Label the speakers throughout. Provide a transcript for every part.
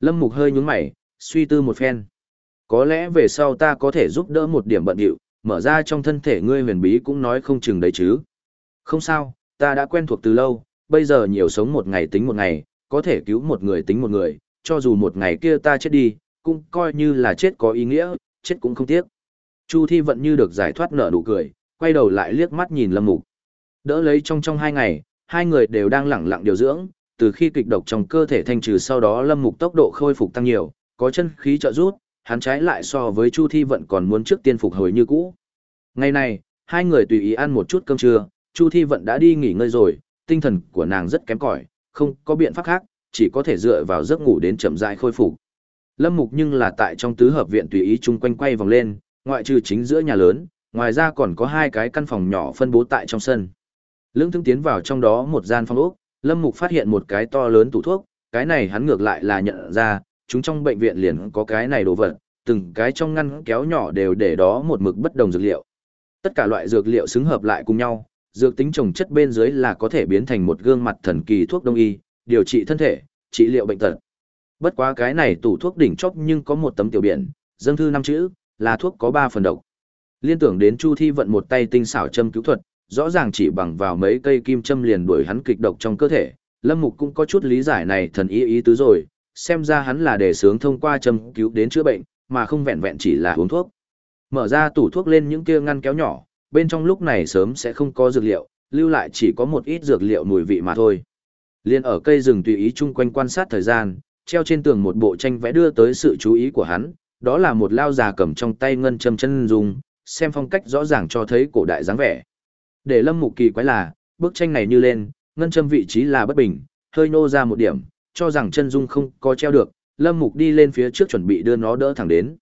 Speaker 1: Lâm Mục hơi nhướng mày, suy tư một phen. Có lẽ về sau ta có thể giúp đỡ một điểm bận điệu, mở ra trong thân thể ngươi huyền bí cũng nói không chừng đấy chứ. Không sao, ta đã quen thuộc từ lâu, bây giờ nhiều sống một ngày tính một ngày, có thể cứu một người tính một người, cho dù một ngày kia ta chết đi, cũng coi như là chết có ý nghĩa, chết cũng không tiếc. Chu Thi vẫn như được giải thoát nở nụ cười, quay đầu lại liếc mắt nhìn Lâm Mục. Đỡ lấy trong trong hai ngày, hai người đều đang lẳng lặng điều dưỡng, từ khi kịch độc trong cơ thể thanh trừ sau đó Lâm Mục tốc độ khôi phục tăng nhiều, có chân khí trợ giúp, hắn trái lại so với Chu Thi Vận còn muốn trước tiên phục hồi như cũ. Ngày này, hai người tùy ý ăn một chút cơm trưa, Chu Thi Vận đã đi nghỉ ngơi rồi, tinh thần của nàng rất kém cỏi, không có biện pháp khác, chỉ có thể dựa vào giấc ngủ đến chậm rãi khôi phục. Lâm Mục nhưng là tại trong tứ hợp viện tùy ý chung quanh quay vòng lên, ngoại trừ chính giữa nhà lớn, ngoài ra còn có hai cái căn phòng nhỏ phân bố tại trong sân. Lưỡng thương tiến vào trong đó một gian phòng ốc, Lâm Mục phát hiện một cái to lớn tủ thuốc, cái này hắn ngược lại là nhận ra, chúng trong bệnh viện liền có cái này đồ vật, từng cái trong ngăn kéo nhỏ đều để đó một mực bất đồng dược liệu. Tất cả loại dược liệu xứng hợp lại cùng nhau, dược tính trồng chất bên dưới là có thể biến thành một gương mặt thần kỳ thuốc đông y, điều trị thân thể, trị liệu bệnh tật. Bất quá cái này tủ thuốc đỉnh chóp nhưng có một tấm tiểu biển, dâng thư năm chữ, là thuốc có ba phần độc. Liên tưởng đến Chu Thi vận một tay tinh xảo châm cứu thuật, rõ ràng chỉ bằng vào mấy cây kim châm liền đuổi hắn kịch độc trong cơ thể, Lâm Mục cũng có chút lý giải này thần ý ý tứ rồi, xem ra hắn là để sướng thông qua châm cứu đến chữa bệnh, mà không vẹn vẹn chỉ là uống thuốc. Mở ra tủ thuốc lên những kia ngăn kéo nhỏ, bên trong lúc này sớm sẽ không có dược liệu, lưu lại chỉ có một ít dược liệu mùi vị mà thôi. Liên ở cây rừng tùy ý chung quanh quan sát thời gian, treo trên tường một bộ tranh vẽ đưa tới sự chú ý của hắn, đó là một lao già cầm trong tay ngân châm chân dùng, xem phong cách rõ ràng cho thấy cổ đại dáng vẻ. Để Lâm Mục kỳ quái là, bức tranh này như lên, ngân châm vị trí là bất bình, hơi nô ra một điểm, cho rằng chân dung không có treo được, Lâm Mục đi lên phía trước chuẩn bị đưa nó đỡ thẳng đến.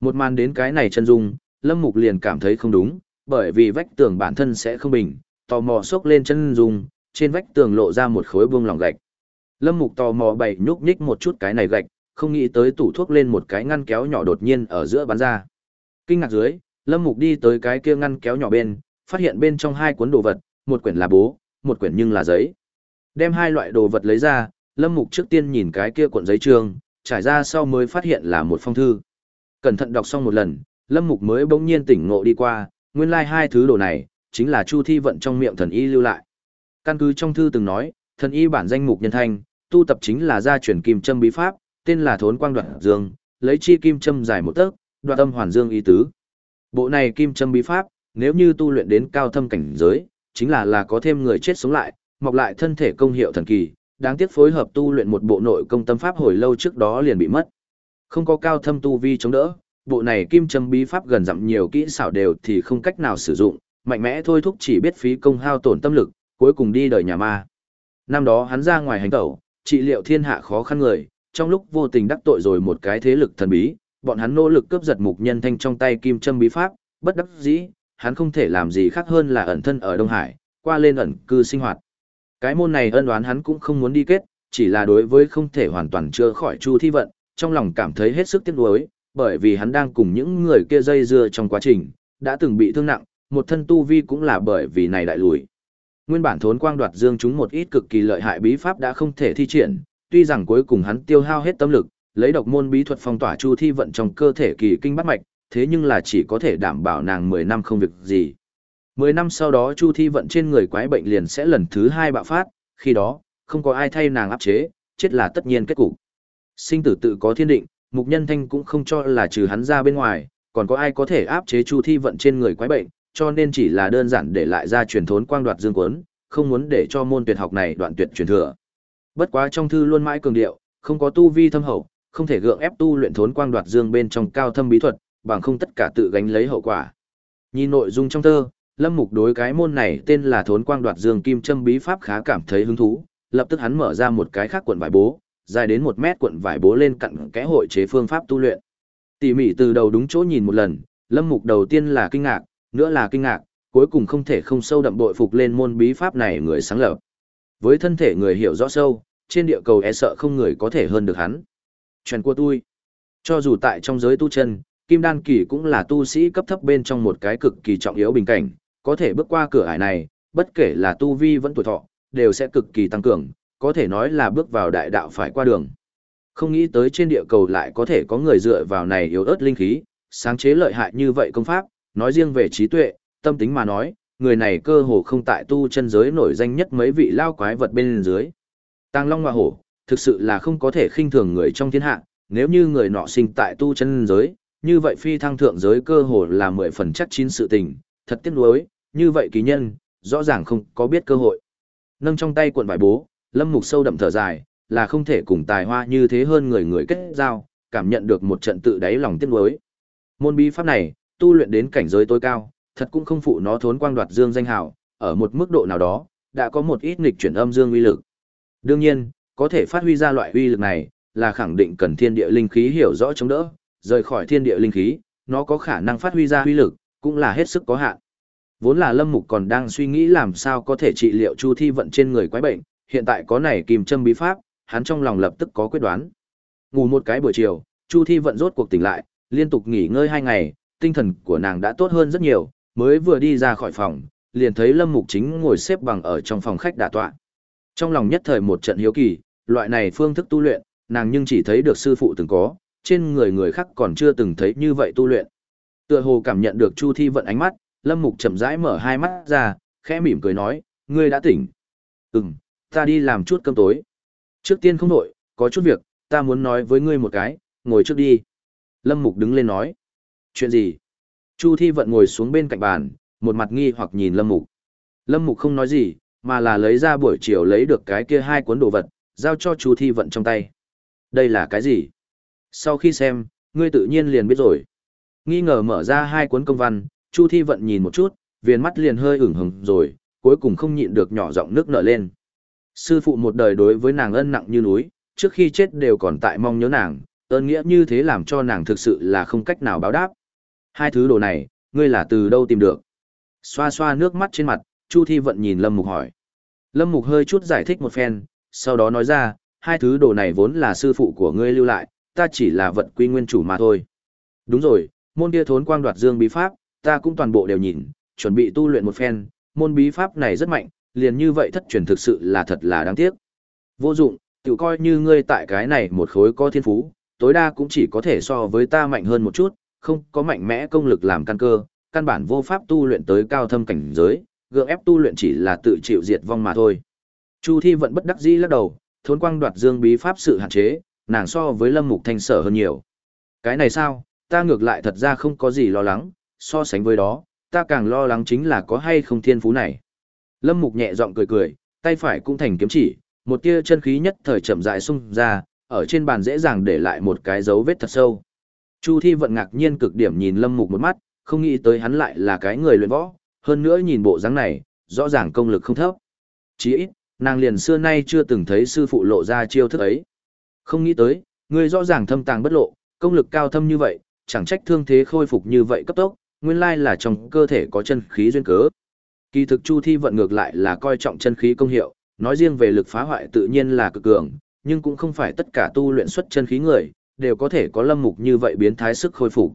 Speaker 1: Một màn đến cái này chân dung, Lâm Mục liền cảm thấy không đúng, bởi vì vách tường bản thân sẽ không bình, tò mò xốc lên chân dung, trên vách tường lộ ra một khối buông lỏng gạch. Lâm Mục tò mò bày nhúc nhích một chút cái này gạch, không nghĩ tới tủ thuốc lên một cái ngăn kéo nhỏ đột nhiên ở giữa bắn ra. Kinh ngạc dưới, Lâm Mục đi tới cái kia ngăn kéo nhỏ bên, phát hiện bên trong hai cuốn đồ vật, một quyển là bố, một quyển nhưng là giấy. Đem hai loại đồ vật lấy ra, Lâm Mục trước tiên nhìn cái kia cuộn giấy trương, trải ra sau mới phát hiện là một phong thư. Cẩn thận đọc xong một lần, Lâm Mục mới bỗng nhiên tỉnh ngộ đi qua, nguyên lai like hai thứ đồ này, chính là Chu Thi vận trong miệng thần y lưu lại. Căn cứ trong thư từng nói, thần y bản danh mục nhân thanh, tu tập chính là gia truyền kim châm bí pháp, tên là Thốn Quang Đoạt Dương, lấy chi kim châm dài một tấc, đoạt âm hoàn dương y tứ. Bộ này kim châm bí pháp, nếu như tu luyện đến cao thâm cảnh giới, chính là là có thêm người chết sống lại, mọc lại thân thể công hiệu thần kỳ, đáng tiếc phối hợp tu luyện một bộ nội công tâm pháp hồi lâu trước đó liền bị mất. Không có cao thâm tu vi chống đỡ, bộ này kim châm bí pháp gần dặm nhiều kỹ xảo đều thì không cách nào sử dụng, mạnh mẽ thôi thúc chỉ biết phí công hao tổn tâm lực, cuối cùng đi đời nhà ma. Năm đó hắn ra ngoài hành tẩu, trị liệu thiên hạ khó khăn người, trong lúc vô tình đắc tội rồi một cái thế lực thần bí, bọn hắn nỗ lực cướp giật mục nhân thanh trong tay kim châm bí pháp, bất đắc dĩ, hắn không thể làm gì khác hơn là ẩn thân ở Đông Hải, qua lên ẩn cư sinh hoạt. Cái môn này ân oán hắn cũng không muốn đi kết, chỉ là đối với không thể hoàn toàn chữa khỏi Chu Thi vận, trong lòng cảm thấy hết sức tiếc nuối, bởi vì hắn đang cùng những người kia dây dưa trong quá trình, đã từng bị thương nặng, một thân tu vi cũng là bởi vì này đại lùi. Nguyên bản thốn quang đoạt dương chúng một ít cực kỳ lợi hại bí pháp đã không thể thi triển, tuy rằng cuối cùng hắn tiêu hao hết tâm lực, lấy độc môn bí thuật phong tỏa Chu Thi vận trong cơ thể kỳ kinh bắt mạch, thế nhưng là chỉ có thể đảm bảo nàng 10 năm không việc gì. 10 năm sau đó Chu Thi vận trên người quái bệnh liền sẽ lần thứ hai bạo phát, khi đó, không có ai thay nàng áp chế, chết là tất nhiên kết cục. Sinh tử tự có thiên định, Mục Nhân Thanh cũng không cho là trừ hắn ra bên ngoài, còn có ai có thể áp chế Chu Thi vận trên người quái bệnh, cho nên chỉ là đơn giản để lại ra truyền thốn quang đoạt dương cuốn, không muốn để cho môn tuyệt học này đoạn tuyệt truyền thừa. Bất quá trong thư luôn mãi cường điệu, không có tu vi thâm hậu, không thể gượng ép tu luyện thốn quang đoạt dương bên trong cao thâm bí thuật, bằng không tất cả tự gánh lấy hậu quả. Nhìn nội dung trong thơ, Lâm Mục đối cái môn này tên là thốn quang đoạt dương kim châm bí pháp khá cảm thấy hứng thú, lập tức hắn mở ra một cái khác cuộn vải bố, dài đến một mét cuộn vải bố lên cặn kẽ hội chế phương pháp tu luyện. Tỉ mỉ từ đầu đúng chỗ nhìn một lần, Lâm Mục đầu tiên là kinh ngạc, nữa là kinh ngạc, cuối cùng không thể không sâu đậm bội phục lên môn bí pháp này người sáng lập. Với thân thể người hiểu rõ sâu, trên địa cầu e sợ không người có thể hơn được hắn. Chuyện của tôi. Cho dù tại trong giới tu chân, Kim Đan Kỳ cũng là tu sĩ cấp thấp bên trong một cái cực kỳ trọng yếu bình cảnh, có thể bước qua cửa ải này, bất kể là tu vi vẫn tuổi thọ, đều sẽ cực kỳ tăng cường, có thể nói là bước vào đại đạo phải qua đường. Không nghĩ tới trên địa cầu lại có thể có người dựa vào này yếu ớt linh khí, sáng chế lợi hại như vậy công pháp, nói riêng về trí tuệ, tâm tính mà nói, người này cơ hồ không tại tu chân giới nổi danh nhất mấy vị lao quái vật bên dưới. Tàng Long Hoa Hổ, thực sự là không có thể khinh thường người trong thiên hạ, nếu như người nọ sinh tại tu chân giới, như vậy phi thăng thượng giới cơ hồ là mười phần chắc chín sự tình, thật tiếc nuối, như vậy kỳ nhân, rõ ràng không có biết cơ hội. Nâng trong tay cuộn vải bố, Lâm Mục sâu đậm thở dài, là không thể cùng tài hoa như thế hơn người người kết giao, cảm nhận được một trận tự đáy lòng tiếc nuối. Môn bí pháp này, tu luyện đến cảnh giới tối cao, thật cũng không phụ nó thốn quang đoạt dương danh hào, ở một mức độ nào đó, đã có một ít nghịch chuyển âm dương uy lực. Đương nhiên, có thể phát huy ra loại uy lực này, là khẳng định cần thiên địa linh khí hiểu rõ chống đỡ, rời khỏi thiên địa linh khí, nó có khả năng phát huy ra huy lực, cũng là hết sức có hạn. Vốn là Lâm Mục còn đang suy nghĩ làm sao có thể trị liệu Chu Thi vận trên người quái bệnh, hiện tại có này kìm châm bí pháp, hắn trong lòng lập tức có quyết đoán. Ngủ một cái buổi chiều, Chu Thi vận rốt cuộc tỉnh lại, liên tục nghỉ ngơi hai ngày, tinh thần của nàng đã tốt hơn rất nhiều, mới vừa đi ra khỏi phòng, liền thấy Lâm Mục chính ngồi xếp bằng ở trong phòng khách đả tọa. Trong lòng nhất thời một trận hiếu kỳ, loại này phương thức tu luyện, nàng nhưng chỉ thấy được sư phụ từng có, trên người người khác còn chưa từng thấy như vậy tu luyện. Tựa hồ cảm nhận được Chu Thi vận ánh mắt, Lâm Mục chậm rãi mở hai mắt ra, khẽ mỉm cười nói, ngươi đã tỉnh. Ừm, ta đi làm chút cơm tối. Trước tiên không đổi, có chút việc, ta muốn nói với ngươi một cái, ngồi trước đi. Lâm Mục đứng lên nói. Chuyện gì? Chu Thi Vận ngồi xuống bên cạnh bàn, một mặt nghi hoặc nhìn Lâm Mục. Lâm Mục không nói gì, mà là lấy ra buổi chiều lấy được cái kia hai cuốn đồ vật, giao cho Chu Thi Vận trong tay. Đây là cái gì? Sau khi xem, ngươi tự nhiên liền biết rồi. Nghi ngờ mở ra hai cuốn công văn, Chu Thi Vận nhìn một chút, viền mắt liền hơi ửng hồng rồi, cuối cùng không nhịn được nhỏ giọng nước nở lên. Sư phụ một đời đối với nàng ân nặng như núi, trước khi chết đều còn tại mong nhớ nàng, ơn nghĩa như thế làm cho nàng thực sự là không cách nào báo đáp. Hai thứ đồ này, ngươi là từ đâu tìm được? Xoa xoa nước mắt trên mặt, Chu Thi Vận nhìn Lâm Mục hỏi. Lâm Mục hơi chút giải thích một phen, sau đó nói ra, hai thứ đồ này vốn là sư phụ của ngươi lưu lại, ta chỉ là vật quy nguyên chủ mà thôi. Đúng rồi, môn kia thốn quang đoạt dương bí pháp, ta cũng toàn bộ đều nhìn, chuẩn bị tu luyện một phen, môn bí pháp này rất mạnh, liền như vậy thất truyền thực sự là thật là đáng tiếc. Vô dụng, tự coi như ngươi tại cái này một khối có thiên phú, tối đa cũng chỉ có thể so với ta mạnh hơn một chút, không có mạnh mẽ công lực làm căn cơ, căn bản vô pháp tu luyện tới cao thâm cảnh giới, gượng ép tu luyện chỉ là tự chịu diệt vong mà thôi. Chu Thi vẫn bất đắc dĩ lắc đầu, thốn quang đoạt dương bí pháp sự hạn chế, nàng so với Lâm Mục Thanh sở hơn nhiều. Cái này sao, ta ngược lại thật ra không có gì lo lắng, so sánh với đó, ta càng lo lắng chính là có hay không thiên phú này. Lâm Mục nhẹ giọng cười cười, tay phải cũng thành kiếm chỉ, một tia chân khí nhất thời chậm rãi xung ra, ở trên bàn dễ dàng để lại một cái dấu vết thật sâu. Chu Thi vận ngạc nhiên cực điểm nhìn Lâm Mục một mắt, không nghĩ tới hắn lại là cái người luyện võ, hơn nữa nhìn bộ dáng này, rõ ràng công lực không thấp. Chỉ ít, nàng liền xưa nay chưa từng thấy sư phụ lộ ra chiêu thức ấy. Không nghĩ tới, người rõ ràng thâm tàng bất lộ, công lực cao thâm như vậy, chẳng trách thương thế khôi phục như vậy cấp tốc, nguyên lai là trong cơ thể có chân khí duyên cớ. Kỳ thực Chu Thi vận ngược lại là coi trọng chân khí công hiệu, nói riêng về lực phá hoại tự nhiên là cực cường, nhưng cũng không phải tất cả tu luyện xuất chân khí người, đều có thể có lâm mục như vậy biến thái sức khôi phục.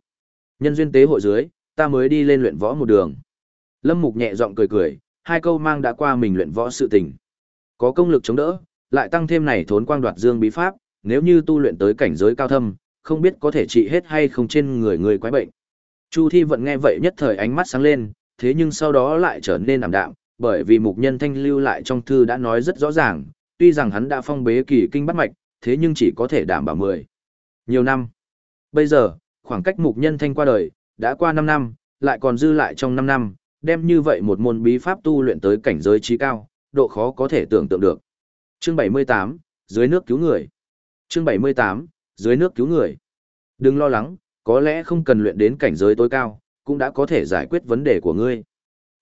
Speaker 1: Nhân duyên tế hội dưới, ta mới đi lên luyện võ một đường. Lâm mục nhẹ giọng cười cười, hai câu mang đã qua mình luyện võ sự tình. Có công lực chống đỡ, lại tăng thêm này thốn quang đoạt dương bí pháp, nếu như tu luyện tới cảnh giới cao thâm, không biết có thể trị hết hay không trên người người quái bệnh. Chu Thi vẫn nghe vậy nhất thời ánh mắt sáng lên, thế nhưng sau đó lại trở nên ảm đạm, bởi vì mục nhân thanh lưu lại trong thư đã nói rất rõ ràng, tuy rằng hắn đã phong bế kỳ kinh bắt mạch, thế nhưng chỉ có thể đảm bảo 10. Nhiều năm. Bây giờ, khoảng cách mục nhân thanh qua đời, đã qua 5 năm, lại còn dư lại trong 5 năm, đem như vậy một môn bí pháp tu luyện tới cảnh giới trí cao, độ khó có thể tưởng tượng được. Chương 78, dưới nước cứu người. Chương 78, dưới nước cứu người. Đừng lo lắng, có lẽ không cần luyện đến cảnh giới tối cao, cũng đã có thể giải quyết vấn đề của ngươi.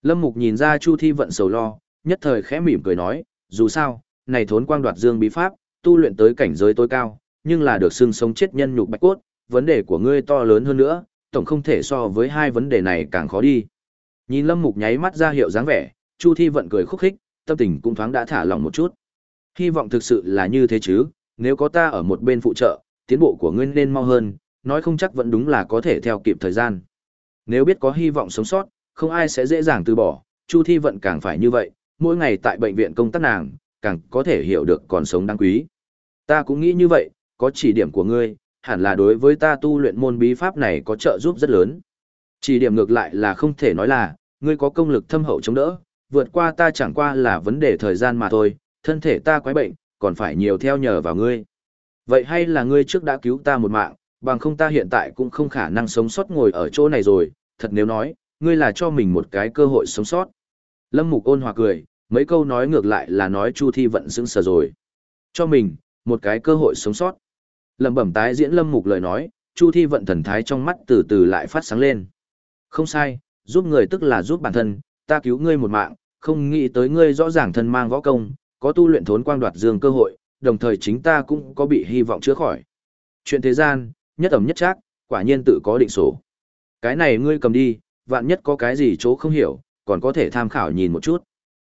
Speaker 1: Lâm Mục nhìn ra Chu Thi vận sầu lo, nhất thời khẽ mỉm cười nói, dù sao, này thốn quang đoạt dương bí pháp, tu luyện tới cảnh giới tối cao, nhưng là được xương sống chết nhân nhục bạch cốt, vấn đề của ngươi to lớn hơn nữa, tổng không thể so với hai vấn đề này càng khó đi. Nhìn Lâm Mục nháy mắt ra hiệu dáng vẻ, Chu Thi vận cười khúc khích, tâm tình cũng thoáng đã thả lòng một chút. Hy vọng thực sự là như thế chứ, nếu có ta ở một bên phụ trợ, tiến bộ của ngươi nên mau hơn, nói không chắc vẫn đúng là có thể theo kịp thời gian. Nếu biết có hy vọng sống sót, không ai sẽ dễ dàng từ bỏ, Chu Thi vận càng phải như vậy, mỗi ngày tại bệnh viện công tác nàng, càng có thể hiểu được còn sống đáng quý. Ta cũng nghĩ như vậy, có chỉ điểm của ngươi, hẳn là đối với ta tu luyện môn bí pháp này có trợ giúp rất lớn. Chỉ điểm ngược lại là không thể nói là, ngươi có công lực thâm hậu chống đỡ, vượt qua ta chẳng qua là vấn đề thời gian mà thôi, thân thể ta quái bệnh, còn phải nhiều theo nhờ vào ngươi. Vậy hay là ngươi trước đã cứu ta một mạng, bằng không ta hiện tại cũng không khả năng sống sót ngồi ở chỗ này rồi, thật nếu nói, ngươi là cho mình một cái cơ hội sống sót. Lâm Mục ôn hòa cười, mấy câu nói ngược lại là nói Chu Thi vận sững sờ rồi. Cho mình, một cái cơ hội sống sót. Lẩm bẩm tái diễn Lâm Mục lời nói, Chu Thi vận thần thái trong mắt từ từ lại phát sáng lên. Không sai, giúp người tức là giúp bản thân, ta cứu ngươi một mạng, không nghĩ tới ngươi rõ ràng thân mang võ công, có tu luyện thốn quang đoạt dương cơ hội, đồng thời chính ta cũng có bị hy vọng chữa khỏi. Chuyện thế gian, nhất ẩm nhất chắc, quả nhiên tự có định số Cái này ngươi cầm đi, vạn nhất có cái gì chỗ không hiểu, còn có thể tham khảo nhìn một chút.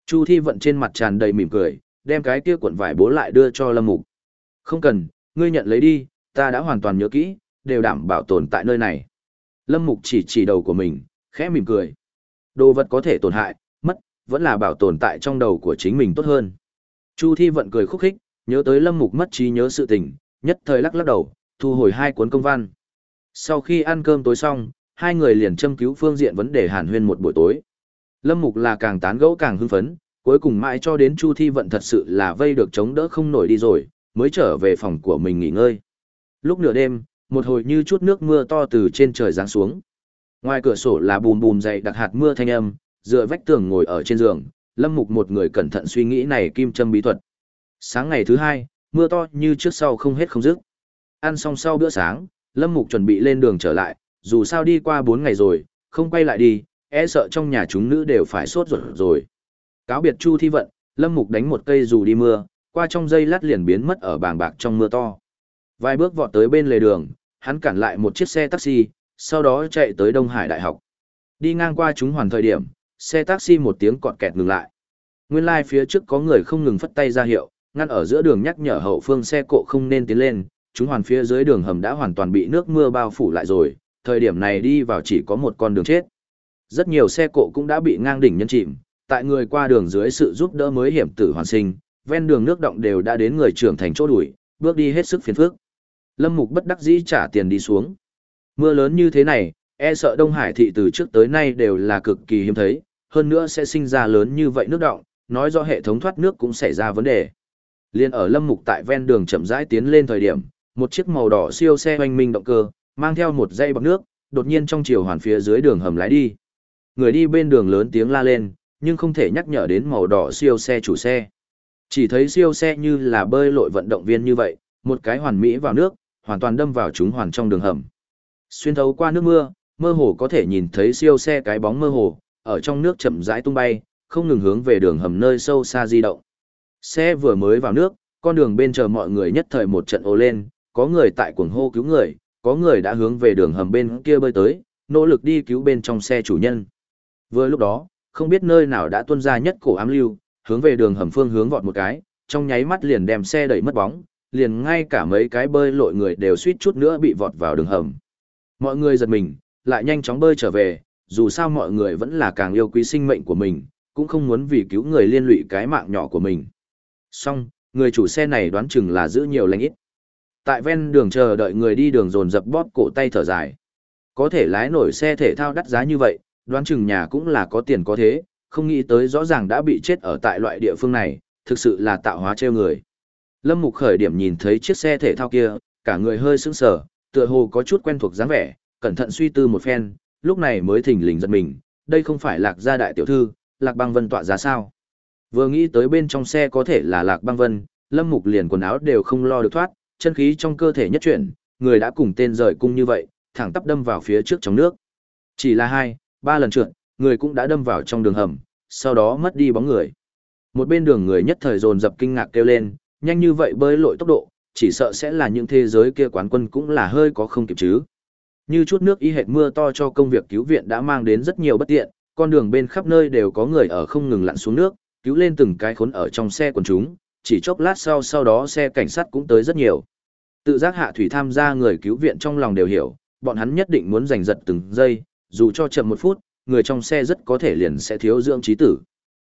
Speaker 1: Chu Thi vận trên mặt tràn đầy mỉm cười, đem cái kia cuộn vải bố lại đưa cho Lâm Mục. Không cần, ngươi nhận lấy đi, ta đã hoàn toàn nhớ kỹ, đều đảm bảo tồn tại nơi này. Lâm Mục chỉ chỉ đầu của mình, khẽ mỉm cười. Đồ vật có thể tổn hại, mất, vẫn là bảo tồn tại trong đầu của chính mình tốt hơn. Chu Thi vận cười khúc khích, nhớ tới Lâm Mục mất trí nhớ sự tình, nhất thời lắc lắc đầu, thu hồi hai cuốn công văn. Sau khi ăn cơm tối xong, hai người liền châm cứu phương diện vấn đề hàn huyên một buổi tối. Lâm Mục là càng tán gẫu càng hưng phấn, cuối cùng mãi cho đến Chu Thi vận thật sự là vây được chống đỡ không nổi đi rồi, mới trở về phòng của mình nghỉ ngơi. Lúc nửa đêm, một hồi như chút nước mưa to từ trên trời giáng xuống. Ngoài cửa sổ là bùm bùm dày đặc hạt mưa thanh âm, dựa vách tường ngồi ở trên giường, Lâm Mục một người cẩn thận suy nghĩ này kim châm bí thuật. Sáng ngày thứ hai, mưa to như trước sau không hết không dứt. Ăn xong sau bữa sáng, Lâm Mục chuẩn bị lên đường trở lại, dù sao đi qua 4 ngày rồi, không quay lại đi, e sợ trong nhà chúng nữ đều phải sốt ruột rồi. Cáo biệt Chu Thi Vận, Lâm Mục đánh một cây dù đi mưa, qua trong dây lát liền biến mất ở bàng bạc trong mưa to. Vài bước vọt tới bên lề đường, hắn cản lại một chiếc xe taxi, sau đó chạy tới Đông Hải Đại học. Đi ngang qua chúng hoàn thời điểm, xe taxi một tiếng cọt kẹt ngừng lại. Nguyên lai like phía trước có người không ngừng phất tay ra hiệu, ngăn ở giữa đường nhắc nhở hậu phương xe cộ không nên tiến lên, chúng hoàn phía dưới đường hầm đã hoàn toàn bị nước mưa bao phủ lại rồi, thời điểm này đi vào chỉ có một con đường chết. Rất nhiều xe cộ cũng đã bị ngang đỉnh nhân chìm, tại người qua đường dưới sự giúp đỡ mới hiểm tử hoàn sinh, ven đường nước động đều đã đến người trưởng thành chỗ đuổi, bước đi hết sức phiền phức. Lâm Mục bất đắc dĩ trả tiền đi xuống. Mưa lớn như thế này, e sợ Đông Hải thị từ trước tới nay đều là cực kỳ hiếm thấy, hơn nữa sẽ sinh ra lớn như vậy nước động, nói do hệ thống thoát nước cũng xảy ra vấn đề. Liên ở Lâm Mục tại ven đường chậm rãi tiến lên thời điểm, một chiếc màu đỏ siêu xe hoành minh động cơ, mang theo một dây bọc nước, đột nhiên trong chiều hoàn phía dưới đường hầm lái đi. Người đi bên đường lớn tiếng la lên, nhưng không thể nhắc nhở đến màu đỏ siêu xe chủ xe. Chỉ thấy siêu xe như là bơi lội vận động viên như vậy, một cái hoàn mỹ vào nước, hoàn toàn đâm vào chúng hoàn trong đường hầm. Xuyên thấu qua nước mưa, mơ hồ có thể nhìn thấy siêu xe cái bóng mơ hồ, ở trong nước chậm rãi tung bay, không ngừng hướng về đường hầm nơi sâu xa di động. Xe vừa mới vào nước, con đường bên chờ mọi người nhất thời một trận ô lên, có người tại cuồng hô cứu người, có người đã hướng về đường hầm bên kia bơi tới, nỗ lực đi cứu bên trong xe chủ nhân. Vừa lúc đó, không biết nơi nào đã tuôn ra nhất cổ ám lưu, hướng về đường hầm phương hướng vọt một cái, trong nháy mắt liền đem xe đẩy mất bóng, liền ngay cả mấy cái bơi lội người đều suýt chút nữa bị vọt vào đường hầm. Mọi người giật mình, lại nhanh chóng bơi trở về, dù sao mọi người vẫn là càng yêu quý sinh mệnh của mình, cũng không muốn vì cứu người liên lụy cái mạng nhỏ của mình. Xong, người chủ xe này đoán chừng là giữ nhiều lành ít. Tại ven đường chờ đợi người đi đường dồn dập bóp cổ tay thở dài. Có thể lái nổi xe thể thao đắt giá như vậy, đoán chừng nhà cũng là có tiền có thế, không nghĩ tới rõ ràng đã bị chết ở tại loại địa phương này, thực sự là tạo hóa treo người. Lâm Mục khởi điểm nhìn thấy chiếc xe thể thao kia, cả người hơi sững sờ, tựa hồ có chút quen thuộc dáng vẻ, cẩn thận suy tư một phen, lúc này mới thỉnh lình giật mình, đây không phải Lạc gia đại tiểu thư, Lạc Băng Vân tọa giá sao? Vừa nghĩ tới bên trong xe có thể là Lạc Băng Vân, Lâm Mục liền quần áo đều không lo được thoát, chân khí trong cơ thể nhất chuyển, người đã cùng tên rời cung như vậy, thẳng tắp đâm vào phía trước trong nước. Chỉ là hai, ba lần trượt, người cũng đã đâm vào trong đường hầm, sau đó mất đi bóng người. Một bên đường người nhất thời dồn dập kinh ngạc kêu lên, nhanh như vậy bơi lội tốc độ, chỉ sợ sẽ là những thế giới kia quán quân cũng là hơi có không kịp chứ. Như chút nước y hệt mưa to cho công việc cứu viện đã mang đến rất nhiều bất tiện, con đường bên khắp nơi đều có người ở không ngừng lặn xuống nước, cứu lên từng cái khốn ở trong xe quần chúng, chỉ chốc lát sau sau đó xe cảnh sát cũng tới rất nhiều. Tự giác hạ thủy tham gia người cứu viện trong lòng đều hiểu, bọn hắn nhất định muốn giành giật từng giây, dù cho chậm một phút, người trong xe rất có thể liền sẽ thiếu dưỡng trí tử.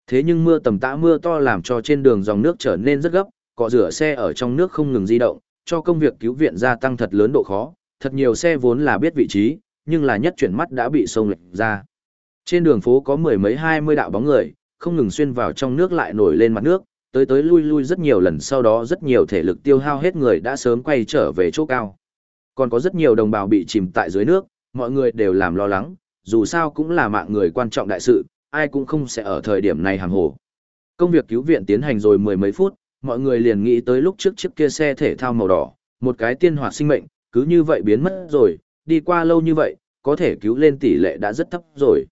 Speaker 1: Thế nhưng mưa tầm tã mưa to làm cho trên đường dòng nước trở nên rất gấp, cọ rửa xe ở trong nước không ngừng di động, Cho công việc cứu viện gia tăng thật lớn độ khó, thật nhiều xe vốn là biết vị trí, nhưng là nhất chuyển mắt đã bị sông lệch ra. Trên đường phố có mười mấy hai mươi đạo bóng người, không ngừng xuyên vào trong nước lại nổi lên mặt nước, tới tới lui lui rất nhiều lần sau đó rất nhiều thể lực tiêu hao hết người đã sớm quay trở về chỗ cao. Còn có rất nhiều đồng bào bị chìm tại dưới nước, mọi người đều làm lo lắng, dù sao cũng là mạng người quan trọng đại sự, ai cũng không sẽ ở thời điểm này hàng hồ. Công việc cứu viện tiến hành rồi mười mấy phút, mọi người liền nghĩ tới lúc trước chiếc kia xe thể thao màu đỏ, một cái tiên hoạt sinh mệnh, cứ như vậy biến mất rồi, đi qua lâu như vậy, có thể cứu lên tỷ lệ đã rất thấp rồi.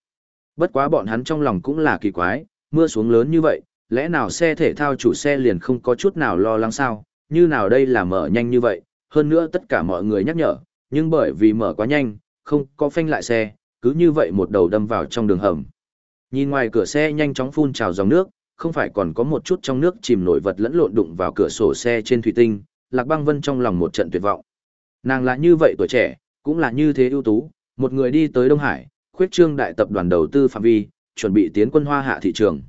Speaker 1: Bất quá bọn hắn trong lòng cũng là kỳ quái, mưa xuống lớn như vậy, lẽ nào xe thể thao chủ xe liền không có chút nào lo lắng sao, như nào đây là mở nhanh như vậy, hơn nữa tất cả mọi người nhắc nhở, nhưng bởi vì mở quá nhanh, không có phanh lại xe, cứ như vậy một đầu đâm vào trong đường hầm. Nhìn ngoài cửa xe nhanh chóng phun trào dòng nước, không phải còn có một chút trong nước chìm nổi vật lẫn lộn đụng vào cửa sổ xe trên thủy tinh, Lạc Băng Vân trong lòng một trận tuyệt vọng. Nàng là như vậy tuổi trẻ, cũng là như thế ưu tú, một người đi tới Đông Hải, khuyết trương đại tập đoàn đầu tư phạm vi, chuẩn bị tiến quân hoa hạ thị trường.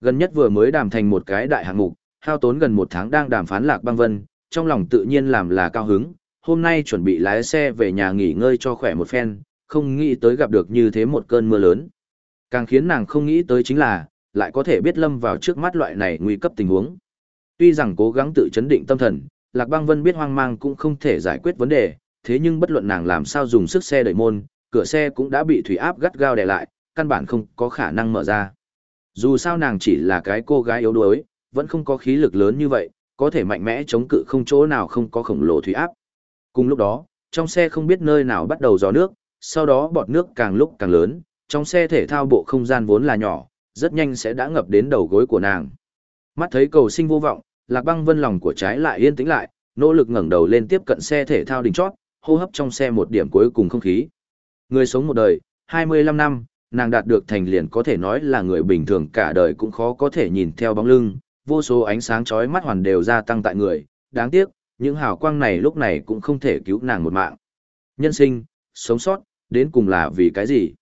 Speaker 1: Gần nhất vừa mới đàm thành một cái đại hạng mục, hao tốn gần một tháng đang đàm phán Lạc Băng Vân, trong lòng tự nhiên làm là cao hứng, hôm nay chuẩn bị lái xe về nhà nghỉ ngơi cho khỏe một phen, không nghĩ tới gặp được như thế một cơn mưa lớn. Càng khiến nàng không nghĩ tới chính là, lại có thể biết lâm vào trước mắt loại này nguy cấp tình huống. Tuy rằng cố gắng tự chấn định tâm thần, Lạc Băng Vân biết hoang mang cũng không thể giải quyết vấn đề, thế nhưng bất luận nàng làm sao dùng sức xe đẩy môn, cửa xe cũng đã bị thủy áp gắt gao đè lại, căn bản không có khả năng mở ra. Dù sao nàng chỉ là cái cô gái yếu đuối, vẫn không có khí lực lớn như vậy, có thể mạnh mẽ chống cự không chỗ nào không có khổng lồ thủy áp. Cùng lúc đó, trong xe không biết nơi nào bắt đầu gió nước, sau đó bọt nước càng lúc càng lớn, trong xe thể thao bộ không gian vốn là nhỏ, rất nhanh sẽ đã ngập đến đầu gối của nàng. Mắt thấy cầu sinh vô vọng, Lạc Băng Vân lòng của trái lại yên tĩnh lại, nỗ lực ngẩng đầu lên tiếp cận xe thể thao đỉnh chót, hô hấp trong xe một điểm cuối cùng không khí. Người sống một đời, 25 năm, nàng đạt được thành liền có thể nói là người bình thường cả đời cũng khó có thể nhìn theo bóng lưng, vô số ánh sáng chói mắt hoàn đều gia tăng tại người, đáng tiếc, những hào quang này lúc này cũng không thể cứu nàng một mạng. Nhân sinh, sống sót, đến cùng là vì cái gì?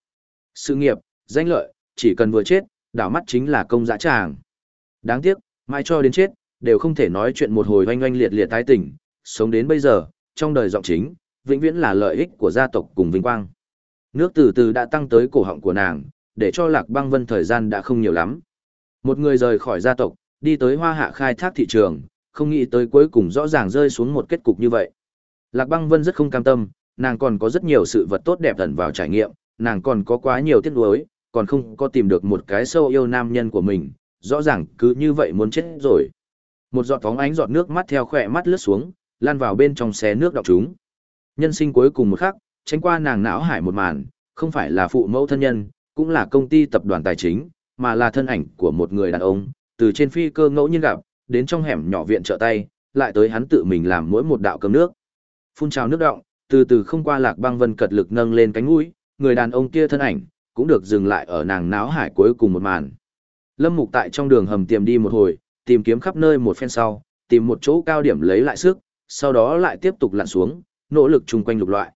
Speaker 1: Sự nghiệp, danh lợi, chỉ cần vừa chết, đảo mắt chính là công dã tràng. Đáng tiếc, mai cho đến chết, đều không thể nói chuyện một hồi oanh oanh liệt liệt tái tỉnh, sống đến bây giờ, trong đời giọng chính, vĩnh viễn là lợi ích của gia tộc cùng vinh quang. Nước từ từ đã tăng tới cổ họng của nàng, để cho Lạc Băng Vân thời gian đã không nhiều lắm. Một người rời khỏi gia tộc, đi tới hoa hạ khai thác thị trường, không nghĩ tới cuối cùng rõ ràng rơi xuống một kết cục như vậy. Lạc Băng Vân rất không cam tâm, nàng còn có rất nhiều sự vật tốt đẹp ẩn vào trải nghiệm, nàng còn có quá nhiều tiếc nuối, còn không có tìm được một cái sâu yêu nam nhân của mình, rõ ràng cứ như vậy muốn chết rồi. Một giọt phóng ánh giọt nước mắt theo khỏe mắt lướt xuống, lan vào bên trong xé nước đọng chúng. Nhân sinh cuối cùng một khắc, tránh qua nàng não hải một màn, không phải là phụ mẫu thân nhân, cũng là công ty tập đoàn tài chính, mà là thân ảnh của một người đàn ông, từ trên phi cơ ngẫu nhiên gặp, đến trong hẻm nhỏ viện trợ tay, lại tới hắn tự mình làm mỗi một đạo cơm nước. Phun trào nước động, từ từ không qua lạc băng vân cật lực nâng lên cánh mũi, người đàn ông kia thân ảnh, cũng được dừng lại ở nàng náo hải cuối cùng một màn. Lâm Mục tại trong đường hầm tiềm đi một hồi, tìm kiếm khắp nơi một phen sau, tìm một chỗ cao điểm lấy lại sức, sau đó lại tiếp tục lặn xuống, nỗ lực chung quanh lục loại.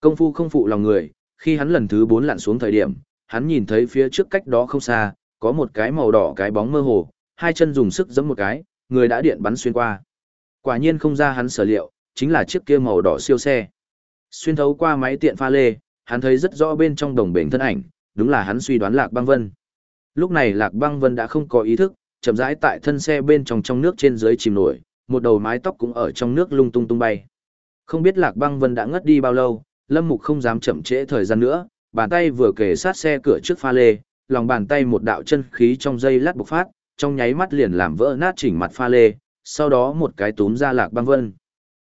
Speaker 1: Công phu không phụ lòng người, khi hắn lần thứ 4 lặn xuống thời điểm, hắn nhìn thấy phía trước cách đó không xa, có một cái màu đỏ cái bóng mơ hồ, hai chân dùng sức giẫm một cái, người đã điện bắn xuyên qua. Quả nhiên không ra hắn sở liệu, chính là chiếc kia màu đỏ siêu xe. Xuyên thấu qua máy tiện pha lê, hắn thấy rất rõ bên trong đồng bền thân ảnh, đúng là hắn suy đoán Lạc Băng Vân. Lúc này Lạc Băng Vân đã không có ý thức, chậm rãi tại thân xe bên trong trong nước trên dưới chìm nổi, một đầu mái tóc cũng ở trong nước lung tung tung bay. Không biết Lạc Băng Vân đã ngất đi bao lâu, Lâm Mục không dám chậm trễ thời gian nữa, bàn tay vừa kề sát xe cửa trước pha lê, lòng bàn tay một đạo chân khí trong dây lát bộc phát, trong nháy mắt liền làm vỡ nát chỉnh mặt pha lê, sau đó một cái túm ra Lạc Băng Vân.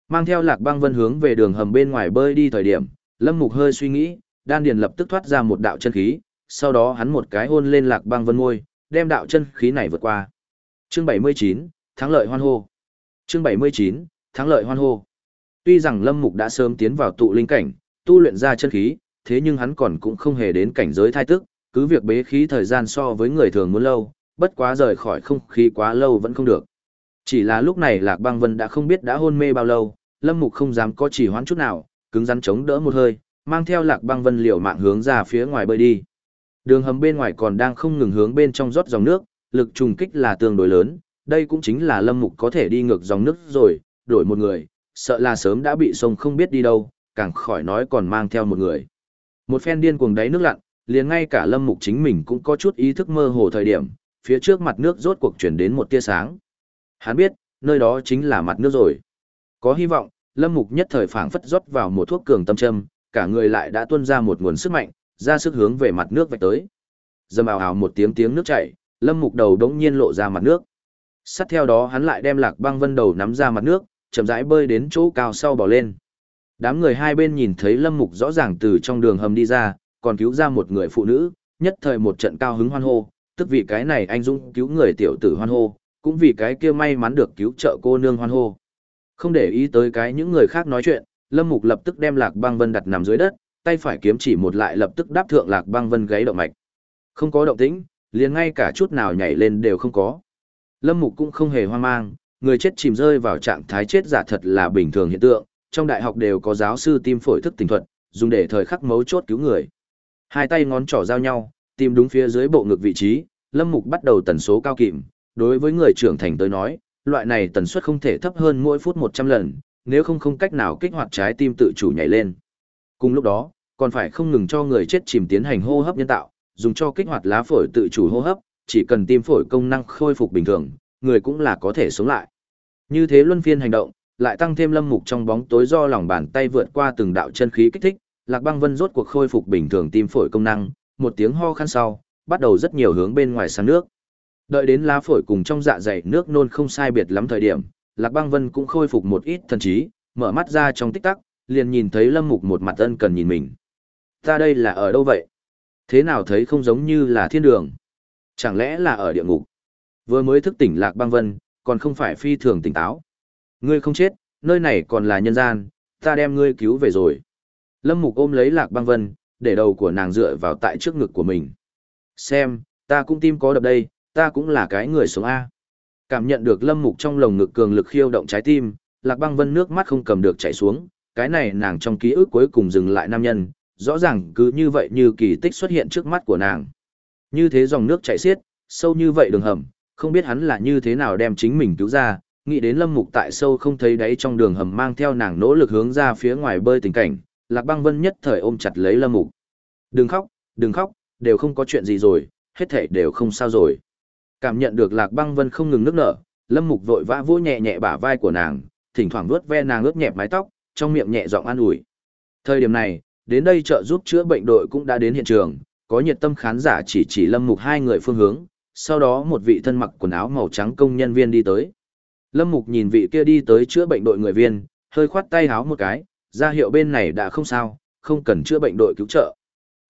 Speaker 1: Mang theo Lạc Băng Vân hướng về đường hầm bên ngoài bơi đi thời điểm, Lâm Mục hơi suy nghĩ, đan điền lập tức thoát ra một đạo chân khí, sau đó hắn một cái hôn lên Lạc Băng Vân môi, đem đạo chân khí này vượt qua. Chương 79, thắng lợi hoan hô. Chương 79, thắng lợi hoan hô. Tuy rằng Lâm Mục đã sớm tiến vào tụ linh cảnh, tu luyện ra chân khí, thế nhưng hắn còn cũng không hề đến cảnh giới thai tức, cứ việc bế khí thời gian so với người thường muốn lâu, bất quá rời khỏi không khí quá lâu vẫn không được. Chỉ là lúc này Lạc Băng Vân đã không biết đã hôn mê bao lâu, Lâm Mục không dám có chỉ hoãn chút nào, cứng rắn chống đỡ một hơi, mang theo Lạc Băng Vân liều mạng hướng ra phía ngoài bơi đi. Đường hầm bên ngoài còn đang không ngừng hướng bên trong rót dòng nước, lực trùng kích là tương đối lớn, đây cũng chính là Lâm Mục có thể đi ngược dòng nước rồi, đổi một người, sợ là sớm đã bị sông không biết đi đâu, càng khỏi nói còn mang theo một người. Một phen điên cuồng đáy nước lặn, liền ngay cả Lâm Mục chính mình cũng có chút ý thức mơ hồ thời điểm, phía trước mặt nước rốt cuộc chuyển đến một tia sáng. Hắn biết, nơi đó chính là mặt nước rồi. Có hy vọng, Lâm Mục nhất thời phảng phất rót vào một thuốc cường tâm châm, cả người lại đã tuôn ra một nguồn sức mạnh, ra sức hướng về mặt nước vạch tới. Dầm ào ào một tiếng tiếng nước chảy, Lâm Mục đầu đống nhiên lộ ra mặt nước. Sát theo đó hắn lại đem Lạc Băng Vân đầu nắm ra mặt nước, chậm rãi bơi đến chỗ cao sau bỏ lên. Đám người hai bên nhìn thấy Lâm Mục rõ ràng từ trong đường hầm đi ra, còn cứu ra một người phụ nữ, nhất thời một trận cao hứng hoan hô, tức vì cái này anh dũng cứu người tiểu tử hoan hô, cũng vì cái kia may mắn được cứu trợ cô nương hoan hô. Không để ý tới cái những người khác nói chuyện, Lâm Mục lập tức đem Lạc Băng Vân đặt nằm dưới đất, tay phải kiếm chỉ một lại lập tức đáp thượng Lạc Băng Vân gáy động mạch. Không có động tĩnh, liền ngay cả chút nào nhảy lên đều không có. Lâm Mục cũng không hề hoang mang, người chết chìm rơi vào trạng thái chết giả thật là bình thường hiện tượng, trong đại học đều có giáo sư tim phổi thức tình thuật, dùng để thời khắc mấu chốt cứu người. Hai tay ngón trỏ giao nhau, tìm đúng phía dưới bộ ngực vị trí, Lâm Mục bắt đầu tần số cao kìm, đối với người trưởng thành tới nói, loại này tần suất không thể thấp hơn mỗi phút 100 lần, nếu không không cách nào kích hoạt trái tim tự chủ nhảy lên. Cùng lúc đó, còn phải không ngừng cho người chết chìm tiến hành hô hấp nhân tạo, dùng cho kích hoạt lá phổi tự chủ hô hấp, chỉ cần tim phổi công năng khôi phục bình thường, người cũng là có thể sống lại. Như thế luân phiên hành động, lại tăng thêm lâm mục trong bóng tối do lòng bàn tay vượt qua từng đạo chân khí kích thích, Lạc Băng Vân rốt cuộc khôi phục bình thường tim phổi công năng, một tiếng ho khan sau, bắt đầu rất nhiều hướng bên ngoài sang nước. Đợi đến lá phổi cùng trong dạ dày nước nôn không sai biệt lắm thời điểm, Lạc Băng Vân cũng khôi phục một ít thần trí, mở mắt ra trong tích tắc, liền nhìn thấy Lâm Mục một mặt ân cần nhìn mình. Ta đây là ở đâu vậy? Thế nào thấy không giống như là thiên đường? Chẳng lẽ là ở địa ngục? Vừa mới thức tỉnh Lạc Băng Vân, còn không phải phi thường tỉnh táo. Ngươi không chết, nơi này còn là nhân gian, ta đem ngươi cứu về rồi. Lâm Mục ôm lấy Lạc Băng Vân, để đầu của nàng dựa vào tại trước ngực của mình. Xem, ta cũng tim có đập đây, ta cũng là cái người sống A. Cảm nhận được Lâm Mục trong lồng ngực cường lực khiêu động trái tim, Lạc Băng Vân nước mắt không cầm được chảy xuống, cái này nàng trong ký ức cuối cùng dừng lại nam nhân, rõ ràng cứ như vậy như kỳ tích xuất hiện trước mắt của nàng. Như thế dòng nước chảy xiết, sâu như vậy đường hầm, không biết hắn là như thế nào đem chính mình cứu ra, nghĩ đến Lâm Mục tại sâu không thấy đáy trong đường hầm mang theo nàng nỗ lực hướng ra phía ngoài bơi tình cảnh, Lạc Băng Vân nhất thời ôm chặt lấy Lâm Mục. Đừng khóc, đừng khóc, đều không có chuyện gì rồi, hết thảy đều không sao rồi. Cảm nhận được Lạc Băng Vân không ngừng nước nở, Lâm Mục vội vã vỗ nhẹ nhẹ bả vai của nàng, thỉnh thoảng vuốt ve nàng ướt nhẹp mái tóc, trong miệng nhẹ giọng an ủi. Thời điểm này, đến đây trợ giúp chữa bệnh đội cũng đã đến hiện trường, có nhiệt tâm khán giả chỉ chỉ Lâm Mục hai người phương hướng, sau đó một vị thân mặc quần áo màu trắng công nhân viên đi tới. Lâm Mục nhìn vị kia đi tới chữa bệnh đội người viên, hơi khoát tay háo một cái, ra hiệu bên này đã không sao, không cần chữa bệnh đội cứu trợ.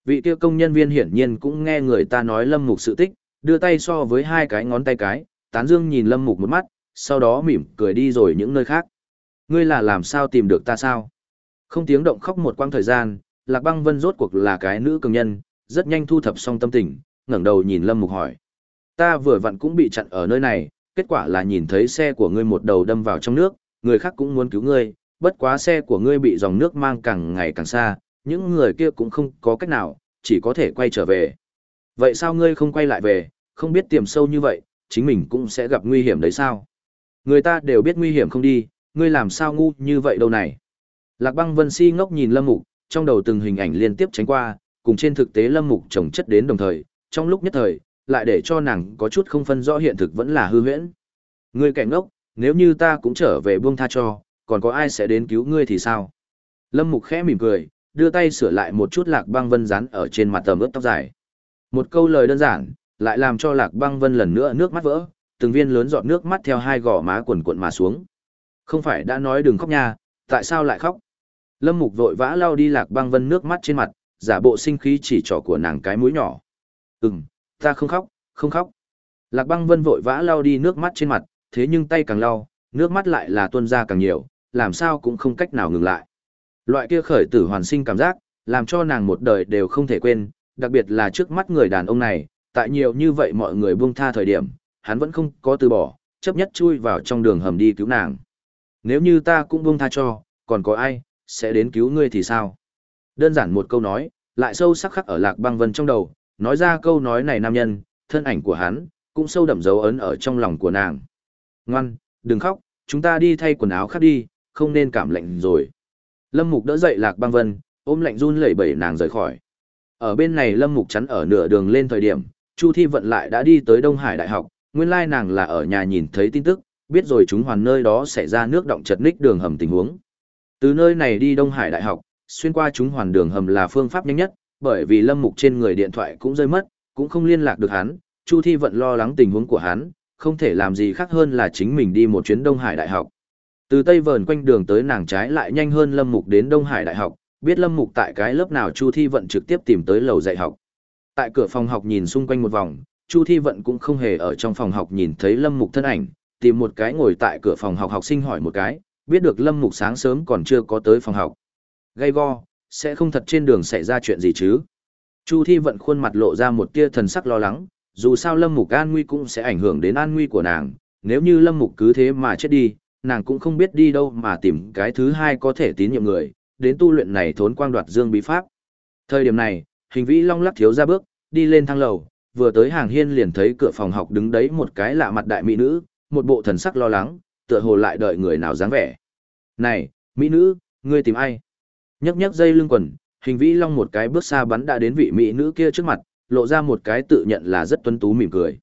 Speaker 1: Vị kia công nhân viên hiển nhiên cũng nghe người ta nói Lâm Mục sự tích, đưa tay so với hai cái ngón tay cái, tán dương nhìn Lâm Mục một mắt, sau đó mỉm cười đi rồi những nơi khác. Ngươi là làm sao tìm được ta sao? Không tiếng động khóc một quãng thời gian, Lạc Băng Vân rốt cuộc là cái nữ cường nhân, rất nhanh thu thập xong tâm tình, ngẩng đầu nhìn Lâm Mục hỏi. Ta vừa vặn cũng bị chặn ở nơi này, kết quả là nhìn thấy xe của ngươi một đầu đâm vào trong nước, người khác cũng muốn cứu ngươi, bất quá xe của ngươi bị dòng nước mang càng ngày càng xa, những người kia cũng không có cách nào, chỉ có thể quay trở về. Vậy sao ngươi không quay lại về, không biết tiềm sâu như vậy, chính mình cũng sẽ gặp nguy hiểm đấy sao? Người ta đều biết nguy hiểm không đi, ngươi làm sao ngu như vậy đâu này? Lạc băng vân si ngốc nhìn lâm mục, trong đầu từng hình ảnh liên tiếp tránh qua, cùng trên thực tế lâm mục trồng chất đến đồng thời, trong lúc nhất thời, lại để cho nàng có chút không phân rõ hiện thực vẫn là hư huyễn. Ngươi kẻ ngốc, nếu như ta cũng trở về buông tha cho, còn có ai sẽ đến cứu ngươi thì sao? Lâm Mục khẽ mỉm cười, đưa tay sửa lại một chút lạc băng vân rán ở trên mặt tầm ướt tóc dài. Một câu lời đơn giản, lại làm cho lạc băng vân lần nữa nước mắt vỡ, từng viên lớn giọt nước mắt theo hai gò má quần cuộn mà xuống. Không phải đã nói đừng khóc nha, tại sao lại khóc? Lâm Mục vội vã lau đi lạc băng vân nước mắt trên mặt, giả bộ sinh khí chỉ trỏ của nàng cái mũi nhỏ. Ừm, ta không khóc, không khóc. Lạc băng vân vội vã lau đi nước mắt trên mặt, thế nhưng tay càng lau, nước mắt lại là tuôn ra càng nhiều, làm sao cũng không cách nào ngừng lại. Loại kia khởi tử hoàn sinh cảm giác, làm cho nàng một đời đều không thể quên, đặc biệt là trước mắt người đàn ông này, tại nhiều như vậy mọi người buông tha thời điểm, hắn vẫn không có từ bỏ, chấp nhất chui vào trong đường hầm đi cứu nàng. Nếu như ta cũng buông tha cho, còn có ai, sẽ đến cứu ngươi thì sao? Đơn giản một câu nói, lại sâu sắc khắc ở lạc băng vân trong đầu, nói ra câu nói này nam nhân, thân ảnh của hắn, cũng sâu đậm dấu ấn ở trong lòng của nàng. Ngoan, đừng khóc, chúng ta đi thay quần áo khác đi, không nên cảm lạnh rồi. Lâm Mục đỡ dậy Lạc Băng Vân, ôm lạnh run lẩy bẩy nàng rời khỏi. Ở bên này Lâm Mục chắn ở nửa đường lên thời điểm, Chu Thi vận lại đã đi tới Đông Hải Đại học, nguyên lai nàng là ở nhà nhìn thấy tin tức, biết rồi chúng hoàn nơi đó xảy ra nước động chật ních đường hầm tình huống. Từ nơi này đi Đông Hải Đại học, xuyên qua chúng hoàn đường hầm là phương pháp nhanh nhất, bởi vì Lâm Mục trên người điện thoại cũng rơi mất, cũng không liên lạc được hắn, Chu Thi vận lo lắng tình huống của hắn, không thể làm gì khác hơn là chính mình đi một chuyến Đông Hải Đại học. Từ Tây Vờn quanh đường tới nàng trái lại nhanh hơn Lâm Mục đến Đông Hải Đại học, biết Lâm Mục tại cái lớp nào Chu Thi Vận trực tiếp tìm tới lầu dạy học. Tại cửa phòng học nhìn xung quanh một vòng, Chu Thi Vận cũng không hề ở trong phòng học nhìn thấy Lâm Mục thân ảnh, tìm một cái ngồi tại cửa phòng học học sinh hỏi một cái, biết được Lâm Mục sáng sớm còn chưa có tới phòng học. Gây go, sẽ không thật trên đường xảy ra chuyện gì chứ. Chu Thi Vận khuôn mặt lộ ra một tia thần sắc lo lắng, dù sao Lâm Mục an nguy cũng sẽ ảnh hưởng đến an nguy của nàng, nếu như Lâm Mục cứ thế mà chết đi, nàng cũng không biết đi đâu mà tìm cái thứ hai có thể tín nhiệm người, đến tu luyện này thốn quang đoạt dương bí pháp. Thời điểm này, hình vĩ long lắc thiếu ra bước, đi lên thang lầu, vừa tới hàng hiên liền thấy cửa phòng học đứng đấy một cái lạ mặt đại mỹ nữ, một bộ thần sắc lo lắng, tựa hồ lại đợi người nào dáng vẻ. Này, mỹ nữ, ngươi tìm ai? Nhấc nhấc dây lưng quần, hình vĩ long một cái bước xa bắn đã đến vị mỹ nữ kia trước mặt, lộ ra một cái tự nhận là rất tuấn tú mỉm cười.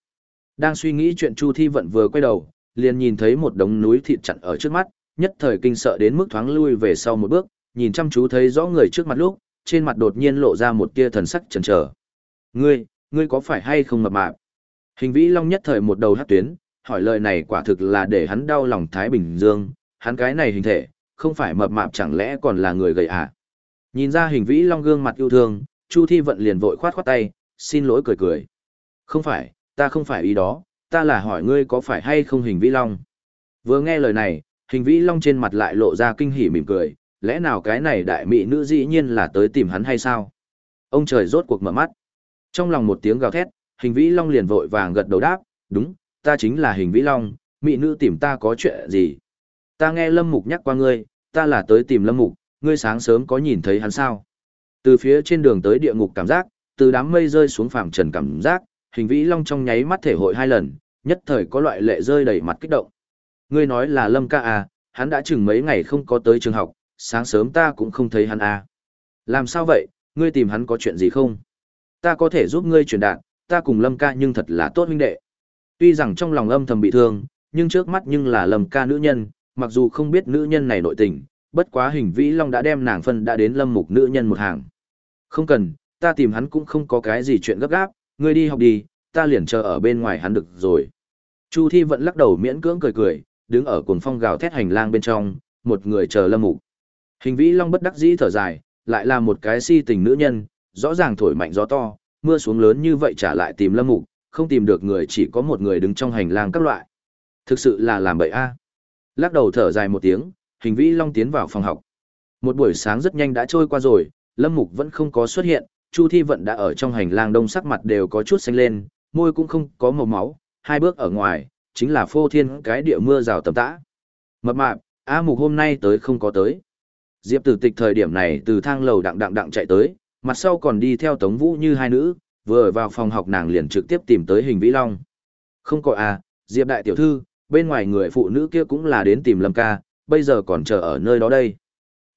Speaker 1: Đang suy nghĩ chuyện Chu Thi Vận vừa quay đầu, liền nhìn thấy một đống núi thịt chặn ở trước mắt, nhất thời kinh sợ đến mức thoáng lui về sau một bước, nhìn chăm chú thấy rõ người trước mặt lúc, trên mặt đột nhiên lộ ra một tia thần sắc chần chờ. Ngươi, ngươi có phải hay không mập mạp? Hình vĩ long nhất thời một đầu hát tuyến, hỏi lời này quả thực là để hắn đau lòng Thái Bình Dương, hắn cái này hình thể, không phải mập mạp chẳng lẽ còn là người gầy à? Nhìn ra hình vĩ long gương mặt yêu thương, Chu Thi Vận liền vội khoát khoát tay, xin lỗi cười cười. Không phải, ta không phải ý đó, ta là hỏi ngươi có phải hay không hình vĩ long. Vừa nghe lời này, hình vĩ long trên mặt lại lộ ra kinh hỉ mỉm cười, lẽ nào cái này đại mỹ nữ dĩ nhiên là tới tìm hắn hay sao? Ông trời rốt cuộc mở mắt. Trong lòng một tiếng gào thét, hình vĩ long liền vội vàng gật đầu đáp, đúng, ta chính là hình vĩ long, mỹ nữ tìm ta có chuyện gì? Ta nghe lâm mục nhắc qua ngươi, ta là tới tìm lâm mục, ngươi sáng sớm có nhìn thấy hắn sao? Từ phía trên đường tới địa ngục cảm giác, từ đám mây rơi xuống phàm trần cảm giác, hình vĩ long trong nháy mắt thể hội hai lần, nhất thời có loại lệ rơi đầy mặt kích động. Ngươi nói là lâm ca à, hắn đã chừng mấy ngày không có tới trường học, sáng sớm ta cũng không thấy hắn à. Làm sao vậy, ngươi tìm hắn có chuyện gì không? Ta có thể giúp ngươi truyền đạt, ta cùng lâm ca nhưng thật là tốt huynh đệ. Tuy rằng trong lòng âm thầm bị thương, nhưng trước mắt nhưng là lâm ca nữ nhân, mặc dù không biết nữ nhân này nội tình, bất quá hình vĩ long đã đem nàng phân đã đến lâm mục nữ nhân một hàng. Không cần, ta tìm hắn cũng không có cái gì chuyện gấp gáp, ngươi đi học đi, ta liền chờ ở bên ngoài hắn được rồi. Chu Thi vẫn lắc đầu miễn cưỡng cười cười, đứng ở cuồng phong gào thét hành lang bên trong, một người chờ lâm mục. Hình vĩ long bất đắc dĩ thở dài, lại là một cái si tình nữ nhân, rõ ràng thổi mạnh gió to, mưa xuống lớn như vậy trả lại tìm lâm mục, không tìm được người chỉ có một người đứng trong hành lang các loại. Thực sự là làm bậy a. Lắc đầu thở dài một tiếng, hình vĩ long tiến vào phòng học. Một buổi sáng rất nhanh đã trôi qua rồi, lâm mục vẫn không có xuất hiện, Chu Thi Vận đã ở trong hành lang đông sắc mặt đều có chút xanh lên, môi cũng không có màu máu, hai bước ở ngoài, chính là phô thiên cái địa mưa rào tầm tã. Mập mạp, A Mục hôm nay tới không có tới. Diệp Tử Tịch thời điểm này từ thang lầu đặng đặng đặng chạy tới, mặt sau còn đi theo Tống Vũ như hai nữ, vừa vào phòng học nàng liền trực tiếp tìm tới hình vĩ long. Không có à, Diệp đại tiểu thư, bên ngoài người phụ nữ kia cũng là đến tìm Lâm ca, bây giờ còn chờ ở nơi đó đây.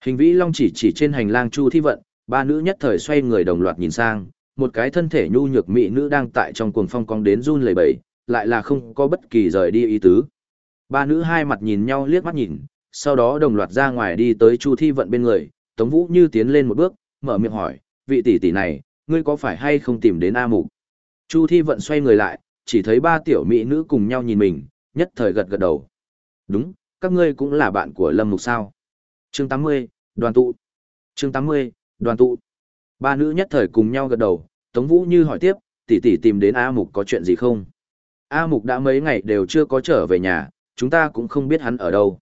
Speaker 1: Hình vĩ long chỉ chỉ trên hành lang Chu Thi Vận, ba nữ nhất thời xoay người đồng loạt nhìn sang, một cái thân thể nhu nhược mỹ nữ đang tại trong cuồng phong cong đến run lẩy bẩy, lại là không có bất kỳ rời đi ý tứ. Ba nữ hai mặt nhìn nhau liếc mắt nhìn, sau đó đồng loạt ra ngoài đi tới Chu Thi Vận bên người, Tống Vũ Như tiến lên một bước, mở miệng hỏi, vị tỷ tỷ này, ngươi có phải hay không tìm đến A Mục? Chu Thi Vận xoay người lại, chỉ thấy ba tiểu mỹ nữ cùng nhau nhìn mình, nhất thời gật gật đầu. Đúng, các ngươi cũng là bạn của Lâm Mục sao? Chương 80, đoàn tụ. Chương 80, đoàn tụ. Ba nữ nhất thời cùng nhau gật đầu, Tống Vũ Như hỏi tiếp, tỷ tỷ tìm đến A Mục có chuyện gì không? A Mục đã mấy ngày đều chưa có trở về nhà, chúng ta cũng không biết hắn ở đâu.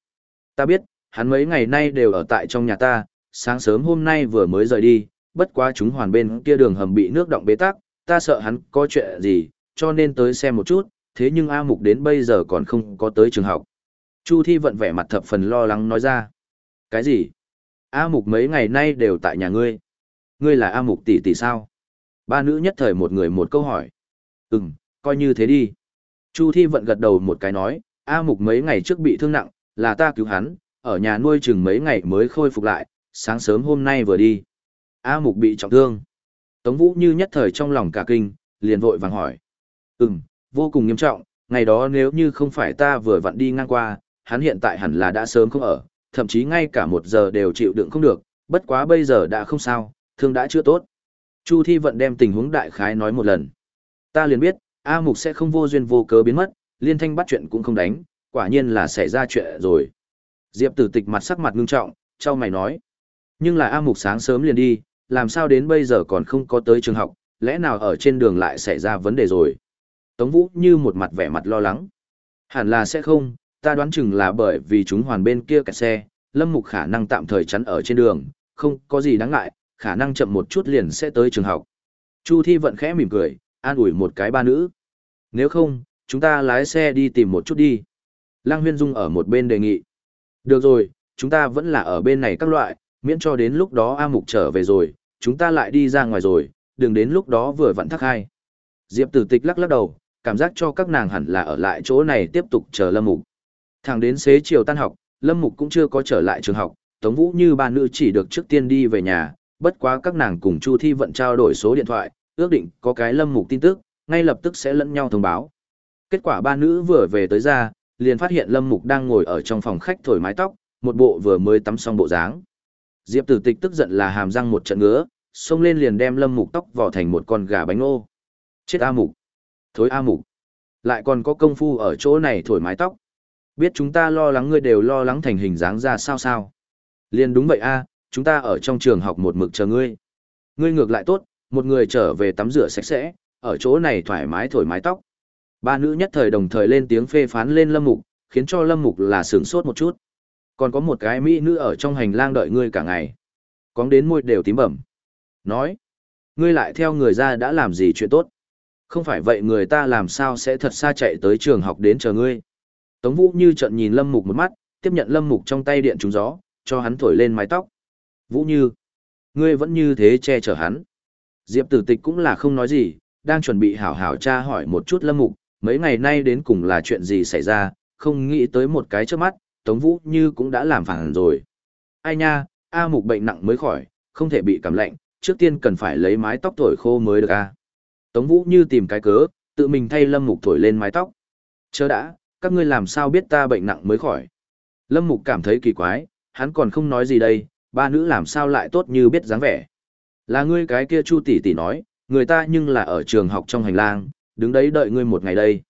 Speaker 1: Ta biết, hắn mấy ngày nay đều ở tại trong nhà ta, sáng sớm hôm nay vừa mới rời đi, bất quá chúng hoàn bên kia đường hầm bị nước động bế tắc, ta sợ hắn có chuyện gì, cho nên tới xem một chút, thế nhưng A Mục đến bây giờ còn không có tới trường học. Chu Thi vận vẻ mặt thập phần lo lắng nói ra. Cái gì? A Mục mấy ngày nay đều tại nhà ngươi. Ngươi là A Mục tỷ tỷ sao? Ba nữ nhất thời một người một câu hỏi. Ừm, coi như thế đi. Chu Thi vận gật đầu một cái nói, A Mục mấy ngày trước bị thương nặng, là ta cứu hắn, ở nhà nuôi chừng mấy ngày mới khôi phục lại, sáng sớm hôm nay vừa đi. A Mục bị trọng thương. Tống Vũ như nhất thời trong lòng cả kinh, liền vội vàng hỏi. Ừm, vô cùng nghiêm trọng, ngày đó nếu như không phải ta vừa vặn đi ngang qua, hắn hiện tại hẳn là đã sớm không ở, thậm chí ngay cả một giờ đều chịu đựng không được, bất quá bây giờ đã không sao, thương đã chưa tốt. Chu Thi Vận đem tình huống đại khái nói một lần. Ta liền biết, A Mục sẽ không vô duyên vô cớ biến mất, liên thanh bắt chuyện cũng không đánh, quả nhiên là xảy ra chuyện rồi. Diệp tử tịch mặt sắc mặt ngưng trọng, trao mày nói. Nhưng là A Mục sáng sớm liền đi, làm sao đến bây giờ còn không có tới trường học, lẽ nào ở trên đường lại xảy ra vấn đề rồi. Tống Vũ như một mặt vẻ mặt lo lắng. Hẳn là sẽ không, ta đoán chừng là bởi vì chúng hoàn bên kia kẹt xe, Lâm Mục khả năng tạm thời chắn ở trên đường, không có gì đáng ngại, khả năng chậm một chút liền sẽ tới trường học. Chu Thi vận khẽ mỉm cười, an ủi một cái ba nữ. Nếu không, chúng ta lái xe đi tìm một chút đi. Lăng Huyên Dung ở một bên đề nghị. Được rồi, chúng ta vẫn là ở bên này các loại, miễn cho đến lúc đó A Mục trở về rồi, chúng ta lại đi ra ngoài rồi, đừng đến lúc đó vừa vặn thắc hai. Diệp tử tịch lắc lắc đầu, cảm giác cho các nàng hẳn là ở lại chỗ này tiếp tục chờ Lâm Mục. Thẳng đến xế chiều tan học, Lâm Mục cũng chưa có trở lại trường học, Tống Vũ như ba nữ chỉ được trước tiên đi về nhà, bất quá các nàng cùng Chu Thi vận trao đổi số điện thoại, ước định có cái Lâm Mục tin tức, ngay lập tức sẽ lẫn nhau thông báo. Kết quả ba nữ vừa về tới ra, liền phát hiện Lâm Mục đang ngồi ở trong phòng khách thổi mái tóc, một bộ vừa mới tắm xong bộ dáng. Diệp Tử Tịch tức giận là hàm răng một trận ngứa, xông lên liền đem Lâm Mục tóc vò thành một con gà bánh ô. Chết A Mục. Thối A Mục. Lại còn có công phu ở chỗ này thổi mái tóc. Biết chúng ta lo lắng ngươi đều lo lắng thành hình dáng ra sao sao. Liền đúng vậy a, chúng ta ở trong trường học một mực chờ ngươi. Ngươi ngược lại tốt, một người trở về tắm rửa sạch sẽ, ở chỗ này thoải mái thổi mái tóc. Ba nữ nhất thời đồng thời lên tiếng phê phán lên Lâm Mục, khiến cho Lâm Mục là sướng sốt một chút. Còn có một cái mỹ nữ ở trong hành lang đợi ngươi cả ngày. Cóng đến môi đều tím bẩm. Nói, ngươi lại theo người ra đã làm gì chuyện tốt. Không phải vậy người ta làm sao sẽ thật xa chạy tới trường học đến chờ ngươi. Tống Vũ như trận nhìn Lâm Mục một mắt, tiếp nhận Lâm Mục trong tay điện trúng gió, cho hắn thổi lên mái tóc. Vũ như, ngươi vẫn như thế che chở hắn. Diệp tử tịch cũng là không nói gì, đang chuẩn bị hảo hảo tra hỏi một chút Lâm Mục, mấy ngày nay đến cùng là chuyện gì xảy ra, không nghĩ tới một cái trước mắt, Tống Vũ như cũng đã làm phản rồi. Ai nha, A Mục bệnh nặng mới khỏi, không thể bị cảm lạnh, trước tiên cần phải lấy mái tóc thổi khô mới được a. Tống Vũ như tìm cái cớ, tự mình thay Lâm Mục thổi lên mái tóc. Chớ đã, các ngươi làm sao biết ta bệnh nặng mới khỏi. Lâm Mục cảm thấy kỳ quái, hắn còn không nói gì đây, ba nữ làm sao lại tốt như biết dáng vẻ. Là ngươi cái kia Chu tỷ tỷ nói, người ta nhưng là ở trường học trong hành lang, đứng đấy đợi ngươi một ngày đây.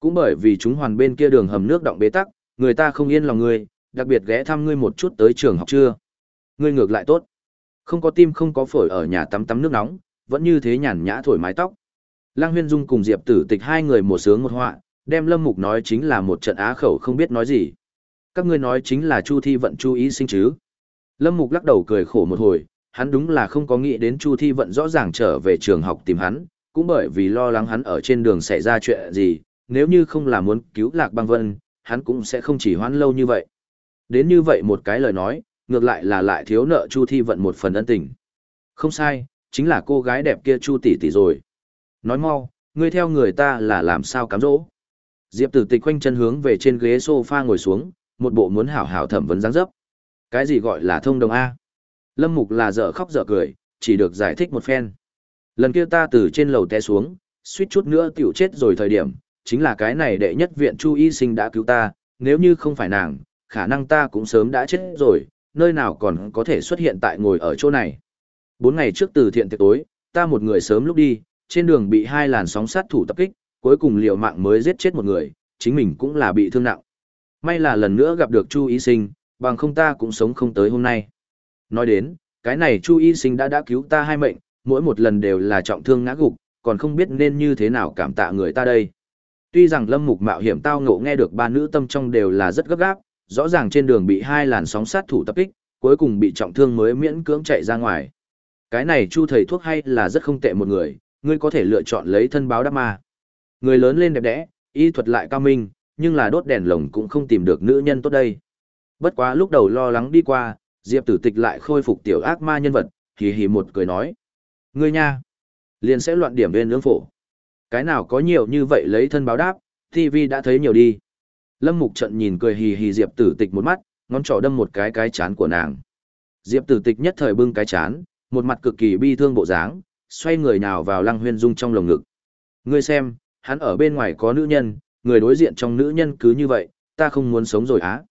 Speaker 1: Cũng bởi vì chúng hoàn bên kia đường hầm nước động bế tắc, người ta không yên lòng ngươi, đặc biệt ghé thăm ngươi một chút tới trường học chưa. Ngươi ngược lại tốt. Không có tim không có phổi ở nhà tắm tắm nước nóng, vẫn như thế nhàn nhã thổi mái tóc. Lang Huyên Dung cùng Diệp Tử Tịch hai người một sướng một họa, đem Lâm Mục nói chính là một trận á khẩu không biết nói gì. Các ngươi nói chính là Chu Thi Vận chú ý sinh chứ. Lâm Mục lắc đầu cười khổ một hồi, hắn đúng là không có nghĩ đến Chu Thi Vận rõ ràng trở về trường học tìm hắn, cũng bởi vì lo lắng hắn ở trên đường xảy ra chuyện gì, nếu như không là muốn cứu Lạc Băng Vân, hắn cũng sẽ không chỉ hoãn lâu như vậy. Đến như vậy một cái lời nói, ngược lại là lại thiếu nợ Chu Thi Vận một phần ân tình. Không sai, chính là cô gái đẹp kia Chu tỷ tỷ rồi. Nói mau, ngươi theo người ta là làm sao cám dỗ. Diệp Tử Tịch quanh chân hướng về trên ghế sofa ngồi xuống, một bộ muốn hảo hảo thẩm vấn dáng dấp. Cái gì gọi là thông đồng a? Lâm Mục là dở khóc dở cười, chỉ được giải thích một phen. Lần kia ta từ trên lầu té xuống, suýt chút nữa tiểu chết rồi thời điểm, chính là cái này đệ nhất viện Chu Y Sinh đã cứu ta, nếu như không phải nàng, khả năng ta cũng sớm đã chết rồi, nơi nào còn có thể xuất hiện tại ngồi ở chỗ này. Bốn ngày trước từ thiện tiệc tối, ta một người sớm lúc đi, trên đường bị hai làn sóng sát thủ tập kích, cuối cùng liều mạng mới giết chết một người, chính mình cũng là bị thương nặng. May là lần nữa gặp được Chu Y Sinh, bằng không ta cũng sống không tới hôm nay. Nói đến, cái này Chu Y Sinh đã đã cứu ta hai mệnh, mỗi một lần đều là trọng thương ngã gục, còn không biết nên như thế nào cảm tạ người ta đây. Tuy rằng Lâm Mục mạo hiểm tao ngộ nghe được ba nữ tâm trong đều là rất gấp gáp, rõ ràng trên đường bị hai làn sóng sát thủ tập kích, cuối cùng bị trọng thương mới miễn cưỡng chạy ra ngoài. Cái này Chu thầy thuốc hay là rất không tệ một người, ngươi có thể lựa chọn lấy thân báo đáp ma. Người lớn lên đẹp đẽ, y thuật lại cao minh, nhưng là đốt đèn lồng cũng không tìm được nữ nhân tốt đây. Bất quá lúc đầu lo lắng đi qua, Diệp tử tịch lại khôi phục tiểu ác ma nhân vật, hì hì một cười nói. Ngươi nha, liền sẽ loạn điểm bên ương phổ. Cái nào có nhiều như vậy lấy thân báo đáp, TV đã thấy nhiều đi. Lâm Mục trận nhìn cười hì hì Diệp tử tịch một mắt, ngón trỏ đâm một cái cái chán của nàng. Diệp tử tịch nhất thời bưng cái chán, một mặt cực kỳ bi thương bộ dáng, xoay người nào vào lăng huyên dung trong lồng ngực. Ngươi xem, hắn ở bên ngoài có nữ nhân, người đối diện trong nữ nhân cứ như vậy, ta không muốn sống rồi á.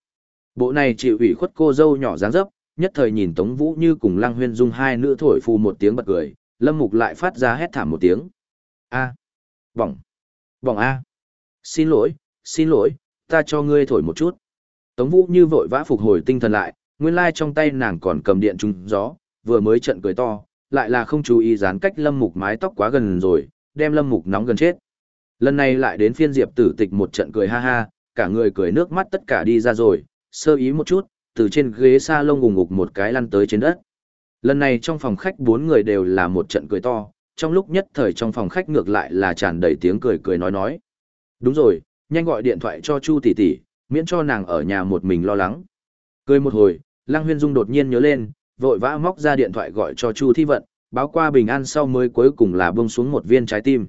Speaker 1: Bộ này chịu ủy khuất cô dâu nhỏ dáng dấp, nhất thời nhìn Tống Vũ như cùng lăng huyên dung hai nữ thổi phù một tiếng bật cười, lâm mục lại phát ra hét thảm một tiếng. A. Bỏng. Bỏng A. Xin lỗi, xin lỗi, ta cho ngươi thổi một chút. Tống Vũ như vội vã phục hồi tinh thần lại, nguyên lai trong tay nàng còn cầm điện trung gió, vừa mới trận cười to, lại là không chú ý dán cách lâm mục mái tóc quá gần rồi, đem lâm mục nóng gần chết. Lần này lại đến phiên diệp tử tịch một trận cười ha ha, cả người cười nước mắt tất cả đi ra rồi, sơ ý một chút, từ trên ghế sa lông ngùng ngục một cái lăn tới trên đất. Lần này trong phòng khách bốn người đều là một trận cười to, trong lúc nhất thời trong phòng khách ngược lại là tràn đầy tiếng cười cười nói nói. Đúng rồi, nhanh gọi điện thoại cho Chu tỷ tỷ, miễn cho nàng ở nhà một mình lo lắng. Cười một hồi, Lăng Huyên Dung đột nhiên nhớ lên, vội vã móc ra điện thoại gọi cho Chu Thi Vận, báo qua bình an sau mới cuối cùng là bông xuống một viên trái tim.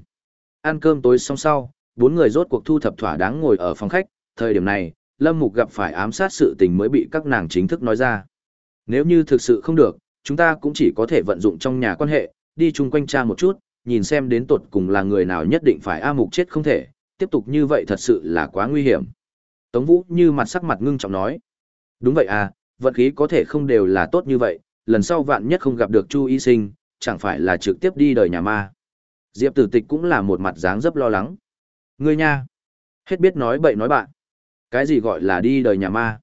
Speaker 1: Ăn cơm tối xong sau, bốn người rốt cuộc thu thập thỏa đáng ngồi ở phòng khách, thời điểm này, Lâm Mục gặp phải ám sát sự tình mới bị các nàng chính thức nói ra. Nếu như thực sự không được, chúng ta cũng chỉ có thể vận dụng trong nhà quan hệ, đi chung quanh cha một chút, nhìn xem đến tột cùng là người nào nhất định phải A Mục chết không thể, tiếp tục như vậy thật sự là quá nguy hiểm. Tống Vũ như mặt sắc mặt ngưng trọng nói. Đúng vậy à, vận khí có thể không đều là tốt như vậy, lần sau vạn nhất không gặp được Chu Y Sinh, chẳng phải là trực tiếp đi đời nhà ma. Diệp tử tịch cũng là một mặt dáng rất lo lắng. Ngươi nha, hết biết nói bậy nói bạn. Cái gì gọi là đi đời nhà ma?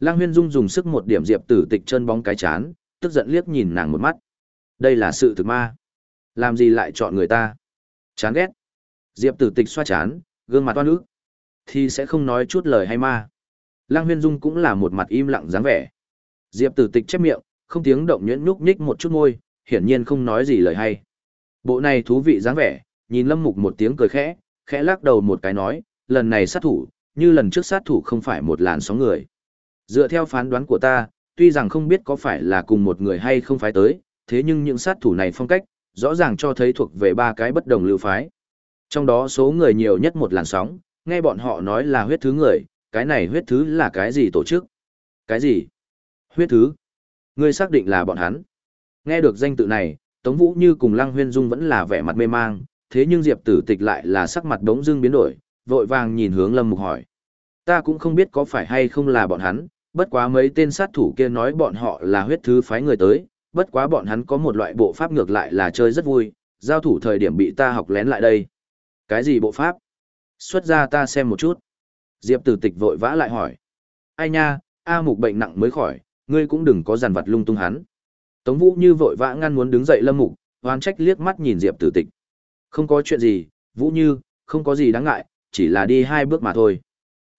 Speaker 1: Lăng Huyên Dung dùng sức một điểm Diệp tử tịch chân bóng cái chán, tức giận liếc nhìn nàng một mắt. Đây là sự thực ma. Làm gì lại chọn người ta? Chán ghét. Diệp tử tịch xoa chán, gương mặt oan ức. Thì sẽ không nói chút lời hay ma. Lăng Huyên Dung cũng là một mặt im lặng dáng vẻ. Diệp tử tịch chép miệng, không tiếng động nhuyễn nhúc nhích một chút môi, hiển nhiên không nói gì lời hay. Bộ này thú vị dáng vẻ, nhìn Lâm Mục một tiếng cười khẽ, khẽ lắc đầu một cái nói, lần này sát thủ, như lần trước sát thủ không phải một làn sóng người. Dựa theo phán đoán của ta, tuy rằng không biết có phải là cùng một người hay không phải tới, thế nhưng những sát thủ này phong cách, rõ ràng cho thấy thuộc về ba cái bất đồng lưu phái. Trong đó số người nhiều nhất một làn sóng, nghe bọn họ nói là huyết thứ người, cái này huyết thứ là cái gì tổ chức? Cái gì? Huyết thứ? Ngươi xác định là bọn hắn. Nghe được danh tự này, Tống Vũ như cùng Lăng Huyên Dung vẫn là vẻ mặt mê mang, thế nhưng Diệp Tử Tịch lại là sắc mặt đống dưng biến đổi, vội vàng nhìn hướng Lâm Mục hỏi. Ta cũng không biết có phải hay không là bọn hắn, bất quá mấy tên sát thủ kia nói bọn họ là huyết thứ phái người tới, bất quá bọn hắn có một loại bộ pháp ngược lại là chơi rất vui, giao thủ thời điểm bị ta học lén lại đây. Cái gì bộ pháp? Xuất ra ta xem một chút. Diệp tử tịch vội vã lại hỏi. Ai nha, A mục bệnh nặng mới khỏi, ngươi cũng đừng có giàn vật lung tung hắn. Tống vũ như vội vã ngăn muốn đứng dậy lâm mục, hoán trách liếc mắt nhìn Diệp tử tịch. Không có chuyện gì, vũ như, không có gì đáng ngại, chỉ là đi hai bước mà thôi.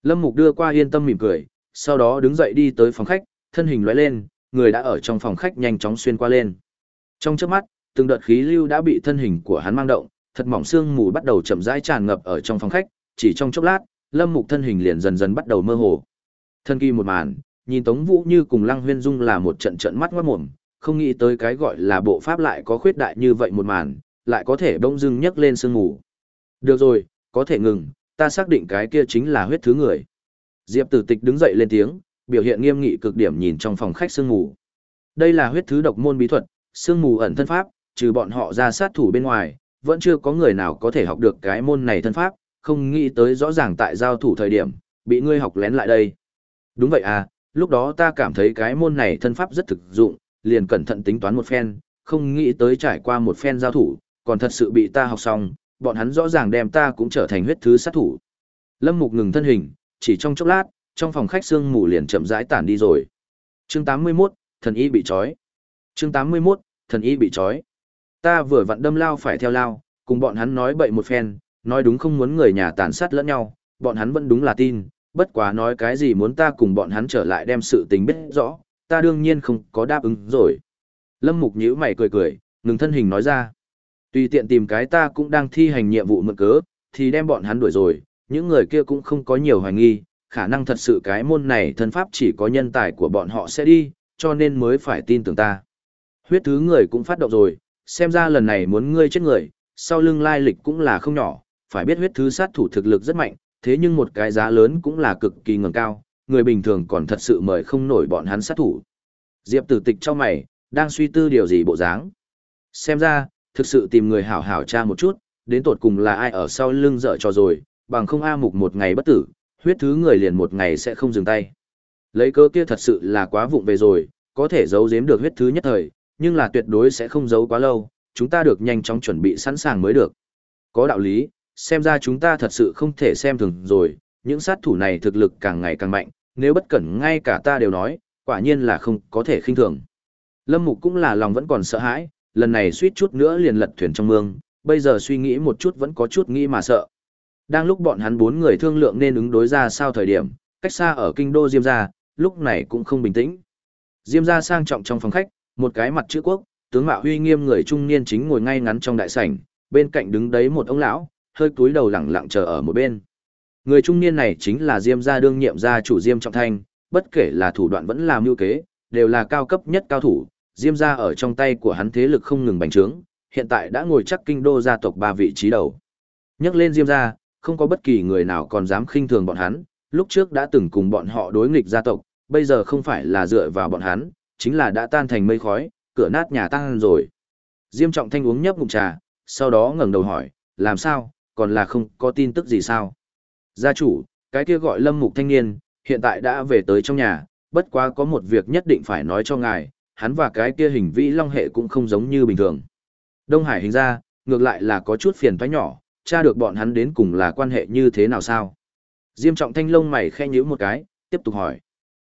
Speaker 1: Lâm mục đưa qua yên tâm mỉm cười, sau đó đứng dậy đi tới phòng khách, thân hình lóe lên, người đã ở trong phòng khách nhanh chóng xuyên qua lên. Trong chớp mắt, từng đợt khí lưu đã bị thân hình của hắn mang động, thật mỏng xương mù bắt đầu chậm rãi tràn ngập ở trong phòng khách, chỉ trong chốc lát, Lâm Mục thân hình liền dần dần bắt đầu mơ hồ. Thân kỳ một màn, nhìn Tống Vũ như cùng Lăng Huyên Dung là một trận trận mắt ngoát mồm, không nghĩ tới cái gọi là bộ pháp lại có khuyết đại như vậy một màn, lại có thể bỗng dưng nhấc lên sương mù. Được rồi, có thể ngừng, ta xác định cái kia chính là huyết thứ người. Diệp Tử Tịch đứng dậy lên tiếng, biểu hiện nghiêm nghị cực điểm nhìn trong phòng khách sương mù. Đây là huyết thứ độc môn bí thuật, sương mù ẩn thân pháp, trừ bọn họ ra sát thủ bên ngoài, vẫn chưa có người nào có thể học được cái môn này thân pháp, không nghĩ tới rõ ràng tại giao thủ thời điểm, bị ngươi học lén lại đây. Đúng vậy à, lúc đó ta cảm thấy cái môn này thân pháp rất thực dụng, liền cẩn thận tính toán một phen, không nghĩ tới trải qua một phen giao thủ, còn thật sự bị ta học xong, bọn hắn rõ ràng đem ta cũng trở thành huyết thứ sát thủ. Lâm Mục ngừng thân hình, chỉ trong chốc lát, trong phòng khách sương mù liền chậm rãi tản đi rồi. Chương 81, thần y bị trói. Chương 81, thần y bị trói. Ta vừa vặn đâm lao phải theo lao, cùng bọn hắn nói bậy một phen, nói đúng không muốn người nhà tàn sát lẫn nhau, bọn hắn vẫn đúng là tin, bất quá nói cái gì muốn ta cùng bọn hắn trở lại đem sự tình biết rõ, ta đương nhiên không có đáp ứng rồi. Lâm Mục nhíu mày cười cười, ngừng thân hình nói ra. Tùy tiện tìm cái ta cũng đang thi hành nhiệm vụ mượn cớ, thì đem bọn hắn đuổi rồi, những người kia cũng không có nhiều hoài nghi, khả năng thật sự cái môn này thân pháp chỉ có nhân tài của bọn họ sẽ đi, cho nên mới phải tin tưởng ta. Huyết thứ người cũng phát động rồi, xem ra lần này muốn ngươi chết người, sau lưng lai lịch cũng là không nhỏ, phải biết huyết thứ sát thủ thực lực rất mạnh, thế nhưng một cái giá lớn cũng là cực kỳ ngẩng cao, người bình thường còn thật sự mời không nổi bọn hắn sát thủ. Diệp tử tịch trong mày, đang suy tư điều gì bộ dáng. Xem ra, thực sự tìm người hảo hảo tra một chút, đến tột cùng là ai ở sau lưng dở cho rồi, bằng không A mục một ngày bất tử, huyết thứ người liền một ngày sẽ không dừng tay. Lấy cơ kia thật sự là quá vụng về rồi, có thể giấu giếm được huyết thứ nhất thời, nhưng là tuyệt đối sẽ không giấu quá lâu, chúng ta được nhanh chóng chuẩn bị sẵn sàng mới được. Có đạo lý, xem ra chúng ta thật sự không thể xem thường rồi, những sát thủ này thực lực càng ngày càng mạnh, nếu bất cẩn ngay cả ta đều nói, quả nhiên là không có thể khinh thường. Lâm Mục cũng là lòng vẫn còn sợ hãi, lần này suýt chút nữa liền lật thuyền trong mương, bây giờ suy nghĩ một chút vẫn có chút nghĩ mà sợ. Đang lúc bọn hắn bốn người thương lượng nên ứng đối ra sao thời điểm, cách xa ở kinh đô Diêm gia, lúc này cũng không bình tĩnh. Diêm gia sang trọng trong phòng khách, một cái mặt chữ quốc, tướng mạo huy nghiêm người trung niên chính ngồi ngay ngắn trong đại sảnh, bên cạnh đứng đấy một ông lão, hơi cúi đầu lẳng lặng chờ ở một bên. Người trung niên này chính là Diêm gia đương nhiệm gia chủ Diêm Trọng Thanh, bất kể là thủ đoạn vẫn là mưu kế, đều là cao cấp nhất cao thủ, Diêm gia ở trong tay của hắn thế lực không ngừng bành trướng, hiện tại đã ngồi chắc kinh đô gia tộc ba vị trí đầu. Nhắc lên Diêm gia, không có bất kỳ người nào còn dám khinh thường bọn hắn, lúc trước đã từng cùng bọn họ đối nghịch gia tộc, bây giờ không phải là dựa vào bọn hắn, chính là đã tan thành mây khói, cửa nát nhà tan rồi. Diêm Trọng Thanh uống nhấp ngụm trà, sau đó ngẩng đầu hỏi, làm sao, còn là không có tin tức gì sao? Gia chủ, cái kia gọi Lâm Mục thanh niên, hiện tại đã về tới trong nhà, bất quá có một việc nhất định phải nói cho ngài, hắn và cái kia hình vĩ long hệ cũng không giống như bình thường. Đông Hải hình ra, ngược lại là có chút phiền toái nhỏ, tra được bọn hắn đến cùng là quan hệ như thế nào sao? Diêm trọng thanh lông mày khe nhíu một cái, tiếp tục hỏi.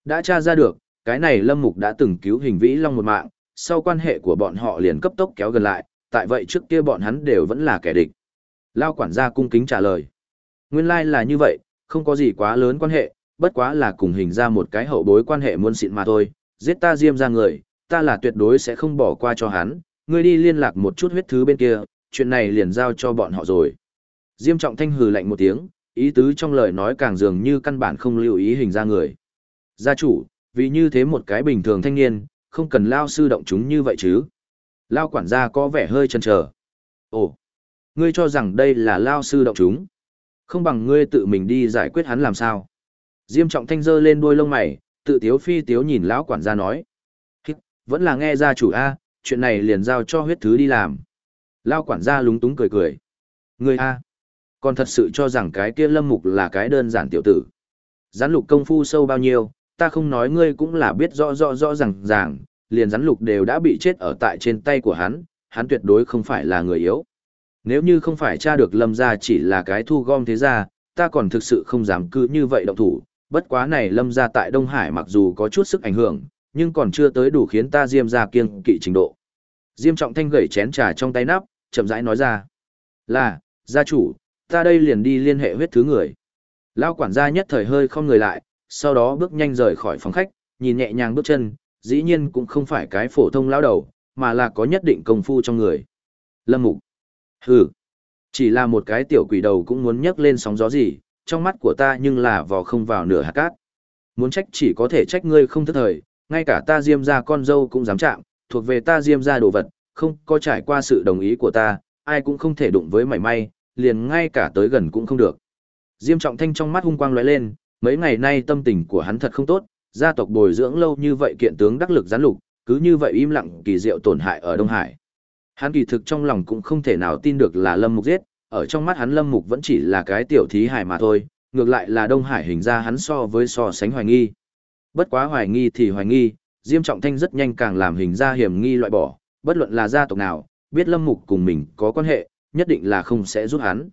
Speaker 1: Đã tra ra được, cái này Lâm Mục đã từng cứu hình vĩ long một mạng, sau quan hệ của bọn họ liền cấp tốc kéo gần lại, tại vậy trước kia bọn hắn đều vẫn là kẻ địch. Lao quản gia cung kính trả lời. Nguyên lai like là như vậy, không có gì quá lớn quan hệ, bất quá là cùng hình ra một cái hậu bối quan hệ muôn xịn mà thôi, giết ta diêm ra người, ta là tuyệt đối sẽ không bỏ qua cho hắn, ngươi đi liên lạc một chút huyết thứ bên kia, chuyện này liền giao cho bọn họ rồi. Diêm trọng thanh hừ lạnh một tiếng, ý tứ trong lời nói càng dường như căn bản không lưu ý hình ra người. Gia chủ, vì như thế một cái bình thường thanh niên, không cần lao sư động chúng như vậy chứ. Lao quản gia có vẻ hơi chần chờ. Ồ, ngươi cho rằng đây là lao sư động chúng. Không bằng ngươi tự mình đi giải quyết hắn làm sao. Diêm trọng thanh dơ lên đuôi lông mày, tự tiếu phi tiếu nhìn lão quản gia nói. Vẫn là nghe gia chủ A, chuyện này liền giao cho huyết thứ đi làm. Lao quản gia lúng túng cười cười. Ngươi A, còn thật sự cho rằng cái kia lâm mục là cái đơn giản tiểu tử. Gián lục công phu sâu bao nhiêu, ta không nói ngươi cũng là biết rõ rõ rõ ràng ràng, liền rắn lục đều đã bị chết ở tại trên tay của hắn, hắn tuyệt đối không phải là người yếu. Nếu như không phải tra được lâm gia chỉ là cái thu gom thế gia, ta còn thực sự không dám cứ như vậy động thủ, bất quá này lâm gia tại Đông Hải mặc dù có chút sức ảnh hưởng, nhưng còn chưa tới đủ khiến ta diêm gia kiêng kỵ trình độ. Diêm trọng thanh gẩy chén trà trong tay nắp, chậm rãi nói ra. Là, gia chủ, ta đây liền đi liên hệ huyết thứ người. Lao quản gia nhất thời hơi không người lại, sau đó bước nhanh rời khỏi phòng khách, nhìn nhẹ nhàng bước chân, dĩ nhiên cũng không phải cái phổ thông lão đầu, mà là có nhất định công phu trong người. Lâm Mục. Hừ. Chỉ là một cái tiểu quỷ đầu cũng muốn nhấc lên sóng gió gì, trong mắt của ta nhưng là vò không vào nửa hạt cát. Muốn trách chỉ có thể trách ngươi không thức thời, ngay cả ta diêm ra con dâu cũng dám chạm, thuộc về ta diêm ra đồ vật, không có trải qua sự đồng ý của ta, ai cũng không thể đụng với mảy may, liền ngay cả tới gần cũng không được. Diêm trọng thanh trong mắt hung quang lóe lên, mấy ngày nay tâm tình của hắn thật không tốt, gia tộc bồi dưỡng lâu như vậy kiện tướng đắc lực gián lục, cứ như vậy im lặng kỳ diệu tổn hại ở Đông Hải. Hắn kỳ thực trong lòng cũng không thể nào tin được là Lâm Mục giết, ở trong mắt hắn Lâm Mục vẫn chỉ là cái tiểu thí hài mà thôi, ngược lại là Đông Hải hình ra hắn so với so sánh hoài nghi. Bất quá hoài nghi thì hoài nghi, Diêm Trọng Thanh rất nhanh càng làm hình ra hiểm nghi loại bỏ, bất luận là gia tộc nào, biết Lâm Mục cùng mình có quan hệ, nhất định là không sẽ giúp hắn.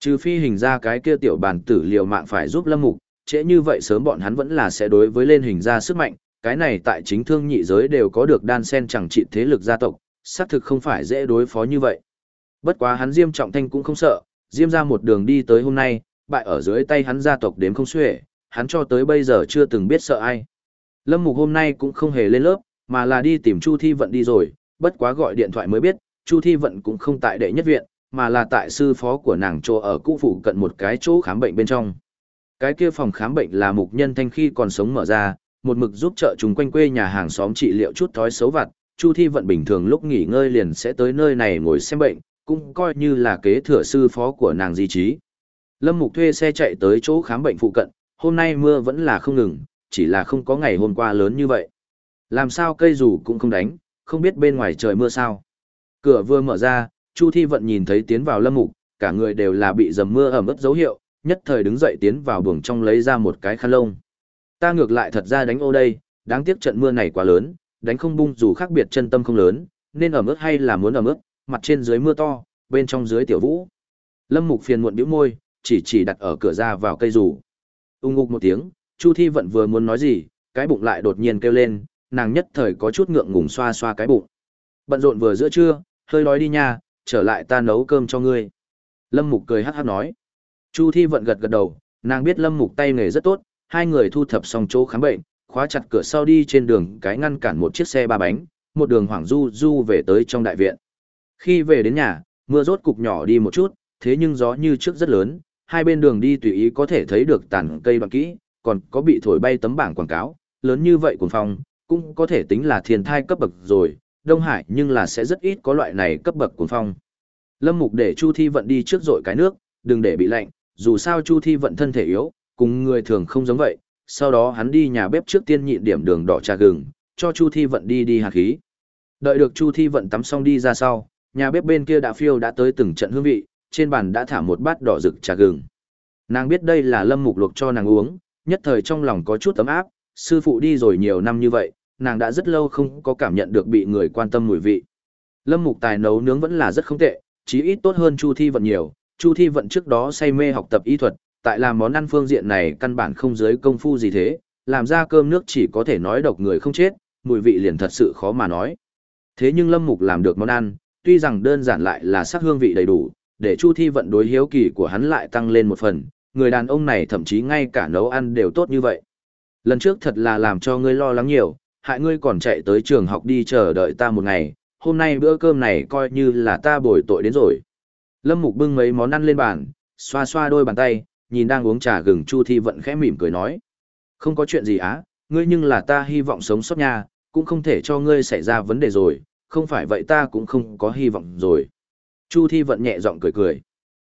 Speaker 1: Trừ phi hình ra cái kia tiểu bản tử liều mạng phải giúp Lâm Mục, trễ như vậy sớm bọn hắn vẫn là sẽ đối với lên hình ra sức mạnh, cái này tại chính thương nhị giới đều có được đan sen chẳng trị thế lực gia tộc, xác thực không phải dễ đối phó như vậy. Bất quá hắn Diêm Trọng Thanh cũng không sợ, Diêm ra một đường đi tới hôm nay, bại ở dưới tay hắn gia tộc đếm không xuể, hắn cho tới bây giờ chưa từng biết sợ ai. Lâm Mục hôm nay cũng không hề lên lớp, mà là đi tìm Chu Thi Vận đi rồi, bất quá gọi điện thoại mới biết, Chu Thi Vận cũng không tại đệ nhất viện, mà là tại sư phó của nàng chỗ ở cũ phụ cận một cái chỗ khám bệnh bên trong. Cái kia phòng khám bệnh là mục nhân thanh khi còn sống mở ra, một mực giúp trợ chúng quanh quê nhà hàng xóm trị liệu chút thói xấu vặt, Chu Thi vận bình thường lúc nghỉ ngơi liền sẽ tới nơi này ngồi xem bệnh, cũng coi như là kế thừa sư phó của nàng di trí. Lâm Mục thuê xe chạy tới chỗ khám bệnh phụ cận, hôm nay mưa vẫn là không ngừng, chỉ là không có ngày hôm qua lớn như vậy. Làm sao cây dù cũng không đánh, không biết bên ngoài trời mưa sao. Cửa vừa mở ra, Chu Thi Vận nhìn thấy tiến vào lâm mục, cả người đều là bị dầm mưa ẩm ướt dấu hiệu, nhất thời đứng dậy tiến vào buồng trong lấy ra một cái khăn lông. Ta ngược lại thật ra đánh ô đây, đáng tiếc trận mưa này quá lớn, đánh không bung dù khác biệt chân tâm không lớn, nên ẩm ướt hay là muốn ẩm ướt, mặt trên dưới mưa to, bên trong dưới tiểu vũ. Lâm Mục phiền muộn bĩu môi, chỉ chỉ đặt ở cửa ra vào cây rủ. Ung ngục một tiếng, Chu Thi Vận vừa muốn nói gì, cái bụng lại đột nhiên kêu lên, nàng nhất thời có chút ngượng ngùng xoa xoa cái bụng. Bận rộn vừa giữa trưa, hơi đói đi nha, trở lại ta nấu cơm cho ngươi. Lâm Mục cười hát hát nói. Chu Thi Vận gật gật đầu, nàng biết Lâm Mục tay nghề rất tốt, hai người thu thập xong chỗ khám bệnh, khóa chặt cửa sau đi trên đường cái ngăn cản một chiếc xe ba bánh, một đường hoảng du du về tới trong đại viện. Khi về đến nhà, mưa rốt cục nhỏ đi một chút, thế nhưng gió như trước rất lớn, hai bên đường đi tùy ý có thể thấy được tàn cây bằng kỹ, còn có bị thổi bay tấm bảng quảng cáo, lớn như vậy cuồng phong, cũng có thể tính là thiên thai cấp bậc rồi, Đông Hải nhưng là sẽ rất ít có loại này cấp bậc cuồng phong. Lâm Mục để Chu Thi Vận đi trước dội cái nước, đừng để bị lạnh, dù sao Chu Thi Vận thân thể yếu, cùng người thường không giống vậy, sau đó hắn đi nhà bếp trước tiên nhịn điểm đường đỏ trà gừng, cho Chu Thi Vận đi đi hạt khí. Đợi được Chu Thi Vận tắm xong đi ra sau, nhà bếp bên kia đã phiêu đã tới từng trận hương vị, trên bàn đã thả một bát đỏ rực trà gừng. Nàng biết đây là Lâm Mục luộc cho nàng uống, nhất thời trong lòng có chút ấm áp, sư phụ đi rồi nhiều năm như vậy, nàng đã rất lâu không có cảm nhận được bị người quan tâm mùi vị. Lâm Mục tài nấu nướng vẫn là rất không tệ, chí ít tốt hơn Chu Thi Vận nhiều, Chu Thi Vận trước đó say mê học tập y thuật, tại làm món ăn phương diện này căn bản không giới công phu gì thế, làm ra cơm nước chỉ có thể nói độc người không chết, mùi vị liền thật sự khó mà nói. Thế nhưng Lâm Mục làm được món ăn, tuy rằng đơn giản lại là sắc hương vị đầy đủ, để Chu Thi vận đối hiếu kỳ của hắn lại tăng lên một phần, người đàn ông này thậm chí ngay cả nấu ăn đều tốt như vậy. Lần trước thật là làm cho ngươi lo lắng nhiều, hại ngươi còn chạy tới trường học đi chờ đợi ta một ngày, hôm nay bữa cơm này coi như là ta bồi tội đến rồi. Lâm Mục bưng mấy món ăn lên bàn, xoa xoa đôi bàn tay, nhìn đang uống trà gừng Chu Thi vận khẽ mỉm cười nói. Không có chuyện gì á, ngươi nhưng là ta hy vọng sống sót nha, cũng không thể cho ngươi xảy ra vấn đề rồi, không phải vậy ta cũng không có hy vọng rồi. Chu Thi vận nhẹ giọng cười cười.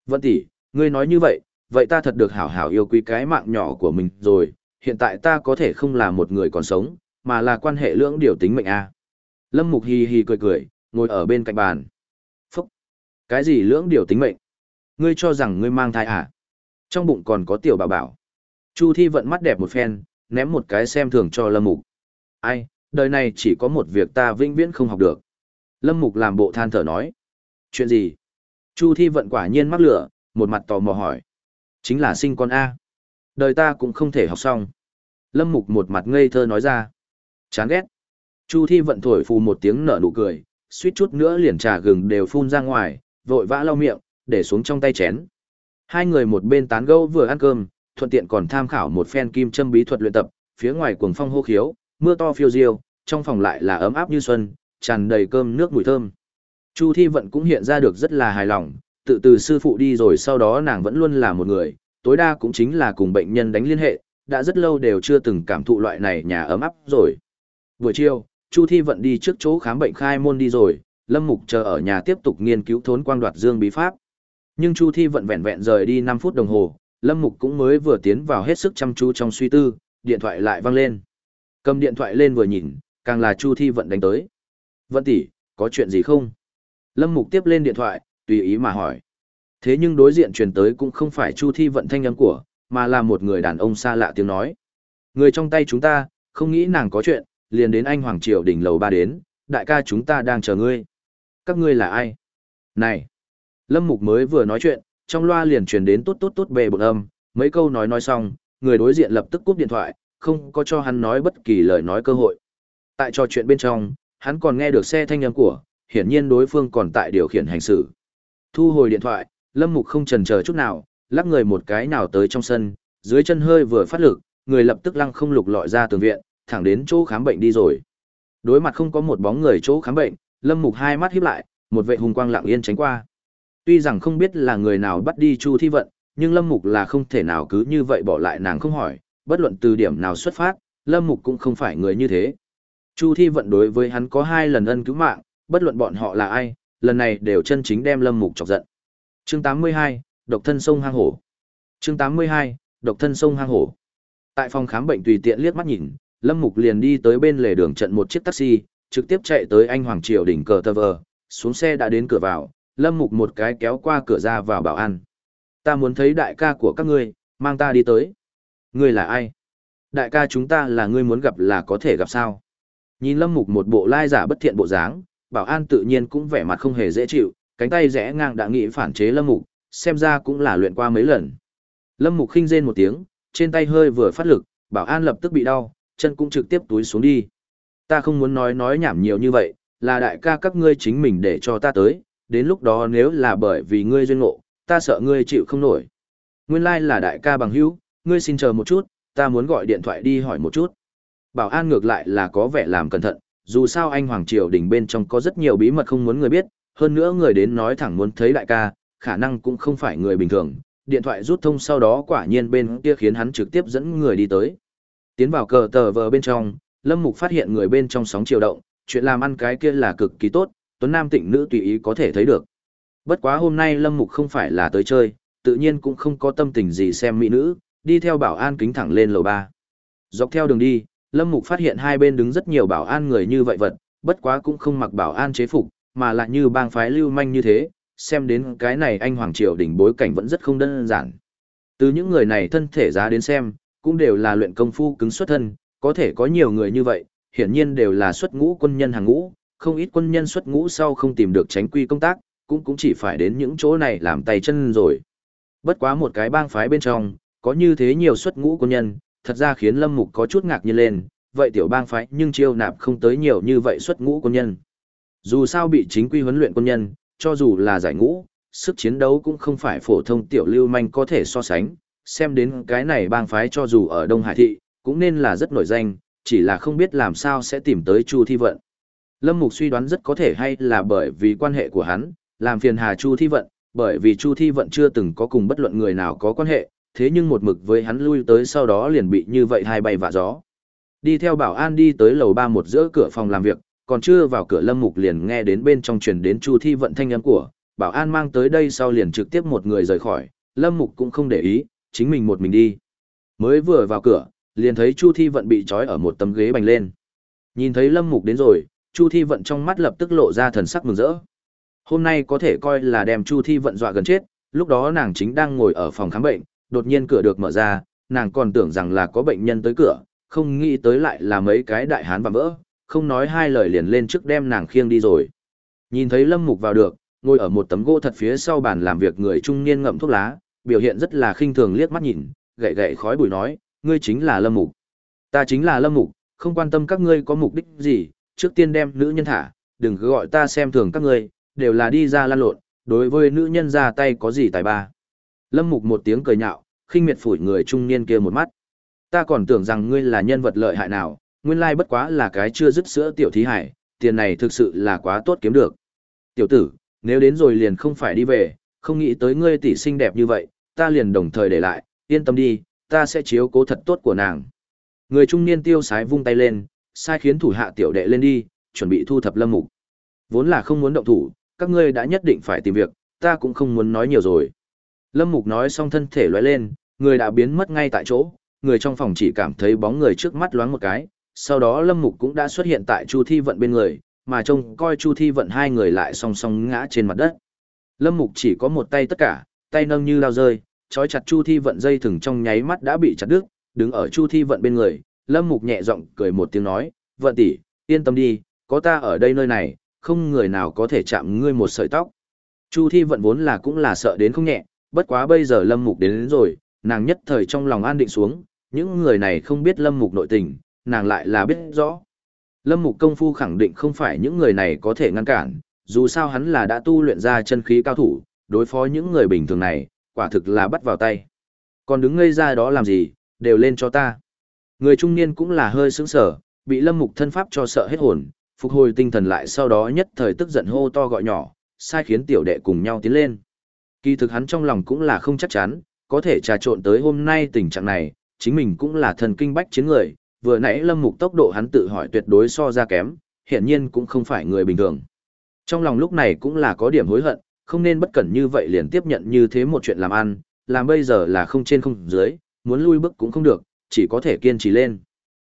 Speaker 1: Vận tỷ, ngươi nói như vậy, vậy ta thật được hảo hảo yêu quý cái mạng nhỏ của mình rồi, hiện tại ta có thể không là một người còn sống, mà là quan hệ lưỡng điều tính mệnh a. Lâm Mục hi hi cười cười, ngồi ở bên cạnh bàn. Phúc! Cái gì lưỡng điều tính mệnh? Ngươi cho rằng ngươi mang thai à? Trong bụng còn có tiểu bảo bảo. Chu Thi vận mắt đẹp một phen, ném một cái xem thường cho Lâm Mục. Ai, đời này chỉ có một việc ta vĩnh viễn không học được. Lâm Mục làm bộ than thở nói. Chuyện gì? Chu Thi vận quả nhiên mắc lửa, một mặt tò mò hỏi. Chính là sinh con A. Đời ta cũng không thể học xong. Lâm Mục một mặt ngây thơ nói ra. Chán ghét. Chu Thi vận thổi phù một tiếng nở nụ cười, suýt chút nữa liền trà gừng đều phun ra ngoài, vội vã lau miệng, để xuống trong tay chén. Hai người một bên tán gẫu vừa ăn cơm, thuận tiện còn tham khảo một phen kim châm bí thuật luyện tập, phía ngoài cuồng phong hô khiếu, mưa to phiêu diêu, trong phòng lại là ấm áp như xuân, tràn đầy cơm nước mùi thơm. Chu Thi Vận cũng hiện ra được rất là hài lòng, tự từ sư phụ đi rồi sau đó nàng vẫn luôn là một người, tối đa cũng chính là cùng bệnh nhân đánh liên hệ, đã rất lâu đều chưa từng cảm thụ loại này nhà ấm áp rồi. Buổi chiều, Chu Thi Vận đi trước chỗ khám bệnh khai môn đi rồi, Lâm Mục chờ ở nhà tiếp tục nghiên cứu thốn quang đoạt dương bí pháp. Nhưng Chu Thi Vận vẹn vẹn rời đi 5 phút đồng hồ, Lâm Mục cũng mới vừa tiến vào hết sức chăm chú trong suy tư, điện thoại lại vang lên. Cầm điện thoại lên vừa nhìn, càng là Chu Thi Vận đánh tới. Vận tỷ, có chuyện gì không? Lâm Mục tiếp lên điện thoại, tùy ý mà hỏi. Thế nhưng đối diện truyền tới cũng không phải Chu Thi Vận thanh âm của, mà là một người đàn ông xa lạ tiếng nói. Người trong tay chúng ta, không nghĩ nàng có chuyện, liền đến anh Hoàng Triều đỉnh lầu ba đến, đại ca chúng ta đang chờ ngươi. Các ngươi là ai? Này! Lâm Mục mới vừa nói chuyện, trong loa liền truyền đến tốt tốt tốt bề bột âm, mấy câu nói nói xong, người đối diện lập tức cúp điện thoại, không có cho hắn nói bất kỳ lời nói cơ hội. Tại trò chuyện bên trong, hắn còn nghe được xe thanh âm của, hiển nhiên đối phương còn tại điều khiển hành xử. Thu hồi điện thoại, Lâm Mục không chần chờ chút nào, lắc người một cái nào tới trong sân, dưới chân hơi vừa phát lực, người lập tức lăng không lục lọi ra tường viện, thẳng đến chỗ khám bệnh đi rồi. Đối mặt không có một bóng người chỗ khám bệnh, Lâm Mục hai mắt híp lại, một vệ hùng quang lặng yên tránh qua. Tuy rằng không biết là người nào bắt đi Chu Thi Vận, nhưng Lâm Mục là không thể nào cứ như vậy bỏ lại nàng không hỏi, bất luận từ điểm nào xuất phát, Lâm Mục cũng không phải người như thế. Chu Thi Vận đối với hắn có hai lần ân cứu mạng, bất luận bọn họ là ai, lần này đều chân chính đem Lâm Mục chọc giận. Chương 82, Độc thân sông hang hổ. Chương 82, Độc thân sông hang hổ. Tại phòng khám bệnh tùy tiện liếc mắt nhìn, Lâm Mục liền đi tới bên lề đường trận một chiếc taxi, trực tiếp chạy tới anh Hoàng Triều đỉnh cờ tơ vờ, xuống xe đã đến cửa vào, Lâm Mục một cái kéo qua cửa ra vào bảo an. Ta muốn thấy đại ca của các ngươi, mang ta đi tới. Ngươi là ai? Đại ca chúng ta là ngươi muốn gặp là có thể gặp sao? Nhìn Lâm Mục một bộ lai giả bất thiện bộ dáng, bảo an tự nhiên cũng vẻ mặt không hề dễ chịu, cánh tay rẽ ngang đã nghĩ phản chế Lâm Mục, xem ra cũng là luyện qua mấy lần. Lâm Mục khinh rên một tiếng, trên tay hơi vừa phát lực, bảo an lập tức bị đau, chân cũng trực tiếp túi xuống đi. Ta không muốn nói nói nhảm nhiều như vậy, là đại ca các ngươi chính mình để cho ta tới, đến lúc đó nếu là bởi vì ngươi duyên ngộ, ta sợ ngươi chịu không nổi. Nguyên lai like là đại ca bằng hữu, ngươi xin chờ một chút, ta muốn gọi điện thoại đi hỏi một chút. Bảo an ngược lại là có vẻ làm cẩn thận, dù sao anh Hoàng Triều đình bên trong có rất nhiều bí mật không muốn người biết, hơn nữa người đến nói thẳng muốn thấy đại ca, khả năng cũng không phải người bình thường. Điện thoại rút thông sau đó quả nhiên bên kia khiến hắn trực tiếp dẫn người đi tới. Tiến vào cờ tờ vờ bên trong, Lâm Mục phát hiện người bên trong sóng chiều động, chuyện làm ăn cái kia là cực kỳ tốt, tuấn nam tịnh nữ tùy ý có thể thấy được. Bất quá hôm nay Lâm Mục không phải là tới chơi, tự nhiên cũng không có tâm tình gì xem mỹ nữ, đi theo bảo an kính thẳng lên lầu 3. Dọc theo đường đi, Lâm Mục phát hiện hai bên đứng rất nhiều bảo an người như vậy vật, bất quá cũng không mặc bảo an chế phục, mà lại như bang phái lưu manh như thế, xem đến cái này anh Hoàng Triều đỉnh bối cảnh vẫn rất không đơn giản. Từ những người này thân thể giá đến xem, cũng đều là luyện công phu cứng xuất thân, có thể có nhiều người như vậy, hiển nhiên đều là xuất ngũ quân nhân hàng ngũ, không ít quân nhân xuất ngũ sau không tìm được tránh quy công tác, cũng cũng chỉ phải đến những chỗ này làm tay chân rồi. Bất quá một cái bang phái bên trong, có như thế nhiều xuất ngũ quân nhân, thật ra khiến Lâm Mục có chút ngạc nhiên lên, vậy tiểu bang phái nhưng chiêu nạp không tới nhiều như vậy xuất ngũ quân nhân. Dù sao bị chính quy huấn luyện quân nhân, cho dù là giải ngũ, sức chiến đấu cũng không phải phổ thông tiểu lưu manh có thể so sánh, xem đến cái này bang phái cho dù ở Đông Hải Thị, cũng nên là rất nổi danh, chỉ là không biết làm sao sẽ tìm tới Chu Thi Vận. Lâm Mục suy đoán rất có thể hay là bởi vì quan hệ của hắn, làm phiền hà Chu Thi Vận, bởi vì Chu Thi Vận chưa từng có cùng bất luận người nào có quan hệ, thế nhưng một mực với hắn lui tới sau đó liền bị như vậy hai bay vạ gió. Đi theo bảo an đi tới lầu ba một giữa cửa phòng làm việc, còn chưa vào cửa Lâm Mục liền nghe đến bên trong truyền đến Chu Thi Vận thanh âm của, bảo an mang tới đây sau liền trực tiếp một người rời khỏi, Lâm Mục cũng không để ý, chính mình một mình đi. Mới vừa vào cửa, liền thấy Chu Thi Vận bị trói ở một tấm ghế bành lên. Nhìn thấy Lâm Mục đến rồi, Chu Thi Vận trong mắt lập tức lộ ra thần sắc mừng rỡ. Hôm nay có thể coi là đem Chu Thi Vận dọa gần chết, lúc đó nàng chính đang ngồi ở phòng khám bệnh, đột nhiên cửa được mở ra, nàng còn tưởng rằng là có bệnh nhân tới cửa, không nghĩ tới lại là mấy cái đại hán và vỡ, không nói hai lời liền lên trước đem nàng khiêng đi rồi. Nhìn thấy Lâm Mục vào được, ngồi ở một tấm gỗ thật phía sau bàn làm việc người trung niên ngậm thuốc lá, biểu hiện rất là khinh thường liếc mắt nhìn, gậy gậy khói bụi nói, ngươi chính là Lâm Mục. Ta chính là Lâm Mục, không quan tâm các ngươi có mục đích gì, trước tiên đem nữ nhân thả, đừng cứ gọi ta xem thường các ngươi, đều là đi ra lan lộn, đối với nữ nhân ra tay có gì tài ba. Lâm Mục một tiếng cười nhạo, khinh miệt phủi người trung niên kia một mắt. Ta còn tưởng rằng ngươi là nhân vật lợi hại nào, nguyên lai bất quá là cái chưa dứt sữa tiểu thí hải, tiền này thực sự là quá tốt kiếm được. Tiểu tử, nếu đến rồi liền không phải đi về, không nghĩ tới ngươi tỷ xinh đẹp như vậy, ta liền đồng thời để lại, yên tâm đi, ta sẽ chiếu cố thật tốt của nàng. Người trung niên tiêu sái vung tay lên, sai khiến thủ hạ tiểu đệ lên đi, chuẩn bị thu thập lâm mục. Vốn là không muốn động thủ, các ngươi đã nhất định phải tìm việc, ta cũng không muốn nói nhiều rồi. Lâm mục nói xong thân thể lóe lên, người đã biến mất ngay tại chỗ, người trong phòng chỉ cảm thấy bóng người trước mắt loáng một cái, sau đó Lâm Mục cũng đã xuất hiện tại Chu Thi Vận bên người, mà trông coi Chu Thi Vận hai người lại song song ngã trên mặt đất. Lâm Mục chỉ có một tay tất cả, tay nâng như lao rơi, trói chặt Chu Thi Vận dây thừng trong nháy mắt đã bị chặt đứt, đứng ở Chu Thi Vận bên người, Lâm Mục nhẹ giọng cười một tiếng nói, "Vận tỷ, yên tâm đi, có ta ở đây nơi này, không người nào có thể chạm ngươi một sợi tóc." Chu Thi Vận vốn là cũng là sợ đến không nhẹ, bất quá bây giờ Lâm Mục đến, đến rồi, nàng nhất thời trong lòng an định xuống, những người này không biết Lâm Mục nội tình, nàng lại là biết rõ. Lâm Mục công phu khẳng định không phải những người này có thể ngăn cản, dù sao hắn là đã tu luyện ra chân khí cao thủ, đối phó những người bình thường này, quả thực là bắt vào tay. Còn đứng ngây ra đó làm gì, đều lên cho ta. Người trung niên cũng là hơi sững sở, bị Lâm Mục thân pháp cho sợ hết hồn, phục hồi tinh thần lại sau đó nhất thời tức giận hô to gọi nhỏ, sai khiến tiểu đệ cùng nhau tiến lên. Kỳ thực hắn trong lòng cũng là không chắc chắn, có thể trà trộn tới hôm nay tình trạng này, chính mình cũng là thần kinh bách chiến người, vừa nãy lâm mục tốc độ hắn tự hỏi tuyệt đối so ra kém, hiện nhiên cũng không phải người bình thường. Trong lòng lúc này cũng là có điểm hối hận, không nên bất cẩn như vậy liền tiếp nhận như thế một chuyện làm ăn, làm bây giờ là không trên không dưới, muốn lui bước cũng không được, chỉ có thể kiên trì lên.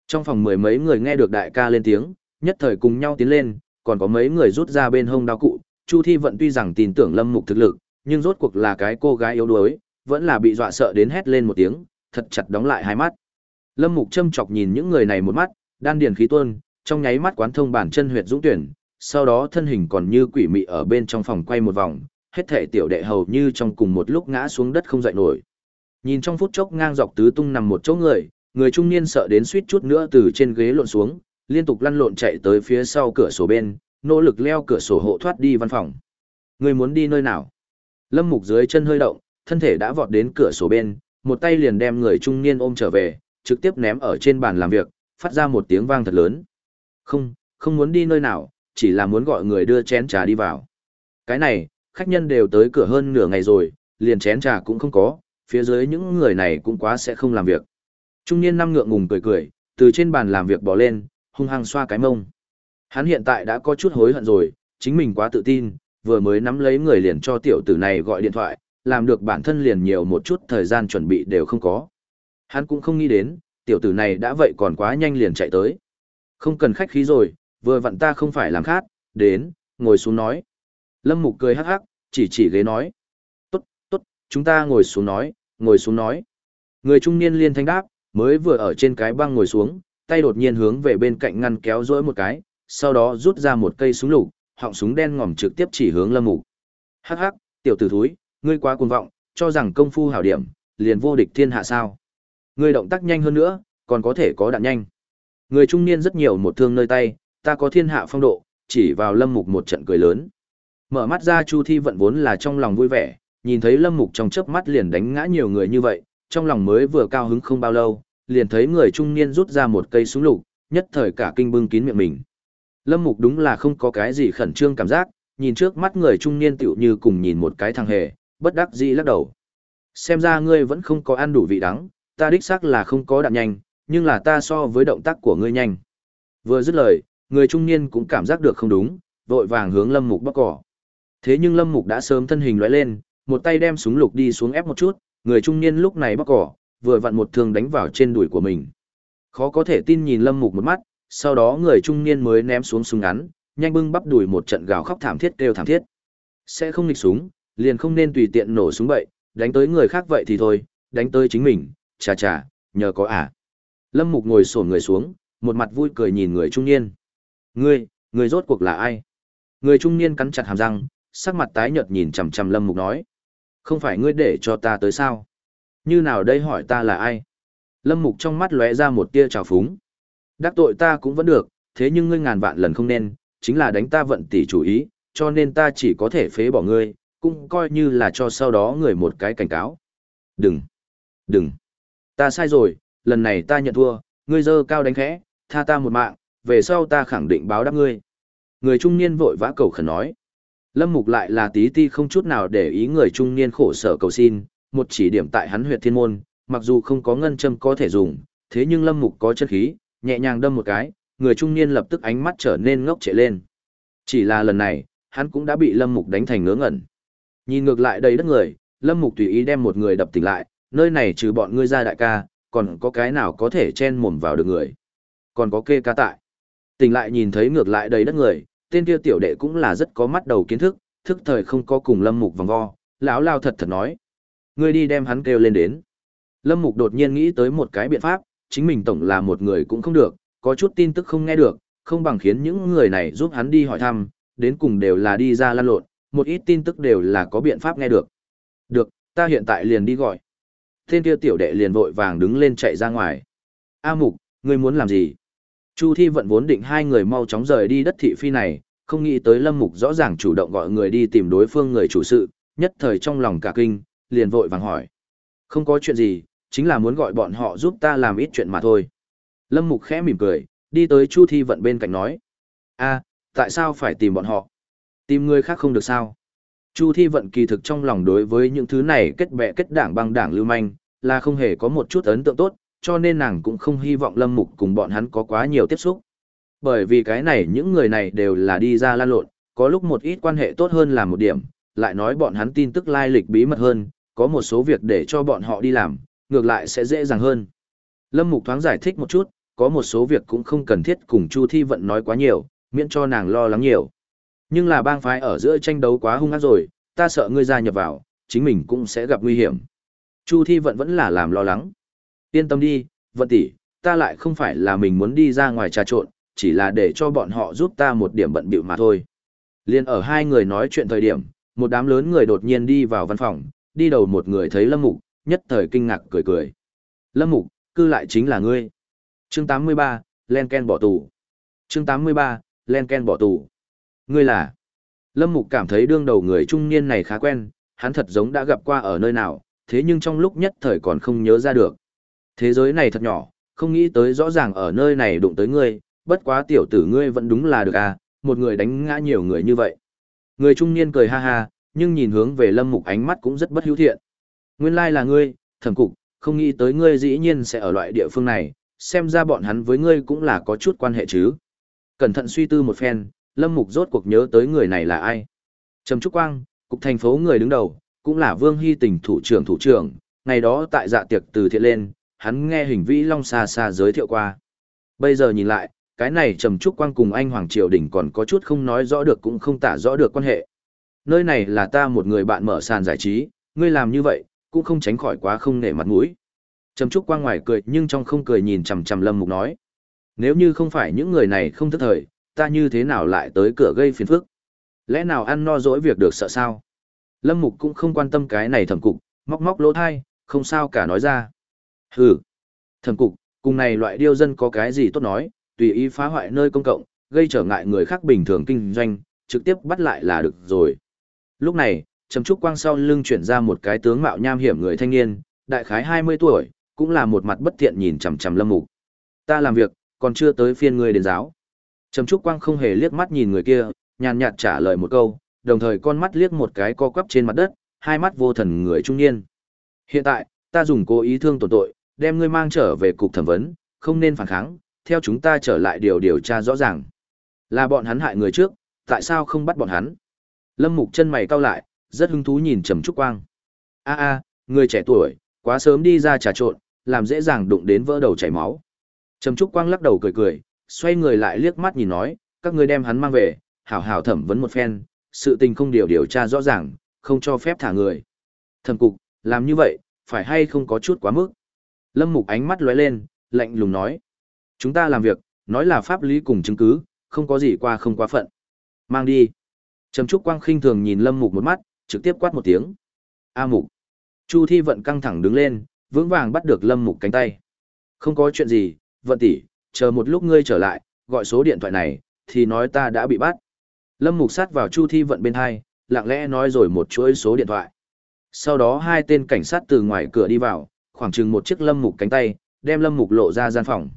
Speaker 1: Trong phòng mười mấy người nghe được đại ca lên tiếng, nhất thời cùng nhau tiến lên, còn có mấy người rút ra bên hông đao cụ. Chu Thi Vận tuy rằng tin tưởng Lâm Mục thực lực, nhưng rốt cuộc là cái cô gái yếu đuối, vẫn là bị dọa sợ đến hét lên một tiếng, thật chặt đóng lại hai mắt. Lâm Mục châm chọc nhìn những người này một mắt, đan điền khí tuôn, trong nháy mắt quán thông bản chân huyệt dũng tuyển, sau đó thân hình còn như quỷ mị ở bên trong phòng quay một vòng, hết thể tiểu đệ hầu như trong cùng một lúc ngã xuống đất không dậy nổi. Nhìn trong phút chốc ngang dọc tứ tung nằm một chỗ người, người trung niên sợ đến suýt chút nữa từ trên ghế lộn xuống, liên tục lăn lộn chạy tới phía sau cửa sổ bên, nỗ lực leo cửa sổ hộ thoát đi văn phòng. Người muốn đi nơi nào? Lâm Mục dưới chân hơi động, thân thể đã vọt đến cửa sổ bên, một tay liền đem người trung niên ôm trở về, trực tiếp ném ở trên bàn làm việc, phát ra một tiếng vang thật lớn. Không, không muốn đi nơi nào, chỉ là muốn gọi người đưa chén trà đi vào. Cái này, khách nhân đều tới cửa hơn nửa ngày rồi, liền chén trà cũng không có, phía dưới những người này cũng quá sẽ không làm việc. Trung niên năm ngượng ngùng cười cười, từ trên bàn làm việc bỏ lên, hung hăng xoa cái mông. Hắn hiện tại đã có chút hối hận rồi, chính mình quá tự tin, vừa mới nắm lấy người liền cho tiểu tử này gọi điện thoại, làm được bản thân liền nhiều một chút thời gian chuẩn bị đều không có. Hắn cũng không nghĩ đến, tiểu tử này đã vậy còn quá nhanh liền chạy tới. Không cần khách khí rồi, vừa vặn ta không phải làm khát, đến, ngồi xuống nói. Lâm Mục cười hắc hắc, chỉ chỉ ghế nói. Tốt, tốt, chúng ta ngồi xuống nói, ngồi xuống nói. Người trung niên liên thanh đáp, mới vừa ở trên cái băng ngồi xuống, tay đột nhiên hướng về bên cạnh ngăn kéo rỗi một cái, sau đó rút ra một cây súng lục, họng súng đen ngòm trực tiếp chỉ hướng Lâm Mục. Hắc hắc, tiểu tử thúi, ngươi quá cuồng vọng, cho rằng công phu hảo điểm, liền vô địch thiên hạ sao? Ngươi động tác nhanh hơn nữa, còn có thể có đạn nhanh. Người trung niên rất nhiều một thương nơi tay, ta có thiên hạ phong độ, chỉ vào Lâm Mục một trận cười lớn. Mở mắt ra Chu Thi vận vốn là trong lòng vui vẻ, nhìn thấy Lâm Mục trong chớp mắt liền đánh ngã nhiều người như vậy, trong lòng mới vừa cao hứng không bao lâu, liền thấy người trung niên rút ra một cây súng lục, nhất thời cả kinh bưng kín miệng mình. Lâm Mục đúng là không có cái gì khẩn trương cảm giác, nhìn trước mắt người trung niên tựu như cùng nhìn một cái thằng hề, bất đắc dĩ lắc đầu. Xem ra ngươi vẫn không có ăn đủ vị đắng, ta đích xác là không có đạn nhanh, nhưng là ta so với động tác của ngươi nhanh. Vừa dứt lời, người trung niên cũng cảm giác được không đúng, vội vàng hướng Lâm Mục bóc cỏ. Thế nhưng Lâm Mục đã sớm thân hình lóe lên, một tay đem súng lục đi xuống ép một chút, người trung niên lúc này bóc cỏ, vừa vặn một thương đánh vào trên đùi của mình. Khó có thể tin nhìn Lâm Mục một mắt, sau đó người trung niên mới ném xuống súng ngắn, nhanh bưng bắp đùi một trận gào khóc thảm thiết kêu thảm thiết. Sẽ không nghịch súng, liền không nên tùy tiện nổ súng bậy, đánh tới người khác vậy thì thôi, đánh tới chính mình, chà chà, nhờ có à. Lâm Mục ngồi sổn người xuống, một mặt vui cười nhìn người trung niên. Ngươi, ngươi rốt cuộc là ai? Người trung niên cắn chặt hàm răng, sắc mặt tái nhợt nhìn chằm chằm Lâm Mục nói. Không phải ngươi để cho ta tới sao? Như nào đây hỏi ta là ai? Lâm Mục trong mắt lóe ra một tia trào phúng. Đắc tội ta cũng vẫn được, thế nhưng ngươi ngàn vạn lần không nên, chính là đánh ta vận tỷ chủ ý, cho nên ta chỉ có thể phế bỏ ngươi, cũng coi như là cho sau đó người một cái cảnh cáo. Đừng! Đừng! Ta sai rồi, lần này ta nhận thua, ngươi dơ cao đánh khẽ, tha ta một mạng, về sau ta khẳng định báo đáp ngươi. Người trung niên vội vã cầu khẩn nói. Lâm Mục lại là tí ti không chút nào để ý người trung niên khổ sở cầu xin, một chỉ điểm tại hắn huyệt thiên môn, mặc dù không có ngân châm có thể dùng, thế nhưng Lâm Mục có chân khí, nhẹ nhàng đâm một cái, người trung niên lập tức ánh mắt trở nên ngốc trệ lên. Chỉ là lần này, hắn cũng đã bị Lâm Mục đánh thành ngớ ngẩn. Nhìn ngược lại đầy đất người, Lâm Mục tùy ý đem một người đập tỉnh lại, nơi này trừ bọn ngươi ra đại ca, còn có cái nào có thể chen mồm vào được người. Còn có kê ca tại. Tỉnh lại nhìn thấy ngược lại đầy đất người, tên kia tiểu đệ cũng là rất có mắt đầu kiến thức, thức thời không có cùng Lâm Mục vòng vo, lão lao thật thật nói. Ngươi đi đem hắn kêu lên đến. Lâm Mục đột nhiên nghĩ tới một cái biện pháp, chính mình tổng là một người cũng không được, có chút tin tức không nghe được, không bằng khiến những người này giúp hắn đi hỏi thăm, đến cùng đều là đi ra lan lộn, một ít tin tức đều là có biện pháp nghe được. Được, ta hiện tại liền đi gọi. Tên kia tiểu đệ liền vội vàng đứng lên chạy ra ngoài. A Mục, ngươi muốn làm gì? Chu Thi vận vốn định hai người mau chóng rời đi đất thị phi này, không nghĩ tới Lâm Mục rõ ràng chủ động gọi người đi tìm đối phương người chủ sự, nhất thời trong lòng cả kinh, liền vội vàng hỏi. Không có chuyện gì, chính là muốn gọi bọn họ giúp ta làm ít chuyện mà thôi. Lâm Mục khẽ mỉm cười, đi tới Chu Thi vận bên cạnh nói. a tại sao phải tìm bọn họ? Tìm người khác không được sao? Chu Thi vận kỳ thực trong lòng đối với những thứ này kết bè kết đảng băng đảng lưu manh, là không hề có một chút ấn tượng tốt, cho nên nàng cũng không hy vọng Lâm Mục cùng bọn hắn có quá nhiều tiếp xúc. Bởi vì cái này những người này đều là đi ra lan lộn, có lúc một ít quan hệ tốt hơn là một điểm, lại nói bọn hắn tin tức lai lịch bí mật hơn, có một số việc để cho bọn họ đi làm, ngược lại sẽ dễ dàng hơn. Lâm Mục thoáng giải thích một chút, có một số việc cũng không cần thiết cùng Chu Thi Vận nói quá nhiều, miễn cho nàng lo lắng nhiều. Nhưng là bang phái ở giữa tranh đấu quá hung ác rồi, ta sợ ngươi gia nhập vào, chính mình cũng sẽ gặp nguy hiểm. Chu Thi Vận vẫn là làm lo lắng. Yên tâm đi, Vận tỷ, ta lại không phải là mình muốn đi ra ngoài trà trộn, chỉ là để cho bọn họ giúp ta một điểm bận bịu mà thôi. Liên ở hai người nói chuyện thời điểm, một đám lớn người đột nhiên đi vào văn phòng, đi đầu một người thấy Lâm Mục, nhất thời kinh ngạc cười cười. Lâm Mục, cư lại chính là ngươi. Chương 83, Len Ken bỏ tù. Chương 83, Len Ken bỏ tù. Ngươi là? Lâm Mục cảm thấy đương đầu người trung niên này khá quen, hắn thật giống đã gặp qua ở nơi nào, thế nhưng trong lúc nhất thời còn không nhớ ra được. Thế giới này thật nhỏ, không nghĩ tới rõ ràng ở nơi này đụng tới ngươi, bất quá tiểu tử ngươi vẫn đúng là được à, một người đánh ngã nhiều người như vậy. Người trung niên cười ha ha, nhưng nhìn hướng về Lâm Mục ánh mắt cũng rất bất hữu thiện. Nguyên lai là ngươi, thẩm cục, không nghĩ tới ngươi dĩ nhiên sẽ ở loại địa phương này, xem ra bọn hắn với ngươi cũng là có chút quan hệ chứ. Cẩn thận suy tư một phen, Lâm Mục rốt cuộc nhớ tới người này là ai. Trầm Trúc Quang, cục thành phố người đứng đầu, cũng là Vương Hy tỉnh thủ trưởng thủ trưởng, ngày đó tại dạ tiệc từ thiện lên, hắn nghe hình vĩ long xa xa giới thiệu qua. Bây giờ nhìn lại, cái này Trầm Trúc Quang cùng anh Hoàng Triều Đình còn có chút không nói rõ được cũng không tả rõ được quan hệ. Nơi này là ta một người bạn mở sàn giải trí, ngươi làm như vậy, cũng không tránh khỏi quá không nể mặt mũi. Trầm Trúc Quang ngoài cười nhưng trong không cười nhìn chằm chằm Lâm Mục nói. Nếu như không phải những người này không thức thời, ta như thế nào lại tới cửa gây phiền phức? Lẽ nào ăn no dỗi việc được sợ sao? Lâm Mục cũng không quan tâm cái này thẩm cục, móc móc lỗ thai, không sao cả nói ra. Hừ, thẩm cục, cùng này loại điêu dân có cái gì tốt nói, tùy ý phá hoại nơi công cộng, gây trở ngại người khác bình thường kinh doanh, trực tiếp bắt lại là được rồi. Lúc này, Trầm Trúc Quang sau lưng chuyển ra một cái tướng mạo nham hiểm người thanh niên, đại khái 20 tuổi, cũng là một mặt bất thiện nhìn chằm chằm Lâm Mục. Ta làm việc, còn chưa tới phiên ngươi đến giáo. Trầm Trúc Quang không hề liếc mắt nhìn người kia, nhàn nhạt trả lời một câu, đồng thời con mắt liếc một cái co quắp trên mặt đất, hai mắt vô thần người trung niên. Hiện tại, ta dùng cố ý thương tổn tội, đem ngươi mang trở về cục thẩm vấn, không nên phản kháng, theo chúng ta trở lại điều điều tra rõ ràng. Là bọn hắn hại người trước, tại sao không bắt bọn hắn? Lâm Mục chân mày cau lại, rất hứng thú nhìn Trầm Trúc Quang. A a, người trẻ tuổi, quá sớm đi ra trà trộn, làm dễ dàng đụng đến vỡ đầu chảy máu. Trầm Trúc Quang lắc đầu cười cười, xoay người lại liếc mắt nhìn nói, các ngươi đem hắn mang về, hảo hảo thẩm vấn một phen, sự tình không điều điều tra rõ ràng, không cho phép thả người. Thẩm cục, làm như vậy, phải hay không có chút quá mức. Lâm Mục ánh mắt lóe lên, lạnh lùng nói. Chúng ta làm việc, nói là pháp lý cùng chứng cứ, không có gì qua không quá phận. Mang đi. Trầm Trúc Quang khinh thường nhìn Lâm Mục một mắt, trực tiếp quát một tiếng. A Mục. Chu Thi vận căng thẳng đứng lên, vững vàng bắt được Lâm Mục cánh tay. Không có chuyện gì, vận tỷ, chờ một lúc ngươi trở lại, gọi số điện thoại này, thì nói ta đã bị bắt. Lâm Mục sát vào Chu Thi vận bên hai, lặng lẽ nói rồi một chuỗi số điện thoại. Sau đó hai tên cảnh sát từ ngoài cửa đi vào, khoảng chừng một chiếc Lâm Mục cánh tay, đem Lâm Mục lộ ra gian phòng.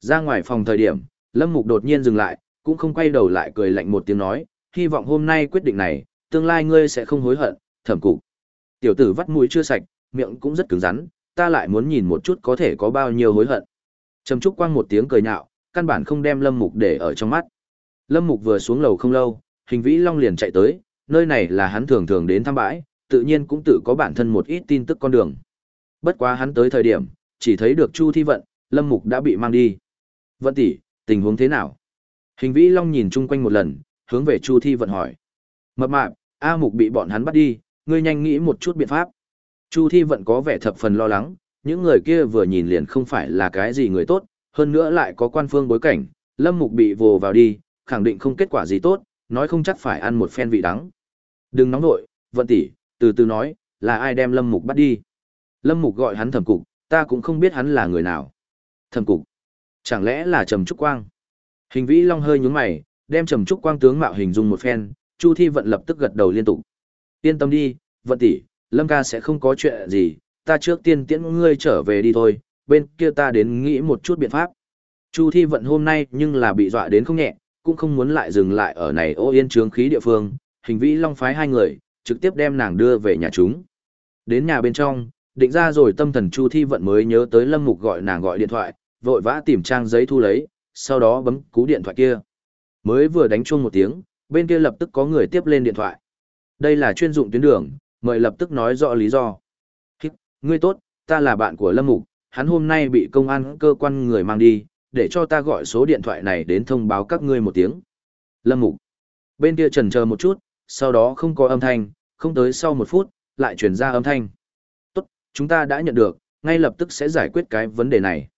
Speaker 1: Ra ngoài phòng thời điểm, Lâm Mục đột nhiên dừng lại, cũng không quay đầu lại cười lạnh một tiếng nói, hy vọng hôm nay quyết định này, tương lai ngươi sẽ không hối hận, thẩm cục. Tiểu tử vắt mũi chưa sạch, miệng cũng rất cứng rắn, ta lại muốn nhìn một chút có thể có bao nhiêu hối hận. Trầm Trúc Quang một tiếng cười nhạo, căn bản không đem Lâm Mục để ở trong mắt. Lâm Mục vừa xuống lầu không lâu, Hình Vĩ Long liền chạy tới, nơi này là hắn thường thường đến thăm bãi, tự nhiên cũng tự có bản thân một ít tin tức con đường. Bất quá hắn tới thời điểm, chỉ thấy được Chu Thi Vận, Lâm Mục đã bị mang đi. Vận tỷ, tình huống thế nào? Hình Vĩ Long nhìn chung quanh một lần, hướng về Chu Thi Vận hỏi. Mập mạp, A Mục bị bọn hắn bắt đi, ngươi nhanh nghĩ một chút biện pháp. Chu Thi Vận có vẻ thập phần lo lắng, những người kia vừa nhìn liền không phải là cái gì người tốt, hơn nữa lại có quan phương bối cảnh, Lâm Mục bị vồ vào đi, khẳng định không kết quả gì tốt, nói không chắc phải ăn một phen vị đắng. Đừng nóng nội, Vận tỷ, từ từ nói, là ai đem Lâm Mục bắt đi. Lâm Mục gọi hắn thẩm cục, ta cũng không biết hắn là người nào. Thẩm cục, chẳng lẽ là Trầm Trúc Quang? Hình vĩ long hơi nhún mày, đem Trầm Trúc Quang tướng mạo hình dung một phen, Chu Thi Vận lập tức gật đầu liên tục. Yên tâm đi, Vận tỷ, Lâm ca sẽ không có chuyện gì, ta trước tiên tiễn ngươi trở về đi thôi, bên kia ta đến nghĩ một chút biện pháp. Chu Thi Vận hôm nay nhưng là bị dọa đến không nhẹ, cũng không muốn lại dừng lại ở này ô yên trướng khí địa phương, hình vĩ long phái hai người, trực tiếp đem nàng đưa về nhà chúng. Đến nhà bên trong, định ra rồi tâm thần Chu Thi Vận mới nhớ tới Lâm Mục gọi nàng gọi điện thoại, vội vã tìm trang giấy thu lấy, sau đó bấm cú điện thoại kia. Mới vừa đánh chuông một tiếng, bên kia lập tức có người tiếp lên điện thoại. Đây là chuyên dụng tuyến đường, mời lập tức nói rõ lý do. Ngươi tốt, ta là bạn của Lâm Mục, hắn hôm nay bị công an cơ quan người mang đi, để cho ta gọi số điện thoại này đến thông báo các ngươi một tiếng. Lâm Mục. Bên kia trần chờ một chút, sau đó không có âm thanh, không tới sau một phút, lại truyền ra âm thanh. Tốt, chúng ta đã nhận được, ngay lập tức sẽ giải quyết cái vấn đề này.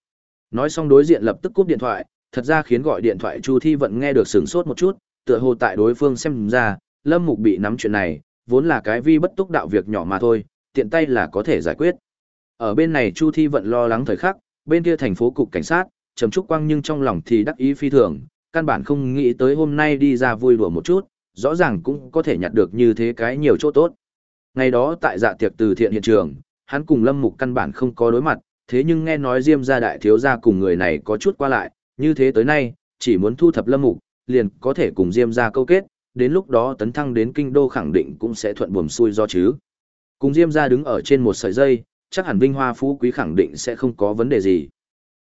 Speaker 1: Nói xong đối diện lập tức cúp điện thoại, thật ra khiến gọi điện thoại Chu Thi Vận nghe được sửng sốt một chút, tựa hồ tại đối phương xem ra, Lâm Mục bị nắm chuyện này, vốn là cái vi bất túc đạo việc nhỏ mà thôi, tiện tay là có thể giải quyết. Ở bên này Chu Thi Vận lo lắng thời khắc, bên kia thành phố cục cảnh sát, Trầm Trúc Quang nhưng trong lòng thì đắc ý phi thường, căn bản không nghĩ tới hôm nay đi ra vui đùa một chút, rõ ràng cũng có thể nhặt được như thế cái nhiều chỗ tốt. Ngày đó tại dạ tiệc từ thiện hiện trường, hắn cùng Lâm Mục căn bản không có đối mặt, thế nhưng nghe nói Diêm gia đại thiếu gia cùng người này có chút qua lại, như thế tới nay, chỉ muốn thu thập Lâm Mục, liền có thể cùng Diêm gia câu kết, đến lúc đó tấn thăng đến kinh đô khẳng định cũng sẽ thuận buồm xuôi do chứ. Cùng Diêm gia đứng ở trên một sợi dây, chắc hẳn vinh hoa phú quý khẳng định sẽ không có vấn đề gì.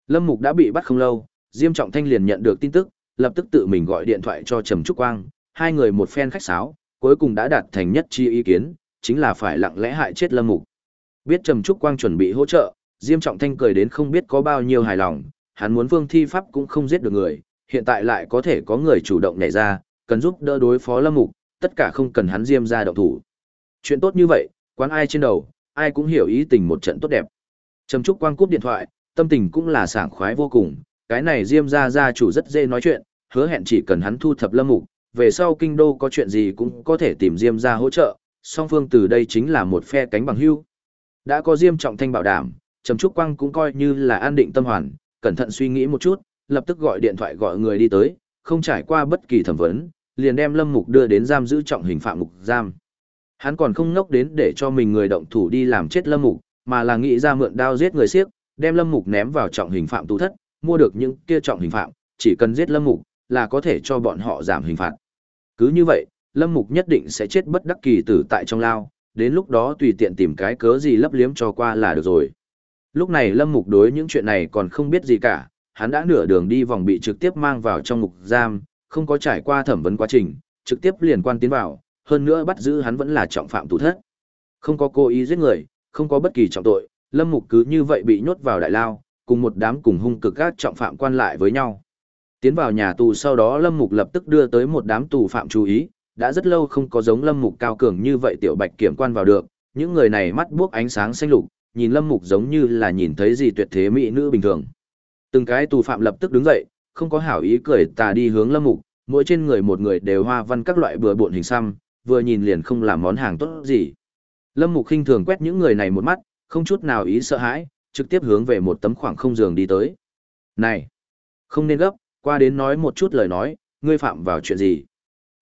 Speaker 1: Lâm Mục đã bị bắt không lâu, Diêm Trọng Thanh liền nhận được tin tức, lập tức tự mình gọi điện thoại cho Trầm Trúc Quang, hai người một phen khách sáo, cuối cùng đã đạt thành nhất chi ý kiến, chính là phải lặng lẽ hại chết Lâm Mục. Biết Trầm Trúc Quang chuẩn bị hỗ trợ, Diêm Trọng Thanh cười đến không biết có bao nhiêu hài lòng, hắn muốn Vương Thi Pháp cũng không giết được người, hiện tại lại có thể có người chủ động nhảy ra, cần giúp đỡ đối phó Lâm Mục, tất cả không cần hắn Diêm ra động thủ. Chuyện tốt như vậy, quán ai trên đầu, ai cũng hiểu ý tình một trận tốt đẹp. Trầm Trúc Quang cúp điện thoại, tâm tình cũng là sảng khoái vô cùng, cái này Diêm gia gia chủ rất dễ nói chuyện, hứa hẹn chỉ cần hắn thu thập Lâm Mục, về sau kinh đô có chuyện gì cũng có thể tìm Diêm gia hỗ trợ, song phương từ đây chính là một phe cánh bằng hữu. Đã có Diêm Trọng Thanh bảo đảm, Trầm Trúc Quang cũng coi như là an định tâm hoàn, cẩn thận suy nghĩ một chút, lập tức gọi điện thoại gọi người đi tới, không trải qua bất kỳ thẩm vấn, liền đem Lâm Mục đưa đến giam giữ trọng hình phạm ngục giam. Hắn còn không ngốc đến để cho mình người động thủ đi làm chết Lâm Mục, mà là nghĩ ra mượn đao giết người siếc, đem Lâm Mục ném vào trọng hình phạm tù thất, mua được những kia trọng hình phạm, chỉ cần giết Lâm Mục là có thể cho bọn họ giảm hình phạt. Cứ như vậy, Lâm Mục nhất định sẽ chết bất đắc kỳ tử tại trong lao, đến lúc đó tùy tiện tìm cái cớ gì lấp liếm cho qua là được rồi. Lúc này Lâm Mục đối những chuyện này còn không biết gì cả, hắn đã nửa đường đi vòng bị trực tiếp mang vào trong ngục giam, không có trải qua thẩm vấn quá trình, trực tiếp liền quan tiến vào, hơn nữa bắt giữ hắn vẫn là trọng phạm tù thất. Không có cố ý giết người, không có bất kỳ trọng tội, Lâm Mục cứ như vậy bị nhốt vào đại lao, cùng một đám cùng hung cực các trọng phạm quan lại với nhau. Tiến vào nhà tù sau đó Lâm Mục lập tức đưa tới một đám tù phạm chú ý, đã rất lâu không có giống Lâm Mục cao cường như vậy tiểu bạch kiểm quan vào được, những người này mắt buốc ánh sáng xanh lục, nhìn Lâm Mục giống như là nhìn thấy gì tuyệt thế mỹ nữ bình thường. Từng cái tù phạm lập tức đứng dậy, không có hảo ý cười tà đi hướng Lâm Mục, mỗi trên người một người đều hoa văn các loại bừa bộn hình xăm, vừa nhìn liền không làm món hàng tốt gì. Lâm Mục khinh thường quét những người này một mắt, không chút nào ý sợ hãi, trực tiếp hướng về một tấm khoảng không giường đi tới. Này, không nên gấp, qua đến nói một chút lời nói, ngươi phạm vào chuyện gì?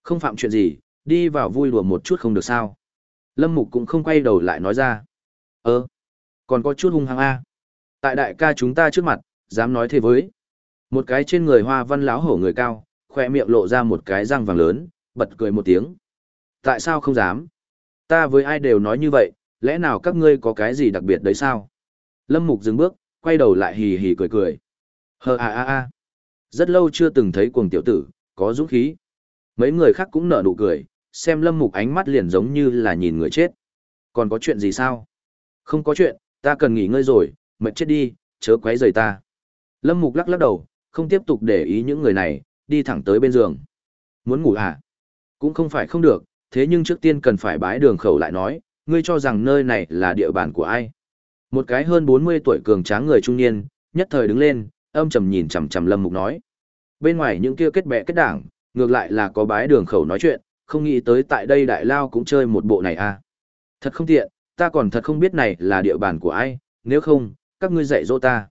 Speaker 1: Không phạm chuyện gì, đi vào vui đùa một chút không được sao? Lâm Mục cũng không quay đầu lại nói ra. Ơ, còn có chút hung hăng a. Tại đại ca chúng ta trước mặt, dám nói thế với. Một cái trên người hoa văn láo hổ người cao, khỏe miệng lộ ra một cái răng vàng lớn, bật cười một tiếng. Tại sao không dám? Ta với ai đều nói như vậy, lẽ nào các ngươi có cái gì đặc biệt đấy sao? Lâm Mục dừng bước, quay đầu lại hì hì cười cười. Hờ a a a. Rất lâu chưa từng thấy cuồng tiểu tử, có dũng khí. Mấy người khác cũng nở nụ cười, xem Lâm Mục ánh mắt liền giống như là nhìn người chết. Còn có chuyện gì sao? Không có chuyện, ta cần nghỉ ngơi rồi, mệt chết đi, chớ quấy rầy ta. Lâm Mục lắc lắc đầu, không tiếp tục để ý những người này, đi thẳng tới bên giường. Muốn ngủ à? Cũng không phải không được, thế nhưng trước tiên cần phải bái đường khẩu lại nói, ngươi cho rằng nơi này là địa bàn của ai? Một cái hơn 40 tuổi cường tráng người trung niên, nhất thời đứng lên, âm trầm nhìn chằm chằm Lâm Mục nói. Bên ngoài những kia kết bè kết đảng, ngược lại là có bái đường khẩu nói chuyện, không nghĩ tới tại đây đại lao cũng chơi một bộ này à. Thật không tiện, ta còn thật không biết này là địa bàn của ai, nếu không, các ngươi dạy dỗ ta.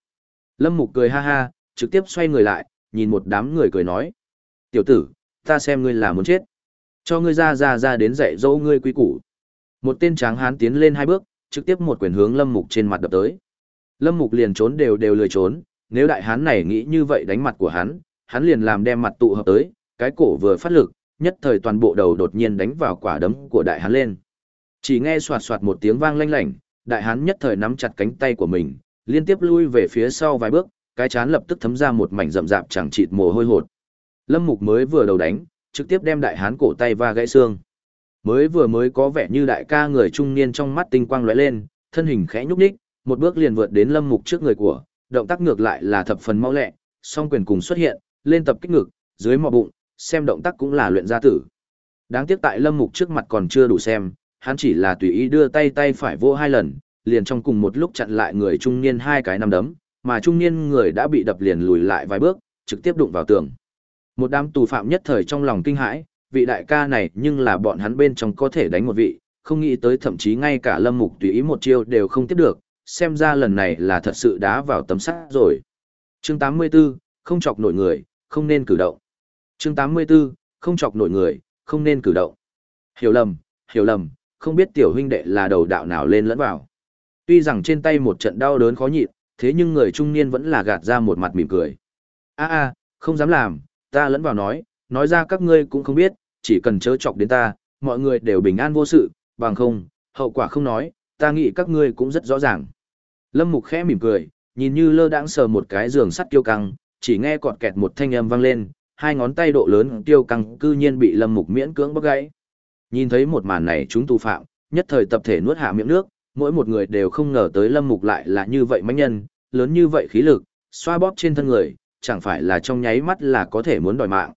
Speaker 1: Lâm Mục cười ha ha, trực tiếp xoay người lại, nhìn một đám người cười nói. Tiểu tử, ta xem ngươi là muốn chết. Cho ngươi ra ra ra đến dạy dỗ ngươi quý củ. Một tên tráng hán tiến lên hai bước, trực tiếp một quyền hướng Lâm Mục trên mặt đập tới. Lâm Mục liền trốn đều đều lười trốn, nếu đại hán này nghĩ như vậy đánh mặt của hắn, hắn liền làm đem mặt tụ hợp tới, cái cổ vừa phát lực, nhất thời toàn bộ đầu đột nhiên đánh vào quả đấm của đại hán lên. Chỉ nghe soạt soạt một tiếng vang lanh lảnh, đại hán nhất thời nắm chặt cánh tay của mình, liên tiếp lui về phía sau vài bước, cái chán lập tức thấm ra một mảnh rậm rạp chẳng chịt mồ hôi hột. Lâm Mục mới vừa đầu đánh, trực tiếp đem đại hán cổ tay va gãy xương. Mới vừa mới có vẻ như đại ca người trung niên trong mắt tinh quang lóe lên, thân hình khẽ nhúc nhích, một bước liền vượt đến lâm mục trước người của, động tác ngược lại là thập phần mau lẹ, song quyền cùng xuất hiện, lên tập kích ngực, dưới mọ bụng, xem động tác cũng là luyện gia tử. Đáng tiếc tại lâm mục trước mặt còn chưa đủ xem, hắn chỉ là tùy ý đưa tay tay phải vô hai lần, liền trong cùng một lúc chặn lại người trung niên hai cái năm đấm, mà trung niên người đã bị đập liền lùi lại vài bước, trực tiếp đụng vào tường. Một đám tù phạm nhất thời trong lòng kinh hãi, vị đại ca này nhưng là bọn hắn bên trong có thể đánh một vị, không nghĩ tới thậm chí ngay cả lâm mục tùy ý một chiêu đều không tiếp được, xem ra lần này là thật sự đá vào tấm sắt rồi. Chương 84, không chọc nổi người, không nên cử động. Chương 84, không chọc nổi người, không nên cử động. Hiểu lầm, hiểu lầm, không biết tiểu huynh đệ là đầu đạo nào lên lẫn vào. Tuy rằng trên tay một trận đau đớn khó nhịn, thế nhưng người trung niên vẫn là gạt ra một mặt mỉm cười. A a, không dám làm, ta lẫn vào nói, nói ra các ngươi cũng không biết, chỉ cần chớ chọc đến ta, mọi người đều bình an vô sự, bằng không, hậu quả không nói, ta nghĩ các ngươi cũng rất rõ ràng. Lâm Mục khẽ mỉm cười, nhìn như lơ đãng sờ một cái giường sắt tiêu căng, chỉ nghe cọt kẹt một thanh âm vang lên, hai ngón tay độ lớn tiêu căng cư nhiên bị Lâm Mục miễn cưỡng bóc gãy. Nhìn thấy một màn này chúng tù phạm, nhất thời tập thể nuốt hạ miệng nước, mỗi một người đều không ngờ tới Lâm Mục lại là như vậy mãnh nhân, lớn như vậy khí lực, xoa bóp trên thân người, chẳng phải là trong nháy mắt là có thể muốn đòi mạng.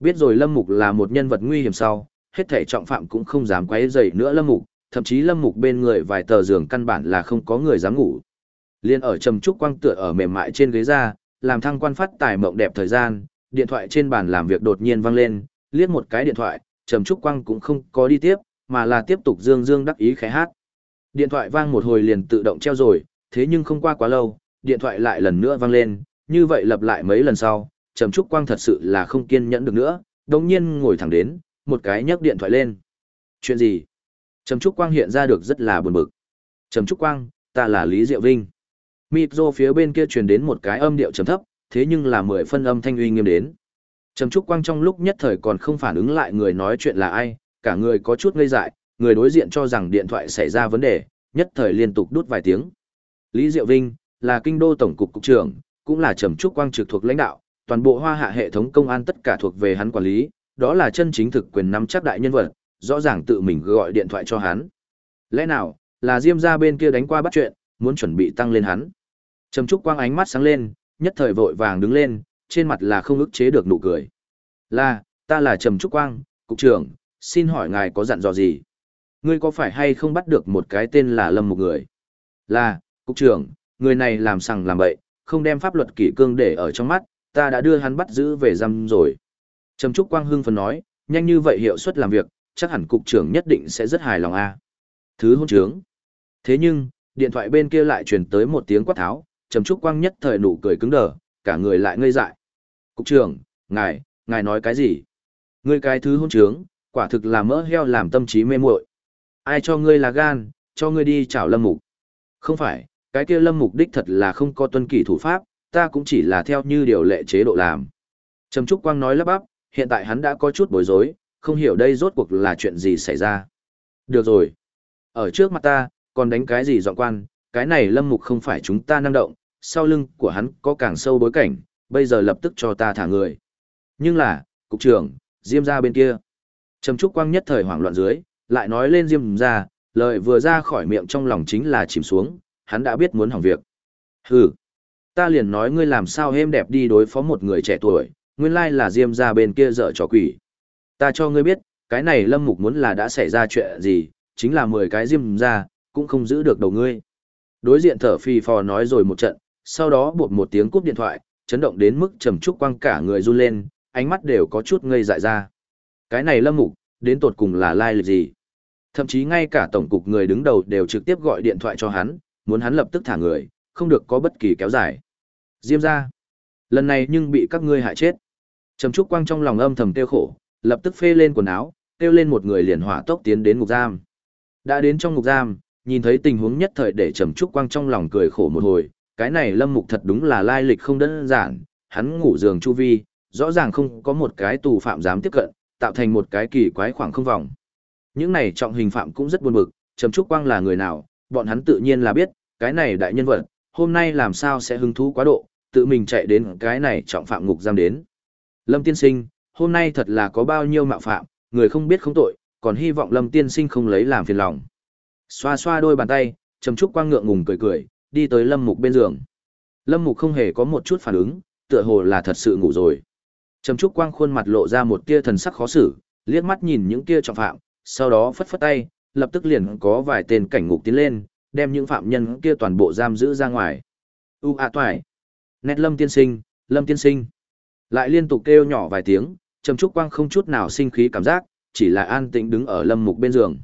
Speaker 1: Biết rồi Lâm Mục là một nhân vật nguy hiểm sau, hết thể trọng phạm cũng không dám quấy rầy nữa Lâm Mục, thậm chí Lâm Mục bên người vài tờ giường căn bản là không có người dám ngủ. Liên ở trầm trúc quang tựa ở mềm mại trên ghế ra, làm thăng quan phát tài mộng đẹp thời gian, điện thoại trên bàn làm việc đột nhiên vang lên, liếc một cái điện thoại, trầm trúc quang cũng không có đi tiếp, mà là tiếp tục dương dương đắc ý khẽ hát. Điện thoại vang một hồi liền tự động treo rồi, thế nhưng không qua quá lâu, điện thoại lại lần nữa vang lên, như vậy lặp lại mấy lần sau, Trầm Trúc Quang thật sự là không kiên nhẫn được nữa, đồng nhiên ngồi thẳng đến, một cái nhấc điện thoại lên. Chuyện gì? Trầm Trúc Quang hiện ra được rất là buồn bực. Trầm Trúc Quang, ta là Lý Diệu Vinh. Mịp rô phía bên kia truyền đến một cái âm điệu trầm thấp, thế nhưng là mười phân âm thanh uy nghiêm đến. Trầm Trúc Quang trong lúc nhất thời còn không phản ứng lại người nói chuyện là ai, cả người có chút ngây dại, người đối diện cho rằng điện thoại xảy ra vấn đề, nhất thời liên tục đút vài tiếng. Lý Diệu Vinh, là kinh đô tổng cục cục trưởng, cũng là Trầm Trúc Quang trực thuộc lãnh đạo, toàn bộ hoa hạ hệ thống công an tất cả thuộc về hắn quản lý, đó là chân chính thực quyền nắm chắc đại nhân vật, rõ ràng tự mình gọi điện thoại cho hắn. Lẽ nào, là Diêm gia bên kia đánh qua bắt chuyện, muốn chuẩn bị tăng lên hắn. Trầm Trúc Quang ánh mắt sáng lên, nhất thời vội vàng đứng lên, trên mặt là không ức chế được nụ cười. Là, ta là Trầm Trúc Quang, cục trưởng, xin hỏi ngài có dặn dò gì? Ngươi có phải hay không bắt được một cái tên là Lâm một người? Là, cục trưởng, người này làm sằng làm bậy, không đem pháp luật kỷ cương để ở trong mắt, ta đã đưa hắn bắt giữ về giam rồi. Trầm Trúc Quang hưng phấn nói, nhanh như vậy hiệu suất làm việc, chắc hẳn cục trưởng nhất định sẽ rất hài lòng a. Thứ hôn trướng. Thế nhưng, điện thoại bên kia lại truyền tới một tiếng quát tháo, Trầm Trúc Quang nhất thời nụ cười cứng đờ, cả người lại ngây dại. Cục trưởng, ngài, ngài nói cái gì? Ngươi cái thứ hôn trướng, quả thực là mỡ heo làm tâm trí mê muội. Ai cho ngươi là gan, cho ngươi đi chảo lâm mục. Không phải, cái kia lâm mục đích thật là không có tuân kỷ thủ pháp, ta cũng chỉ là theo như điều lệ chế độ làm. Trầm Trúc Quang nói lắp bắp, hiện tại hắn đã có chút bối rối, không hiểu đây rốt cuộc là chuyện gì xảy ra. Được rồi. Ở trước mặt ta, còn đánh cái gì dọn quan, cái này lâm mục không phải chúng ta năng động, sau lưng của hắn có càng sâu bối cảnh, bây giờ lập tức cho ta thả người. Nhưng là, cục trưởng, Diêm ra bên kia. Trầm Trúc Quang nhất thời hoảng loạn dưới, lại nói lên Diêm ra, lời vừa ra khỏi miệng trong lòng chính là chìm xuống, hắn đã biết muốn hỏng việc. Hừ, ta liền nói ngươi làm sao êm đẹp đi đối phó một người trẻ tuổi, nguyên lai là Diêm ra bên kia dở trò quỷ. Ta cho ngươi biết, cái này Lâm Mục muốn là đã xảy ra chuyện gì, chính là 10 cái Diêm ra, cũng không giữ được đầu ngươi. Đối diện thở phì phò nói rồi một trận, sau đó buộc một tiếng cúp điện thoại, chấn động đến mức trầm trúc quang cả người run lên, ánh mắt đều có chút ngây dại ra. Cái này Lâm Mục, đến tột cùng là lai lịch gì? Thậm chí ngay cả tổng cục người đứng đầu đều trực tiếp gọi điện thoại cho hắn, muốn hắn lập tức thả người, không được có bất kỳ kéo dài. Diêm ra. Lần này nhưng bị các ngươi hại chết. Trầm Trúc Quang trong lòng âm thầm tiêu khổ, lập tức phê lên quần áo, tiêu lên một người liền hỏa tốc tiến đến ngục giam. Đã đến trong ngục giam, nhìn thấy tình huống nhất thời để Trầm Trúc Quang trong lòng cười khổ một hồi, cái này Lâm Mục thật đúng là lai lịch không đơn giản, hắn ngủ giường chu vi, rõ ràng không có một cái tù phạm dám tiếp cận, tạo thành một cái kỳ quái khoảng không vòng. Những này trọng hình phạm cũng rất buồn bực, Trầm Trúc Quang là người nào, bọn hắn tự nhiên là biết, cái này đại nhân vật, hôm nay làm sao sẽ hứng thú quá độ, tự mình chạy đến cái này trọng phạm ngục giam đến. Lâm tiên sinh, hôm nay thật là có bao nhiêu mạo phạm, người không biết không tội, còn hy vọng Lâm tiên sinh không lấy làm phiền lòng. Xoa xoa đôi bàn tay, Trầm Trúc Quang ngượng ngùng cười cười, đi tới Lâm Mục bên giường. Lâm Mục không hề có một chút phản ứng, tựa hồ là thật sự ngủ rồi. Trầm Trúc Quang khuôn mặt lộ ra một tia thần sắc khó xử, liếc mắt nhìn những kia trọng phạm, sau đó phất phất tay, lập tức liền có vài tên cảnh ngục tiến lên, đem những phạm nhân kia toàn bộ giam giữ ra ngoài. U a toại. Nét Lâm tiên sinh, Lâm tiên sinh. Lại liên tục kêu nhỏ vài tiếng, Trầm Trúc Quang không chút nào sinh khí cảm giác, chỉ là an tĩnh đứng ở Lâm Mục bên giường.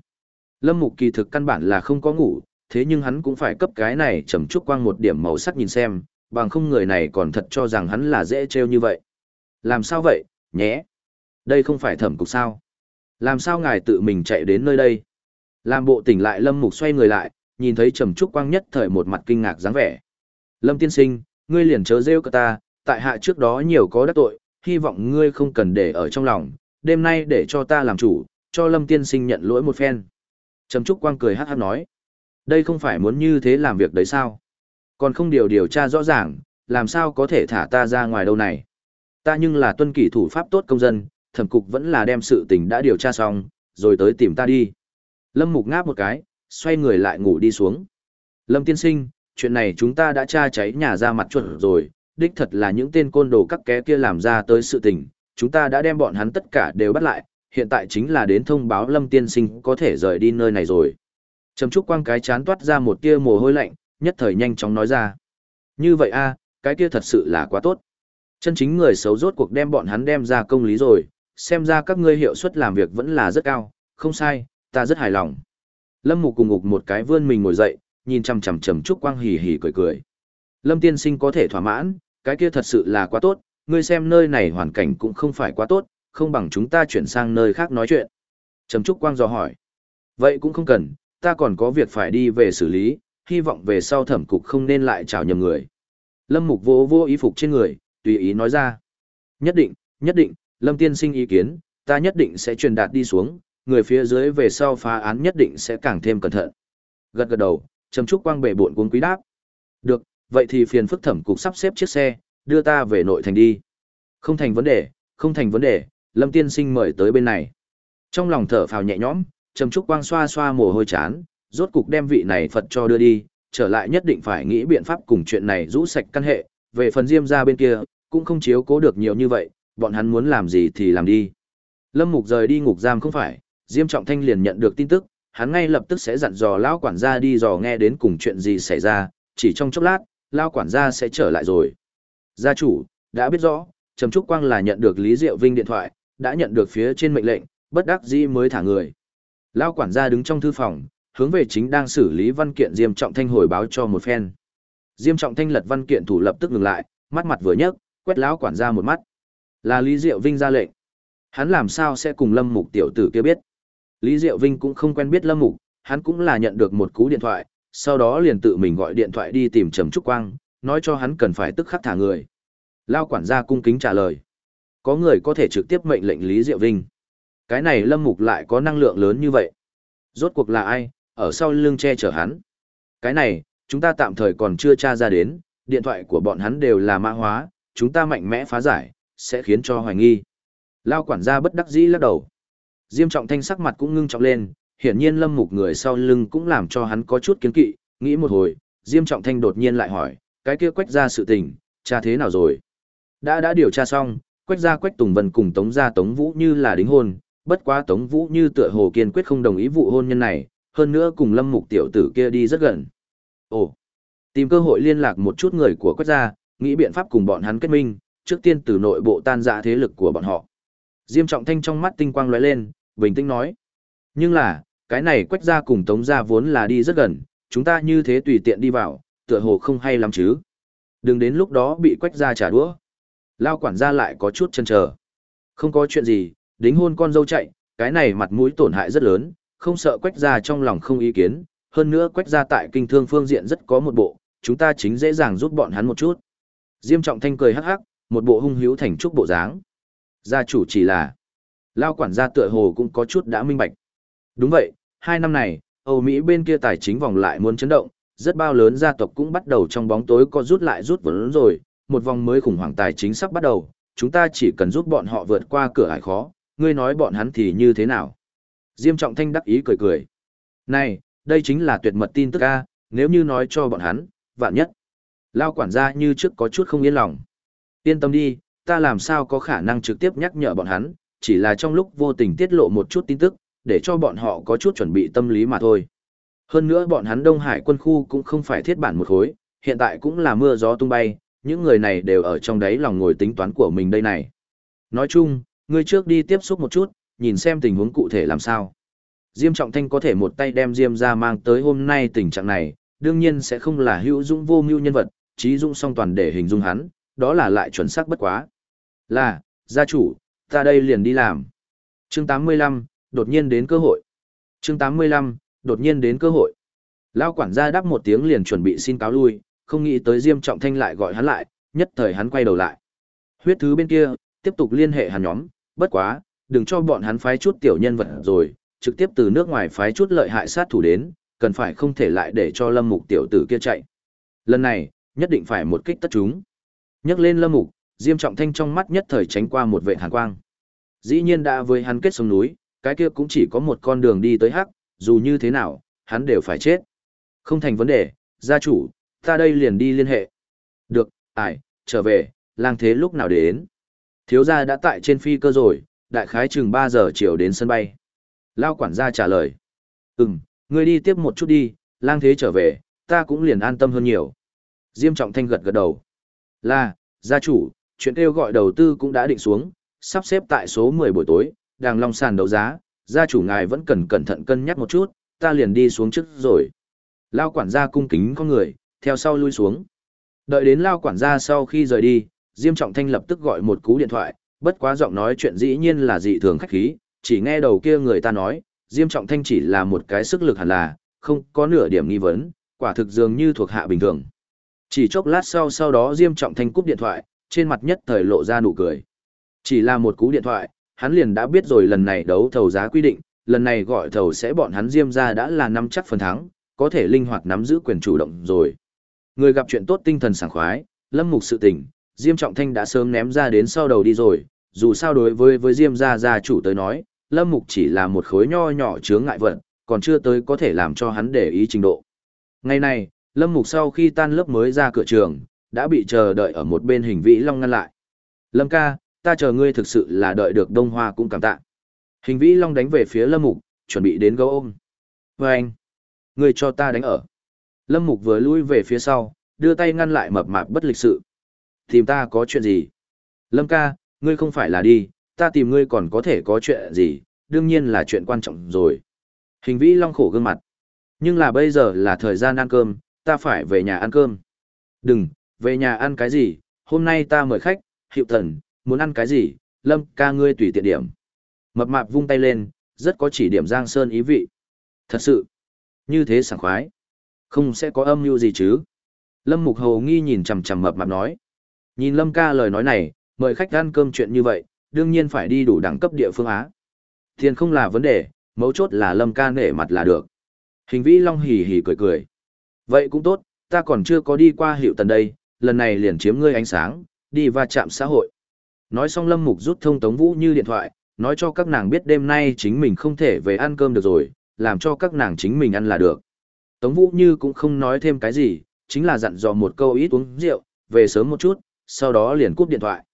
Speaker 1: Lâm Mục kỳ thực căn bản là không có ngủ, thế nhưng hắn cũng phải cấp cái này Trầm Trúc Quang một điểm màu sắc nhìn xem, bằng không người này còn thật cho rằng hắn là dễ trêu như vậy. Làm sao vậy, nhé? Đây không phải thẩm cục sao? Làm sao ngài tự mình chạy đến nơi đây? Làm bộ tỉnh lại Lâm Mục xoay người lại, nhìn thấy Trầm Trúc Quang nhất thời một mặt kinh ngạc dáng vẻ. Lâm tiên sinh, ngươi liền chớ rêu cơ ta, tại hạ trước đó nhiều có đắc tội, hy vọng ngươi không cần để ở trong lòng, đêm nay để cho ta làm chủ, cho Lâm tiên sinh nhận lỗi một phen. Trầm Trúc Quang cười hát hát nói, đây không phải muốn như thế làm việc đấy sao? Còn không điều điều tra rõ ràng, làm sao có thể thả ta ra ngoài đâu này? Ta nhưng là tuân kỷ thủ pháp tốt công dân, thẩm cục vẫn là đem sự tình đã điều tra xong, rồi tới tìm ta đi. Lâm Mục ngáp một cái, xoay người lại ngủ đi xuống. Lâm tiên sinh, chuyện này chúng ta đã tra cháy nhà ra mặt chuẩn rồi, đích thật là những tên côn đồ các ké kia làm ra tới sự tình, chúng ta đã đem bọn hắn tất cả đều bắt lại, hiện tại chính là đến thông báo Lâm tiên sinh có thể rời đi nơi này rồi. Trầm Trúc Quang cái chán toát ra một tia mồ hôi lạnh, nhất thời nhanh chóng nói ra. Như vậy a, cái kia thật sự là quá tốt. Chân chính người xấu rốt cuộc đem bọn hắn đem ra công lý rồi, xem ra các ngươi hiệu suất làm việc vẫn là rất cao, không sai, ta rất hài lòng. Lâm Mục cùng ngục một cái vươn mình ngồi dậy, nhìn chằm chằm chằm Trúc Quang hỉ hỉ cười cười. Lâm tiên sinh có thể thỏa mãn, cái kia thật sự là quá tốt, ngươi xem nơi này hoàn cảnh cũng không phải quá tốt, không bằng chúng ta chuyển sang nơi khác nói chuyện. Trầm Trúc Quang dò hỏi. Vậy cũng không cần, ta còn có việc phải đi về xử lý, hy vọng về sau thẩm cục không nên lại chào nhầm người. Lâm Mục vô vô ý phục trên người, tùy ý nói ra. Nhất định, nhất định, Lâm tiên sinh ý kiến, ta nhất định sẽ truyền đạt đi xuống, người phía dưới về sau phá án nhất định sẽ càng thêm cẩn thận. Gật gật đầu, Trầm Trúc Quang bể buộn cuốn quý đáp. Được, vậy thì phiền phức thẩm cục sắp xếp chiếc xe, đưa ta về nội thành đi. Không thành vấn đề, không thành vấn đề, Lâm tiên sinh mời tới bên này. Trong lòng thở phào nhẹ nhõm, Trầm Trúc Quang xoa xoa mồ hôi chán, rốt cục đem vị này Phật cho đưa đi, trở lại nhất định phải nghĩ biện pháp cùng chuyện này rũ sạch căn hệ, về phần Diêm gia bên kia, cũng không chiếu cố được nhiều như vậy, bọn hắn muốn làm gì thì làm đi. Lâm Mục rời đi ngục giam không phải, Diêm Trọng Thanh liền nhận được tin tức, hắn ngay lập tức sẽ dặn dò lão quản gia đi dò nghe đến cùng chuyện gì xảy ra, chỉ trong chốc lát, lão quản gia sẽ trở lại rồi. Gia chủ, đã biết rõ, Trầm Trúc Quang là nhận được Lý Diệu Vinh điện thoại, đã nhận được phía trên mệnh lệnh, bất đắc dĩ mới thả người. Lão quản gia đứng trong thư phòng, hướng về chính đang xử lý văn kiện Diêm Trọng Thanh hồi báo cho một phen. Diêm Trọng Thanh lật văn kiện thủ lập tức ngừng lại, mắt mặt vừa nhấc, quét lão quản gia một mắt. Là Lý Diệu Vinh ra lệnh. Hắn làm sao sẽ cùng Lâm Mục tiểu tử kia biết? Lý Diệu Vinh cũng không quen biết Lâm Mục, hắn cũng là nhận được một cú điện thoại, sau đó liền tự mình gọi điện thoại đi tìm Trầm Trúc Quang, nói cho hắn cần phải tức khắc thả người. Lao quản gia cung kính trả lời. Có người có thể trực tiếp mệnh lệnh Lý Diệu Vinh. Cái này Lâm Mục lại có năng lượng lớn như vậy. Rốt cuộc là ai, ở sau lưng che chở hắn. Cái này, chúng ta tạm thời còn chưa tra ra đến, điện thoại của bọn hắn đều là mã hóa, chúng ta mạnh mẽ phá giải, sẽ khiến cho hoài nghi. Lao quản gia bất đắc dĩ lắc đầu. Diêm trọng thanh sắc mặt cũng ngưng trọng lên, hiển nhiên lâm mục người sau lưng cũng làm cho hắn có chút kiến kỵ, nghĩ một hồi, Diêm trọng thanh đột nhiên lại hỏi, cái kia quách ra sự tình, tra thế nào rồi? Đã đã điều tra xong, quách ra quách tùng vân cùng tống ra tống vũ như là đính hôn, bất quá tống vũ như tựa hồ kiên quyết không đồng ý vụ hôn nhân này, hơn nữa cùng lâm mục tiểu tử kia đi rất gần. Ồ, tìm cơ hội liên lạc một chút người của quách gia, nghĩ biện pháp cùng bọn hắn kết minh, trước tiên từ nội bộ tan rã thế lực của bọn họ. Diêm Trọng Thanh trong mắt tinh quang lóe lên, bình tĩnh nói. Nhưng là, cái này quách gia cùng tống gia vốn là đi rất gần, chúng ta như thế tùy tiện đi vào, tựa hồ không hay lắm chứ. Đừng đến lúc đó bị quách gia trả đũa. Lao quản gia lại có chút chân chờ. Không có chuyện gì, đính hôn con dâu chạy, cái này mặt mũi tổn hại rất lớn, không sợ quách gia trong lòng không ý kiến, hơn nữa quách gia tại kinh thương phương diện rất có một bộ, chúng ta chính dễ dàng giúp bọn hắn một chút. Diêm Trọng Thanh cười hắc hắc, một bộ hung hiếu thành trúc bộ dáng. Gia chủ chỉ là, lao quản gia tựa hồ cũng có chút đã minh bạch. Đúng vậy, hai năm này, Âu Mỹ bên kia tài chính vòng lại muốn chấn động, rất bao lớn gia tộc cũng bắt đầu trong bóng tối có rút lại rút vốn rồi, một vòng mới khủng hoảng tài chính sắp bắt đầu, chúng ta chỉ cần giúp bọn họ vượt qua cửa ải khó, ngươi nói bọn hắn thì như thế nào? Diêm Trọng Thanh đắc ý cười cười. Này, đây chính là tuyệt mật tin tức a, nếu như nói cho bọn hắn, vạn nhất. Lao quản gia như trước có chút không yên lòng. Yên tâm đi, ta làm sao có khả năng trực tiếp nhắc nhở bọn hắn, chỉ là trong lúc vô tình tiết lộ một chút tin tức, để cho bọn họ có chút chuẩn bị tâm lý mà thôi. Hơn nữa bọn hắn Đông Hải quân khu cũng không phải thiết bản một khối, hiện tại cũng là mưa gió tung bay, những người này đều ở trong đấy lòng ngồi tính toán của mình đây này. Nói chung, ngươi trước đi tiếp xúc một chút, nhìn xem tình huống cụ thể làm sao. Diêm Trọng Thanh có thể một tay đem Diêm ra mang tới hôm nay tình trạng này, đương nhiên sẽ không là hữu dũng vô mưu nhân vật, trí dũng song toàn để hình dung hắn, đó là lại chuẩn xác bất quá. Là, gia chủ, ta đây liền đi làm. Chương 85, đột nhiên đến cơ hội. Chương 85, đột nhiên đến cơ hội. Lao quản gia đáp một tiếng liền chuẩn bị xin cáo lui, không nghĩ tới Diêm Trọng Thanh lại gọi hắn lại, nhất thời hắn quay đầu lại. Huyết thứ bên kia, tiếp tục liên hệ hắn nhóm, bất quá, đừng cho bọn hắn phái chút tiểu nhân vật rồi, trực tiếp từ nước ngoài phái chút lợi hại sát thủ đến, cần phải không thể lại để cho lâm mục tiểu tử kia chạy. Lần này, nhất định phải một kích tất chúng. Nhắc lên lâm mục, Diêm Trọng Thanh trong mắt nhất thời tránh qua một vệ hàn quang. Dĩ nhiên đã với hắn kết sông núi, cái kia cũng chỉ có một con đường đi tới hắc, dù như thế nào, hắn đều phải chết. Không thành vấn đề, gia chủ, ta đây liền đi liên hệ. Được, ải, trở về, lang thế lúc nào đến. Thiếu gia đã tại trên phi cơ rồi, đại khái chừng 3 giờ chiều đến sân bay. Lao quản gia trả lời. Ừm, ngươi đi tiếp một chút đi, lang thế trở về, ta cũng liền an tâm hơn nhiều. Diêm trọng thanh gật gật đầu. Là, gia chủ, chuyện kêu gọi đầu tư cũng đã định xuống, sắp xếp tại số 10 buổi tối, đàng long sàn đấu giá, gia chủ ngài vẫn cần cẩn thận cân nhắc một chút, ta liền đi xuống trước rồi. Lao quản gia cung kính con người, theo sau lui xuống. Đợi đến Lao quản gia sau khi rời đi, Diêm Trọng Thanh lập tức gọi một cú điện thoại, bất quá giọng nói chuyện dĩ nhiên là dị thường khách khí, chỉ nghe đầu kia người ta nói, Diêm Trọng Thanh chỉ là một cái sức lực hẳn là, không có nửa điểm nghi vấn, quả thực dường như thuộc hạ bình thường. Chỉ chốc lát sau sau đó Diêm Trọng Thanh cúp điện thoại, trên mặt nhất thời lộ ra nụ cười. Chỉ là một cú điện thoại, hắn liền đã biết rồi lần này đấu thầu giá quy định, lần này gọi thầu sẽ bọn hắn Diêm ra đã là năm chắc phần thắng, có thể linh hoạt nắm giữ quyền chủ động rồi. Người gặp chuyện tốt tinh thần sảng khoái, lâm mục sự tình, Diêm Trọng Thanh đã sớm ném ra đến sau đầu đi rồi, dù sao đối với với Diêm gia gia chủ tới nói, lâm mục chỉ là một khối nho nhỏ chướng ngại vật, còn chưa tới có thể làm cho hắn để ý trình độ. Ngày này, lâm mục sau khi tan lớp mới ra cửa trường, đã bị chờ đợi ở một bên hình vĩ long ngăn lại. Lâm ca, ta chờ ngươi thực sự là đợi được đông hoa cũng cảm tạ. Hình vĩ long đánh về phía lâm mục, chuẩn bị đến gấu ôm. Và anh, ngươi cho ta đánh ở. Lâm mục vừa lui về phía sau, đưa tay ngăn lại mập mạp bất lịch sự. Tìm ta có chuyện gì? Lâm ca, ngươi không phải là đi, ta tìm ngươi còn có thể có chuyện gì, đương nhiên là chuyện quan trọng rồi. Hình vĩ long khổ gương mặt. Nhưng là bây giờ là thời gian ăn cơm, ta phải về nhà ăn cơm. Đừng, về nhà ăn cái gì, hôm nay ta mời khách, hiệu thần, muốn ăn cái gì, lâm ca ngươi tùy tiện điểm. Mập mạp vung tay lên, rất có chỉ điểm giang sơn ý vị. Thật sự, như thế sảng khoái. Không sẽ có âm mưu gì chứ. Lâm Mục Hầu nghi nhìn chằm chằm mập mạp nói. Nhìn Lâm ca lời nói này, mời khách ăn cơm chuyện như vậy, đương nhiên phải đi đủ đẳng cấp địa phương Á. Tiền không là vấn đề, mấu chốt là Lâm ca nể mặt là được. Hình vĩ long hỉ hỉ cười cười. Vậy cũng tốt, ta còn chưa có đi qua hiệu tần đây, lần này liền chiếm ngươi ánh sáng, đi va chạm xã hội. Nói xong Lâm Mục rút thông Tống Vũ như điện thoại, nói cho các nàng biết đêm nay chính mình không thể về ăn cơm được rồi, làm cho các nàng chính mình ăn là được. Tống Vũ như cũng không nói thêm cái gì, chính là dặn dò một câu ít uống rượu, về sớm một chút, sau đó liền cúp điện thoại.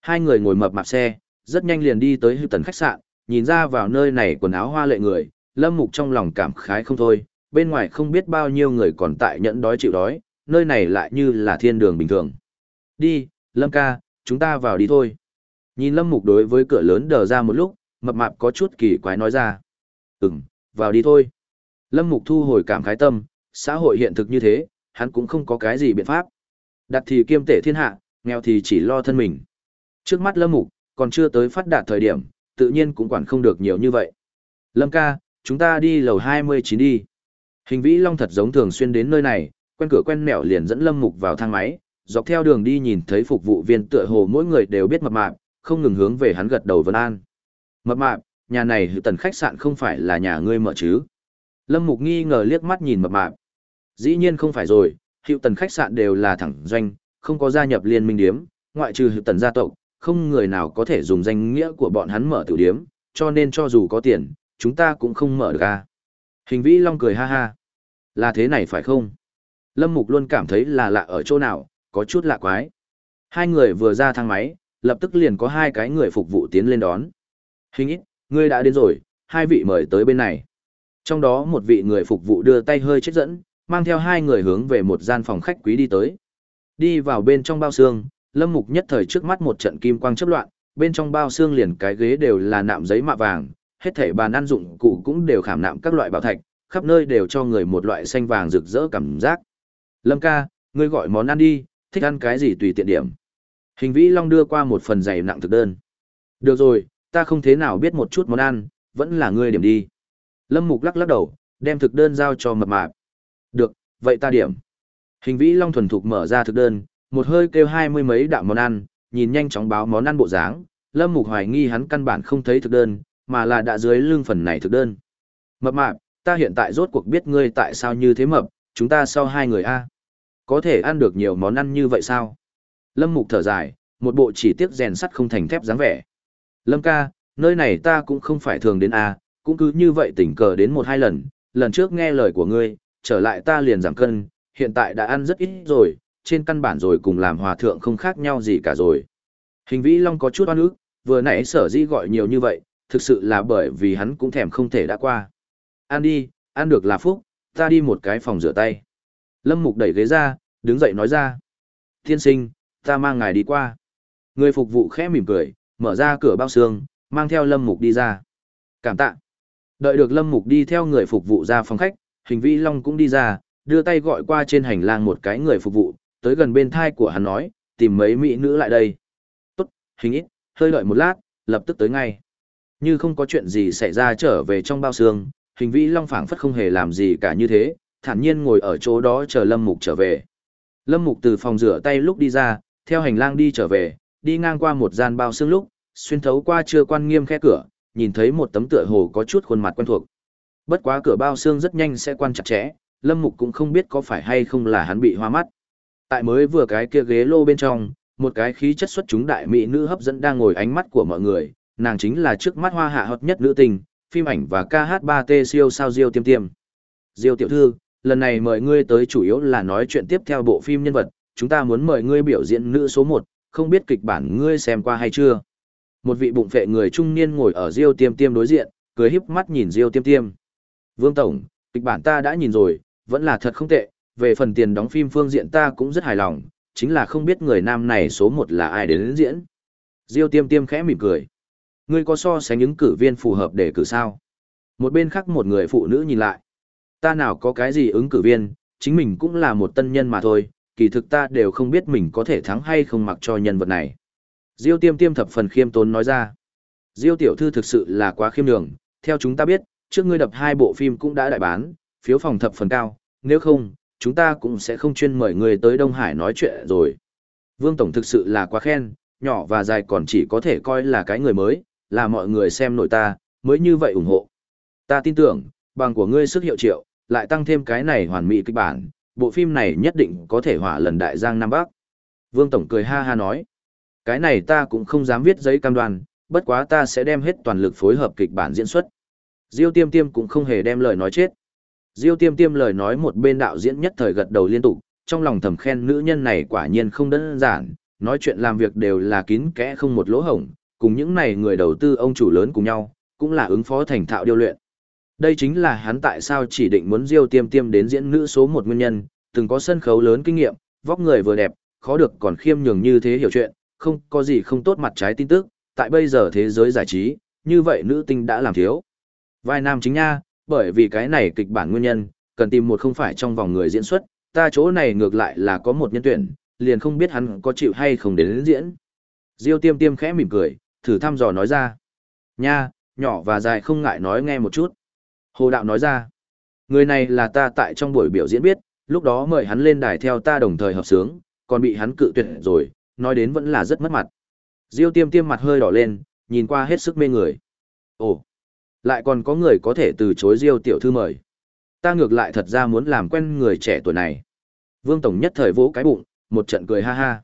Speaker 1: Hai người ngồi mập mạp xe, rất nhanh liền đi tới hư tần khách sạn, nhìn ra vào nơi này quần áo hoa lệ người, lâm mục trong lòng cảm khái không thôi, bên ngoài không biết bao nhiêu người còn tại nhẫn đói chịu đói, nơi này lại như là thiên đường bình thường. Đi, lâm ca, chúng ta vào đi thôi. Nhìn lâm mục đối với cửa lớn đờ ra một lúc, mập mạp có chút kỳ quái nói ra. Ừm, vào đi thôi. Lâm mục thu hồi cảm khái tâm, xã hội hiện thực như thế, hắn cũng không có cái gì biện pháp. Đặt thì kiêm tể thiên hạ, nghèo thì chỉ lo thân mình. Trước mắt Lâm Mục, còn chưa tới phát đạt thời điểm, tự nhiên cũng quản không được nhiều như vậy. Lâm ca, chúng ta đi lầu 29 đi. Hình vĩ long thật giống thường xuyên đến nơi này, quen cửa quen mẹo liền dẫn Lâm Mục vào thang máy, dọc theo đường đi nhìn thấy phục vụ viên tựa hồ mỗi người đều biết mập mạp, không ngừng hướng về hắn gật đầu vân an. Mập mạp, nhà này hữu tần khách sạn không phải là nhà ngươi mở chứ? Lâm Mục nghi ngờ liếc mắt nhìn mập mạp. Dĩ nhiên không phải rồi, hữu tần khách sạn đều là thẳng doanh, không có gia nhập liên minh điếm, ngoại trừ hữu tần gia tộc, không người nào có thể dùng danh nghĩa của bọn hắn mở tiểu điếm, cho nên cho dù có tiền, chúng ta cũng không mở được ra. Hình vĩ long cười ha ha. Là thế này phải không? Lâm Mục luôn cảm thấy là lạ ở chỗ nào, có chút lạ quái. Hai người vừa ra thang máy, lập tức liền có hai cái người phục vụ tiến lên đón. Hình ít, ngươi đã đến rồi, hai vị mời tới bên này. Trong đó một vị người phục vụ đưa tay hơi chết dẫn, mang theo hai người hướng về một gian phòng khách quý đi tới. Đi vào bên trong bao xương, Lâm Mục nhất thời trước mắt một trận kim quang chớp loạn, bên trong bao xương liền cái ghế đều là nạm giấy mạ vàng, hết thảy bàn ăn dụng cụ cũng đều khảm nạm các loại bảo thạch, khắp nơi đều cho người một loại xanh vàng rực rỡ cảm giác. Lâm ca, ngươi gọi món ăn đi, thích ăn cái gì tùy tiện điểm. Hình vĩ long đưa qua một phần dày nặng thực đơn. Được rồi, ta không thế nào biết một chút món ăn, vẫn là ngươi điểm đi. Lâm mục lắc lắc đầu, đem thực đơn giao cho mập mạp. Được, vậy ta điểm. Hình vĩ long thuần thục mở ra thực đơn, một hơi kêu hai mươi mấy đạo món ăn, nhìn nhanh chóng báo món ăn bộ dáng, Lâm Mục hoài nghi hắn căn bản không thấy thực đơn, mà là đã dưới lưng phần này thực đơn. Mập mạp, ta hiện tại rốt cuộc biết ngươi tại sao như thế mập, chúng ta sau hai người a có thể ăn được nhiều món ăn như vậy sao? Lâm Mục thở dài, một bộ chỉ tiếc rèn sắt không thành thép dáng vẻ. Lâm ca, nơi này ta cũng không phải thường đến a cũng cứ như vậy tình cờ đến một hai lần, lần trước nghe lời của ngươi, trở lại ta liền giảm cân, hiện tại đã ăn rất ít rồi, trên căn bản rồi cùng làm hòa thượng không khác nhau gì cả rồi. Hình vĩ long có chút oan ức, vừa nãy sở di gọi nhiều như vậy, thực sự là bởi vì hắn cũng thèm không thể đã qua. Ăn đi, ăn được là phúc, ta đi một cái phòng rửa tay. Lâm Mục đẩy ghế ra, đứng dậy nói ra. Thiên sinh, ta mang ngài đi qua. Người phục vụ khẽ mỉm cười, mở ra cửa bao xương, mang theo Lâm Mục đi ra. Cảm tạ. Đợi được Lâm Mục đi theo người phục vụ ra phòng khách, hình vĩ long cũng đi ra, đưa tay gọi qua trên hành lang một cái người phục vụ, tới gần bên thai của hắn nói, tìm mấy mỹ nữ lại đây. Tốt, hình ít, hơi đợi một lát, lập tức tới ngay. Như không có chuyện gì xảy ra trở về trong bao xương, hình vĩ long phảng phất không hề làm gì cả như thế, thản nhiên ngồi ở chỗ đó chờ Lâm Mục trở về. Lâm Mục từ phòng rửa tay lúc đi ra, theo hành lang đi trở về, đi ngang qua một gian bao xương lúc, xuyên thấu qua chưa quan nghiêm khe cửa, nhìn thấy một tấm tựa hồ có chút khuôn mặt quen thuộc. Bất quá cửa bao xương rất nhanh sẽ quan chặt chẽ, Lâm Mục cũng không biết có phải hay không là hắn bị hoa mắt. Tại mới vừa cái kia ghế lô bên trong, một cái khí chất xuất chúng đại mỹ nữ hấp dẫn đang ngồi ánh mắt của mọi người, nàng chính là trước mắt hoa hạ hot nhất nữ tình, phim ảnh và ca hát 3T siêu sao Diêu Tiêm Tiêm. Diêu tiểu thư, lần này mời ngươi tới chủ yếu là nói chuyện tiếp theo bộ phim nhân vật, chúng ta muốn mời ngươi biểu diễn nữ số 1, không biết kịch bản ngươi xem qua hay chưa? Một vị bụng phệ người trung niên ngồi ở Diêu Tiêm Tiêm đối diện, cười híp mắt nhìn Diêu Tiêm Tiêm. Vương Tổng, kịch bản ta đã nhìn rồi, vẫn là thật không tệ, về phần tiền đóng phim phương diện ta cũng rất hài lòng, chính là không biết người nam này số một là ai đến, đến diễn. Diêu tiêm tiêm khẽ mỉm cười. Ngươi có so sánh những cử viên phù hợp để cử sao? Một bên khác một người phụ nữ nhìn lại. Ta nào có cái gì ứng cử viên, chính mình cũng là một tân nhân mà thôi, kỳ thực ta đều không biết mình có thể thắng hay không mặc cho nhân vật này. Diêu tiêm tiêm thập phần khiêm tốn nói ra. Diêu tiểu thư thực sự là quá khiêm nhường, theo chúng ta biết, trước ngươi đập hai bộ phim cũng đã đại bán, phiếu phòng thập phần cao, nếu không, chúng ta cũng sẽ không chuyên mời người tới Đông Hải nói chuyện rồi. Vương Tổng thực sự là quá khen, nhỏ và dài còn chỉ có thể coi là cái người mới, là mọi người xem nổi ta, mới như vậy ủng hộ. Ta tin tưởng, bằng của ngươi sức hiệu triệu, lại tăng thêm cái này hoàn mỹ kịch bản, bộ phim này nhất định có thể hỏa lần đại giang Nam Bắc. Vương Tổng cười ha ha nói, cái này ta cũng không dám viết giấy cam đoan, bất quá ta sẽ đem hết toàn lực phối hợp kịch bản diễn xuất. Diêu tiêm tiêm cũng không hề đem lời nói chết. Diêu tiêm tiêm lời nói một bên đạo diễn nhất thời gật đầu liên tục, trong lòng thầm khen nữ nhân này quả nhiên không đơn giản, nói chuyện làm việc đều là kín kẽ không một lỗ hổng, cùng những này người đầu tư ông chủ lớn cùng nhau, cũng là ứng phó thành thạo điều luyện. Đây chính là hắn tại sao chỉ định muốn Diêu tiêm tiêm đến diễn nữ số một nguyên nhân, từng có sân khấu lớn kinh nghiệm, vóc người vừa đẹp, khó được còn khiêm nhường như thế hiểu chuyện, không có gì không tốt mặt trái tin tức, tại bây giờ thế giới giải trí, như vậy nữ tinh đã làm thiếu. Vai nam chính nha, bởi vì cái này kịch bản nguyên nhân, cần tìm một không phải trong vòng người diễn xuất, ta chỗ này ngược lại là có một nhân tuyển, liền không biết hắn có chịu hay không đến, đến diễn. Diêu tiêm tiêm khẽ mỉm cười, thử thăm dò nói ra. Nha, nhỏ và dài không ngại nói nghe một chút. Hồ đạo nói ra. Người này là ta tại trong buổi biểu diễn biết, lúc đó mời hắn lên đài theo ta đồng thời hợp sướng, còn bị hắn cự tuyệt rồi, nói đến vẫn là rất mất mặt. Diêu tiêm tiêm mặt hơi đỏ lên, nhìn qua hết sức mê người. Ồ, lại còn có người có thể từ chối Diêu tiểu thư mời. Ta ngược lại thật ra muốn làm quen người trẻ tuổi này. Vương Tổng nhất thời vỗ cái bụng, một trận cười ha ha.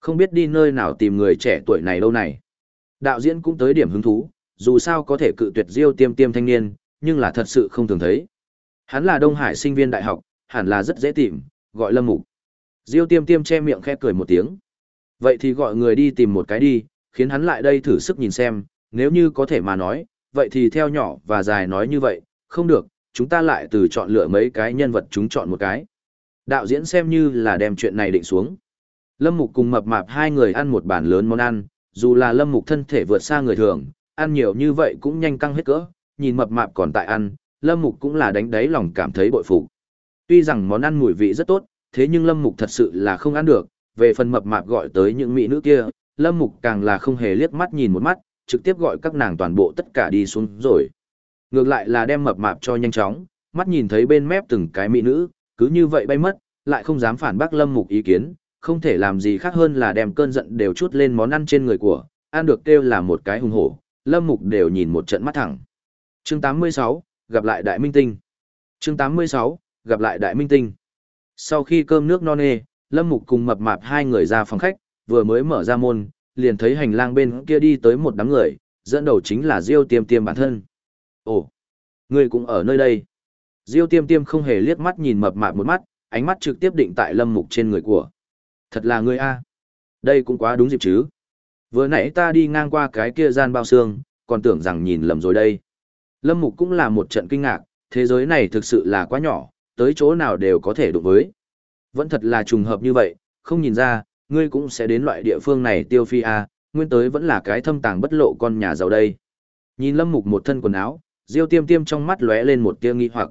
Speaker 1: Không biết đi nơi nào tìm người trẻ tuổi này đâu này. Đạo diễn cũng tới điểm hứng thú, dù sao có thể cự tuyệt Diêu tiêm tiêm thanh niên, nhưng là thật sự không thường thấy. Hắn là Đông Hải sinh viên đại học, hẳn là rất dễ tìm, gọi Lâm Mục. Diêu tiêm tiêm che miệng khẽ cười một tiếng. Vậy thì gọi người đi tìm một cái đi, khiến hắn lại đây thử sức nhìn xem, nếu như có thể mà nói, vậy thì theo nhỏ và dài nói như vậy, không được, chúng ta lại từ chọn lựa mấy cái nhân vật chúng chọn một cái. Đạo diễn xem như là đem chuyện này định xuống. Lâm Mục cùng mập mạp hai người ăn một bàn lớn món ăn, dù là Lâm Mục thân thể vượt xa người thường, ăn nhiều như vậy cũng nhanh căng hết cỡ, nhìn mập mạp còn tại ăn, Lâm Mục cũng là đánh đáy lòng cảm thấy bội phục. Tuy rằng món ăn mùi vị rất tốt, thế nhưng Lâm Mục thật sự là không ăn được, về phần mập mạp gọi tới những mỹ nữ kia, Lâm Mục càng là không hề liếc mắt nhìn một mắt, trực tiếp gọi các nàng toàn bộ tất cả đi xuống rồi. Ngược lại là đem mập mạp cho nhanh chóng, mắt nhìn thấy bên mép từng cái mỹ nữ, cứ như vậy bay mất, lại không dám phản bác Lâm Mục ý kiến, không thể làm gì khác hơn là đem cơn giận đều chút lên món ăn trên người của, ăn được kêu là một cái hùng hổ, Lâm Mục đều nhìn một trận mắt thẳng. Chương 86, gặp lại Đại Minh Tinh. Chương 86, gặp lại Đại Minh Tinh. Sau khi cơm nước no nê, Lâm Mục cùng mập mạp hai người ra phòng khách, vừa mới mở ra môn, liền thấy hành lang bên kia đi tới một đám người, dẫn đầu chính là Diêu Tiêm Tiêm bản thân. Ồ, ngươi cũng ở nơi đây. Diêu Tiêm Tiêm không hề liếc mắt nhìn mập mạp một mắt, ánh mắt trực tiếp định tại Lâm Mục trên người của. Thật là ngươi a. Đây cũng quá đúng dịp chứ. Vừa nãy ta đi ngang qua cái kia gian bao xương, còn tưởng rằng nhìn lầm rồi đây. Lâm Mục cũng là một trận kinh ngạc, thế giới này thực sự là quá nhỏ, tới chỗ nào đều có thể đụng với. Vẫn thật là trùng hợp như vậy, không nhìn ra, ngươi cũng sẽ đến loại địa phương này tiêu phi à? nguyên tới vẫn là cái thâm tàng bất lộ con nhà giàu đây. Nhìn Lâm Mục một thân quần áo, Diêu Tiêm Tiêm trong mắt lóe lên một tia nghi hoặc.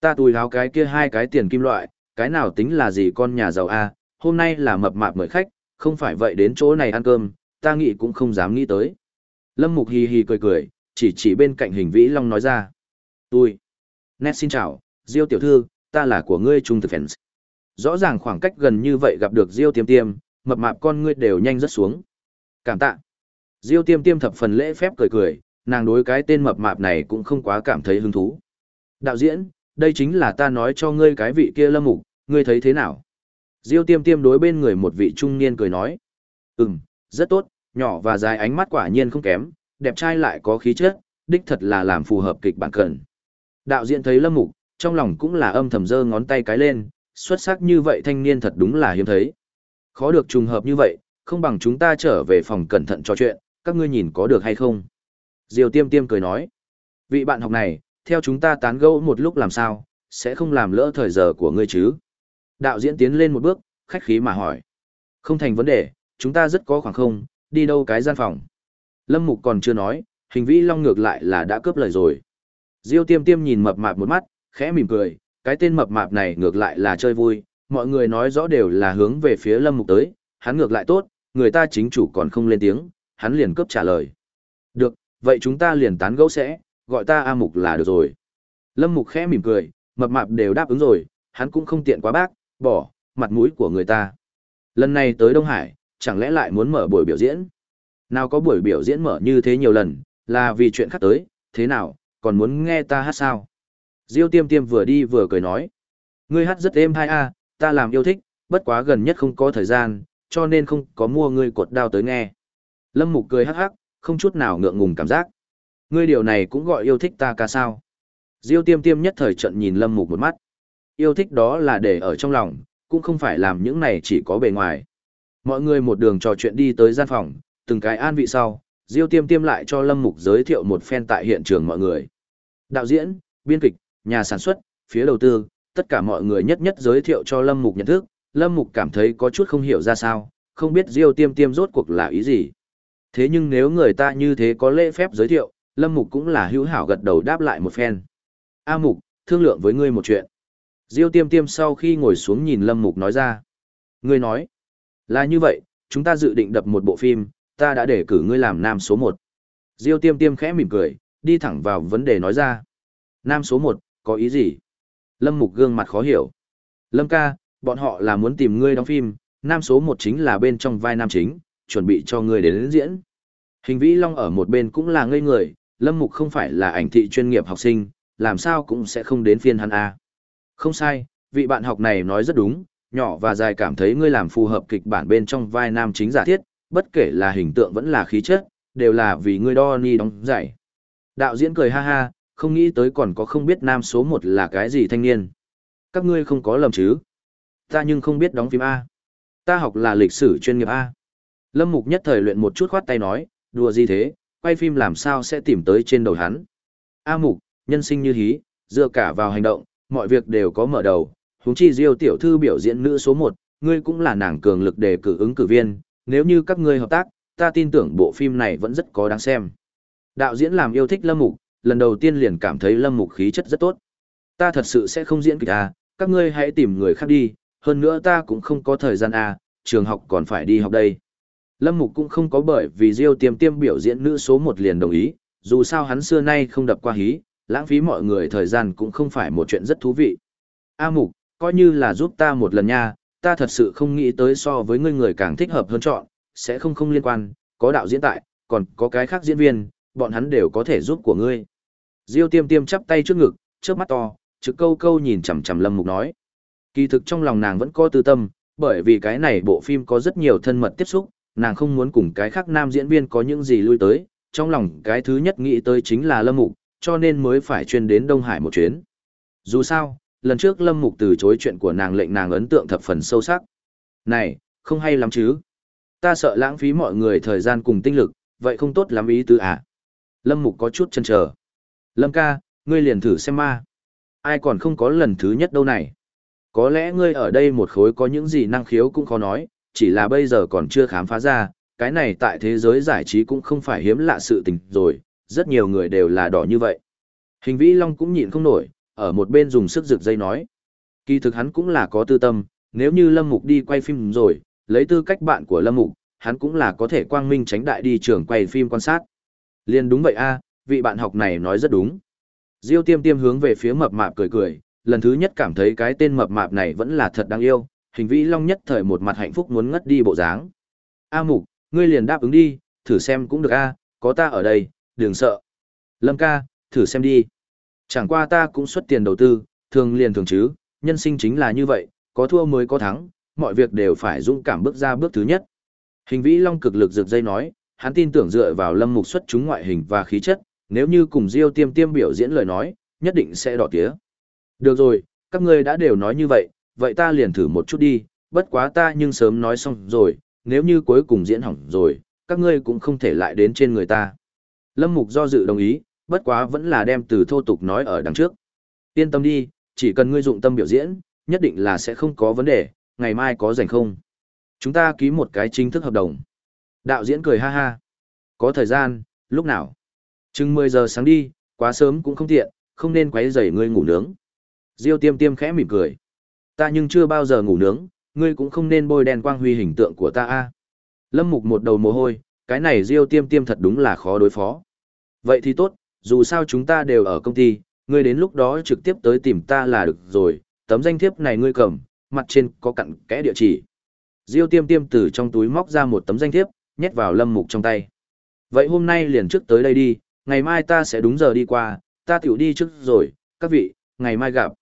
Speaker 1: Ta túi áo cái kia hai cái tiền kim loại, cái nào tính là gì con nhà giàu a, hôm nay là mập mạp mời khách, không phải vậy đến chỗ này ăn cơm, ta nghĩ cũng không dám nghĩ tới. Lâm Mục hì hì cười cười, chỉ chỉ bên cạnh hình vĩ long nói ra. Tôi. Nét xin chào, Diêu tiểu thư, ta là của ngươi trung thực fans. Rõ ràng khoảng cách gần như vậy gặp được Diêu tiêm tiêm, mập mạp con ngươi đều nhanh rất xuống. Cảm tạ. Diêu tiêm tiêm thập phần lễ phép cười cười, nàng đối cái tên mập mạp này cũng không quá cảm thấy hứng thú. Đạo diễn, đây chính là ta nói cho ngươi cái vị kia lâm mục, ngươi thấy thế nào? Diêu tiêm tiêm đối bên người một vị trung niên cười nói. Ừm, rất tốt, nhỏ và dài ánh mắt quả nhiên không kém, đẹp trai lại có khí chất, đích thật là làm phù hợp kịch bản cần. Đạo diễn thấy lâm mục, trong lòng cũng là âm thầm giơ ngón tay cái lên, xuất sắc như vậy thanh niên thật đúng là hiếm thấy. Khó được trùng hợp như vậy, không bằng chúng ta trở về phòng cẩn thận trò chuyện, các ngươi nhìn có được hay không? diều tiêm tiêm cười nói. Vị bạn học này, theo chúng ta tán gẫu một lúc làm sao, sẽ không làm lỡ thời giờ của ngươi chứ? Đạo diễn tiến lên một bước, khách khí mà hỏi. Không thành vấn đề, chúng ta rất có khoảng không, đi đâu cái gian phòng. Lâm Mục còn chưa nói, hình vĩ long ngược lại là đã cướp lời rồi. Diêu tiêm tiêm nhìn mập mạp một mắt, khẽ mỉm cười, cái tên mập mạp này ngược lại là chơi vui, mọi người nói rõ đều là hướng về phía Lâm Mục tới, hắn ngược lại tốt, người ta chính chủ còn không lên tiếng, hắn liền cướp trả lời. Được, vậy chúng ta liền tán gẫu sẽ, gọi ta A Mục là được rồi. Lâm Mục khẽ mỉm cười, mập mạp đều đáp ứng rồi, hắn cũng không tiện quá bác, bỏ, mặt mũi của người ta. Lần này tới Đông Hải, chẳng lẽ lại muốn mở buổi biểu diễn? Nào có buổi biểu diễn mở như thế nhiều lần, là vì chuyện khác tới, thế nào, còn muốn nghe ta hát sao? Diêu tiêm tiêm vừa đi vừa cười nói. Ngươi hát rất êm hai a, ta làm yêu thích, bất quá gần nhất không có thời gian, cho nên không có mua ngươi cột đao tới nghe. Lâm Mục cười hắc hắc, không chút nào ngượng ngùng cảm giác. Ngươi điều này cũng gọi yêu thích ta ca sao? Diêu tiêm tiêm nhất thời trận nhìn Lâm Mục một mắt. Yêu thích đó là để ở trong lòng, cũng không phải làm những này chỉ có bề ngoài. Mọi người một đường trò chuyện đi tới gian phòng, từng cái an vị sau, Diêu tiêm tiêm lại cho Lâm Mục giới thiệu một phen tại hiện trường mọi người. Đạo diễn, biên kịch, nhà sản xuất, phía đầu tư, tất cả mọi người nhất nhất giới thiệu cho Lâm Mục nhận thức, Lâm Mục cảm thấy có chút không hiểu ra sao, không biết Diêu Tiêm Tiêm rốt cuộc là ý gì. Thế nhưng nếu người ta như thế có lễ phép giới thiệu, Lâm Mục cũng là hữu hảo gật đầu đáp lại một phen. A Mục, thương lượng với ngươi một chuyện. Diêu Tiêm Tiêm sau khi ngồi xuống nhìn Lâm Mục nói ra. Ngươi nói, là như vậy, chúng ta dự định đập một bộ phim, ta đã để cử ngươi làm nam số một. Diêu Tiêm Tiêm khẽ mỉm cười, đi thẳng vào vấn đề nói ra. Nam số một có ý gì? Lâm Mục gương mặt khó hiểu. Lâm ca, bọn họ là muốn tìm ngươi đóng phim, nam số một chính là bên trong vai nam chính, chuẩn bị cho ngươi đến, đến diễn. Hình vĩ long ở một bên cũng là ngây người, Lâm Mục không phải là ảnh thị chuyên nghiệp học sinh, làm sao cũng sẽ không đến phiên hắn A. Không sai, vị bạn học này nói rất đúng, nhỏ và dài cảm thấy ngươi làm phù hợp kịch bản bên trong vai nam chính giả thiết, bất kể là hình tượng vẫn là khí chất, đều là vì ngươi đo ni đóng giải. Đạo diễn cười ha ha, không nghĩ tới còn có không biết nam số một là cái gì thanh niên. Các ngươi không có lầm chứ? Ta nhưng không biết đóng phim A. Ta học là lịch sử chuyên nghiệp A. Lâm Mục nhất thời luyện một chút khoát tay nói, đùa gì thế, quay phim làm sao sẽ tìm tới trên đầu hắn. A Mục, nhân sinh như hí, dựa cả vào hành động, mọi việc đều có mở đầu, Húng chi Diêu tiểu thư biểu diễn nữ số 1, ngươi cũng là nàng cường lực đề cử ứng cử viên, nếu như các ngươi hợp tác, ta tin tưởng bộ phim này vẫn rất có đáng xem. Đạo diễn làm yêu thích Lâm Mục, lần đầu tiên liền cảm thấy Lâm Mục khí chất rất tốt. Ta thật sự sẽ không diễn kịch à, các ngươi hãy tìm người khác đi, hơn nữa ta cũng không có thời gian à, trường học còn phải đi học đây. Lâm Mục cũng không có bởi vì Diêu Tiêm Tiêm biểu diễn nữ số 1 liền đồng ý, dù sao hắn xưa nay không đập qua hí, lãng phí mọi người thời gian cũng không phải một chuyện rất thú vị. A Mục, coi như là giúp ta một lần nha, ta thật sự không nghĩ tới so với ngươi người càng thích hợp hơn chọn, sẽ không không liên quan, có đạo diễn tại, còn có cái khác diễn viên, bọn hắn đều có thể giúp của ngươi. Diêu tiêm tiêm chắp tay trước ngực, trước mắt to, trực câu câu nhìn chằm chằm Lâm Mục nói. Kỳ thực trong lòng nàng vẫn có tư tâm, bởi vì cái này bộ phim có rất nhiều thân mật tiếp xúc, nàng không muốn cùng cái khác nam diễn viên có những gì lui tới, trong lòng cái thứ nhất nghĩ tới chính là Lâm Mục, cho nên mới phải chuyên đến Đông Hải một chuyến. Dù sao, lần trước Lâm Mục từ chối chuyện của nàng lệnh nàng ấn tượng thập phần sâu sắc. Này, không hay lắm chứ. Ta sợ lãng phí mọi người thời gian cùng tinh lực, vậy không tốt lắm ý tứ à. Lâm Mục có chút chần chờ. Lâm ca, ngươi liền thử xem ma. Ai còn không có lần thứ nhất đâu này. Có lẽ ngươi ở đây một khối có những gì năng khiếu cũng khó nói, chỉ là bây giờ còn chưa khám phá ra, cái này tại thế giới giải trí cũng không phải hiếm lạ sự tình rồi, rất nhiều người đều là đỏ như vậy. Hình vĩ long cũng nhịn không nổi, ở một bên dùng sức rực dây nói. Kỳ thực hắn cũng là có tư tâm, nếu như Lâm Mục đi quay phim rồi, lấy tư cách bạn của Lâm Mục, hắn cũng là có thể quang minh tránh đại đi trường quay phim quan sát. Liên đúng vậy a, vị bạn học này nói rất đúng. Diêu tiêm tiêm hướng về phía mập mạp cười cười, lần thứ nhất cảm thấy cái tên mập mạp này vẫn là thật đáng yêu, hình vĩ long nhất thời một mặt hạnh phúc muốn ngất đi bộ dáng. A mục, ngươi liền đáp ứng đi, thử xem cũng được a, có ta ở đây, đừng sợ. Lâm ca, thử xem đi. Chẳng qua ta cũng xuất tiền đầu tư, thường liền thường chứ, nhân sinh chính là như vậy, có thua mới có thắng, mọi việc đều phải dũng cảm bước ra bước thứ nhất. Hình vĩ long cực lực rực dây nói, hắn tin tưởng dựa vào lâm mục xuất chúng ngoại hình và khí chất, nếu như cùng Diêu Tiêm Tiêm biểu diễn lời nói, nhất định sẽ đỏ tía. Được rồi, các ngươi đã đều nói như vậy, vậy ta liền thử một chút đi, bất quá ta nhưng sớm nói xong rồi, nếu như cuối cùng diễn hỏng rồi, các ngươi cũng không thể lại đến trên người ta. Lâm Mục do dự đồng ý, bất quá vẫn là đem từ thô tục nói ở đằng trước. Yên tâm đi, chỉ cần ngươi dụng tâm biểu diễn, nhất định là sẽ không có vấn đề, ngày mai có rảnh không? Chúng ta ký một cái chính thức hợp đồng. Đạo diễn cười ha ha. Có thời gian, lúc nào? Chừng 10 giờ sáng đi, quá sớm cũng không tiện, không nên quấy rầy ngươi ngủ nướng. Diêu tiêm tiêm khẽ mỉm cười. Ta nhưng chưa bao giờ ngủ nướng, ngươi cũng không nên bôi đen quang huy hình tượng của ta a. Lâm Mục một đầu mồ hôi, cái này Diêu tiêm tiêm thật đúng là khó đối phó. Vậy thì tốt, dù sao chúng ta đều ở công ty, ngươi đến lúc đó trực tiếp tới tìm ta là được rồi, tấm danh thiếp này ngươi cầm, mặt trên có cặn kẽ địa chỉ. Diêu tiêm tiêm từ trong túi móc ra một tấm danh thiếp, nhét vào lâm mục trong tay. Vậy hôm nay liền trước tới đây đi, ngày mai ta sẽ đúng giờ đi qua, ta tiểu đi trước rồi, các vị, ngày mai gặp.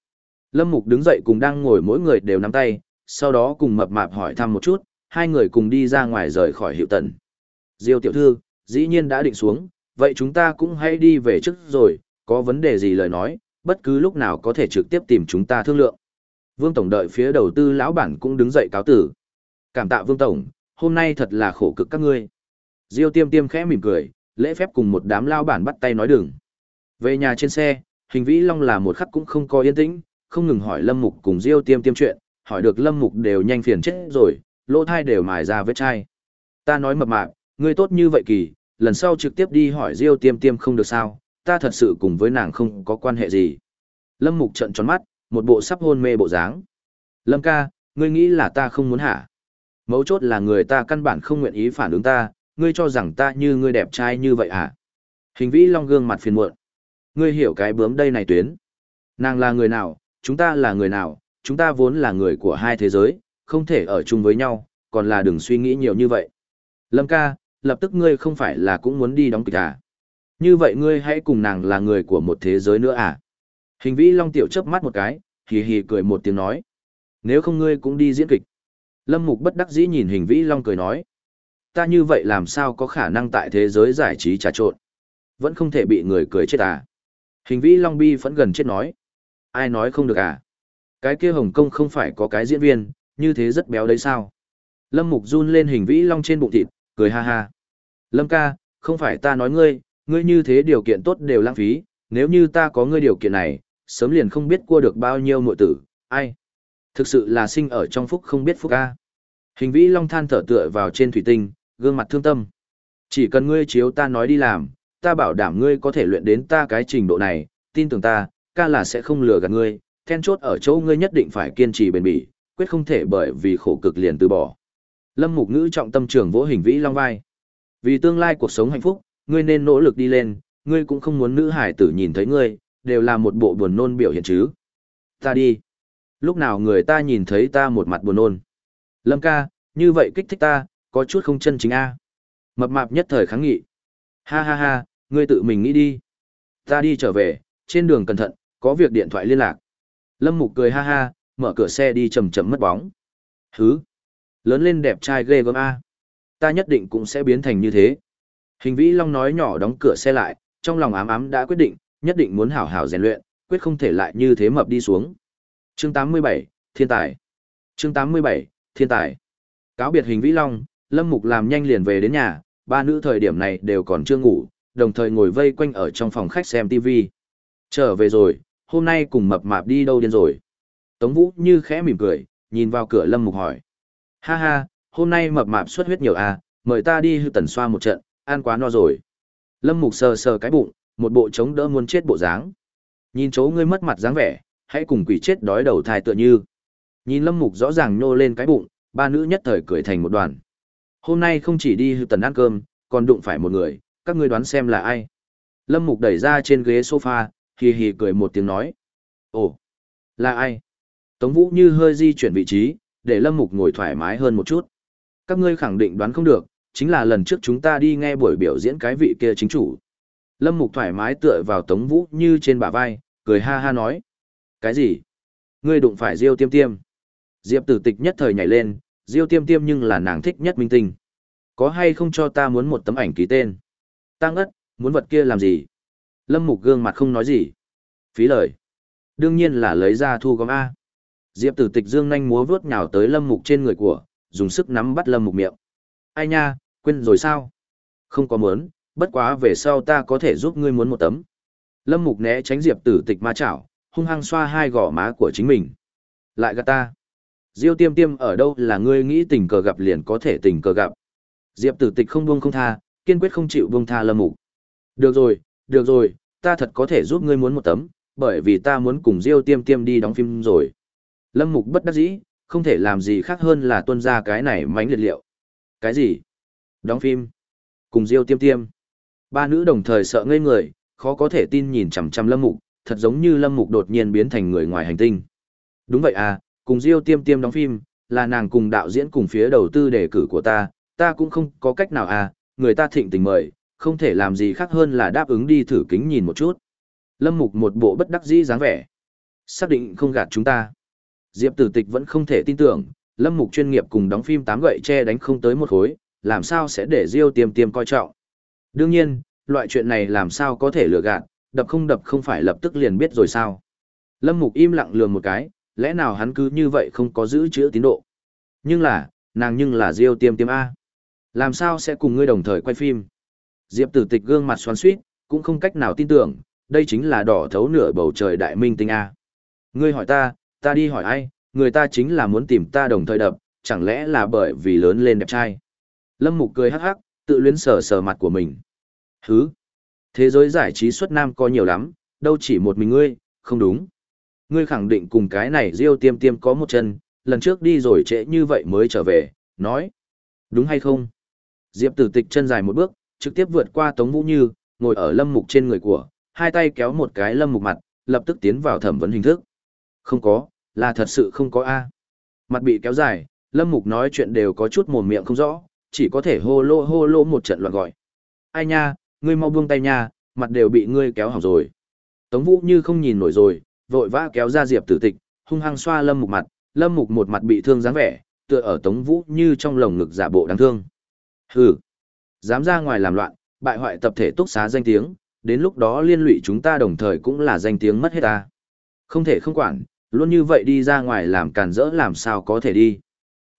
Speaker 1: Lâm mục đứng dậy cùng đang ngồi mỗi người đều nắm tay, sau đó cùng mập mạp hỏi thăm một chút, hai người cùng đi ra ngoài rời khỏi hiệu tần. Diêu tiểu thư, dĩ nhiên đã định xuống, vậy chúng ta cũng hãy đi về trước rồi, có vấn đề gì lời nói, bất cứ lúc nào có thể trực tiếp tìm chúng ta thương lượng. Vương Tổng đợi phía đầu tư lão bản cũng đứng dậy cáo tử. Cảm tạ Vương Tổng, hôm nay thật là khổ cực các ngươi. Diêu tiêm tiêm khẽ mỉm cười, lễ phép cùng một đám lao bản bắt tay nói đừng. Về nhà trên xe, hình vĩ long là một khắc cũng không có yên tĩnh, không ngừng hỏi Lâm Mục cùng Diêu tiêm tiêm chuyện, hỏi được Lâm Mục đều nhanh phiền chết rồi, lỗ thai đều mài ra vết chai. Ta nói mập mạp, ngươi tốt như vậy kỳ, lần sau trực tiếp đi hỏi Diêu tiêm tiêm không được sao, ta thật sự cùng với nàng không có quan hệ gì. Lâm Mục trận tròn mắt, một bộ sắp hôn mê bộ dáng. Lâm ca, ngươi nghĩ là ta không muốn hả? Mấu chốt là người ta căn bản không nguyện ý phản ứng ta, ngươi cho rằng ta như ngươi đẹp trai như vậy à? Hình vĩ long gương mặt phiền muộn. Ngươi hiểu cái bướm đây này tuyến. Nàng là người nào, chúng ta là người nào, chúng ta vốn là người của hai thế giới, không thể ở chung với nhau, còn là đừng suy nghĩ nhiều như vậy. Lâm ca, lập tức ngươi không phải là cũng muốn đi đóng kịch à? Như vậy ngươi hãy cùng nàng là người của một thế giới nữa à? Hình vĩ long tiểu chớp mắt một cái, hì hì cười một tiếng nói. Nếu không ngươi cũng đi diễn kịch. Lâm Mục bất đắc dĩ nhìn hình vĩ long cười nói. Ta như vậy làm sao có khả năng tại thế giới giải trí trà trộn. Vẫn không thể bị người cười chết à. Hình vĩ long bi vẫn gần chết nói. Ai nói không được à? Cái kia Hồng Kông không phải có cái diễn viên, như thế rất béo đấy sao? Lâm Mục run lên hình vĩ long trên bụng thịt, cười ha ha. Lâm ca, không phải ta nói ngươi, ngươi như thế điều kiện tốt đều lãng phí, nếu như ta có ngươi điều kiện này, sớm liền không biết cua được bao nhiêu nội tử, ai? Thực sự là sinh ở trong phúc không biết phúc ca. Hình vĩ long than thở tựa vào trên thủy tinh, gương mặt thương tâm. Chỉ cần ngươi chiếu ta nói đi làm, ta bảo đảm ngươi có thể luyện đến ta cái trình độ này, tin tưởng ta, ca là sẽ không lừa gạt ngươi, then chốt ở chỗ ngươi nhất định phải kiên trì bền bỉ, quyết không thể bởi vì khổ cực liền từ bỏ. Lâm Mục Ngữ trọng tâm trường vỗ hình vĩ long vai. Vì tương lai cuộc sống hạnh phúc, ngươi nên nỗ lực đi lên, ngươi cũng không muốn nữ hải tử nhìn thấy ngươi, đều là một bộ buồn nôn biểu hiện chứ. Ta đi. Lúc nào người ta nhìn thấy ta một mặt buồn nôn. Lâm ca, như vậy kích thích ta, có chút không chân chính a. Mập mạp nhất thời kháng nghị. Ha ha ha, ngươi tự mình nghĩ đi. Ta đi trở về, trên đường cẩn thận, có việc điện thoại liên lạc. Lâm Mục cười ha ha, mở cửa xe đi chậm chậm mất bóng. Hứ, lớn lên đẹp trai ghê gớm a. Ta nhất định cũng sẽ biến thành như thế. Hình vĩ long nói nhỏ đóng cửa xe lại, trong lòng ám ám đã quyết định, nhất định muốn hảo hảo rèn luyện, quyết không thể lại như thế mập đi xuống. Chương 87, Thiên tài. Chương 87, Thiên tài. Cáo biệt hình vĩ long, Lâm Mục làm nhanh liền về đến nhà, ba nữ thời điểm này đều còn chưa ngủ, đồng thời ngồi vây quanh ở trong phòng khách xem TV. Trở về rồi, hôm nay cùng mập mạp đi đâu điên rồi. Tống Vũ như khẽ mỉm cười, nhìn vào cửa Lâm Mục hỏi. Ha ha, hôm nay mập mạp xuất huyết nhiều à, mời ta đi hư tần xoa một trận, ăn quá no rồi. Lâm Mục sờ sờ cái bụng, một bộ chống đỡ muốn chết bộ dáng. Nhìn chỗ ngươi mất mặt dáng vẻ, hãy cùng quỷ chết đói đầu thai tựa như. Nhìn Lâm Mục rõ ràng nhô lên cái bụng, ba nữ nhất thời cười thành một đoàn. Hôm nay không chỉ đi hư tần ăn cơm, còn đụng phải một người, các ngươi đoán xem là ai. Lâm Mục đẩy ra trên ghế sofa, hì hì cười một tiếng nói. Ồ, là ai? Tống Vũ như hơi di chuyển vị trí, để Lâm Mục ngồi thoải mái hơn một chút. Các ngươi khẳng định đoán không được, chính là lần trước chúng ta đi nghe buổi biểu diễn cái vị kia chính chủ. Lâm Mục thoải mái tựa vào Tống Vũ như trên bả vai, cười ha ha nói. Cái gì? Ngươi đụng phải Diêu Tiêm Tiêm. Diệp tử tịch nhất thời nhảy lên, Diêu Tiêm Tiêm nhưng là nàng thích nhất minh tinh. Có hay không cho ta muốn một tấm ảnh ký tên? Tăng ất, muốn vật kia làm gì? Lâm Mục gương mặt không nói gì. Phí lời. Đương nhiên là lấy ra thu gom A. Diệp tử tịch dương nhanh múa vướt nhào tới Lâm Mục trên người của, dùng sức nắm bắt Lâm Mục miệng. Ai nha, quên rồi sao? Không có muốn, bất quá về sau ta có thể giúp ngươi muốn một tấm. Lâm Mục né tránh Diệp tử tịch ma chảo, hung hăng xoa hai gò má của chính mình. Lại gạt ta. Diêu tiêm tiêm ở đâu là ngươi nghĩ tình cờ gặp liền có thể tình cờ gặp. Diệp tử tịch không buông không tha, kiên quyết không chịu buông tha Lâm Mục. Được rồi, được rồi, ta thật có thể giúp ngươi muốn một tấm, bởi vì ta muốn cùng Diêu tiêm tiêm đi đóng phim rồi. Lâm Mục bất đắc dĩ, không thể làm gì khác hơn là tuân ra cái này mánh liệt liệu. Cái gì? Đóng phim? Cùng Diêu tiêm tiêm. Ba nữ đồng thời sợ ngây người, khó có thể tin nhìn chằm chằm Lâm Mục, thật giống như Lâm Mục đột nhiên biến thành người ngoài hành tinh. Đúng vậy à, cùng Diêu tiêm tiêm đóng phim, là nàng cùng đạo diễn cùng phía đầu tư đề cử của ta, ta cũng không có cách nào à, người ta thịnh tình mời, không thể làm gì khác hơn là đáp ứng đi thử kính nhìn một chút. Lâm Mục một bộ bất đắc dĩ dáng vẻ. Xác định không gạt chúng ta. Diệp Tử Tịch vẫn không thể tin tưởng, Lâm Mục chuyên nghiệp cùng đóng phim tám gậy che đánh không tới một khối, làm sao sẽ để Diêu Tiêm Tiêm coi trọng. Đương nhiên, loại chuyện này làm sao có thể lừa gạt, đập không đập không phải lập tức liền biết rồi sao. Lâm Mục im lặng lườm một cái, lẽ nào hắn cứ như vậy không có giữ chữ tín độ. Nhưng là, nàng nhưng là Diêu Tiêm Tiêm A. Làm sao sẽ cùng ngươi đồng thời quay phim? Diệp Tử Tịch gương mặt xoắn xuýt, cũng không cách nào tin tưởng, đây chính là đỏ thấu nửa bầu trời đại minh tinh a. Ngươi hỏi ta, ta đi hỏi ai, người ta chính là muốn tìm ta đồng thời đập, chẳng lẽ là bởi vì lớn lên đẹp trai. Lâm Mục cười hắc hắc, tự luyến sờ sờ mặt của mình. Hứ! Thế giới giải trí xuất nam có nhiều lắm, đâu chỉ một mình ngươi, không đúng. Ngươi khẳng định cùng cái này Diêu tiêm tiêm có một chân, lần trước đi rồi trễ như vậy mới trở về, nói. Đúng hay không? Diệp tử tịch chân dài một bước, trực tiếp vượt qua Tống Vũ Như, ngồi ở lâm mục trên người của, hai tay kéo một cái lâm mục mặt, lập tức tiến vào thẩm vấn hình thức. Không có, là thật sự không có A. Mặt bị kéo dài, lâm mục nói chuyện đều có chút mồm miệng không rõ, chỉ có thể hô lô hô lô một trận loạn gọi. Ai nha, ngươi mau buông tay nha, mặt đều bị ngươi kéo hỏng rồi. Tống Vũ Như không nhìn nổi rồi, vội vã kéo ra Diệp Tử Tịch, hung hăng xoa Lâm Mục mặt, Lâm Mục một mặt bị thương dáng vẻ, tựa ở Tống Vũ Như trong lồng ngực giả bộ đáng thương. Hừ, dám ra ngoài làm loạn, bại hoại tập thể túc xá danh tiếng, đến lúc đó liên lụy chúng ta đồng thời cũng là danh tiếng mất hết ta. Không thể không quản, Luôn như vậy đi ra ngoài làm càn rỡ làm sao có thể đi.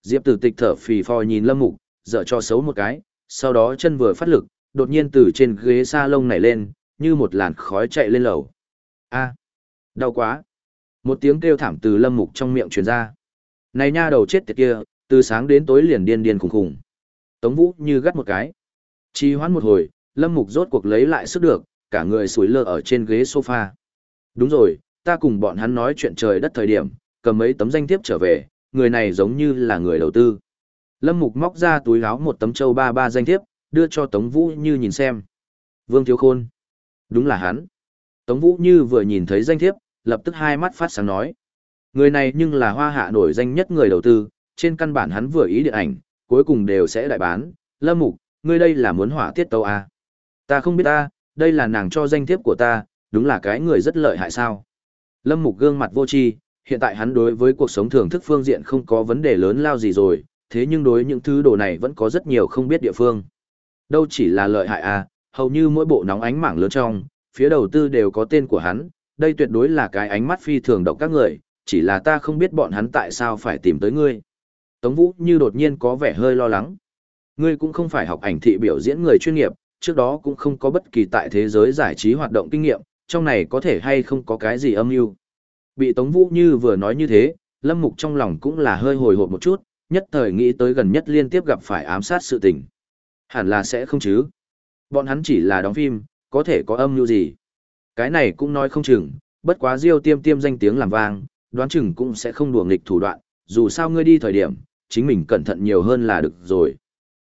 Speaker 1: Diệp tử tịch thở phì phò nhìn lâm mục, dở cho xấu một cái, sau đó chân vừa phát lực, đột nhiên từ trên ghế sa lông nảy lên, như một làn khói chạy lên lầu. A, đau quá. Một tiếng kêu thảm từ lâm mục trong miệng truyền ra. Này nha đầu chết tiệt kia, từ sáng đến tối liền điên điên khủng khủng. Tống Vũ như gắt một cái. trì hoãn một hồi, lâm mục rốt cuộc lấy lại sức được, cả người sủi lơ ở trên ghế sofa. Đúng rồi, ta cùng bọn hắn nói chuyện trời đất thời điểm, cầm mấy tấm danh thiếp trở về, người này giống như là người đầu tư. Lâm Mục móc ra túi áo một tấm châu ba ba danh thiếp, đưa cho Tống Vũ Như nhìn xem. Vương Thiếu Khôn. Đúng là hắn. Tống Vũ Như vừa nhìn thấy danh thiếp, lập tức hai mắt phát sáng nói. Người này nhưng là hoa hạ nổi danh nhất người đầu tư, trên căn bản hắn vừa ý điện ảnh, cuối cùng đều sẽ đại bán. Lâm Mục, ngươi đây là muốn hỏa tiết tâu à? Ta không biết ta, đây là nàng cho danh thiếp của ta, đúng là cái người rất lợi hại sao. Lâm Mục gương mặt vô tri, hiện tại hắn đối với cuộc sống thưởng thức phương diện không có vấn đề lớn lao gì rồi, thế nhưng đối những thứ đồ này vẫn có rất nhiều không biết địa phương. Đâu chỉ là lợi hại à, hầu như mỗi bộ nóng ánh mảng lớn trong, phía đầu tư đều có tên của hắn, đây tuyệt đối là cái ánh mắt phi thường độc các người, chỉ là ta không biết bọn hắn tại sao phải tìm tới ngươi. Tống Vũ như đột nhiên có vẻ hơi lo lắng. Ngươi cũng không phải học ảnh thị biểu diễn người chuyên nghiệp, trước đó cũng không có bất kỳ tại thế giới giải trí hoạt động kinh nghiệm, trong này có thể hay không có cái gì âm mưu. Bị Tống Vũ Như vừa nói như thế, Lâm Mục trong lòng cũng là hơi hồi hộp một chút, nhất thời nghĩ tới gần nhất liên tiếp gặp phải ám sát sự tình. Hẳn là sẽ không chứ. Bọn hắn chỉ là đóng phim, có thể có âm mưu gì. Cái này cũng nói không chừng, bất quá Diêu Tiêm Tiêm danh tiếng làm vang, đoán chừng cũng sẽ không đùa nghịch thủ đoạn, dù sao ngươi đi thời điểm, chính mình cẩn thận nhiều hơn là được rồi.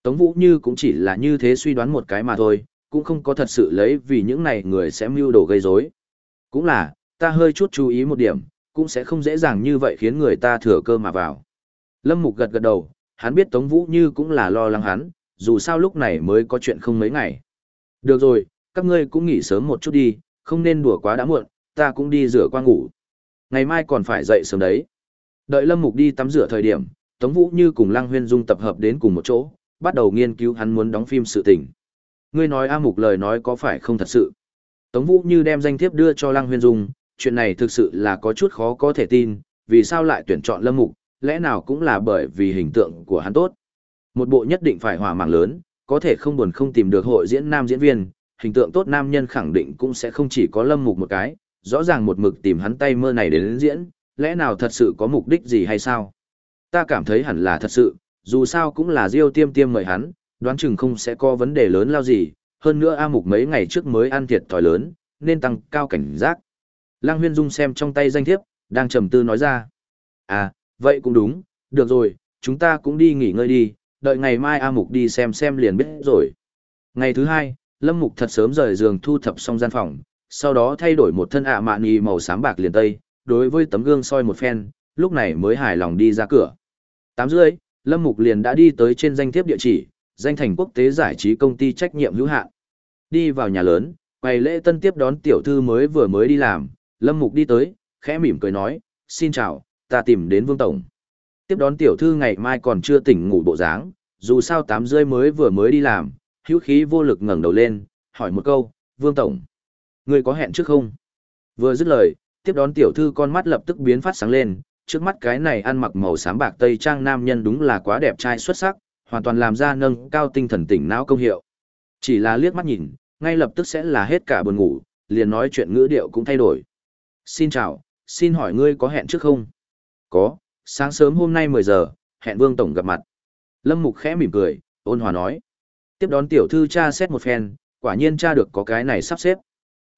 Speaker 1: Tống Vũ Như cũng chỉ là như thế suy đoán một cái mà thôi, cũng không có thật sự lấy vì những này người sẽ mưu đồ gây rối. Cũng là, ta hơi chút chú ý một điểm, cũng sẽ không dễ dàng như vậy khiến người ta thừa cơ mà vào. Lâm Mục gật gật đầu, hắn biết Tống Vũ Như cũng là lo lắng hắn, dù sao lúc này mới có chuyện không mấy ngày. Được rồi, các ngươi cũng nghỉ sớm một chút đi, không nên đùa quá đã muộn, ta cũng đi rửa qua ngủ. Ngày mai còn phải dậy sớm đấy. Đợi Lâm Mục đi tắm rửa thời điểm, Tống Vũ Như cùng Lăng Huyên Dung tập hợp đến cùng một chỗ, bắt đầu nghiên cứu hắn muốn đóng phim sự tình. Ngươi nói A Mục lời nói có phải không thật sự? Tống Vũ Như đem danh thiếp đưa cho Lăng Huyên Dung, chuyện này thực sự là có chút khó có thể tin, vì sao lại tuyển chọn Lâm Mục, lẽ nào cũng là bởi vì hình tượng của hắn tốt. Một bộ nhất định phải hỏa mạng lớn, có thể không buồn không tìm được hội diễn nam diễn viên, hình tượng tốt nam nhân khẳng định cũng sẽ không chỉ có Lâm Mục một cái, rõ ràng một mực tìm hắn tay mơ này đến diễn, lẽ nào thật sự có mục đích gì hay sao? Ta cảm thấy hẳn là thật sự, dù sao cũng là Diêu Tiêm Tiêm mời hắn, đoán chừng không sẽ có vấn đề lớn lao gì, hơn nữa A Mục mấy ngày trước mới ăn thiệt thòi lớn, nên tăng cao cảnh giác. Lăng Huyên Dung xem trong tay danh thiếp, đang trầm tư nói ra. À, vậy cũng đúng, được rồi, chúng ta cũng đi nghỉ ngơi đi, đợi ngày mai A Mục đi xem xem liền biết rồi. Ngày thứ hai, Lâm Mục thật sớm rời giường thu thập xong gian phòng, sau đó thay đổi một thân ạ mạn y màu xám bạc liền tây, đối với tấm gương soi một phen, lúc này mới hài lòng đi ra cửa. Tám rưỡi, Lâm Mục liền đã đi tới trên danh thiếp địa chỉ, danh thành quốc tế giải trí công ty trách nhiệm hữu hạn. Đi vào nhà lớn, quầy lễ tân tiếp đón tiểu thư mới vừa mới đi làm, Lâm Mục đi tới, khẽ mỉm cười nói, xin chào, ta tìm đến Vương Tổng. Tiếp đón tiểu thư ngày mai còn chưa tỉnh ngủ bộ dáng, dù sao tám rưỡi mới vừa mới đi làm, hữu khí vô lực ngẩng đầu lên, hỏi một câu, Vương Tổng, người có hẹn trước không? Vừa dứt lời, tiếp đón tiểu thư con mắt lập tức biến phát sáng lên, trước mắt cái này ăn mặc màu xám bạc tây trang nam nhân đúng là quá đẹp trai xuất sắc, hoàn toàn làm ra nâng cao tinh thần tỉnh não công hiệu. Chỉ là liếc mắt nhìn, ngay lập tức sẽ là hết cả buồn ngủ, liền nói chuyện ngữ điệu cũng thay đổi. Xin chào, xin hỏi ngươi có hẹn trước không? Có, sáng sớm hôm nay 10 giờ, hẹn Vương Tổng gặp mặt. Lâm Mục khẽ mỉm cười, ôn hòa nói. Tiếp đón tiểu thư cha xét một phen, quả nhiên cha được có cái này sắp xếp.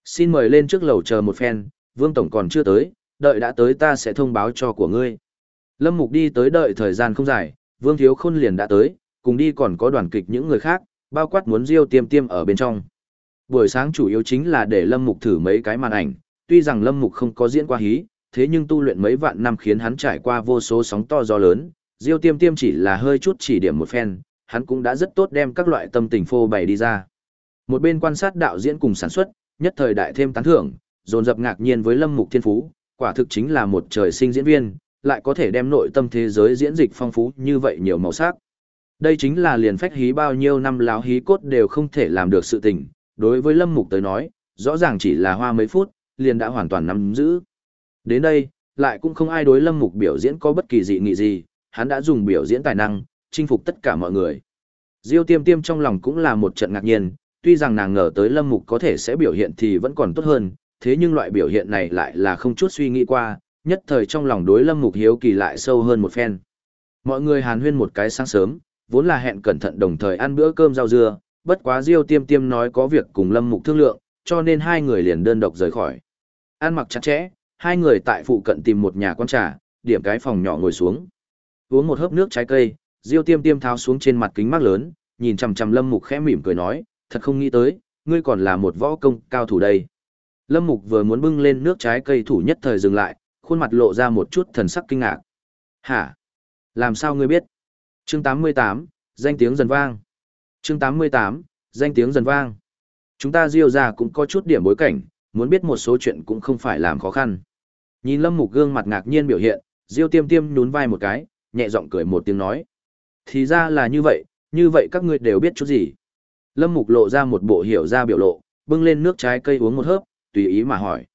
Speaker 1: Xin mời lên trước lầu chờ một phen, Vương Tổng còn chưa tới, đợi đã tới ta sẽ thông báo cho của ngươi. Lâm Mục đi tới đợi thời gian không dài, Vương Thiếu Khôn liền đã tới, cùng đi còn có đoàn kịch những người khác, bao quát muốn diêu tiêm tiêm ở bên trong. Buổi sáng chủ yếu chính là để Lâm Mục thử mấy cái màn ảnh, tuy rằng Lâm Mục không có diễn qua hí, thế nhưng tu luyện mấy vạn năm khiến hắn trải qua vô số sóng to gió lớn, Diêu Tiêm Tiêm chỉ là hơi chút chỉ điểm một phen, hắn cũng đã rất tốt đem các loại tâm tình phô bày đi ra. Một bên quan sát đạo diễn cùng sản xuất, nhất thời đại thêm tán thưởng, dồn dập ngạc nhiên với Lâm Mục Thiên Phú, quả thực chính là một trời sinh diễn viên, lại có thể đem nội tâm thế giới diễn dịch phong phú như vậy nhiều màu sắc. Đây chính là liền phách hí bao nhiêu năm láo hí cốt đều không thể làm được sự tình, đối với Lâm Mục tới nói, rõ ràng chỉ là hoa mấy phút, liền đã hoàn toàn nắm giữ. Đến đây, lại cũng không ai đối Lâm Mục biểu diễn có bất kỳ dị nghị gì, hắn đã dùng biểu diễn tài năng, chinh phục tất cả mọi người. Diêu tiêm tiêm trong lòng cũng là một trận ngạc nhiên, tuy rằng nàng ngờ tới Lâm Mục có thể sẽ biểu hiện thì vẫn còn tốt hơn, thế nhưng loại biểu hiện này lại là không chút suy nghĩ qua, nhất thời trong lòng đối Lâm Mục hiếu kỳ lại sâu hơn một phen. Mọi người hàn huyên một cái sáng sớm, vốn là hẹn cẩn thận đồng thời ăn bữa cơm rau dưa, bất quá Diêu Tiêm Tiêm nói có việc cùng Lâm Mục thương lượng, cho nên hai người liền đơn độc rời khỏi. Ăn mặc chặt chẽ, hai người tại phụ cận tìm một nhà quán trà, điểm cái phòng nhỏ ngồi xuống. Uống một hớp nước trái cây, Diêu Tiêm Tiêm tháo xuống trên mặt kính mắt lớn, nhìn chằm chằm Lâm Mục khẽ mỉm cười nói, thật không nghĩ tới, ngươi còn là một võ công cao thủ đây. Lâm Mục vừa muốn bưng lên nước trái cây thủ nhất thời dừng lại, khuôn mặt lộ ra một chút thần sắc kinh ngạc. Hả? Làm sao ngươi biết? Chương 88, danh tiếng dần vang. Chương 88, danh tiếng dần vang. Chúng ta Diêu ra cũng có chút điểm bối cảnh, muốn biết một số chuyện cũng không phải làm khó khăn. Nhìn Lâm Mục gương mặt ngạc nhiên biểu hiện, Diêu Tiêm Tiêm nhún vai một cái, nhẹ giọng cười một tiếng nói: "Thì ra là như vậy, như vậy các ngươi đều biết chút gì?" Lâm Mục lộ ra một bộ hiểu ra biểu lộ, bưng lên nước trái cây uống một hớp, tùy ý mà hỏi: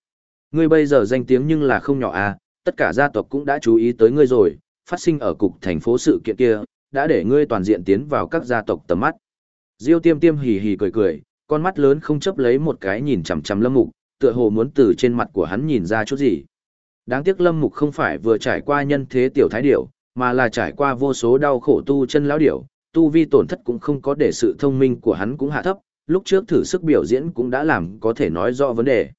Speaker 1: "Ngươi bây giờ danh tiếng nhưng là không nhỏ à, tất cả gia tộc cũng đã chú ý tới ngươi rồi, phát sinh ở cục thành phố sự kiện kia, đã để ngươi toàn diện tiến vào các gia tộc tầm mắt." Diêu Tiêm Tiêm hì hì cười cười, con mắt lớn không chấp lấy một cái nhìn chằm chằm Lâm Mục, tựa hồ muốn từ trên mặt của hắn nhìn ra chút gì. Đáng tiếc Lâm Mục không phải vừa trải qua nhân thế tiểu thái điểu, mà là trải qua vô số đau khổ tu chân lão điểu, tu vi tổn thất cũng không có để sự thông minh của hắn cũng hạ thấp, lúc trước thử sức biểu diễn cũng đã làm có thể nói rõ vấn đề.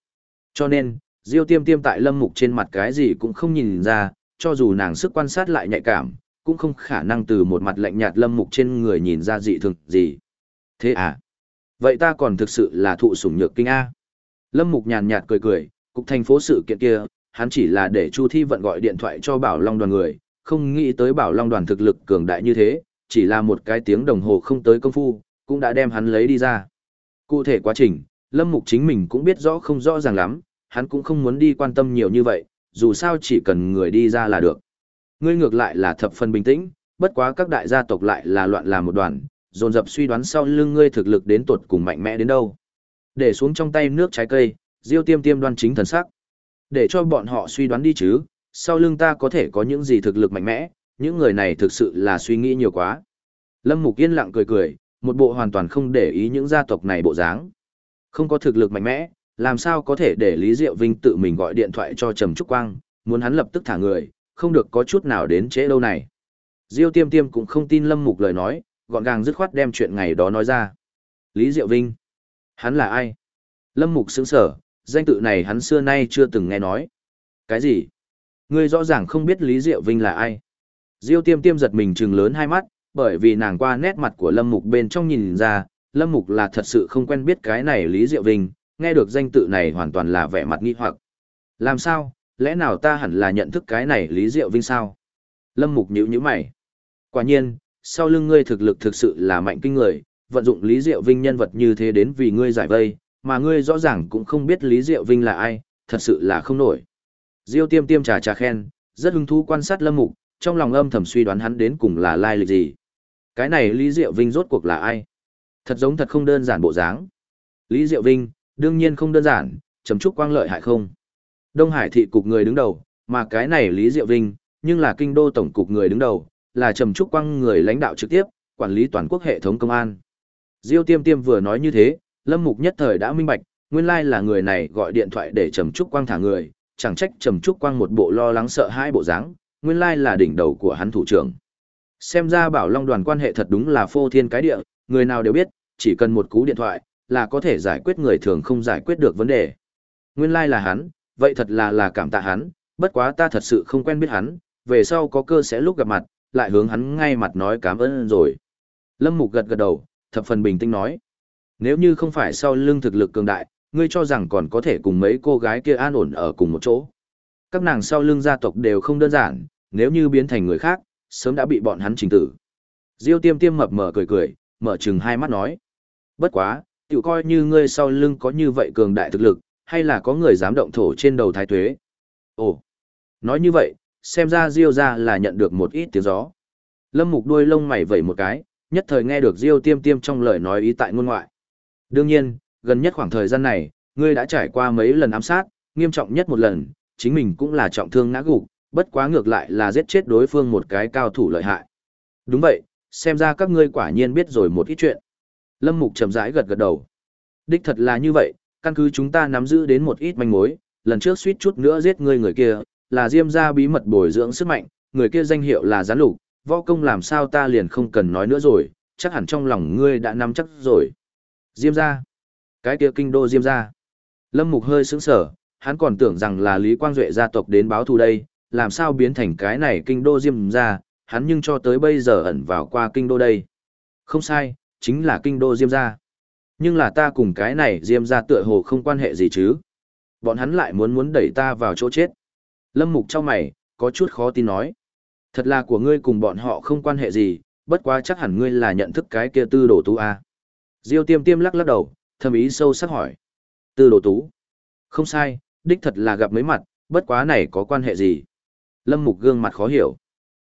Speaker 1: Cho nên, Diêu Tiêm Tiêm tại Lâm Mục trên mặt cái gì cũng không nhìn ra, cho dù nàng sức quan sát lại nhạy cảm, cũng không khả năng từ một mặt lạnh nhạt Lâm Mục trên người nhìn ra dị thường gì. Thế à? Vậy ta còn thực sự là thụ sủng nhược kinh A. Lâm Mục nhàn nhạt cười cười, cục thành phố sự kiện kia, hắn chỉ là để Chu Thi vận gọi điện thoại cho Bảo Long đoàn người, không nghĩ tới Bảo Long đoàn thực lực cường đại như thế, chỉ là một cái tiếng đồng hồ không tới công phu, cũng đã đem hắn lấy đi ra. Cụ thể quá trình, Lâm Mục chính mình cũng biết rõ không rõ ràng lắm, hắn cũng không muốn đi quan tâm nhiều như vậy, dù sao chỉ cần người đi ra là được. Ngươi ngược lại là thập phần bình tĩnh, bất quá các đại gia tộc lại là loạn làm một đoàn, dồn dập suy đoán sau lưng ngươi thực lực đến tuột cùng mạnh mẽ đến đâu. Để xuống trong tay nước trái cây, Diêu Tiêm Tiêm đoan chính thần sắc. Để cho bọn họ suy đoán đi chứ, sau lưng ta có thể có những gì thực lực mạnh mẽ, những người này thực sự là suy nghĩ nhiều quá. Lâm Mục yên lặng cười cười, một bộ hoàn toàn không để ý những gia tộc này bộ dáng. Không có thực lực mạnh mẽ, làm sao có thể để Lý Diệu Vinh tự mình gọi điện thoại cho Trầm Trúc Quang, muốn hắn lập tức thả người, không được có chút nào đến trễ lâu này. Diêu Tiêm Tiêm cũng không tin Lâm Mục lời nói, gọn gàng dứt khoát đem chuyện ngày đó nói ra. Lý Diệu Vinh, hắn là ai? Lâm Mục sững sở, danh tự này hắn xưa nay chưa từng nghe nói. Cái gì? Ngươi rõ ràng không biết Lý Diệu Vinh là ai. Diêu tiêm tiêm giật mình trừng lớn hai mắt, bởi vì nàng qua nét mặt của Lâm Mục bên trong nhìn ra, Lâm Mục là thật sự không quen biết cái này Lý Diệu Vinh, nghe được danh tự này hoàn toàn là vẻ mặt nghi hoặc. Làm sao, lẽ nào ta hẳn là nhận thức cái này Lý Diệu Vinh sao? Lâm Mục nhíu nhíu mày. Quả nhiên, sau lưng ngươi thực lực thực sự là mạnh kinh người, vận dụng Lý Diệu Vinh nhân vật như thế đến vì ngươi giải vây, mà ngươi rõ ràng cũng không biết Lý Diệu Vinh là ai, thật sự là không nổi. Diêu tiêm tiêm trà trà khen, rất hứng thú quan sát lâm mục, trong lòng âm thầm suy đoán hắn đến cùng là lai lịch gì. Cái này Lý Diệu Vinh rốt cuộc là ai? Thật giống thật không đơn giản bộ dáng. Lý Diệu Vinh, đương nhiên không đơn giản, chấm chúc quang lợi hại không. Đông Hải thị cục người đứng đầu, mà cái này Lý Diệu Vinh, nhưng là kinh đô tổng cục người đứng đầu, là trầm trúc quang người lãnh đạo trực tiếp, quản lý toàn quốc hệ thống công an. Diêu Tiêm Tiêm vừa nói như thế, Lâm Mục nhất thời đã minh bạch, nguyên lai là người này gọi điện thoại để Trầm Trúc Quang thả người, chẳng trách Trầm Trúc Quang một bộ lo lắng sợ hai bộ dáng, nguyên lai là đỉnh đầu của hắn thủ trưởng. Xem ra Bảo Long đoàn quan hệ thật đúng là phô thiên cái địa, người nào đều biết, chỉ cần một cú điện thoại là có thể giải quyết người thường không giải quyết được vấn đề. Nguyên lai là hắn, vậy thật là là cảm tạ hắn, bất quá ta thật sự không quen biết hắn, về sau có cơ sẽ lúc gặp mặt, lại hướng hắn ngay mặt nói cảm ơn rồi. Lâm Mục gật gật đầu, thập phần bình tĩnh nói. Nếu như không phải sau lưng thực lực cường đại, ngươi cho rằng còn có thể cùng mấy cô gái kia an ổn ở cùng một chỗ. Các nàng sau lưng gia tộc đều không đơn giản, nếu như biến thành người khác, sớm đã bị bọn hắn trình tử. Diêu tiêm tiêm mập mờ cười cười, mở chừng hai mắt nói. Bất quá, tiểu coi như ngươi sau lưng có như vậy cường đại thực lực, hay là có người dám động thổ trên đầu thái tuế. Ồ, nói như vậy, xem ra Diêu ra là nhận được một ít tiếng gió. Lâm mục đuôi lông mày vẩy một cái, nhất thời nghe được Diêu tiêm tiêm trong lời nói ý tại ngôn ngoại. Đương nhiên, gần nhất khoảng thời gian này, ngươi đã trải qua mấy lần ám sát, nghiêm trọng nhất một lần, chính mình cũng là trọng thương ngã gục, bất quá ngược lại là giết chết đối phương một cái cao thủ lợi hại. Đúng vậy, xem ra các ngươi quả nhiên biết rồi một ít chuyện. Lâm Mục chậm rãi gật gật đầu. Đích thật là như vậy, căn cứ chúng ta nắm giữ đến một ít manh mối, lần trước suýt chút nữa giết ngươi người kia, là Diêm gia bí mật bồi dưỡng sức mạnh, người kia danh hiệu là Gián Lục, võ công làm sao ta liền không cần nói nữa rồi, chắc hẳn trong lòng ngươi đã nắm chắc rồi. Diêm gia? Cái kia kinh đô Diêm gia? Lâm Mục hơi sững sờ, hắn còn tưởng rằng là Lý Quang Duệ gia tộc đến báo thù đây, làm sao biến thành cái này kinh đô Diêm gia, hắn nhưng cho tới bây giờ ẩn vào qua kinh đô đây. Không sai, chính là kinh đô Diêm gia. Nhưng là ta cùng cái này Diêm gia tựa hồ không quan hệ gì chứ. Bọn hắn lại muốn muốn đẩy ta vào chỗ chết. Lâm Mục trong mày, có chút khó tin nói. Thật là của ngươi cùng bọn họ không quan hệ gì, bất quá chắc hẳn ngươi là nhận thức cái kia tư đồ tú a. Diêu tiêm tiêm lắc lắc đầu, thầm ý sâu sắc hỏi. Tư đồ tú. Không sai, đích thật là gặp mấy mặt, bất quá này có quan hệ gì. Lâm Mục gương mặt khó hiểu.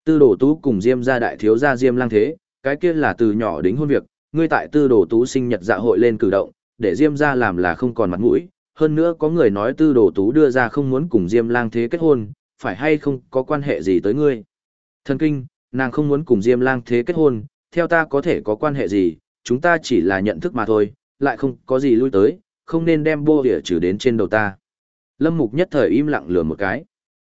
Speaker 1: Tư đồ tú cùng Diêm gia đại thiếu gia Diêm lang thế, cái kia là từ nhỏ đính hôn việc, ngươi tại tư đồ tú sinh nhật dạ hội lên cử động, để Diêm gia làm là không còn mặt mũi. Hơn nữa có người nói tư đồ tú đưa ra không muốn cùng Diêm lang thế kết hôn, phải hay không có quan hệ gì tới ngươi. Thần kinh, nàng không muốn cùng Diêm lang thế kết hôn, theo ta có thể có quan hệ gì, chúng ta chỉ là nhận thức mà thôi, lại không có gì lui tới, không nên đem bô địa trừ đến trên đầu ta. Lâm Mục nhất thời im lặng lừa một cái.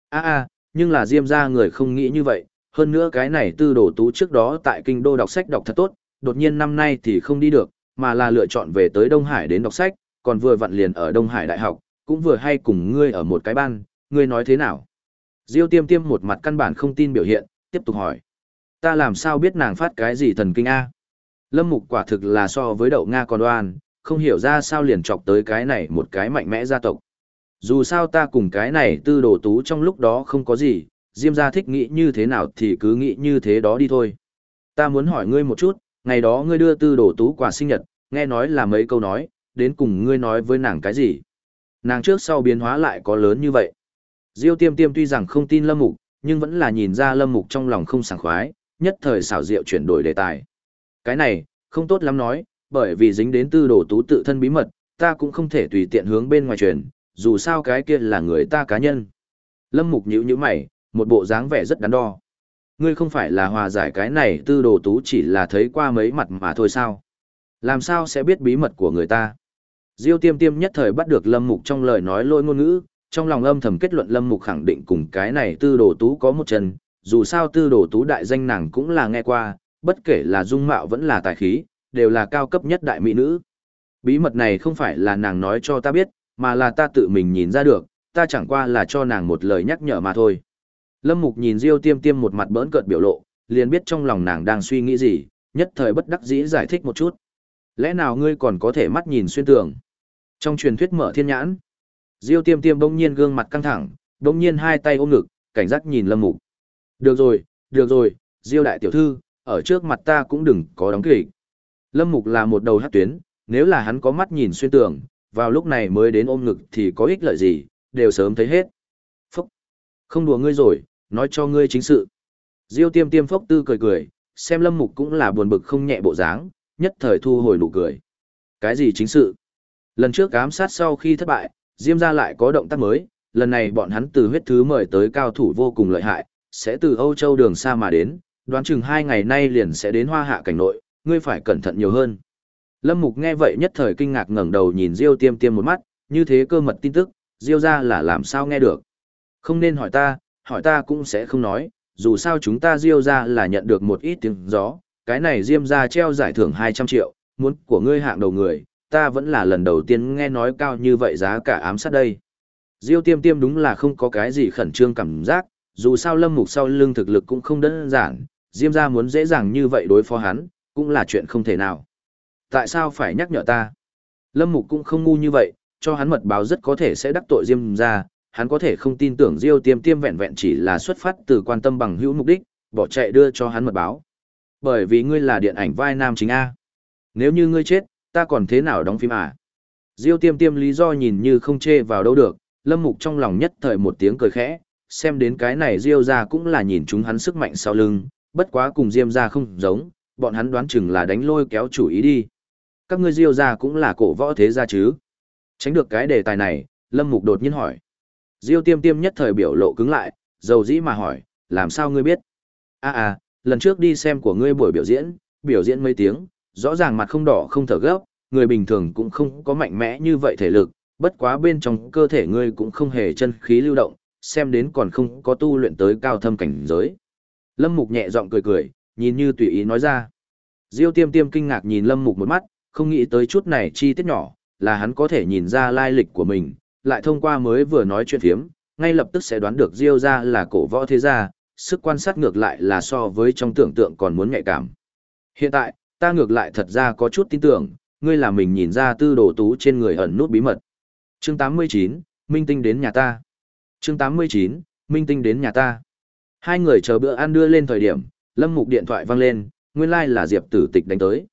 Speaker 1: a a nhưng là Diêm ra người không nghĩ như vậy, hơn nữa cái này tư đồ tú trước đó tại kinh đô đọc sách đọc thật tốt, đột nhiên năm nay thì không đi được, mà là lựa chọn về tới Đông Hải đến đọc sách, còn vừa vặn liền ở Đông Hải Đại học, cũng vừa hay cùng ngươi ở một cái ban, ngươi nói thế nào? Diêu tiêm tiêm một mặt căn bản không tin biểu hiện, tiếp tục hỏi. Ta làm sao biết nàng phát cái gì thần kinh A? Lâm Mục quả thực là so với đậu Nga còn đoan, không hiểu ra sao liền chọc tới cái này một cái mạnh mẽ gia tộc. Dù sao ta cùng cái này tư đồ tú trong lúc đó không có gì, Diêm gia thích nghĩ như thế nào thì cứ nghĩ như thế đó đi thôi. Ta muốn hỏi ngươi một chút, ngày đó ngươi đưa tư đồ tú quà sinh nhật, nghe nói là mấy câu nói, đến cùng ngươi nói với nàng cái gì? Nàng trước sau biến hóa lại có lớn như vậy. Diêu tiêm tiêm tuy rằng không tin Lâm Mục, nhưng vẫn là nhìn ra Lâm Mục trong lòng không sảng khoái, nhất thời xảo diệu chuyển đổi đề tài. Cái này, không tốt lắm nói, bởi vì dính đến tư đồ tú tự thân bí mật, ta cũng không thể tùy tiện hướng bên ngoài truyền, dù sao cái kia là người ta cá nhân. Lâm Mục nhíu nhíu mày, một bộ dáng vẻ rất đắn đo. Ngươi không phải là hòa giải cái này tư đồ tú chỉ là thấy qua mấy mặt mà thôi sao? Làm sao sẽ biết bí mật của người ta? Diêu tiêm tiêm nhất thời bắt được Lâm Mục trong lời nói lôi ngôn ngữ, trong lòng âm thầm kết luận Lâm Mục khẳng định cùng cái này tư đồ tú có một chân, dù sao tư đồ tú đại danh nàng cũng là nghe qua, bất kể là dung mạo vẫn là tài khí, đều là cao cấp nhất đại mỹ nữ. Bí mật này không phải là nàng nói cho ta biết, mà là ta tự mình nhìn ra được, ta chẳng qua là cho nàng một lời nhắc nhở mà thôi. Lâm Mục nhìn Diêu Tiêm Tiêm một mặt bỡn cợt biểu lộ, liền biết trong lòng nàng đang suy nghĩ gì, nhất thời bất đắc dĩ giải thích một chút. Lẽ nào ngươi còn có thể mắt nhìn xuyên tường? Trong truyền thuyết mở thiên nhãn, Diêu Tiêm Tiêm bỗng nhiên gương mặt căng thẳng, bỗng nhiên hai tay ôm ngực, cảnh giác nhìn Lâm Mục. Được rồi, được rồi, Diêu đại tiểu thư, ở trước mặt ta cũng đừng có đóng kịch. Lâm Mục là một đầu hát tuyến, nếu là hắn có mắt nhìn xuyên tường, vào lúc này mới đến ôm ngực thì có ích lợi gì, đều sớm thấy hết. Phúc! Không đùa ngươi rồi, nói cho ngươi chính sự. Diêu tiêm tiêm phốc tư cười cười, xem lâm mục cũng là buồn bực không nhẹ bộ dáng, nhất thời thu hồi nụ cười. Cái gì chính sự? Lần trước ám sát sau khi thất bại, Diêm gia lại có động tác mới, lần này bọn hắn từ huyết thứ mời tới cao thủ vô cùng lợi hại, sẽ từ Âu Châu đường xa mà đến, đoán chừng hai ngày nay liền sẽ đến hoa hạ cảnh nội, ngươi phải cẩn thận nhiều hơn. Lâm Mục nghe vậy nhất thời kinh ngạc ngẩng đầu nhìn Diêu Tiêm Tiêm một mắt, như thế cơ mật tin tức, Diêu gia là làm sao nghe được. Không nên hỏi ta, hỏi ta cũng sẽ không nói, dù sao chúng ta Diêu gia là nhận được một ít tiếng gió, cái này Diêm gia treo giải thưởng 200 triệu, muốn của ngươi hạng đầu người, ta vẫn là lần đầu tiên nghe nói cao như vậy giá cả ám sát đây. Diêu Tiêm Tiêm đúng là không có cái gì khẩn trương cảm giác, dù sao Lâm Mục sau lưng thực lực cũng không đơn giản, Diêm gia muốn dễ dàng như vậy đối phó hắn, cũng là chuyện không thể nào. Tại sao phải nhắc nhở ta? Lâm Mục cũng không ngu như vậy, cho hắn mật báo rất có thể sẽ đắc tội Diêm gia, hắn có thể không tin tưởng Diêu Tiêm Tiêm vẹn vẹn chỉ là xuất phát từ quan tâm bằng hữu mục đích, bỏ chạy đưa cho hắn mật báo. Bởi vì ngươi là điện ảnh vai nam chính A. Nếu như ngươi chết, ta còn thế nào đóng phim à? Diêu Tiêm Tiêm lý do nhìn như không chê vào đâu được, Lâm Mục trong lòng nhất thời một tiếng cười khẽ, xem đến cái này Diêu gia cũng là nhìn chúng hắn sức mạnh sau lưng, bất quá cùng Diêm gia không giống, bọn hắn đoán chừng là đánh lôi kéo chủ ý đi. Các ngươi Diêu gia cũng là cổ võ thế gia chứ? Tránh được cái đề tài này, Lâm Mục đột nhiên hỏi. Diêu tiêm tiêm nhất thời biểu lộ cứng lại, dầu dĩ mà hỏi, làm sao ngươi biết? À à, lần trước đi xem của ngươi buổi biểu diễn, biểu diễn mấy tiếng, rõ ràng mặt không đỏ không thở gấp, người bình thường cũng không có mạnh mẽ như vậy thể lực, bất quá bên trong cơ thể ngươi cũng không hề chân khí lưu động, xem đến còn không có tu luyện tới cao thâm cảnh giới. Lâm Mục nhẹ giọng cười cười, nhìn như tùy ý nói ra. Diêu tiêm tiêm kinh ngạc nhìn Lâm Mục một mắt, không nghĩ tới chút này chi tiết nhỏ, là hắn có thể nhìn ra lai lịch của mình, lại thông qua mới vừa nói chuyện phiếm, ngay lập tức sẽ đoán được Diêu gia là cổ võ thế gia, sức quan sát ngược lại là so với trong tưởng tượng còn muốn nhạy cảm. Hiện tại, ta ngược lại thật ra có chút tin tưởng, ngươi là mình nhìn ra tư đồ tú trên người ẩn nút bí mật. Chương 89, Minh Tinh đến nhà ta. Chương 89, Minh Tinh đến nhà ta. Hai người chờ bữa ăn đưa lên thời điểm, Lâm Mục điện thoại vang lên, nguyên lai like là Diệp Tử Tịch đánh tới.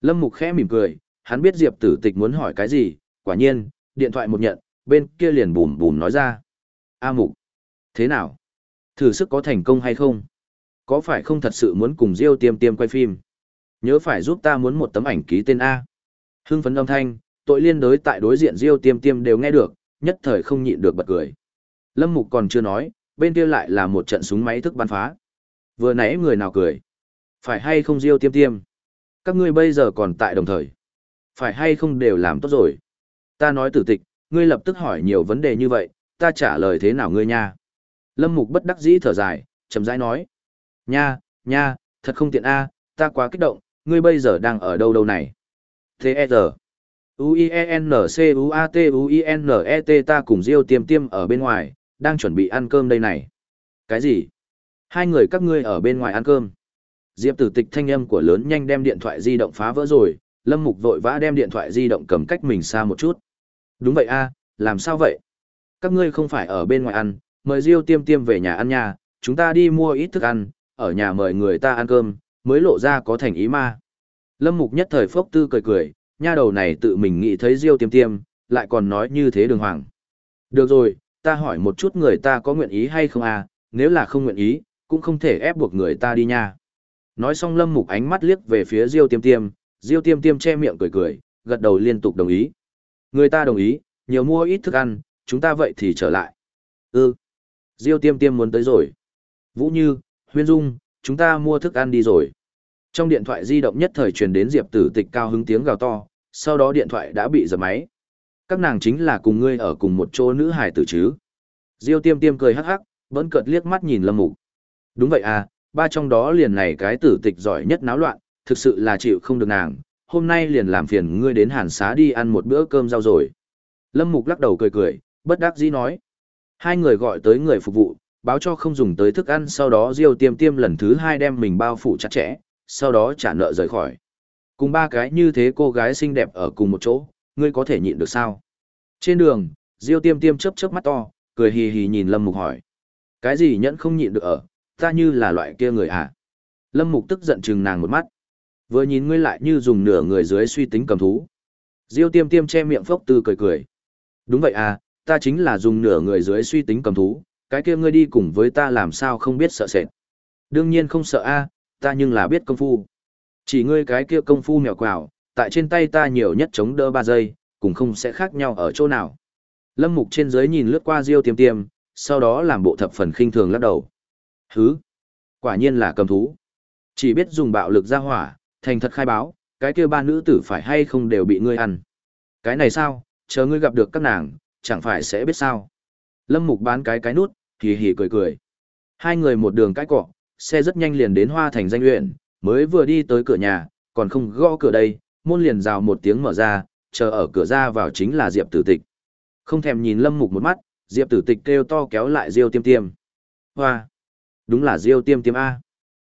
Speaker 1: Lâm Mục khẽ mỉm cười, hắn biết Diệp Tử Tịch muốn hỏi cái gì, quả nhiên, điện thoại một nhận, bên kia liền bùm bùm nói ra. A Mục, thế nào? Thử sức có thành công hay không? Có phải không thật sự muốn cùng Diêu tiêm tiêm quay phim? Nhớ phải giúp ta muốn một tấm ảnh ký tên A. Hưng phấn âm thanh, tội liên đối tại đối diện Diêu tiêm tiêm đều nghe được, nhất thời không nhịn được bật cười. Lâm Mục còn chưa nói, bên kia lại là một trận súng máy thức bắn phá. Vừa nãy người nào cười? Phải hay không Diêu tiêm tiêm? Các ngươi bây giờ còn tại đồng thời. Phải hay không đều làm tốt rồi? Ta nói tử tịch, ngươi lập tức hỏi nhiều vấn đề như vậy, ta trả lời thế nào ngươi nha? Lâm Mục bất đắc dĩ thở dài, chậm rãi nói. Nha, nha, thật không tiện a, ta quá kích động, ngươi bây giờ đang ở đâu đâu này? T.E.R. U-I-E-N-C-U-A-T-U-I-N-E-T ta cùng Diêu tiêm tiêm ở bên ngoài, đang chuẩn bị ăn cơm đây này. Cái gì? Hai người các ngươi ở bên ngoài ăn cơm. Diệp tử tịch thanh âm của lớn nhanh đem điện thoại di động phá vỡ rồi, Lâm Mục vội vã đem điện thoại di động cầm cách mình xa một chút. Đúng vậy a, làm sao vậy? Các ngươi không phải ở bên ngoài ăn, mời Diêu tiêm tiêm về nhà ăn nha, chúng ta đi mua ít thức ăn, ở nhà mời người ta ăn cơm, mới lộ ra có thành ý ma. Lâm Mục nhất thời phốc tư cười cười, nha đầu này tự mình nghĩ thấy Diêu tiêm tiêm, lại còn nói như thế đường hoàng. Được rồi, ta hỏi một chút người ta có nguyện ý hay không à, nếu là không nguyện ý, cũng không thể ép buộc người ta đi nha. Nói xong Lâm Mục ánh mắt liếc về phía Diêu tiêm tiêm, Diêu tiêm tiêm che miệng cười cười, gật đầu liên tục đồng ý. Người ta đồng ý, nhiều mua ít thức ăn, chúng ta vậy thì trở lại. Ừ. Diêu tiêm tiêm muốn tới rồi. Vũ Như, Huyên Dung, chúng ta mua thức ăn đi rồi. Trong điện thoại di động nhất thời truyền đến Diệp Tử Tịch cao hứng tiếng gào to, sau đó điện thoại đã bị giật máy. Các nàng chính là cùng ngươi ở cùng một chỗ nữ hài tử chứ. Diêu tiêm tiêm cười hắc hắc, vẫn cợt liếc mắt nhìn Lâm Mục. Đúng vậy à, ba trong đó liền này cái tử tịch giỏi nhất náo loạn, thực sự là chịu không được nàng, hôm nay liền làm phiền ngươi đến hàn xá đi ăn một bữa cơm rau rồi. Lâm Mục lắc đầu cười cười, bất đắc dĩ nói. Hai người gọi tới người phục vụ, báo cho không dùng tới thức ăn sau đó Diêu tiêm tiêm lần thứ hai đem mình bao phủ chặt chẽ, sau đó trả nợ rời khỏi. Cùng ba cái như thế cô gái xinh đẹp ở cùng một chỗ, ngươi có thể nhịn được sao? Trên đường, Diêu tiêm tiêm chớp chớp mắt to, cười hì hì nhìn Lâm Mục hỏi. Cái gì nhẫn không nhịn được ở, ta như là loại kia người à? Lâm Mục tức giận chừng nàng một mắt. Vừa nhìn ngươi lại như dùng nửa người dưới suy tính cầm thú. Diêu tiêm tiêm che miệng phốc tư cười cười. Đúng vậy à, ta chính là dùng nửa người dưới suy tính cầm thú, cái kia ngươi đi cùng với ta làm sao không biết sợ sệt. Đương nhiên không sợ a, ta nhưng là biết công phu. Chỉ ngươi cái kia công phu mèo quào, tại trên tay ta nhiều nhất chống đỡ ba giây, cũng không sẽ khác nhau ở chỗ nào. Lâm Mục trên dưới nhìn lướt qua Diêu Tiêm Tiêm, sau đó làm bộ thập phần khinh thường lắc đầu. Hứ, quả nhiên là cầm thú. Chỉ biết dùng bạo lực ra hỏa, thành thật khai báo, cái kia ba nữ tử phải hay không đều bị ngươi ăn. Cái này sao, chờ ngươi gặp được các nàng, chẳng phải sẽ biết sao. Lâm Mục bán cái cái nút, hì hì cười cười. Hai người một đường cái cọ, xe rất nhanh liền đến Hoa Thành danh luyện, mới vừa đi tới cửa nhà, còn không gõ cửa đây, môn liền rào một tiếng mở ra, chờ ở cửa ra vào chính là Diệp Tử Tịch. Không thèm nhìn Lâm Mục một mắt, Diệp Tử Tịch kêu to kéo lại Diêu Tiêm Tiêm. Hoa! Đúng là Diêu Tiêm Tiêm A.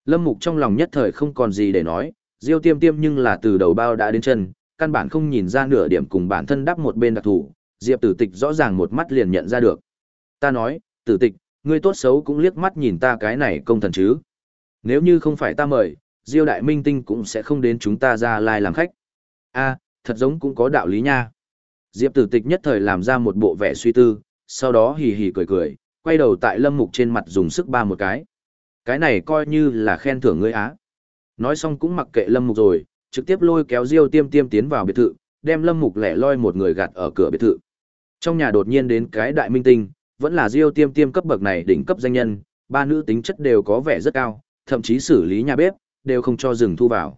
Speaker 1: Lâm Mục trong lòng nhất thời không còn gì để nói, Diêu Tiêm Tiêm nhưng là từ đầu bao đã đến chân, căn bản không nhìn ra nửa điểm cùng bản thân đắp một bên đặc thủ, Diệp Tử Tịch rõ ràng một mắt liền nhận ra được. Ta nói, Tử Tịch, ngươi tốt xấu cũng liếc mắt nhìn ta cái này công thần chứ. Nếu như không phải ta mời, Diêu Đại Minh Tinh cũng sẽ không đến chúng ta ra lai làm khách. A, thật giống cũng có đạo lý nha. Diệp Tử Tịch nhất thời làm ra một bộ vẻ suy tư, sau đó hì hì cười cười, quay đầu tại Lâm Mục trên mặt dùng sức ba một cái. Cái này coi như là khen thưởng ngươi á. Nói xong cũng mặc kệ Lâm Mục rồi, trực tiếp lôi kéo Diêu Tiêm Tiêm tiến vào biệt thự, đem Lâm Mục lẻ loi một người gạt ở cửa biệt thự. Trong nhà đột nhiên đến cái đại minh tinh, vẫn là Diêu Tiêm Tiêm cấp bậc này đỉnh cấp danh nhân, ba nữ tính chất đều có vẻ rất cao, thậm chí xử lý nhà bếp, đều không cho dừng thu vào.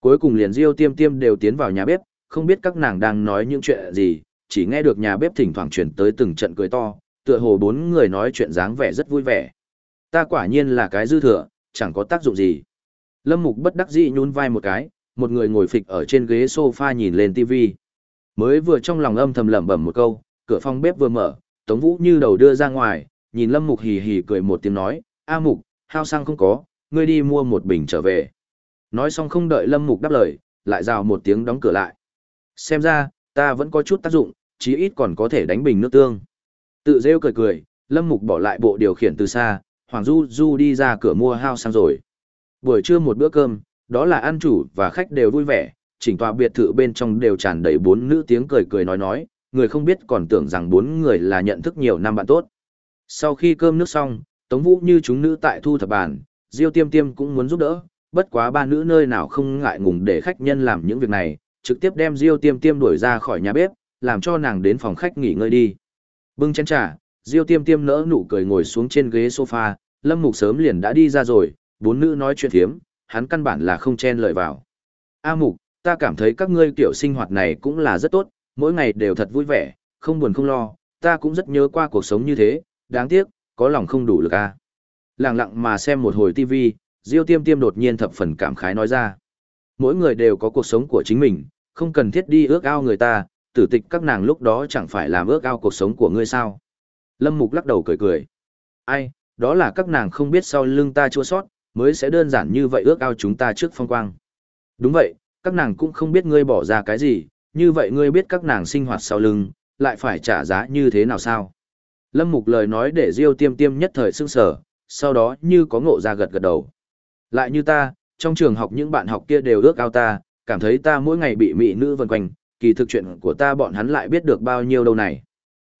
Speaker 1: Cuối cùng liền Diêu Tiêm Tiêm đều tiến vào nhà bếp, không biết các nàng đang nói những chuyện gì, chỉ nghe được nhà bếp thỉnh thoảng chuyển tới từng trận cười to, tựa hồ bốn người nói chuyện dáng vẻ rất vui vẻ. Ta quả nhiên là cái dư thừa, chẳng có tác dụng gì. Lâm Mục bất đắc dĩ nhún vai một cái, một người ngồi phịch ở trên ghế sofa nhìn lên TV. Mới vừa trong lòng âm thầm lẩm bẩm một câu, cửa phòng bếp vừa mở, Tống Vũ như đầu đưa ra ngoài, nhìn Lâm Mục hì hì cười một tiếng nói, A Mục, hao xăng không có, ngươi đi mua một bình trở về. Nói xong không đợi Lâm Mục đáp lời, lại rào một tiếng đóng cửa lại. Xem ra, ta vẫn có chút tác dụng, chí ít còn có thể đánh bình nước tương. Tự rêu cười cười, Lâm Mục bỏ lại bộ điều khiển từ xa, Hoàng Du Du đi ra cửa mua hao xăng rồi. Buổi trưa một bữa cơm, đó là ăn chủ và khách đều vui vẻ, chỉnh tòa biệt thự bên trong đều tràn đầy bốn nữ tiếng cười cười nói nói, người không biết còn tưởng rằng bốn người là nhận thức nhiều năm bạn tốt. Sau khi cơm nước xong, Tống Vũ như chúng nữ tại thu thập bàn, Diêu Tiêm Tiêm cũng muốn giúp đỡ, bất quá ba nữ nơi nào không ngại ngùng để khách nhân làm những việc này, trực tiếp đem Diêu Tiêm Tiêm đuổi ra khỏi nhà bếp, làm cho nàng đến phòng khách nghỉ ngơi đi. Bưng chén trà, Diêu Tiêm Tiêm nỡ nụ cười ngồi xuống trên ghế sofa, Lâm Mục sớm liền đã đi ra rồi, bốn nữ nói chuyện thiếm, hắn căn bản là không chen lời vào. A Mục, ta cảm thấy các ngươi kiểu sinh hoạt này cũng là rất tốt, mỗi ngày đều thật vui vẻ, không buồn không lo, ta cũng rất nhớ qua cuộc sống như thế, đáng tiếc, có lòng không đủ lực a. À. Lặng lặng mà xem một hồi tivi, Diêu Tiêm Tiêm đột nhiên thập phần cảm khái nói ra. Mỗi người đều có cuộc sống của chính mình, không cần thiết đi ước ao người ta, tử tịch các nàng lúc đó chẳng phải làm ước ao cuộc sống của ngươi sao. Lâm Mục lắc đầu cười cười. Ai, đó là các nàng không biết sau lưng ta chua sót, mới sẽ đơn giản như vậy ước ao chúng ta trước phong quang. Đúng vậy, các nàng cũng không biết ngươi bỏ ra cái gì, như vậy ngươi biết các nàng sinh hoạt sau lưng, lại phải trả giá như thế nào sao? Lâm Mục lời nói để Diêu tiêm tiêm nhất thời sưng sở, sau đó như có ngộ ra gật gật đầu. Lại như ta, trong trường học những bạn học kia đều ước ao ta, cảm thấy ta mỗi ngày bị mỹ nữ vần quanh, kỳ thực chuyện của ta bọn hắn lại biết được bao nhiêu đâu này.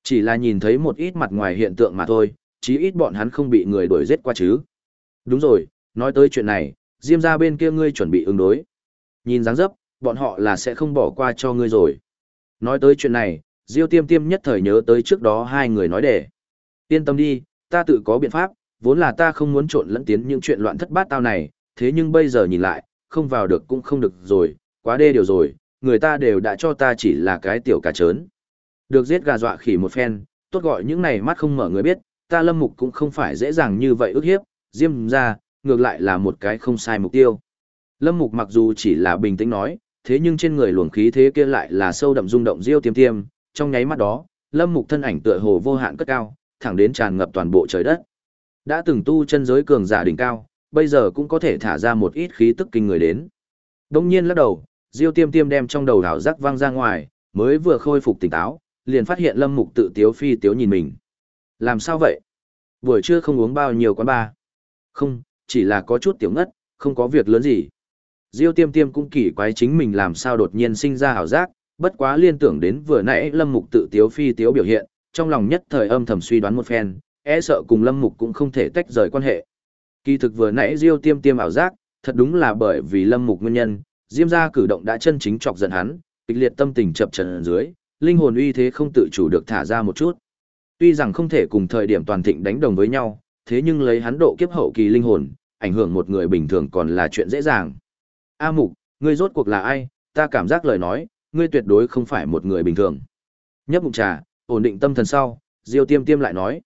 Speaker 1: Chỉ là nhìn thấy một ít mặt ngoài hiện tượng mà thôi, chí ít bọn hắn không bị người đuổi giết qua chứ. Đúng rồi, nói tới chuyện này, Diêm ra bên kia ngươi chuẩn bị ứng đối. Nhìn dáng dấp, bọn họ là sẽ không bỏ qua cho ngươi rồi. Nói tới chuyện này, Diêu tiêm tiêm nhất thời nhớ tới trước đó hai người nói để. Yên tâm đi, ta tự có biện pháp, vốn là ta không muốn trộn lẫn tiến những chuyện loạn thất bát tao này, thế nhưng bây giờ nhìn lại, không vào được cũng không được rồi, quá đê điều rồi, người ta đều đã cho ta chỉ là cái tiểu cà trớn. Được giết gà dọa khỉ một phen, tốt gọi những này mắt không mở người biết, ta lâm mục cũng không phải dễ dàng như vậy ức hiếp, diêm ra, ngược lại là một cái không sai mục tiêu. Lâm mục mặc dù chỉ là bình tĩnh nói, thế nhưng trên người luồng khí thế kia lại là sâu đậm rung động diêu tiêm tiêm, trong nháy mắt đó, lâm mục thân ảnh tựa hồ vô hạn cất cao, thẳng đến tràn ngập toàn bộ trời đất. Đã từng tu chân giới cường giả đỉnh cao, bây giờ cũng có thể thả ra một ít khí tức kinh người đến. Đông nhiên lắc đầu, Diêu Tiêm Tiêm đem trong đầu đảo rắc vang ra ngoài, mới vừa khôi phục tỉnh táo, liền phát hiện Lâm Mục tự tiếu phi tiếu nhìn mình. Làm sao vậy? Buổi trưa không uống bao nhiêu quán ba. Không, chỉ là có chút tiểu ngất, không có việc lớn gì. Diêu Tiêm Tiêm cũng kỳ quái chính mình làm sao đột nhiên sinh ra hảo giác, bất quá liên tưởng đến vừa nãy Lâm Mục tự tiếu phi tiếu biểu hiện, trong lòng nhất thời âm thầm suy đoán một phen, e sợ cùng Lâm Mục cũng không thể tách rời quan hệ. Kỳ thực vừa nãy Diêu Tiêm Tiêm ảo giác, thật đúng là bởi vì Lâm Mục nguyên nhân, Diêm gia cử động đã chân chính chọc giận hắn, kịch liệt tâm tình chập chờn dưới, linh hồn uy thế không tự chủ được thả ra một chút. Tuy rằng không thể cùng thời điểm toàn thịnh đánh đồng với nhau, thế nhưng lấy hắn độ kiếp hậu kỳ linh hồn, ảnh hưởng một người bình thường còn là chuyện dễ dàng. A Mục, ngươi rốt cuộc là ai? Ta cảm giác lời nói, ngươi tuyệt đối không phải một người bình thường. Nhấp bụng trà, ổn định tâm thần sau, Diêu Tiêm Tiêm lại nói: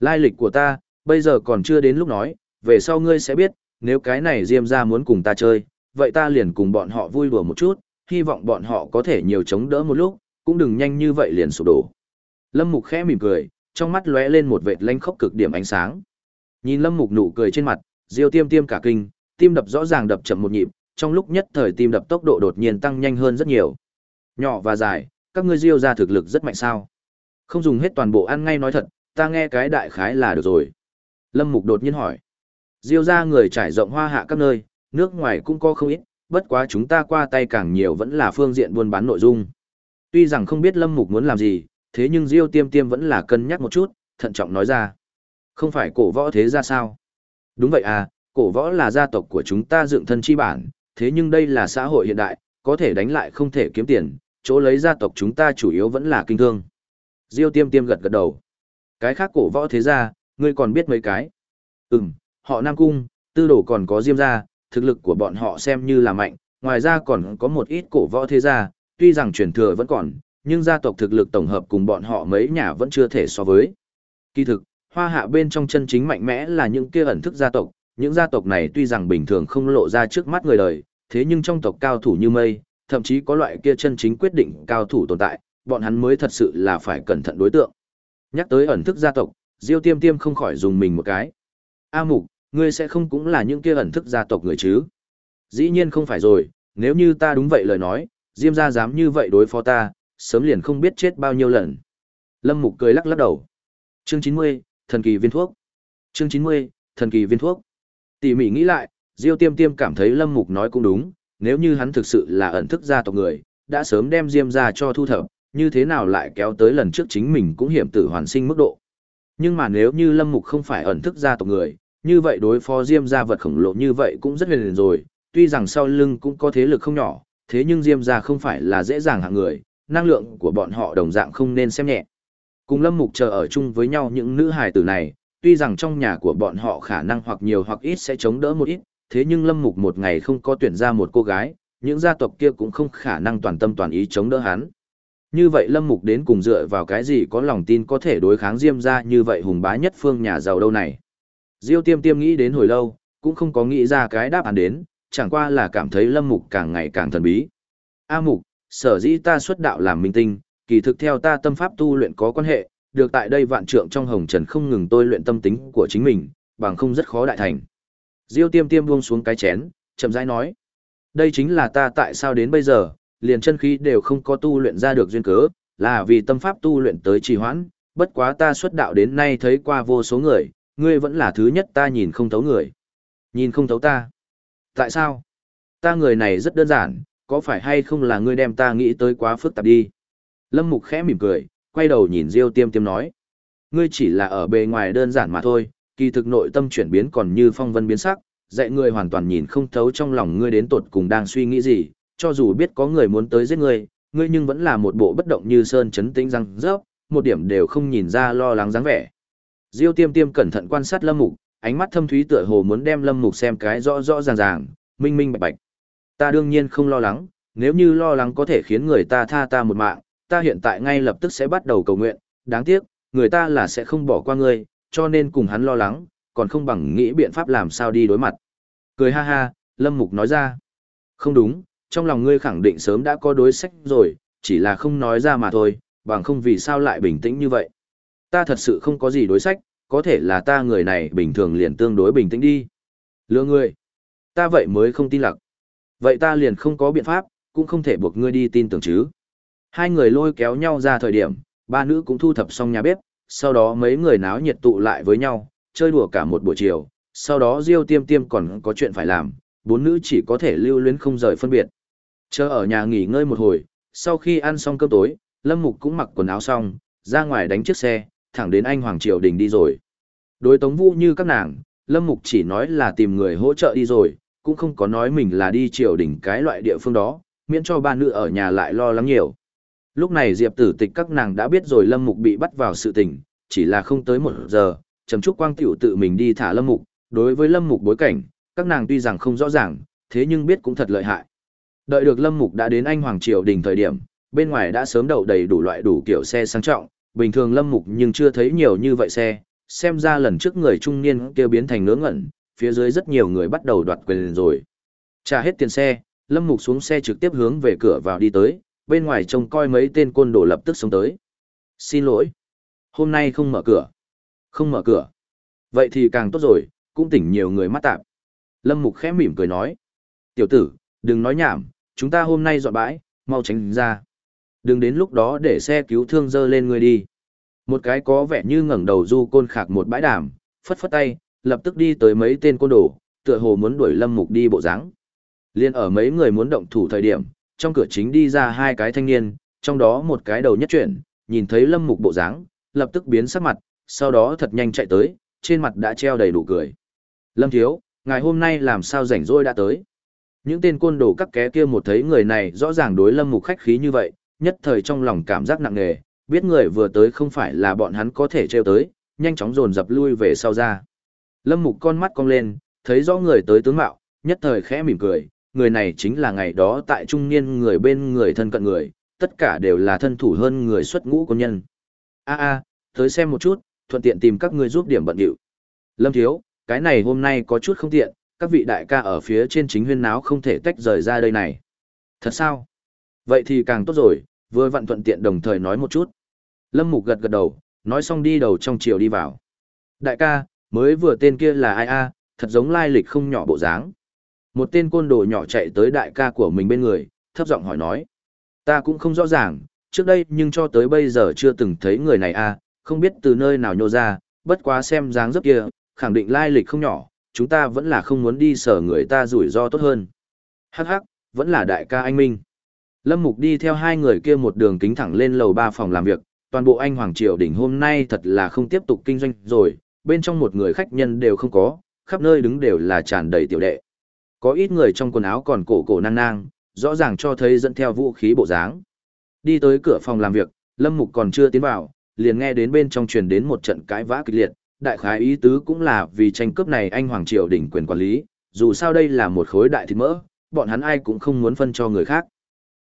Speaker 1: Lai lịch của ta, bây giờ còn chưa đến lúc nói, về sau ngươi sẽ biết, nếu cái này Diêm gia muốn cùng ta chơi, vậy ta liền cùng bọn họ vui đùa một chút, hy vọng bọn họ có thể nhiều chống đỡ một lúc, cũng đừng nhanh như vậy liền sụp đổ. Lâm Mục khẽ mỉm cười, trong mắt lóe lên một vệt lanh khốc cực điểm ánh sáng. Nhìn Lâm Mục nụ cười trên mặt, Diêu Tiêm Tiêm cả kinh, tim đập rõ ràng đập chậm một nhịp, trong lúc nhất thời tim đập tốc độ đột nhiên tăng nhanh hơn rất nhiều. Nhỏ và dài, các ngươi Diêu gia thực lực rất mạnh sao? Không dùng hết toàn bộ ăn ngay nói thật, ta nghe cái đại khái là được rồi. Lâm Mục đột nhiên hỏi. Diêu gia người trải rộng hoa hạ các nơi, nước ngoài cũng có không ít, bất quá chúng ta qua tay càng nhiều vẫn là phương diện buôn bán nội dung. Tuy rằng không biết Lâm Mục muốn làm gì, thế nhưng Diêu Tiêm Tiêm vẫn là cân nhắc một chút, thận trọng nói ra. Không phải cổ võ thế ra sao? Đúng vậy à, cổ võ là gia tộc của chúng ta dựng thân chi bản, thế nhưng đây là xã hội hiện đại, có thể đánh lại không thể kiếm tiền, chỗ lấy gia tộc chúng ta chủ yếu vẫn là kinh thương. Diêu Tiêm Tiêm gật gật đầu. Cái khác cổ võ thế gia, ngươi còn biết mấy cái. Ừm, họ Nam Cung, tư đồ còn có diêm gia, thực lực của bọn họ xem như là mạnh, ngoài ra còn có một ít cổ võ thế gia, tuy rằng truyền thừa vẫn còn, nhưng gia tộc thực lực tổng hợp cùng bọn họ mấy nhà vẫn chưa thể so với. Kỳ thực, hoa hạ bên trong chân chính mạnh mẽ là những kia ẩn thức gia tộc, những gia tộc này tuy rằng bình thường không lộ ra trước mắt người đời, thế nhưng trong tộc cao thủ như mây, thậm chí có loại kia chân chính quyết định cao thủ tồn tại, bọn hắn mới thật sự là phải cẩn thận đối tượng. Nhắc tới ẩn thức gia tộc, Diêu Tiêm Tiêm không khỏi dùng mình một cái. A Mục, ngươi sẽ không cũng là những kia ẩn thức gia tộc người chứ? Dĩ nhiên không phải rồi, nếu như ta đúng vậy lời nói, Diêm gia dám như vậy đối phó ta, sớm liền không biết chết bao nhiêu lần. Lâm Mục cười lắc lắc đầu. Chương 90, thần kỳ viên thuốc. Chương 90, thần kỳ viên thuốc. Tỉ mỉ nghĩ lại, Diêu Tiêm Tiêm cảm thấy Lâm Mục nói cũng đúng, nếu như hắn thực sự là ẩn thức gia tộc người, đã sớm đem Diêm gia cho thu thập, như thế nào lại kéo tới lần trước chính mình cũng hiểm tử hoàn sinh mức độ. Nhưng mà nếu như Lâm Mục không phải ẩn thức gia tộc người, như vậy đối phó Diêm gia vật khổng lồ như vậy cũng rất liền rồi, tuy rằng sau lưng cũng có thế lực không nhỏ, thế nhưng Diêm gia không phải là dễ dàng hạng người, năng lượng của bọn họ đồng dạng không nên xem nhẹ. Cùng Lâm Mục chờ ở chung với nhau những nữ hài tử này, tuy rằng trong nhà của bọn họ khả năng hoặc nhiều hoặc ít sẽ chống đỡ một ít, thế nhưng Lâm Mục một ngày không có tuyển ra một cô gái, những gia tộc kia cũng không khả năng toàn tâm toàn ý chống đỡ hắn. Như vậy Lâm Mục đến cùng dựa vào cái gì có lòng tin có thể đối kháng Diêm gia như vậy hùng bá nhất phương nhà giàu đâu này. Diêu Tiêm Tiêm nghĩ đến hồi lâu, cũng không có nghĩ ra cái đáp án đến, chẳng qua là cảm thấy Lâm Mục càng ngày càng thần bí. A Mục, sở dĩ ta xuất đạo làm minh tinh, kỳ thực theo ta tâm pháp tu luyện có quan hệ, được tại đây vạn trượng trong hồng trần không ngừng tôi luyện tâm tính của chính mình, bằng không rất khó đại thành. Diêu tiêm tiêm buông xuống cái chén, chậm rãi nói. Đây chính là ta tại sao đến bây giờ, liền chân khí đều không có tu luyện ra được duyên cớ, là vì tâm pháp tu luyện tới trì hoãn, bất quá ta xuất đạo đến nay thấy qua vô số người, ngươi vẫn là thứ nhất ta nhìn không thấu người. Nhìn không thấu ta. Tại sao? Ta người này rất đơn giản, có phải hay không là ngươi đem ta nghĩ tới quá phức tạp đi? Lâm Mục khẽ mỉm cười, quay đầu nhìn Diêu Tiêm Tiêm nói. Ngươi chỉ là ở bề ngoài đơn giản mà thôi, kỳ thực nội tâm chuyển biến còn như phong vân biến sắc, dạy ngươi hoàn toàn nhìn không thấu trong lòng ngươi đến tột cùng đang suy nghĩ gì, cho dù biết có người muốn tới giết ngươi, ngươi nhưng vẫn là một bộ bất động như sơn chấn tĩnh răng rớp, một điểm đều không nhìn ra lo lắng dáng vẻ. Diêu Tiêm Tiêm cẩn thận quan sát Lâm Mục, ánh mắt thâm thúy tựa hồ muốn đem Lâm Mục xem cái rõ rõ ràng ràng, minh minh bạch bạch. Ta đương nhiên không lo lắng, nếu như lo lắng có thể khiến người ta tha ta một mạng, ta hiện tại ngay lập tức sẽ bắt đầu cầu nguyện, đáng tiếc, người ta là sẽ không bỏ qua ngươi, cho nên cùng hắn lo lắng, còn không bằng nghĩ biện pháp làm sao đi đối mặt. Cười ha ha, Lâm Mục nói ra. Không đúng, trong lòng ngươi khẳng định sớm đã có đối sách rồi, chỉ là không nói ra mà thôi, bằng không vì sao lại bình tĩnh như vậy. Ta thật sự không có gì đối sách, có thể là ta người này bình thường liền tương đối bình tĩnh đi. Lừa ngươi. Ta vậy mới không tin lặc. Vậy ta liền không có biện pháp, cũng không thể buộc ngươi đi tin tưởng chứ. Hai người lôi kéo nhau ra thời điểm, ba nữ cũng thu thập xong nhà bếp, sau đó mấy người náo nhiệt tụ lại với nhau, chơi đùa cả một buổi chiều, sau đó Diêu Tiêm Tiêm còn có chuyện phải làm, bốn nữ chỉ có thể lưu luyến không rời phân biệt. Chờ ở nhà nghỉ ngơi một hồi, sau khi ăn xong cơm tối, Lâm Mục cũng mặc quần áo xong, ra ngoài đánh chiếc xe, thẳng đến anh Hoàng Triều Đình đi rồi. Đối Tống Vũ như các nàng, Lâm Mục chỉ nói là tìm người hỗ trợ đi rồi, cũng không có nói mình là đi triều đình cái loại địa phương đó, miễn cho ba nữ ở nhà lại lo lắng nhiều. Lúc này Diệp tử tịch các nàng đã biết rồi Lâm Mục bị bắt vào sự tình, chỉ là không tới một giờ, Trầm Trúc Quang tiểu tự mình đi thả Lâm Mục, đối với Lâm Mục bối cảnh, các nàng tuy rằng không rõ ràng, thế nhưng biết cũng thật lợi hại. Đợi được Lâm Mục đã đến Anh Hoàng Triều đình thời điểm, bên ngoài đã sớm đậu đầy đủ loại đủ kiểu xe sang trọng, bình thường Lâm Mục nhưng chưa thấy nhiều như vậy xe, xem ra lần trước người trung niên kia biến thành ngớ ngẩn, phía dưới rất nhiều người bắt đầu đoạt quyền rồi. Trả hết tiền xe, Lâm Mục xuống xe trực tiếp hướng về cửa vào đi tới, bên ngoài trông coi mấy tên côn đồ lập tức xuống tới. Xin lỗi. Hôm nay không mở cửa. Không mở cửa. Vậy thì càng tốt rồi, cũng tỉnh nhiều người mắt tạp. Lâm Mục khẽ mỉm cười nói. Tiểu tử, đừng nói nhảm, chúng ta hôm nay dọn bãi, mau tránh ra. Đừng đến lúc đó để xe cứu thương dơ lên người đi. Một cái có vẻ như ngẩng đầu du côn khạc một bãi đàm, phất phất tay, lập tức đi tới mấy tên côn đồ, tựa hồ muốn đuổi Lâm Mục đi bộ dáng. Liên ở mấy người muốn động thủ thời điểm, trong cửa chính đi ra hai cái thanh niên, trong đó một cái đầu nhất chuyển, nhìn thấy Lâm Mục bộ dáng, lập tức biến sắc mặt, sau đó thật nhanh chạy tới, trên mặt đã treo đầy đủ cười. Lâm thiếu, ngày hôm nay làm sao rảnh rỗi đã tới. Những tên côn đồ các ké kia một thấy người này rõ ràng đối Lâm Mục khách khí như vậy, nhất thời trong lòng cảm giác nặng nề, biết người vừa tới không phải là bọn hắn có thể treo tới, nhanh chóng dồn dập lui về sau ra. Lâm Mục con mắt cong lên, thấy rõ người tới tướng mạo, nhất thời khẽ mỉm cười, người này chính là ngày đó tại trung niên người bên người thân cận người, tất cả đều là thân thủ hơn người xuất ngũ quân nhân. A a, tới xem một chút, thuận tiện tìm các ngươi giúp điểm bận điệu. Lâm Thiếu, cái này hôm nay có chút không tiện, các vị đại ca ở phía trên chính huyên náo không thể tách rời ra đây này. Thật sao? Vậy thì càng tốt rồi, vừa vặn thuận tiện đồng thời nói một chút. Lâm Mục gật gật đầu, nói xong đi đầu trong chiều đi vào. Đại ca, mới vừa tên kia là ai a, thật giống lai lịch không nhỏ bộ dáng. Một tên côn đồ nhỏ chạy tới đại ca của mình bên người, thấp giọng hỏi nói. Ta cũng không rõ ràng, trước đây nhưng cho tới bây giờ chưa từng thấy người này a, không biết từ nơi nào nhô ra, bất quá xem dáng dấp kia, khẳng định lai lịch không nhỏ, chúng ta vẫn là không muốn đi sở người ta rủi ro tốt hơn. Hắc hắc, vẫn là đại ca anh Minh. Lâm Mục đi theo hai người kia một đường kính thẳng lên lầu ba phòng làm việc, toàn bộ anh Hoàng Triều đỉnh hôm nay thật là không tiếp tục kinh doanh rồi, bên trong một người khách nhân đều không có, khắp nơi đứng đều là tràn đầy tiểu đệ. Có ít người trong quần áo còn cổ cổ nang nang, rõ ràng cho thấy dẫn theo vũ khí bộ dáng. Đi tới cửa phòng làm việc, Lâm Mục còn chưa tiến vào, liền nghe đến bên trong truyền đến một trận cãi vã kịch liệt, đại khái ý tứ cũng là vì tranh cướp này anh Hoàng Triều đỉnh quyền quản lý, dù sao đây là một khối đại thịt mỡ, bọn hắn ai cũng không muốn phân cho người khác.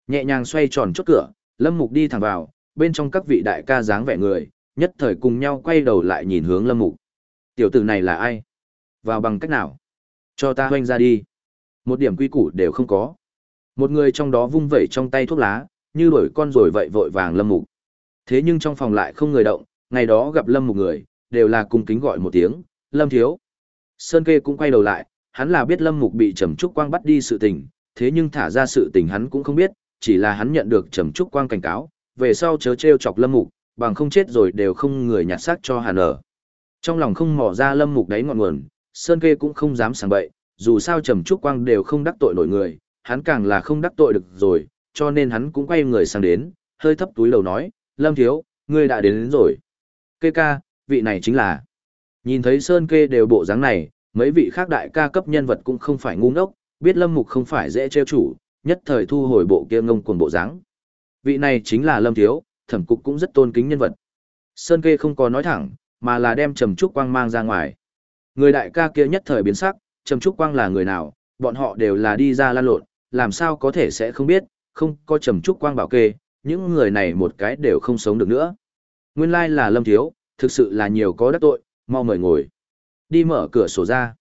Speaker 1: Nhẹ nhàng xoay tròn chốt cửa, Lâm Mục đi thẳng vào, bên trong các vị đại ca dáng vẻ người, nhất thời cùng nhau quay đầu lại nhìn hướng Lâm Mục. Tiểu tử này là ai? Vào bằng cách nào? Cho ta hoanh ra đi. Một điểm quy củ đều không có. Một người trong đó vung vẩy trong tay thuốc lá, như đuổi con rồi vậy vội vàng Lâm Mục. Thế nhưng trong phòng lại không người động, ngày đó gặp Lâm Mục người, đều là cung kính gọi một tiếng, Lâm Thiếu. Sơn Kê cũng quay đầu lại, hắn là biết Lâm Mục bị Trầm Trúc Quang bắt đi sự tình, thế nhưng thả ra sự tình hắn cũng không biết, chỉ là hắn nhận được Trầm Trúc Quang cảnh cáo, về sau chớ treo chọc Lâm Mục, bằng không chết rồi đều không người nhặt xác cho Hàn ở. Trong lòng không mò ra Lâm Mục đấy ngọn nguồn, Sơn Kê cũng không dám sảng bậy, dù sao Trầm Trúc Quang đều không đắc tội nổi người, hắn càng là không đắc tội được rồi, cho nên hắn cũng quay người sang đến, hơi thấp túi lầu nói, Lâm Thiếu, ngươi đã đến, đến rồi. Kê ca, vị này chính là. Nhìn thấy Sơn Kê đều bộ dáng này, mấy vị khác đại ca cấp nhân vật cũng không phải ngu ngốc, biết Lâm Mục không phải dễ trêu chủ, nhất thời thu hồi bộ kia ngông cuồng bộ dáng. Vị này chính là Lâm Thiếu, thẩm cục cũng rất tôn kính nhân vật. Sơn Kê không có nói thẳng, mà là đem Trầm Trúc Quang mang ra ngoài. Người đại ca kia nhất thời biến sắc, Trầm Trúc Quang là người nào, bọn họ đều là đi ra lan lộn, làm sao có thể sẽ không biết, không có Trầm Trúc Quang bảo kê, những người này một cái đều không sống được nữa. Nguyên lai là Lâm Thiếu, thực sự là nhiều có đắc tội, mau mời ngồi. Đi mở cửa sổ ra.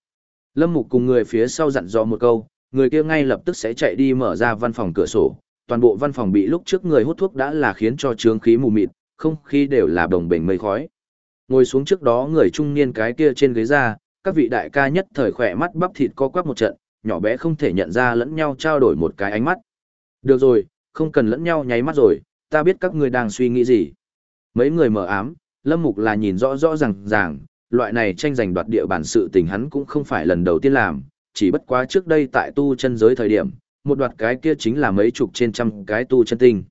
Speaker 1: Lâm Mục cùng người phía sau dặn dò một câu, người kia ngay lập tức sẽ chạy đi mở ra văn phòng cửa sổ. Toàn bộ văn phòng bị lúc trước người hút thuốc đã là khiến cho trướng khí mù mịt, không khí đều là đồng bềnh mây khói. Ngồi xuống trước đó người trung niên cái kia trên ghế ra, các vị đại ca nhất thời khỏe mắt bắp thịt co quắp một trận, nhỏ bé không thể nhận ra lẫn nhau trao đổi một cái ánh mắt. Được rồi, không cần lẫn nhau nháy mắt rồi, ta biết các ngươi đang suy nghĩ gì. Mấy người mở ám, Lâm Mục là nhìn rõ rõ ràng ràng, loại này tranh giành đoạt địa bản sự tình hắn cũng không phải lần đầu tiên làm, chỉ bất quá trước đây tại tu chân giới thời điểm, một đoạt cái kia chính là mấy chục trên trăm cái tu chân tinh.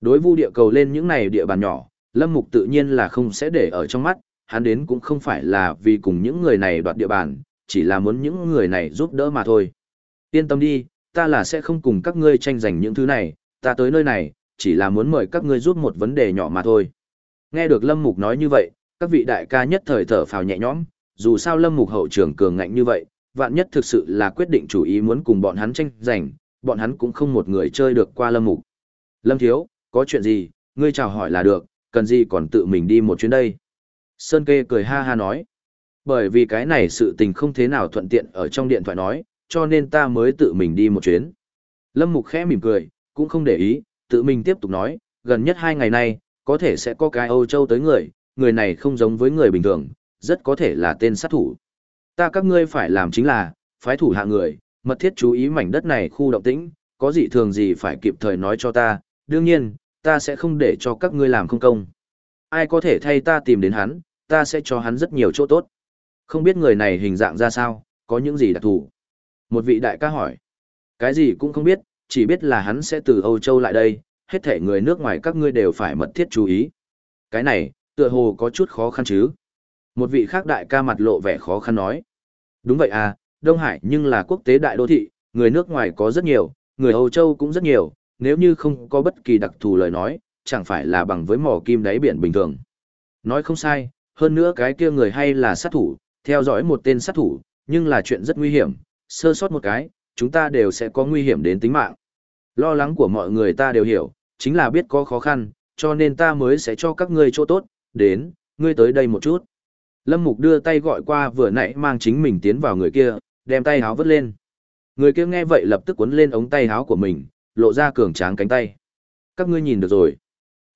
Speaker 1: Đối vu địa cầu lên những này địa bàn nhỏ, Lâm Mục tự nhiên là không sẽ để ở trong mắt, hắn đến cũng không phải là vì cùng những người này đoạt địa bàn, chỉ là muốn những người này giúp đỡ mà thôi. Yên tâm đi, ta là sẽ không cùng các ngươi tranh giành những thứ này, ta tới nơi này, chỉ là muốn mời các ngươi giúp một vấn đề nhỏ mà thôi. Nghe được Lâm Mục nói như vậy, các vị đại ca nhất thời thở phào nhẹ nhõm, dù sao Lâm Mục hậu trưởng cường ngạnh như vậy, vạn nhất thực sự là quyết định chủ ý muốn cùng bọn hắn tranh giành, bọn hắn cũng không một người chơi được qua Lâm Mục. Lâm Thiếu, có chuyện gì, ngươi chào hỏi là được, cần gì còn tự mình đi một chuyến đây. Sơn Kê cười ha ha nói, bởi vì cái này sự tình không thế nào thuận tiện ở trong điện thoại nói, cho nên ta mới tự mình đi một chuyến. Lâm Mục khẽ mỉm cười, cũng không để ý, tự mình tiếp tục nói, gần nhất hai ngày nay, có thể sẽ có cái Âu Châu tới người, người này không giống với người bình thường, rất có thể là tên sát thủ. Ta các ngươi phải làm chính là, phái thủ hạ người, mật thiết chú ý mảnh đất này khu động tĩnh, có gì thường gì phải kịp thời nói cho ta, đương nhiên, ta sẽ không để cho các ngươi làm không công. Ai có thể thay ta tìm đến hắn, ta sẽ cho hắn rất nhiều chỗ tốt. Không biết người này hình dạng ra sao, có những gì đặc thù. Một vị đại ca hỏi. Cái gì cũng không biết, chỉ biết là hắn sẽ từ Âu Châu lại đây, hết thể người nước ngoài các ngươi đều phải mật thiết chú ý. Cái này, tựa hồ có chút khó khăn chứ. Một vị khác đại ca mặt lộ vẻ khó khăn nói. Đúng vậy à, Đông Hải nhưng là quốc tế đại đô thị, người nước ngoài có rất nhiều, người Âu Châu cũng rất nhiều, nếu như không có bất kỳ đặc thù lời nói, chẳng phải là bằng với mỏ kim đáy biển bình thường. Nói không sai, hơn nữa cái kia người hay là sát thủ, theo dõi một tên sát thủ, nhưng là chuyện rất nguy hiểm, sơ sót một cái, chúng ta đều sẽ có nguy hiểm đến tính mạng. Lo lắng của mọi người ta đều hiểu, chính là biết có khó khăn, cho nên ta mới sẽ cho các ngươi chỗ tốt, đến, ngươi tới đây một chút. Lâm Mục đưa tay gọi qua vừa nãy mang chính mình tiến vào người kia, đem tay háo vứt lên. Người kia nghe vậy lập tức cuốn lên ống tay háo của mình, lộ ra cường tráng cánh tay. Các ngươi nhìn được rồi.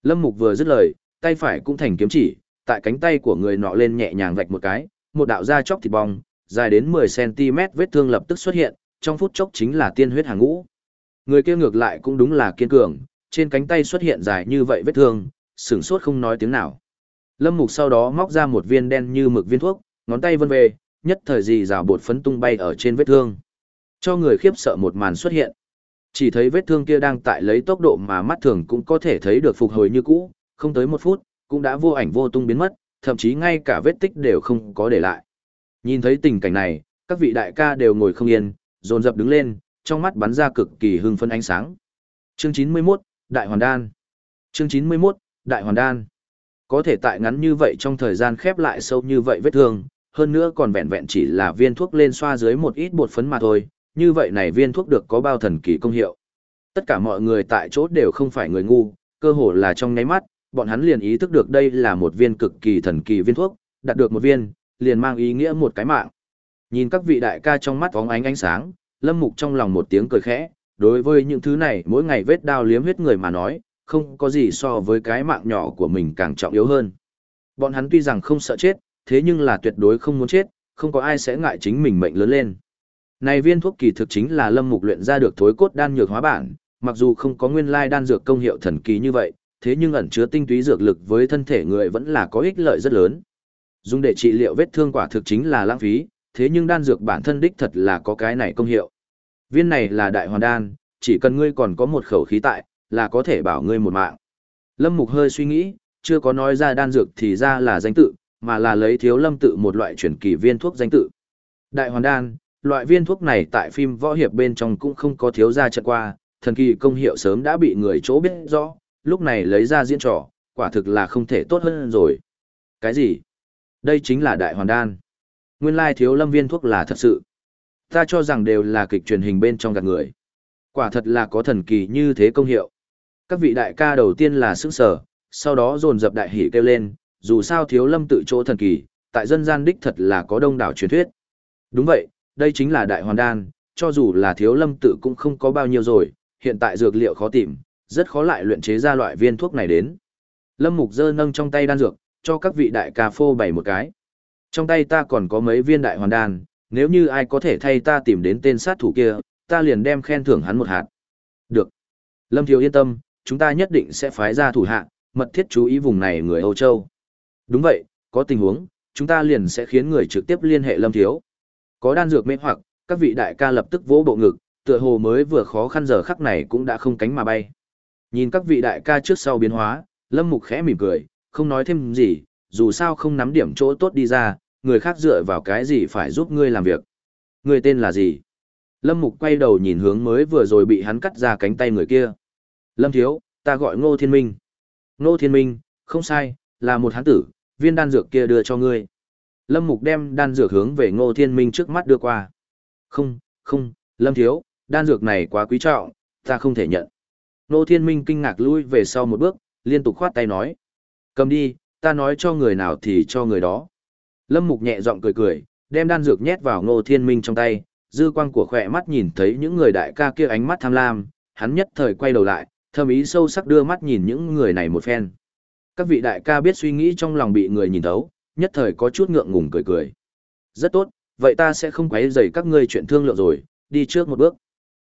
Speaker 1: Lâm Mục vừa dứt lời, tay phải cũng thành kiếm chỉ, tại cánh tay của người nọ lên nhẹ nhàng vạch một cái, một đạo da chóc thịt bong, dài đến 10cm vết thương lập tức xuất hiện, trong phút chốc chính là tiên huyết hàng ngũ. Người kia ngược lại cũng đúng là kiên cường, trên cánh tay xuất hiện dài như vậy vết thương, sửng sốt không nói tiếng nào. Lâm Mục sau đó móc ra một viên đen như mực viên thuốc, ngón tay vân về, nhất thời gì rào bột phấn tung bay ở trên vết thương. Cho người khiếp sợ một màn xuất hiện. Chỉ thấy vết thương kia đang tại lấy tốc độ mà mắt thường cũng có thể thấy được phục hồi như cũ, không tới một phút, cũng đã vô ảnh vô tung biến mất, thậm chí ngay cả vết tích đều không có để lại. Nhìn thấy tình cảnh này, các vị đại ca đều ngồi không yên, dồn dập đứng lên, trong mắt bắn ra cực kỳ hưng phấn ánh sáng. Chương 91, Đại Hoàn Đan. Chương 91, Đại Hoàn Đan. Có thể tại ngắn như vậy trong thời gian khép lại sâu như vậy vết thương, hơn nữa còn vẹn vẹn chỉ là viên thuốc lên xoa dưới một ít bột phấn mà thôi, như vậy này viên thuốc được có bao thần kỳ công hiệu. Tất cả mọi người tại chỗ đều không phải người ngu, cơ hồ là trong nháy mắt, bọn hắn liền ý thức được đây là một viên cực kỳ thần kỳ viên thuốc, đạt được một viên, liền mang ý nghĩa một cái mạng. Nhìn các vị đại ca trong mắt vóng ánh ánh sáng, Lâm Mục trong lòng một tiếng cười khẽ, đối với những thứ này mỗi ngày vết đao liếm huyết người mà nói, không có gì so với cái mạng nhỏ của mình càng trọng yếu hơn. Bọn hắn tuy rằng không sợ chết, thế nhưng là tuyệt đối không muốn chết, không có ai sẽ ngại chính mình mệnh lớn lên. Này viên thuốc kỳ thực chính là Lâm Mục luyện ra được thối cốt đan nhược hóa bản, mặc dù không có nguyên lai đan dược công hiệu thần kỳ như vậy, thế nhưng ẩn chứa tinh túy dược lực với thân thể người vẫn là có ích lợi rất lớn. Dùng để trị liệu vết thương quả thực chính là lãng phí, thế nhưng đan dược bản thân đích thật là có cái này công hiệu. Viên này là đại hoàn đan, chỉ cần ngươi còn có một khẩu khí tại, là có thể bảo ngươi một mạng. Lâm Mục hơi suy nghĩ, chưa có nói ra đan dược thì ra là danh tự, mà là lấy thiếu lâm tự một loại chuyển kỳ viên thuốc danh tự. Đại hoàn đan, loại viên thuốc này tại phim võ hiệp bên trong cũng không có thiếu ra trận qua, thần kỳ công hiệu sớm đã bị người chỗ biết rõ, lúc này lấy ra diễn trò, quả thực là không thể tốt hơn rồi. Cái gì? Đây chính là đại hoàn đan. Nguyên lai thiếu lâm viên thuốc là thật sự. Ta cho rằng đều là kịch truyền hình bên trong gạt người. Quả thật là có thần kỳ như thế công hiệu. Các vị đại ca đầu tiên là sức sở, sau đó dồn dập đại hỉ kêu lên, dù sao thiếu lâm tự chỗ thần kỳ, tại dân gian đích thật là có đông đảo truyền thuyết. Đúng vậy, đây chính là đại hoàn đan, cho dù là thiếu lâm tự cũng không có bao nhiêu rồi, hiện tại dược liệu khó tìm, rất khó lại luyện chế ra loại viên thuốc này đến. Lâm Mục dơ nâng trong tay đan dược, cho các vị đại ca phô bày một cái. Trong tay ta còn có mấy viên đại hoàn đan, nếu như ai có thể thay ta tìm đến tên sát thủ kia, ta liền đem khen thưởng hắn một hạt. Được. Lâm Thiếu yên tâm, chúng ta nhất định sẽ phái ra thủ hạ, mật thiết chú ý vùng này người Âu Châu. Đúng vậy, có tình huống, chúng ta liền sẽ khiến người trực tiếp liên hệ Lâm Thiếu. Có đan dược mê hoặc, các vị đại ca lập tức vỗ bộ ngực, tựa hồ mới vừa khó khăn giờ khắc này cũng đã không cánh mà bay. Nhìn các vị đại ca trước sau biến hóa, Lâm Mục khẽ mỉm cười, không nói thêm gì, dù sao không nắm điểm chỗ tốt đi ra, người khác dựa vào cái gì phải giúp ngươi làm việc. Người tên là gì? Lâm Mục quay đầu nhìn hướng mới vừa rồi bị hắn cắt ra cánh tay người kia. Lâm Thiếu, ta gọi Ngô Thiên Minh. Ngô Thiên Minh, không sai, là một hắn tử, viên đan dược kia đưa cho ngươi. Lâm Mục đem đan dược hướng về Ngô Thiên Minh trước mắt đưa qua. Không, không, Lâm Thiếu, đan dược này quá quý trọng, ta không thể nhận. Ngô Thiên Minh kinh ngạc lui về sau một bước, liên tục khoát tay nói. Cầm đi, ta nói cho người nào thì cho người đó. Lâm Mục nhẹ giọng cười cười, đem đan dược nhét vào Ngô Thiên Minh trong tay, dư quang của khỏe mắt nhìn thấy những người đại ca kia ánh mắt tham lam, hắn nhất thời quay đầu lại, thâm ý sâu sắc đưa mắt nhìn những người này một phen. Các vị đại ca biết suy nghĩ trong lòng bị người nhìn thấu, nhất thời có chút ngượng ngùng cười cười. Rất tốt, vậy ta sẽ không quấy rầy các ngươi chuyện thương lượng rồi, đi trước một bước.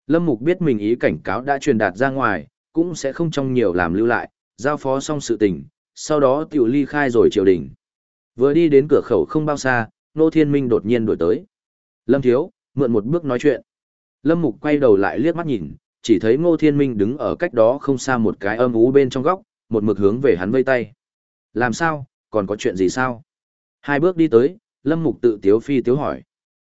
Speaker 1: Lâm Mục biết mình ý cảnh cáo đã truyền đạt ra ngoài, cũng sẽ không trong nhiều làm lưu lại, giao phó xong sự tình, sau đó tiểu ly khai rồi triều đình. Vừa đi đến cửa khẩu không bao xa, Nô Thiên Minh đột nhiên đổi tới. Lâm Thiếu, mượn một bước nói chuyện. Lâm Mục quay đầu lại liếc mắt nhìn, chỉ thấy Ngô Thiên Minh đứng ở cách đó không xa một cái âm ú bên trong góc, một mực hướng về hắn vây tay. Làm sao, còn có chuyện gì sao? Hai bước đi tới, Lâm Mục tự tiếu phi tiếu hỏi.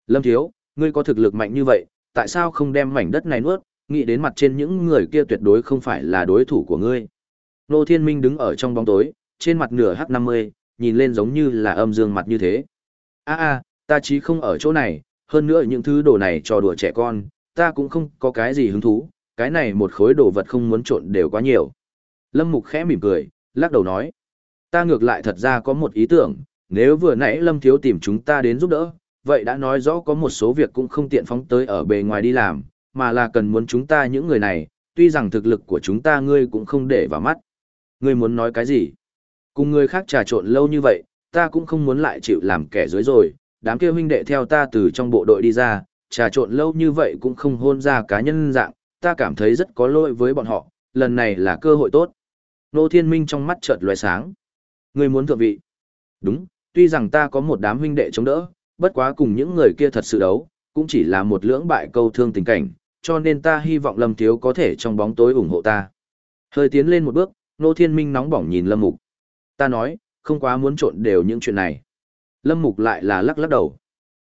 Speaker 1: Lâm Thiếu, ngươi có thực lực mạnh như vậy, tại sao không đem mảnh đất này nuốt, nghĩ đến mặt trên những người kia tuyệt đối không phải là đối thủ của ngươi. Nô Thiên Minh đứng ở trong bóng tối, trên mặt nửa H50, nhìn lên giống như là âm dương mặt như thế. A a, ta chí không ở chỗ này, hơn nữa những thứ đồ này trò đùa trẻ con, ta cũng không có cái gì hứng thú, cái này một khối đồ vật không muốn trộn đều quá nhiều. Lâm Mục khẽ mỉm cười, lắc đầu nói. Ta ngược lại thật ra có một ý tưởng, nếu vừa nãy Lâm Thiếu tìm chúng ta đến giúp đỡ, vậy đã nói rõ có một số việc cũng không tiện phóng tới ở bề ngoài đi làm, mà là cần muốn chúng ta những người này, tuy rằng thực lực của chúng ta ngươi cũng không để vào mắt. Ngươi muốn nói cái gì? Cùng người khác trà trộn lâu như vậy, ta cũng không muốn lại chịu làm kẻ dưới rồi, đám kia huynh đệ theo ta từ trong bộ đội đi ra, trà trộn lâu như vậy cũng không hôn ra cá nhân dạng, ta cảm thấy rất có lỗi với bọn họ, lần này là cơ hội tốt. Nô Thiên Minh trong mắt chợt lóe sáng. Ngươi muốn thượng vị? Đúng, tuy rằng ta có một đám huynh đệ chống đỡ, bất quá cùng những người kia thật sự đấu, cũng chỉ là một lưỡng bại câu thương tình cảnh, cho nên ta hy vọng Lâm Thiếu có thể trong bóng tối ủng hộ ta. Hơi tiến lên một bước, Nô Thiên Minh nóng bỏng nhìn Lâm Mục. Ta nói, không quá muốn trộn đều những chuyện này. Lâm Mục lại là lắc lắc đầu.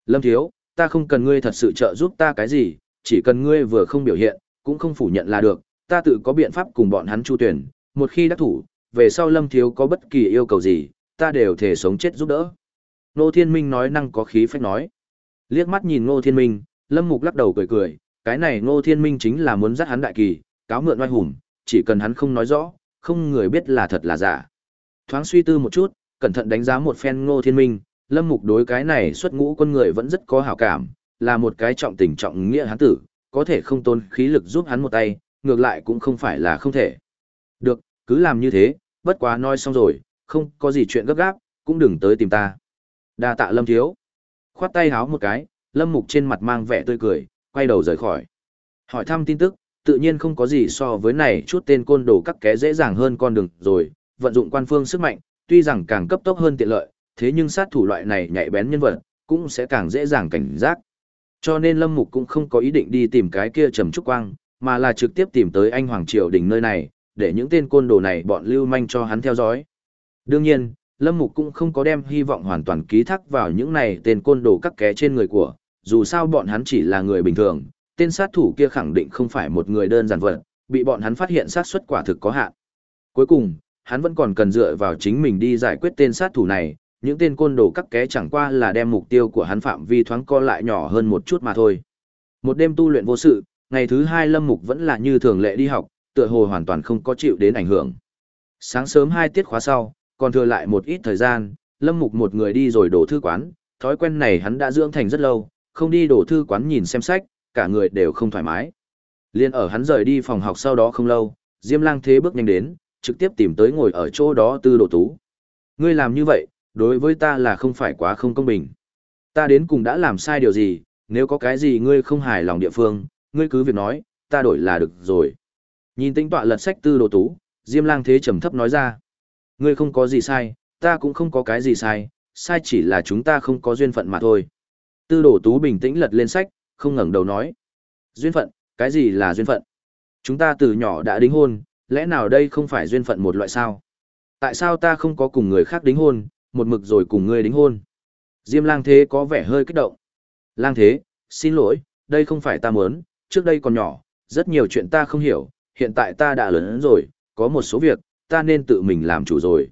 Speaker 1: Lâm Thiếu, ta không cần ngươi thật sự trợ giúp ta cái gì, chỉ cần ngươi vừa không biểu hiện, cũng không phủ nhận là được, ta tự có biện pháp cùng bọn hắn chu tuyển, một khi đắc thủ, về sau Lâm Thiếu có bất kỳ yêu cầu gì, ta đều thể sống chết giúp đỡ. Ngô Thiên Minh nói năng có khí phách nói. Liếc mắt nhìn Ngô Thiên Minh, Lâm Mục lắc đầu cười cười, cái này Ngô Thiên Minh chính là muốn dắt hắn đại kỳ, cáo mượn oai hùng, chỉ cần hắn không nói rõ, không người biết là thật là giả. Thoáng suy tư một chút, cẩn thận đánh giá một phen Ngô Thiên Minh, Lâm Mục đối cái này xuất ngũ quân người vẫn rất có hảo cảm, là một cái trọng tình trọng nghĩa hắn tử, có thể không tôn khí lực giúp hắn một tay, ngược lại cũng không phải là không thể. Được, cứ làm như thế, bất quá nói xong rồi, không có gì chuyện gấp gáp, cũng đừng tới tìm ta. Đa tạ Lâm Thiếu. Khoát tay háo một cái, Lâm Mục trên mặt mang vẻ tươi cười, quay đầu rời khỏi. Hỏi thăm tin tức, tự nhiên không có gì so với này chút tên côn đồ các ké dễ dàng hơn con đường rồi, vận dụng quan phương sức mạnh, tuy rằng càng cấp tốc hơn tiện lợi, thế nhưng sát thủ loại này nhạy bén nhân vật, cũng sẽ càng dễ dàng cảnh giác. Cho nên Lâm Mục cũng không có ý định đi tìm cái kia trầm trúc quang, mà là trực tiếp tìm tới anh Hoàng Triều đỉnh nơi này, để những tên côn đồ này bọn lưu manh cho hắn theo dõi. Đương nhiên, Lâm Mục cũng không có đem hy vọng hoàn toàn ký thác vào những này tên côn đồ các ké trên người của, dù sao bọn hắn chỉ là người bình thường, tên sát thủ kia khẳng định không phải một người đơn giản vật, bị bọn hắn phát hiện sát suất quả thực có hạn. Cuối cùng, hắn vẫn còn cần dựa vào chính mình đi giải quyết tên sát thủ này, những tên côn đồ các ké chẳng qua là đem mục tiêu của hắn phạm vi thoáng co lại nhỏ hơn một chút mà thôi. Một đêm tu luyện vô sự, ngày thứ hai Lâm Mục vẫn là như thường lệ đi học, tựa hồ hoàn toàn không có chịu đến ảnh hưởng. Sáng sớm hai tiết khóa sau, còn thừa lại một ít thời gian, Lâm Mục một người đi rồi đổ thư quán, thói quen này hắn đã dưỡng thành rất lâu, không đi đổ thư quán nhìn xem sách, cả người đều không thoải mái. Liên ở hắn rời đi phòng học sau đó không lâu, Diêm Lang Thế bước nhanh đến, trực tiếp tìm tới ngồi ở chỗ đó tư đồ tú. Ngươi làm như vậy, đối với ta là không phải quá không công bình. Ta đến cùng đã làm sai điều gì, nếu có cái gì ngươi không hài lòng địa phương, ngươi cứ việc nói, ta đổi là được rồi. Nhìn tinh tọa lật sách tư đồ tú, Diêm Lang Thế trầm thấp nói ra. Ngươi không có gì sai, ta cũng không có cái gì sai, sai chỉ là chúng ta không có duyên phận mà thôi. Tư đồ tú bình tĩnh lật lên sách, không ngẩng đầu nói. Duyên phận, cái gì là duyên phận? Chúng ta từ nhỏ đã đính hôn, lẽ nào đây không phải duyên phận một loại sao? Tại sao ta không có cùng người khác đính hôn, một mực rồi cùng ngươi đính hôn? Diêm lang thế có vẻ hơi kích động. Lang thế, xin lỗi, đây không phải ta muốn, trước đây còn nhỏ, rất nhiều chuyện ta không hiểu, hiện tại ta đã lớn rồi, có một số việc, ta nên tự mình làm chủ rồi.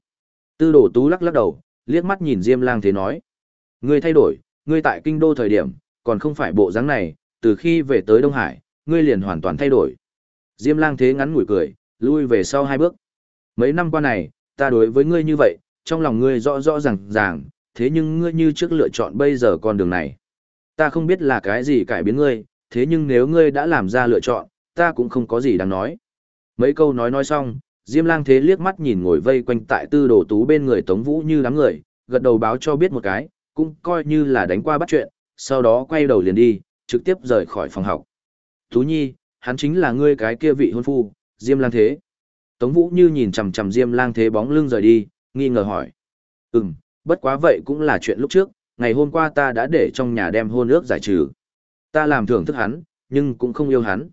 Speaker 1: Tư đồ tú lắc lắc đầu, liếc mắt nhìn Diêm lang thế nói. Ngươi thay đổi, ngươi tại kinh đô thời điểm, còn không phải bộ dáng này, từ khi về tới Đông Hải, ngươi liền hoàn toàn thay đổi. Diêm lang thế ngắn ngủi cười, lui về sau hai bước. Mấy năm qua này, ta đối với ngươi như vậy, trong lòng ngươi rõ rõ ràng ràng, thế nhưng ngươi như trước lựa chọn bây giờ con đường này. Ta không biết là cái gì cải biến ngươi, thế nhưng nếu ngươi đã làm ra lựa chọn, ta cũng không có gì đáng nói. Mấy câu nói nói xong, Diêm lang thế liếc mắt nhìn ngồi vây quanh tại tư đồ tú bên người Tống Vũ như đám người, gật đầu báo cho biết một cái, cũng coi như là đánh qua bắt chuyện, sau đó quay đầu liền đi, trực tiếp rời khỏi phòng học. Tú Nhi, hắn chính là ngươi cái kia vị hôn phu, Diêm lang thế. Tống Vũ như nhìn chằm chằm Diêm lang thế bóng lưng rời đi, nghi ngờ hỏi. Ừm, bất quá vậy cũng là chuyện lúc trước, ngày hôm qua ta đã để trong nhà đem hôn ước giải trừ. Ta làm thưởng thức hắn, nhưng cũng không yêu hắn.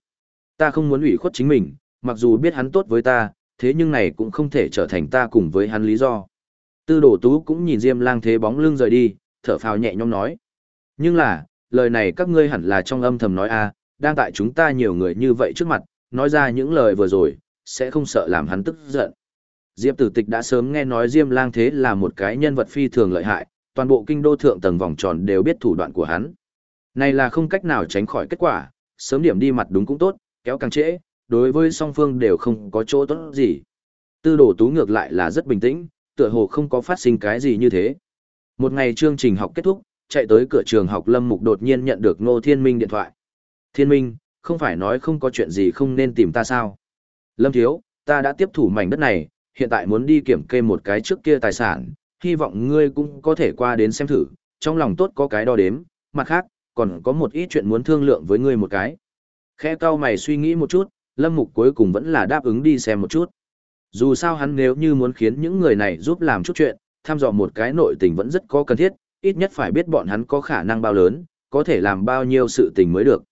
Speaker 1: Ta không muốn ủy khuất chính mình, mặc dù biết hắn tốt với ta, thế nhưng này cũng không thể trở thành ta cùng với hắn lý do. Tư đổ tú cũng nhìn Diêm lang thế bóng lưng rời đi, thở phào nhẹ nhõm nói. Nhưng là, lời này các ngươi hẳn là trong âm thầm nói a, đang tại chúng ta nhiều người như vậy trước mặt, nói ra những lời vừa rồi, sẽ không sợ làm hắn tức giận. Diệp Tử Tịch đã sớm nghe nói Diêm Lang thế là một cái nhân vật phi thường lợi hại, toàn bộ kinh đô thượng tầng vòng tròn đều biết thủ đoạn của hắn. Này là không cách nào tránh khỏi kết quả, sớm điểm đi mặt đúng cũng tốt, kéo càng trễ, đối với song phương đều không có chỗ tốt gì. Tư đồ tú ngược lại là rất bình tĩnh, tựa hồ không có phát sinh cái gì như thế. Một ngày chương trình học kết thúc, chạy tới cửa trường học Lâm Mục đột nhiên nhận được Ngô Thiên Minh điện thoại. Thiên Minh, không phải nói không có chuyện gì không nên tìm ta sao? Lâm Thiếu, ta đã tiếp thủ mảnh đất này, hiện tại muốn đi kiểm kê một cái trước kia tài sản, hy vọng ngươi cũng có thể qua đến xem thử, trong lòng tốt có cái đo đếm, mặt khác, còn có một ít chuyện muốn thương lượng với ngươi một cái. Khe cao mày suy nghĩ một chút, Lâm Mục cuối cùng vẫn là đáp ứng đi xem một chút. Dù sao hắn nếu như muốn khiến những người này giúp làm chút chuyện, tham dò một cái nội tình vẫn rất có cần thiết, ít nhất phải biết bọn hắn có khả năng bao lớn, có thể làm bao nhiêu sự tình mới được.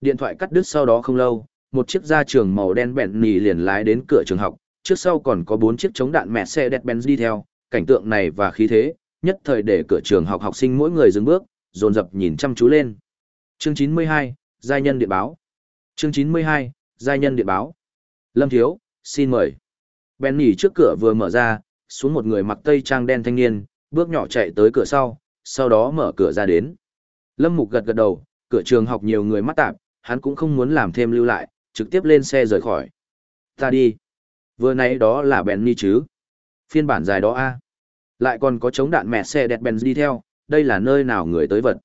Speaker 1: Điện thoại cắt đứt sau đó không lâu, một chiếc gia trường màu đen bẹn nì liền lái đến cửa trường học, trước sau còn có bốn chiếc chống đạn mẹ xe đẹp Benz đi theo, cảnh tượng này và khí thế, nhất thời để cửa trường học học sinh mỗi người dừng bước, dồn dập nhìn chăm chú lên. Chương 92, Giai nhân điện báo. Chương 92, Giai nhân điện báo. Lâm Thiếu, xin mời. Ben nhỉ trước cửa vừa mở ra, xuống một người mặc tây trang đen thanh niên, bước nhỏ chạy tới cửa sau, sau đó mở cửa ra đến. Lâm Mục gật gật đầu, cửa trường học nhiều người mắt tạp, hắn cũng không muốn làm thêm lưu lại, trực tiếp lên xe rời khỏi. Ta đi. Vừa nãy đó là Benny chứ. Phiên bản dài đó a Lại còn có chống đạn mẹ xe đẹp Benz đi theo, đây là nơi nào người tới vật.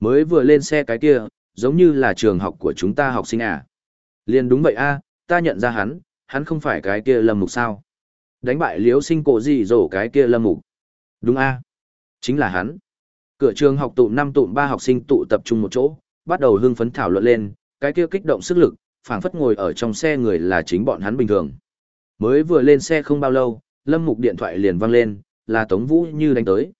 Speaker 1: Mới vừa lên xe cái kia, giống như là trường học của chúng ta học sinh à liền đúng vậy a ta nhận ra hắn, hắn không phải cái kia lâm mục sao. Đánh bại liếu sinh cổ gì rổ cái kia lâm mục. Đúng a Chính là hắn. Cửa trường học tụ năm tụ ba học sinh tụ tập trung một chỗ, bắt đầu hưng phấn thảo luận lên, cái kia kích động sức lực, phảng phất ngồi ở trong xe người là chính bọn hắn bình thường. Mới vừa lên xe không bao lâu, Lâm Mục điện thoại liền vang lên, là Tống Vũ Như đánh tới.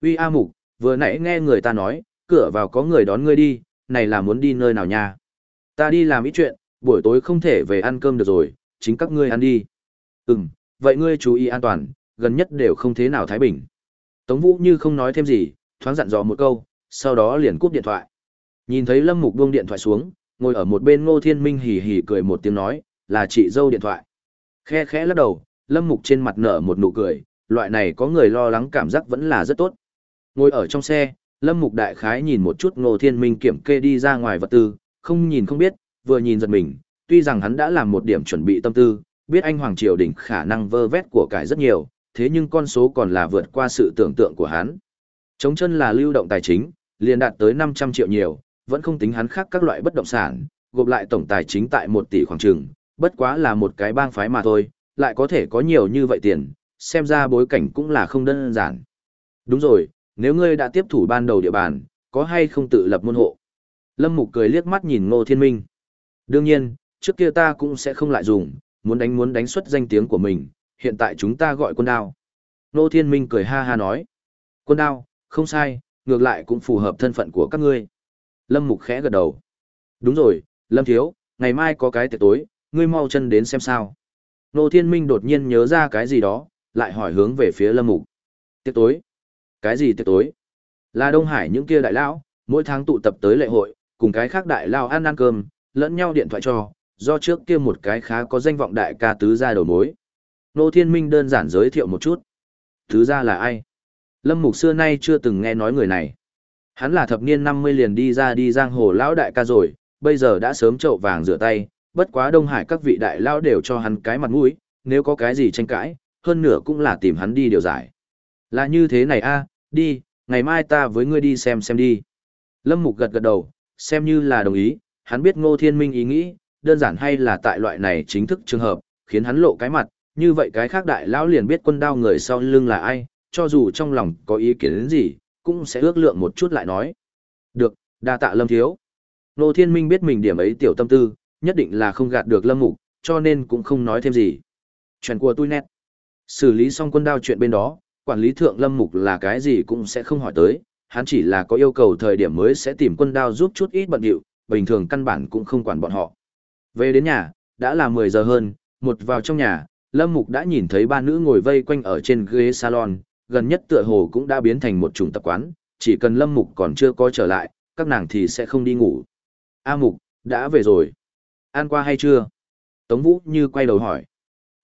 Speaker 1: Uy A Mục, vừa nãy nghe người ta nói, cửa vào có người đón ngươi đi, này là muốn đi nơi nào nha? Ta đi làm ít chuyện, buổi tối không thể về ăn cơm được rồi, chính các ngươi ăn đi. Ừm, vậy ngươi chú ý an toàn, gần nhất đều không thế nào thái bình. Tống Vũ Như không nói thêm gì, thoáng dặn dò một câu, sau đó liền cúp điện thoại. Nhìn thấy Lâm Mục buông điện thoại xuống, ngồi ở một bên Ngô Thiên Minh hì hì cười một tiếng nói, là chị dâu điện thoại. Khe khẽ lắc đầu, Lâm Mục trên mặt nở một nụ cười, loại này có người lo lắng cảm giác vẫn là rất tốt. Ngồi ở trong xe, Lâm Mục đại khái nhìn một chút Ngô Thiên Minh kiểm kê đi ra ngoài vật tư, không nhìn không biết, vừa nhìn giật mình, tuy rằng hắn đã làm một điểm chuẩn bị tâm tư, biết anh Hoàng Triều Đình khả năng vơ vét của cải rất nhiều, thế nhưng con số còn là vượt qua sự tưởng tượng của hắn. Chống chân là lưu động tài chính, liền đạt tới 500 triệu nhiều, vẫn không tính hắn khác các loại bất động sản, gộp lại tổng tài chính tại 1 tỷ khoảng trường, bất quá là một cái bang phái mà thôi, lại có thể có nhiều như vậy tiền, xem ra bối cảnh cũng là không đơn giản. Đúng rồi, nếu ngươi đã tiếp thủ ban đầu địa bàn, có hay không tự lập môn hộ? Lâm Mục cười liếc mắt nhìn Ngô Thiên Minh. Đương nhiên, trước kia ta cũng sẽ không lại dùng, muốn đánh muốn đánh xuất danh tiếng của mình, hiện tại chúng ta gọi quân đao. Nô Thiên Minh cười ha ha nói. Quân đao, không sai, ngược lại cũng phù hợp thân phận của các ngươi. Lâm Mục khẽ gật đầu. Đúng rồi, Lâm Thiếu, ngày mai có cái tiệc tối, ngươi mau chân đến xem sao. Nô Thiên Minh đột nhiên nhớ ra cái gì đó, lại hỏi hướng về phía Lâm Mục. Tiệc tối? Cái gì tiệc tối? Là Đông Hải những kia đại lão, mỗi tháng tụ tập tới lệ hội, cùng cái khác đại lão ăn ăn cơm, lẫn nhau điện thoại cho, do trước kia một cái khá có danh vọng đại ca tứ gia đầu mối. Nô Thiên Minh đơn giản giới thiệu một chút. Tứ gia là ai? Lâm Mục xưa nay chưa từng nghe nói người này. Hắn là thập niên 50 liền đi ra đi giang hồ lão đại ca rồi, bây giờ đã sớm trậu vàng rửa tay, bất quá Đông Hải các vị đại lão đều cho hắn cái mặt mũi, nếu có cái gì tranh cãi, hơn nửa cũng là tìm hắn đi điều giải. Là như thế này a, đi, ngày mai ta với ngươi đi xem xem đi. Lâm Mục gật gật đầu, xem như là đồng ý, hắn biết Ngô Thiên Minh ý nghĩ, đơn giản hay là tại loại này chính thức trường hợp, khiến hắn lộ cái mặt, như vậy cái khác đại lão liền biết quân đao người sau lưng là ai, cho dù trong lòng có ý kiến đến gì, cũng sẽ ước lượng một chút lại nói. Được, đa tạ Lâm Thiếu. Ngô Thiên Minh biết mình điểm ấy tiểu tâm tư, nhất định là không gạt được Lâm Mục, cho nên cũng không nói thêm gì. Chuyện của tôi nét. Xử lý xong quân đao chuyện bên đó, quản lý thượng Lâm Mục là cái gì cũng sẽ không hỏi tới, hắn chỉ là có yêu cầu thời điểm mới sẽ tìm quân đao giúp chút ít bận điệu, bình thường căn bản cũng không quản bọn họ. Về đến nhà, đã là 10 giờ hơn, một vào trong nhà, Lâm Mục đã nhìn thấy ba nữ ngồi vây quanh ở trên ghế salon, gần nhất tựa hồ cũng đã biến thành một chủng tập quán, chỉ cần Lâm Mục còn chưa có trở lại, các nàng thì sẽ không đi ngủ. A Mục, đã về rồi. Ăn qua hay chưa? Tống Vũ như quay đầu hỏi.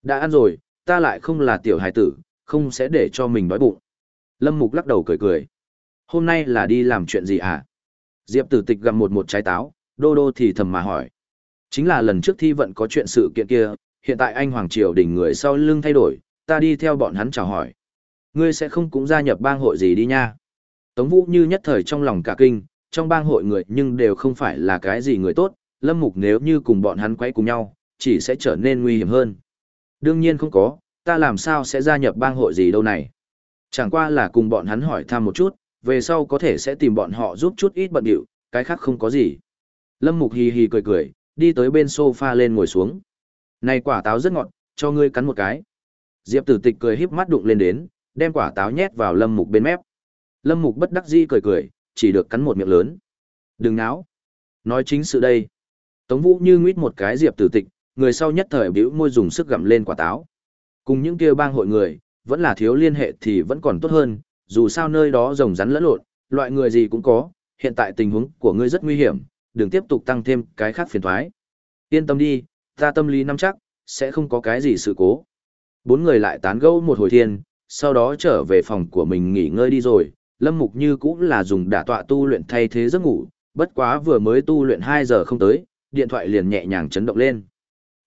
Speaker 1: Đã ăn rồi, ta lại không là tiểu hài tử, không sẽ để cho mình đói bụng. Lâm Mục lắc đầu cười cười. Hôm nay là đi làm chuyện gì à? Diệp tử tịch gặm một một trái táo, đô đô thì thầm mà hỏi. Chính là lần trước thi vận có chuyện sự kiện kia, hiện tại anh Hoàng Triều đình người sau lưng thay đổi, ta đi theo bọn hắn chào hỏi. Ngươi sẽ không cũng gia nhập bang hội gì đi nha. Tống Vũ như nhất thời trong lòng cả kinh, trong bang hội người nhưng đều không phải là cái gì người tốt, Lâm Mục nếu như cùng bọn hắn quay cùng nhau, chỉ sẽ trở nên nguy hiểm hơn. Đương nhiên không có, ta làm sao sẽ gia nhập bang hội gì đâu này. Chẳng qua là cùng bọn hắn hỏi thăm một chút, về sau có thể sẽ tìm bọn họ giúp chút ít bận điệu, cái khác không có gì. Lâm Mục hì hì cười cười, đi tới bên sofa lên ngồi xuống. Này quả táo rất ngọt, cho ngươi cắn một cái. Diệp tử tịch cười híp mắt đụng lên đến, đem quả táo nhét vào Lâm Mục bên mép. Lâm Mục bất đắc dĩ cười cười, chỉ được cắn một miệng lớn. Đừng náo. Nói chính sự đây. Tống Vũ như nguyết một cái Diệp tử tịch, người sau nhất thời bĩu môi dùng sức gặm lên quả táo. Cùng những kia bang hội người, vẫn là thiếu liên hệ thì vẫn còn tốt hơn, dù sao nơi đó rồng rắn lẫn lộn, loại người gì cũng có, hiện tại tình huống của ngươi rất nguy hiểm, đừng tiếp tục tăng thêm cái khác phiền toái. Yên tâm đi, ta tâm lý nắm chắc, sẽ không có cái gì sự cố. Bốn người lại tán gẫu một hồi thiên, sau đó trở về phòng của mình nghỉ ngơi đi rồi, Lâm Mục như cũng là dùng đả tọa tu luyện thay thế giấc ngủ, bất quá vừa mới tu luyện 2 giờ không tới, điện thoại liền nhẹ nhàng chấn động lên.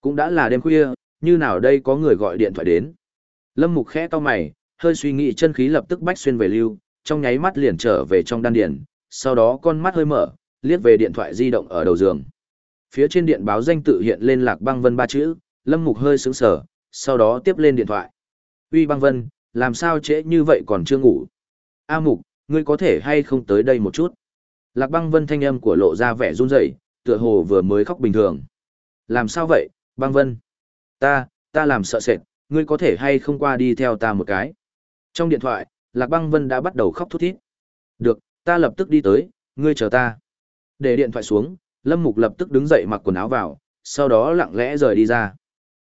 Speaker 1: Cũng đã là đêm khuya, như nào đây có người gọi điện thoại đến. Lâm Mục khẽ to mày, hơi suy nghĩ chân khí lập tức bách xuyên về lưu, trong nháy mắt liền trở về trong đan điền, sau đó con mắt hơi mở, liếc về điện thoại di động ở đầu giường. Phía trên điện báo danh tự hiện lên Lạc Băng Vân ba chữ, Lâm Mục hơi sững sờ, sau đó tiếp lên điện thoại. "Uy Băng Vân, làm sao trễ như vậy còn chưa ngủ?" "A Mục, ngươi có thể hay không tới đây một chút?" Lạc Băng Vân thanh âm của lộ ra vẻ run rẩy, tựa hồ vừa mới khóc bình thường. "Làm sao vậy, Băng Vân?" "Ta, ta làm sợ sệt, ngươi có thể hay không qua đi theo ta một cái?" Trong điện thoại, Lạc Băng Vân đã bắt đầu khóc thút thít. "Được, ta lập tức đi tới, ngươi chờ ta." Để điện thoại xuống, Lâm Mục lập tức đứng dậy mặc quần áo vào, sau đó lặng lẽ rời đi ra.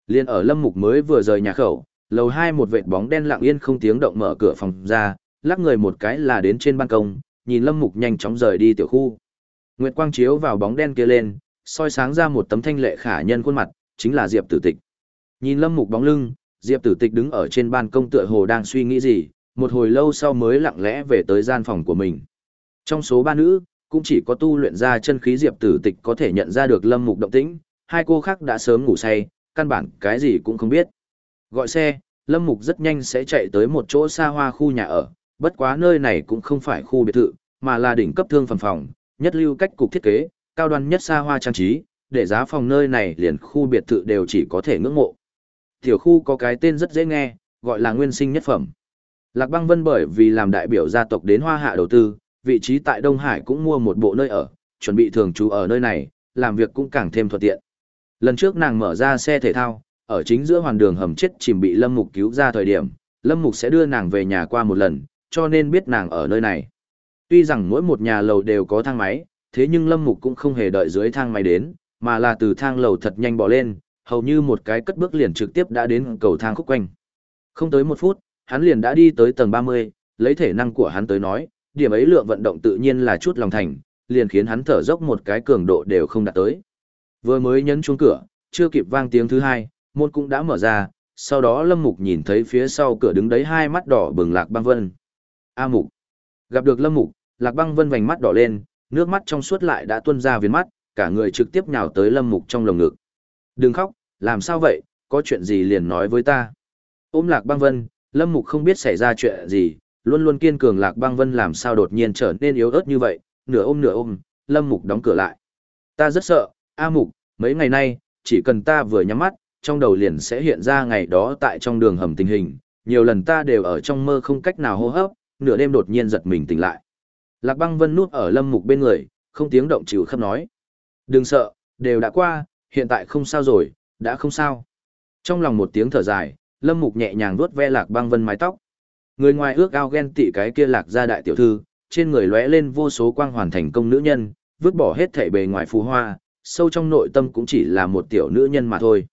Speaker 1: Liên ở Lâm Mục mới vừa rời nhà khẩu, lầu hai một vệt bóng đen lặng yên không tiếng động mở cửa phòng ra, lắc người một cái là đến trên ban công, nhìn Lâm Mục nhanh chóng rời đi tiểu khu. Nguyệt quang chiếu vào bóng đen kia lên, soi sáng ra một tấm thanh lệ khả nhân khuôn mặt, chính là Diệp Tử Tịch. Nhìn Lâm Mục bóng lưng, Diệp Tử Tịch đứng ở trên ban công tựa hồ đang suy nghĩ gì, một hồi lâu sau mới lặng lẽ về tới gian phòng của mình. Trong số ba nữ, cũng chỉ có tu luyện ra chân khí Diệp Tử Tịch có thể nhận ra được Lâm Mục động tĩnh, hai cô khác đã sớm ngủ say, căn bản cái gì cũng không biết. Gọi xe, Lâm Mục rất nhanh sẽ chạy tới một chỗ xa hoa khu nhà ở, bất quá nơi này cũng không phải khu biệt thự, mà là đỉnh cấp thương phẩm phòng, nhất lưu cách cục thiết kế, cao đoan nhất xa hoa trang trí, để giá phòng nơi này liền khu biệt thự đều chỉ có thể ngưỡng mộ. Tiểu khu có cái tên rất dễ nghe, gọi là nguyên sinh nhất phẩm. Lạc Băng Vân bởi vì làm đại biểu gia tộc đến Hoa Hạ đầu tư, vị trí tại Đông Hải cũng mua một bộ nơi ở, chuẩn bị thường trú ở nơi này, làm việc cũng càng thêm thuận tiện. Lần trước nàng mở ra xe thể thao, ở chính giữa hoàn đường hầm chết chìm bị Lâm Mục cứu ra thời điểm, Lâm Mục sẽ đưa nàng về nhà qua một lần, cho nên biết nàng ở nơi này. Tuy rằng mỗi một nhà lầu đều có thang máy, thế nhưng Lâm Mục cũng không hề đợi dưới thang máy đến, mà là từ thang lầu thật nhanh bỏ lên, hầu như một cái cất bước liền trực tiếp đã đến cầu thang khúc quanh. Không tới một phút, hắn liền đã đi tới tầng 30, lấy thể năng của hắn tới nói, điểm ấy lượng vận động tự nhiên là chút lòng thành, liền khiến hắn thở dốc một cái cường độ đều không đạt tới. Vừa mới nhấn chuông cửa, chưa kịp vang tiếng thứ hai, môn cũng đã mở ra, sau đó Lâm Mục nhìn thấy phía sau cửa đứng đấy hai mắt đỏ bừng Lạc Băng Vân. A Mục. Gặp được Lâm Mục, Lạc Băng Vân vành mắt đỏ lên, nước mắt trong suốt lại đã tuôn ra viền mắt, cả người trực tiếp nhào tới Lâm Mục trong lồng ngực. Đừng khóc, làm sao vậy, có chuyện gì liền nói với ta. Ôm Lạc Băng Vân, Lâm Mục không biết xảy ra chuyện gì, luôn luôn kiên cường Lạc Băng Vân làm sao đột nhiên trở nên yếu ớt như vậy, nửa ôm nửa ôm, Lâm Mục đóng cửa lại. Ta rất sợ, A Mục, mấy ngày nay, chỉ cần ta vừa nhắm mắt, trong đầu liền sẽ hiện ra ngày đó tại trong đường hầm tình hình, nhiều lần ta đều ở trong mơ không cách nào hô hấp, nửa đêm đột nhiên giật mình tỉnh lại. Lạc Băng Vân nuốt ở Lâm Mục bên người, không tiếng động chịu khắp nói. Đừng sợ, đều đã qua, hiện tại không sao rồi, đã không sao. Trong lòng một tiếng thở dài, Lâm Mục nhẹ nhàng vuốt ve Lạc Băng Vân mái tóc. Người ngoài ước ao ghen tị cái kia Lạc gia đại tiểu thư, trên người lóe lên vô số quang hoàn thành công nữ nhân, vứt bỏ hết thảy bề ngoài phù hoa, sâu trong nội tâm cũng chỉ là một tiểu nữ nhân mà thôi.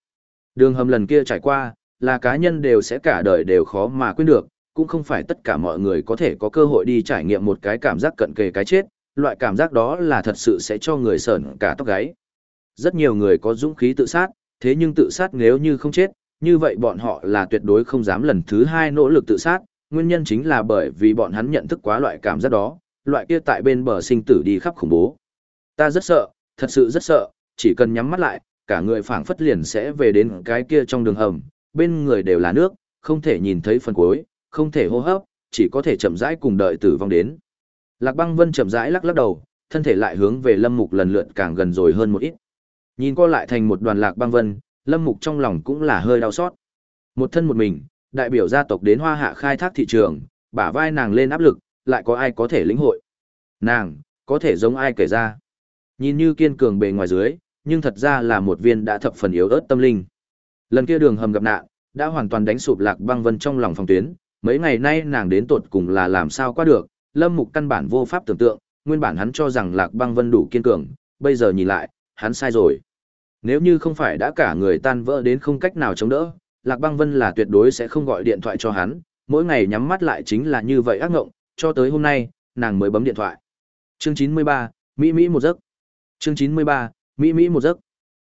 Speaker 1: Đường hầm lần kia trải qua, là cá nhân đều sẽ cả đời đều khó mà quên được, cũng không phải tất cả mọi người có thể có cơ hội đi trải nghiệm một cái cảm giác cận kề cái chết, loại cảm giác đó là thật sự sẽ cho người sởn cả tóc gáy. Rất nhiều người có dũng khí tự sát, thế nhưng tự sát nếu như không chết, như vậy bọn họ là tuyệt đối không dám lần thứ hai nỗ lực tự sát, nguyên nhân chính là bởi vì bọn hắn nhận thức quá loại cảm giác đó, loại kia tại bên bờ sinh tử đi khắp khủng bố. Ta rất sợ, thật sự rất sợ, chỉ cần nhắm mắt lại, cả người phảng phất liền sẽ về đến cái kia trong đường hầm, bên người đều là nước, không thể nhìn thấy phần cuối, không thể hô hấp, chỉ có thể chậm rãi cùng đợi tử vong đến. Lạc Băng Vân chậm rãi lắc lắc đầu, thân thể lại hướng về Lâm Mục lần lượt càng gần rồi hơn một ít. Nhìn co lại thành một đoàn Lạc Băng Vân, Lâm Mục trong lòng cũng là hơi đau xót. Một thân một mình, đại biểu gia tộc đến Hoa Hạ khai thác thị trường, bả vai nàng lên áp lực, lại có ai có thể lĩnh hội. Nàng, có thể giống ai kể ra. Nhìn như kiên cường bề ngoài dưới, nhưng thật ra là một viên đã thập phần yếu ớt tâm linh. Lần kia đường hầm gặp nạn, đã hoàn toàn đánh sụp Lạc Băng Vân trong lòng phòng tuyến, mấy ngày nay nàng đến tột cùng là làm sao qua được, Lâm Mục căn bản vô pháp tưởng tượng, nguyên bản hắn cho rằng Lạc Băng Vân đủ kiên cường, bây giờ nhìn lại, hắn sai rồi. Nếu như không phải đã cả người tan vỡ đến không cách nào chống đỡ, Lạc Băng Vân là tuyệt đối sẽ không gọi điện thoại cho hắn, mỗi ngày nhắm mắt lại chính là như vậy ác ngộng, cho tới hôm nay, nàng mới bấm điện thoại. Chương 93, Mỹ Mỹ một giấc. Chương 93, Mỹ Mỹ một giấc.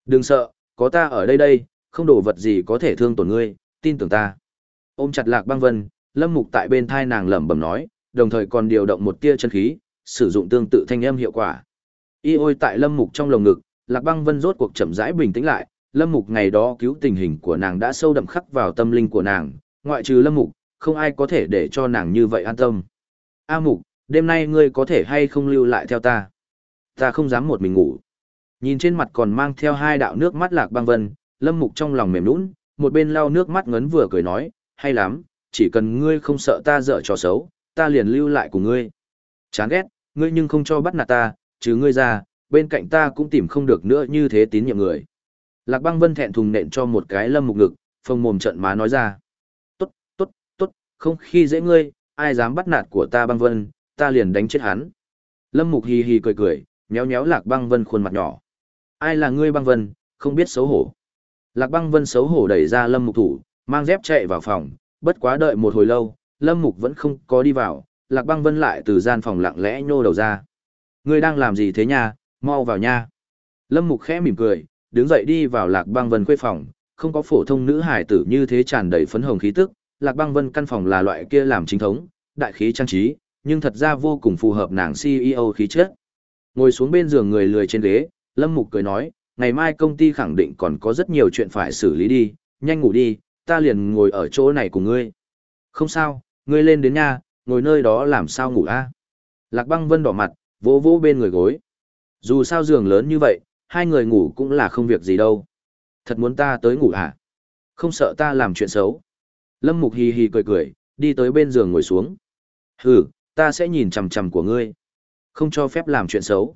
Speaker 1: Đừng sợ, có ta ở đây đây, không đổ vật gì có thể thương tổn ngươi, tin tưởng ta. Ôm chặt Lạc Băng Vân, Lâm Mục tại bên thai nàng lẩm bẩm nói, đồng thời còn điều động một tia chân khí, sử dụng tương tự thanh âm hiệu quả. Y ôi tại Lâm Mục trong lồng ngực, Lạc Băng Vân rốt cuộc chậm rãi bình tĩnh lại, Lâm Mục ngày đó cứu tình hình của nàng đã sâu đậm khắc vào tâm linh của nàng, ngoại trừ Lâm Mục, không ai có thể để cho nàng như vậy an tâm. A Mục, đêm nay ngươi có thể hay không lưu lại theo ta? Ta không dám một mình ngủ. Nhìn trên mặt còn mang theo hai đạo nước mắt Lạc Băng Vân, Lâm Mục trong lòng mềm nũng, một bên lau nước mắt ngấn vừa cười nói, hay lắm, chỉ cần ngươi không sợ ta dở trò xấu, ta liền lưu lại cùng ngươi. Chán ghét, ngươi nhưng không cho bắt nạt ta, chứ ngươi ra, bên cạnh ta cũng tìm không được nữa như thế tín nhiệm người. Lạc băng vân thẹn thùng nện cho một cái lâm mục ngực, phồng mồm trận má nói ra. Tốt, tốt, tốt, không khi dễ ngươi, ai dám bắt nạt của ta băng vân, ta liền đánh chết hắn. Lâm mục hì hì cười cười, nhéo nhéo lạc băng vân khuôn mặt nhỏ. Ai là ngươi băng vân, không biết xấu hổ. Lạc băng vân xấu hổ đẩy ra lâm mục thủ, mang dép chạy vào phòng, bất quá đợi một hồi lâu, lâm mục vẫn không có đi vào, lạc băng vân lại từ gian phòng lặng lẽ nhô đầu ra. Ngươi đang làm gì thế nha, mau vào nha. Lâm mục khẽ mỉm cười, đứng dậy đi vào lạc băng vân khuê phòng, không có phổ thông nữ hải tử như thế tràn đầy phấn hồng khí tức, lạc băng vân căn phòng là loại kia làm chính thống, đại khí trang trí, nhưng thật ra vô cùng phù hợp nàng CEO khí chất. Ngồi xuống bên giường người lười trên ghế, Lâm Mục cười nói, ngày mai công ty khẳng định còn có rất nhiều chuyện phải xử lý đi, nhanh ngủ đi, ta liền ngồi ở chỗ này cùng ngươi. Không sao, ngươi lên đến nha, ngồi nơi đó làm sao ngủ a? Lạc băng vân đỏ mặt, vỗ vỗ bên người gối. Dù sao giường lớn như vậy, hai người ngủ cũng là không việc gì đâu. Thật muốn ta tới ngủ hả? Không sợ ta làm chuyện xấu. Lâm Mục hì hì cười cười, đi tới bên giường ngồi xuống. Hừ, ta sẽ nhìn chằm chằm của ngươi. Không cho phép làm chuyện xấu.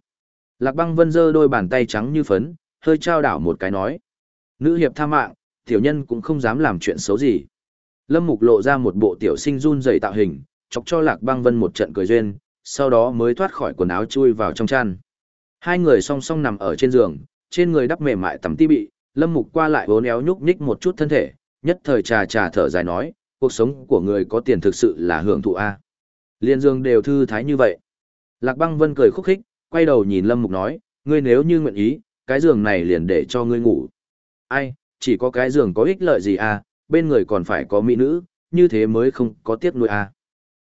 Speaker 1: Lạc băng vân giơ đôi bàn tay trắng như phấn, hơi trao đảo một cái nói. Nữ hiệp tha mạng, tiểu nhân cũng không dám làm chuyện xấu gì. Lâm Mục lộ ra một bộ tiểu sinh run rẩy tạo hình, chọc cho Lạc băng vân một trận cười duyên, sau đó mới thoát khỏi quần áo chui vào trong chăn. Hai người song song nằm ở trên giường, trên người đắp mềm mại tắm ti bị, Lâm Mục qua lại vốn éo nhúc nhích một chút thân thể, nhất thời trà trà thở dài nói, cuộc sống của người có tiền thực sự là hưởng thụ a. Liên dương đều thư thái như vậy. Lạc Băng Vân cười khúc khích, quay đầu nhìn Lâm Mục nói, ngươi nếu như nguyện ý, cái giường này liền để cho ngươi ngủ. Ai, chỉ có cái giường có ích lợi gì à, bên người còn phải có mỹ nữ, như thế mới không có tiếc nuôi à.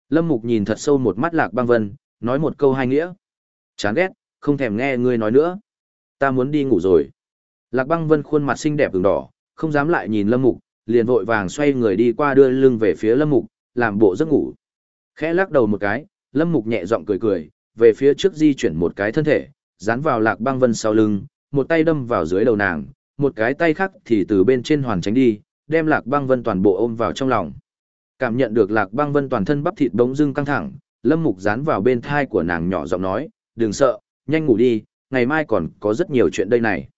Speaker 1: Lâm Mục nhìn thật sâu một mắt Lạc Băng Vân, nói một câu hai nghĩa. Chán ghét, không thèm nghe ngươi nói nữa. Ta muốn đi ngủ rồi. Lạc băng vân khuôn mặt xinh đẹp ửng đỏ, không dám lại nhìn lâm mục, liền vội vàng xoay người đi qua đưa lưng về phía lâm mục, làm bộ giấc ngủ. Khẽ lắc đầu một cái, lâm mục nhẹ giọng cười cười, về phía trước di chuyển một cái thân thể, dán vào lạc băng vân sau lưng, một tay đâm vào dưới đầu nàng, một cái tay khác thì từ bên trên hoàn tránh đi, đem lạc băng vân toàn bộ ôm vào trong lòng. Cảm nhận được lạc băng vân toàn thân bắp thịt bỗng dưng căng thẳng, lâm mục dán vào bên thai của nàng nhỏ giọng nói, đừng sợ, nhanh ngủ đi, ngày mai còn có rất nhiều chuyện đây này.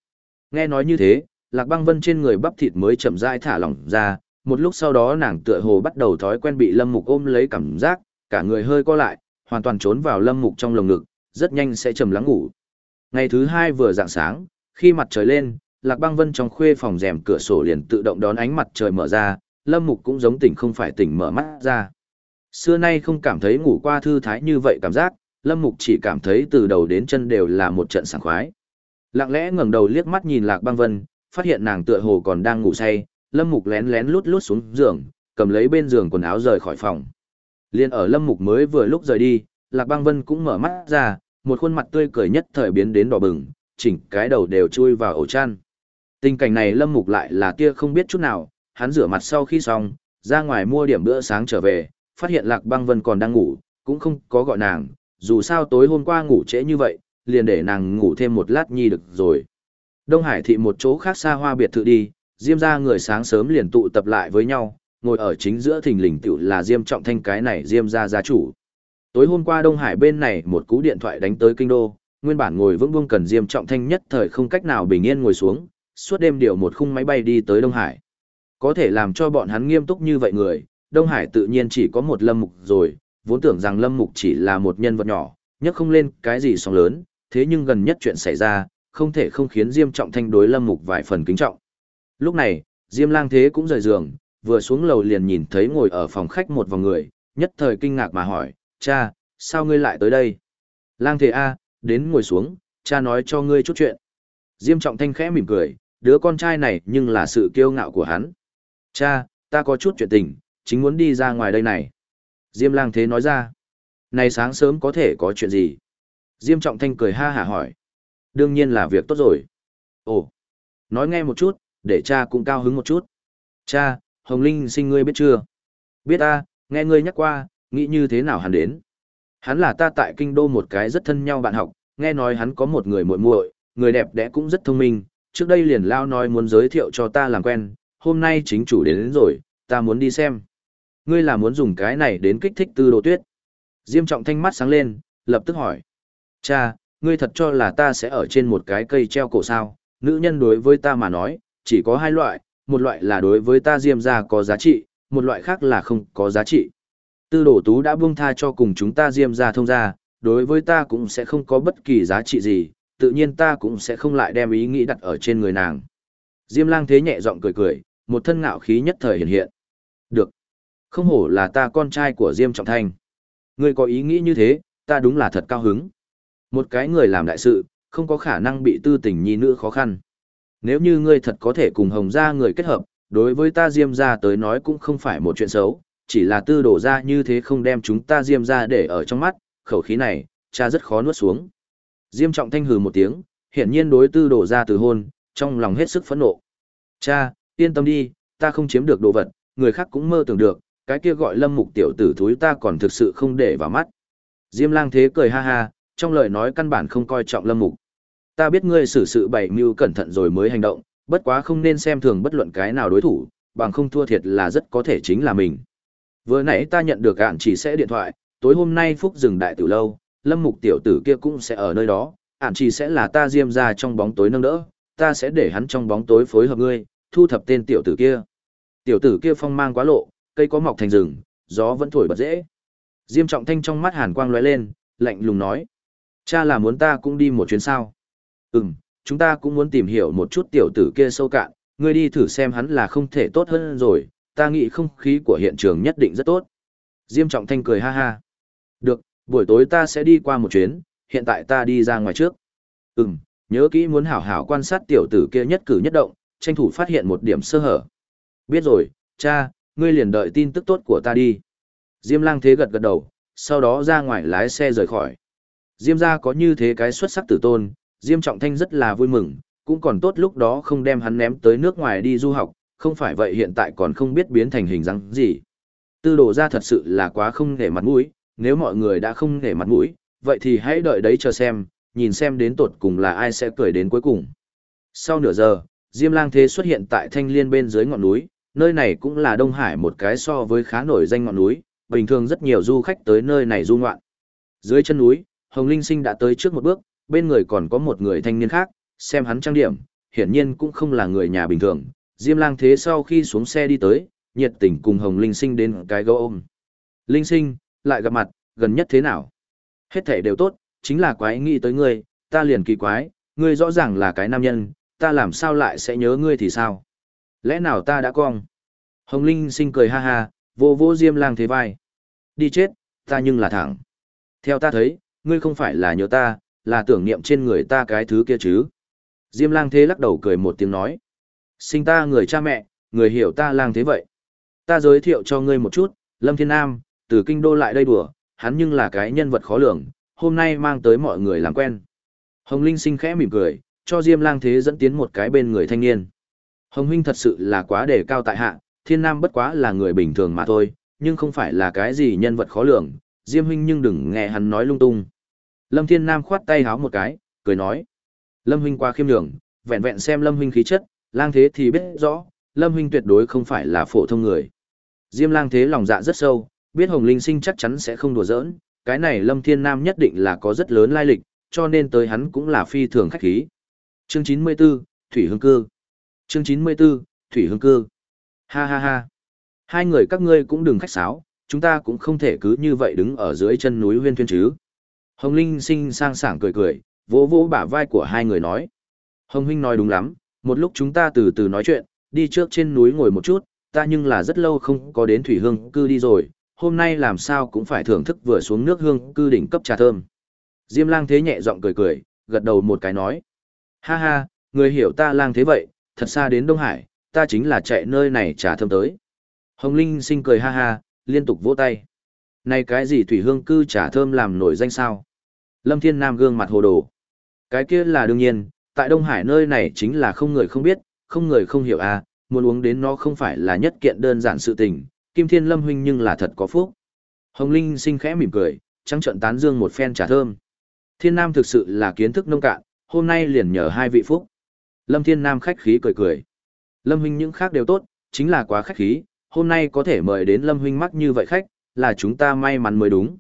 Speaker 1: Nghe nói như thế, Lạc Băng Vân trên người bắp thịt mới chậm rãi thả lỏng ra, một lúc sau đó nàng tựa hồ bắt đầu thói quen bị Lâm Mục ôm lấy cảm giác, cả người hơi co lại, hoàn toàn trốn vào Lâm Mục trong lồng ngực, rất nhanh sẽ trầm lắng ngủ. Ngày thứ hai vừa dạng sáng, khi mặt trời lên, Lạc Băng Vân trong khuê phòng rèm cửa sổ liền tự động đón ánh mặt trời mở ra, Lâm Mục cũng giống tỉnh không phải tỉnh mở mắt ra. Xưa nay không cảm thấy ngủ qua thư thái như vậy cảm giác, Lâm Mục chỉ cảm thấy từ đầu đến chân đều là một trận sảng khoái. Lặng lẽ ngẩng đầu liếc mắt nhìn Lạc Băng Vân, phát hiện nàng tựa hồ còn đang ngủ say, Lâm Mục lén lén lút lút xuống giường, cầm lấy bên giường quần áo rời khỏi phòng. Liên ở Lâm Mục mới vừa lúc rời đi, Lạc Băng Vân cũng mở mắt ra, một khuôn mặt tươi cười nhất thời biến đến đỏ bừng, chỉnh cái đầu đều chui vào ổ chăn. Tình cảnh này Lâm Mục lại là tia không biết chút nào, hắn rửa mặt sau khi xong, ra ngoài mua điểm bữa sáng trở về, phát hiện Lạc Băng Vân còn đang ngủ, cũng không có gọi nàng, dù sao tối hôm qua ngủ trễ như vậy, liền để nàng ngủ thêm một lát nhi được rồi. Đông Hải thị một chỗ khác xa hoa biệt thự đi, Diêm gia người sáng sớm liền tụ tập lại với nhau, ngồi ở chính giữa thình lình tiểu là Diêm Trọng Thanh cái này Diêm gia gia chủ. Tối hôm qua Đông Hải bên này một cú điện thoại đánh tới kinh đô, nguyên bản ngồi vững vững cần Diêm Trọng Thanh nhất thời không cách nào bình yên ngồi xuống, suốt đêm điều một khung máy bay đi tới Đông Hải. Có thể làm cho bọn hắn nghiêm túc như vậy người, Đông Hải tự nhiên chỉ có một Lâm Mục rồi, vốn tưởng rằng Lâm Mục chỉ là một nhân vật nhỏ, nhất không lên cái gì sóng lớn, thế nhưng gần nhất chuyện xảy ra, không thể không khiến Diêm Trọng Thanh đối Lâm Mục vài phần kính trọng. Lúc này, Diêm Lang Thế cũng rời giường, vừa xuống lầu liền nhìn thấy ngồi ở phòng khách một vòng người, nhất thời kinh ngạc mà hỏi, cha, sao ngươi lại tới đây? Lang Thế A, đến ngồi xuống, cha nói cho ngươi chút chuyện. Diêm Trọng Thanh khẽ mỉm cười, đứa con trai này nhưng là sự kiêu ngạo của hắn. Cha, ta có chút chuyện tình, chính muốn đi ra ngoài đây này. Diêm lang thế nói ra. Này sáng sớm có thể có chuyện gì? Diêm trọng thanh cười ha hả hỏi. Đương nhiên là việc tốt rồi. Ồ, nói nghe một chút, để cha cũng cao hứng một chút. Cha, Hồng Linh sinh ngươi biết chưa? Biết ta, nghe ngươi nhắc qua, nghĩ như thế nào hắn đến? Hắn là ta tại kinh đô một cái rất thân nhau bạn học, nghe nói hắn có một người muội muội, người đẹp đẽ cũng rất thông minh, trước đây liền lao nói muốn giới thiệu cho ta làm quen, hôm nay chính chủ đến, đến rồi, ta muốn đi xem. Ngươi là muốn dùng cái này đến kích thích tư đồ tuyết. Diêm trọng thanh mắt sáng lên, lập tức hỏi. Cha, ngươi thật cho là ta sẽ ở trên một cái cây treo cổ sao, nữ nhân đối với ta mà nói, chỉ có hai loại, một loại là đối với ta diêm ra có giá trị, một loại khác là không có giá trị. Tư đồ tú đã buông tha cho cùng chúng ta diêm ra thông ra, đối với ta cũng sẽ không có bất kỳ giá trị gì, tự nhiên ta cũng sẽ không lại đem ý nghĩ đặt ở trên người nàng. Diêm lang thế nhẹ giọng cười cười, một thân ngạo khí nhất thời hiện hiện. Được. Không hổ là ta con trai của Diêm Trọng Thanh. Ngươi có ý nghĩ như thế, ta đúng là thật cao hứng. Một cái người làm đại sự, không có khả năng bị tư tình nhi nữ khó khăn. Nếu như ngươi thật có thể cùng hồng gia người kết hợp, đối với ta Diêm gia tới nói cũng không phải một chuyện xấu, chỉ là tư đổ ra như thế không đem chúng ta Diêm gia để ở trong mắt, khẩu khí này, cha rất khó nuốt xuống. Diêm Trọng Thanh hừ một tiếng, hiển nhiên đối tư đổ ra từ hôn, trong lòng hết sức phẫn nộ. Cha, yên tâm đi, ta không chiếm được đồ vật, người khác cũng mơ tưởng được, cái kia gọi lâm mục tiểu tử thúi ta còn thực sự không để vào mắt. Diêm lang thế cười ha ha, trong lời nói căn bản không coi trọng lâm mục. Ta biết ngươi xử sự bày mưu cẩn thận rồi mới hành động, bất quá không nên xem thường bất luận cái nào đối thủ, bằng không thua thiệt là rất có thể chính là mình. Vừa nãy ta nhận được ạn chỉ sẽ điện thoại, tối hôm nay phúc dừng đại tử lâu, lâm mục tiểu tử kia cũng sẽ ở nơi đó, ạn chỉ sẽ là ta diêm ra trong bóng tối nâng đỡ, ta sẽ để hắn trong bóng tối phối hợp ngươi, thu thập tên tiểu tử kia. Tiểu tử kia phong mang quá lộ, cây có mọc thành rừng, gió vẫn thổi bật dễ. Diêm Trọng Thanh trong mắt hàn quang lóe lên, lạnh lùng nói: "Cha là muốn ta cũng đi một chuyến sao?" "Ừm, chúng ta cũng muốn tìm hiểu một chút tiểu tử kia sâu cạn, ngươi đi thử xem hắn là không thể tốt hơn rồi, ta nghĩ không khí của hiện trường nhất định rất tốt." Diêm Trọng Thanh cười ha ha. "Được, buổi tối ta sẽ đi qua một chuyến, hiện tại ta đi ra ngoài trước." "Ừm, nhớ kỹ muốn hảo hảo quan sát tiểu tử kia nhất cử nhất động, tranh thủ phát hiện một điểm sơ hở. Biết rồi, cha, ngươi liền đợi tin tức tốt của ta đi. Diêm lang thế gật gật đầu, sau đó ra ngoài lái xe rời khỏi. Diêm gia có như thế cái xuất sắc tử tôn, Diêm Trọng Thanh rất là vui mừng, cũng còn tốt lúc đó không đem hắn ném tới nước ngoài đi du học, không phải vậy hiện tại còn không biết biến thành hình dáng gì. Tư đồ ra thật sự là quá không nể mặt mũi, nếu mọi người đã không nể mặt mũi, vậy thì hãy đợi đấy chờ xem, nhìn xem đến tột cùng là ai sẽ cười đến cuối cùng. Sau nửa giờ, Diêm Lang Thế xuất hiện tại Thanh Liên bên dưới ngọn núi, nơi này cũng là Đông Hải một cái so với khá nổi danh ngọn núi, bình thường rất nhiều du khách tới nơi này du ngoạn. Dưới chân núi, Hồng Linh Sinh đã tới trước một bước, bên người còn có một người thanh niên khác, xem hắn trang điểm, hiển nhiên cũng không là người nhà bình thường. Diêm Lang Thế sau khi xuống xe đi tới, nhiệt tình cùng Hồng Linh Sinh đến cái gấu ôm. Linh Sinh, lại gặp mặt, gần nhất thế nào? Hết thể đều tốt, chính là quái nghĩ tới ngươi, ta liền kỳ quái, ngươi rõ ràng là cái nam nhân, ta làm sao lại sẽ nhớ ngươi thì sao? Lẽ nào ta đã cong? Hồng Linh sinh cười ha ha, vô vô diêm lang thế vai. Đi chết, ta nhưng là thẳng. Theo ta thấy, ngươi không phải là nhớ ta, là tưởng niệm trên người ta cái thứ kia chứ. Diêm lang thế lắc đầu cười một tiếng nói. Sinh ta người cha mẹ, người hiểu ta lang thế vậy. Ta giới thiệu cho ngươi một chút, Lâm Thiên Nam, từ kinh đô lại đây đùa, hắn nhưng là cái nhân vật khó lường, hôm nay mang tới mọi người làm quen. Hồng Linh sinh khẽ mỉm cười, cho Diêm Lang Thế dẫn tiến một cái bên người thanh niên. Hồng huynh thật sự là quá đề cao tại hạ, Thiên Nam bất quá là người bình thường mà thôi, nhưng không phải là cái gì nhân vật khó lường, Diêm huynh nhưng đừng nghe hắn nói lung tung. Lâm Thiên Nam khoát tay háo một cái, cười nói: "Lâm huynh quá khiêm nhường, vẹn vẹn xem Lâm huynh khí chất, Lang Thế thì biết rõ, Lâm huynh tuyệt đối không phải là phổ thông người." Diêm Lang Thế lòng dạ rất sâu, biết Hồng Linh Sinh chắc chắn sẽ không đùa giỡn, cái này Lâm Thiên Nam nhất định là có rất lớn lai lịch, cho nên tới hắn cũng là phi thường khách khí. Chương 94, Thủy Hương Cư. Chương 94, Thủy Hương Cư. Ha ha ha. Hai người các ngươi cũng đừng khách sáo, chúng ta cũng không thể cứ như vậy đứng ở dưới chân núi huyên thuyên chứ. Hồng Linh sinh sang sảng cười cười, vỗ vỗ bả vai của hai người nói. Hồng Huynh nói đúng lắm, một lúc chúng ta từ từ nói chuyện, đi trước trên núi ngồi một chút, ta nhưng là rất lâu không có đến thủy hương cư đi rồi, hôm nay làm sao cũng phải thưởng thức vừa xuống nước hương cư đỉnh cấp trà thơm. Diêm lang thế nhẹ giọng cười cười, gật đầu một cái nói. Ha ha, người hiểu ta lang thế vậy, thật xa đến Đông Hải, ta chính là chạy nơi này trà thơm tới. Hồng Linh sinh cười ha ha, liên tục vỗ tay. Này cái gì thủy hương cư trà thơm làm nổi danh sao? Lâm Thiên Nam gương mặt hồ đồ. Cái kia là đương nhiên, tại Đông Hải nơi này chính là không người không biết, không người không hiểu à, muốn uống đến nó không phải là nhất kiện đơn giản sự tình, Kim Thiên Lâm huynh nhưng là thật có phúc. Hồng Linh sinh khẽ mỉm cười, trắng trợn tán dương một phen trà thơm. Thiên Nam thực sự là kiến thức nông cạn, hôm nay liền nhờ hai vị phúc. Lâm Thiên Nam khách khí cười cười. Lâm huynh những khác đều tốt, chính là quá khách khí, hôm nay có thể mời đến Lâm huynh mắc như vậy khách, là chúng ta may mắn mới đúng.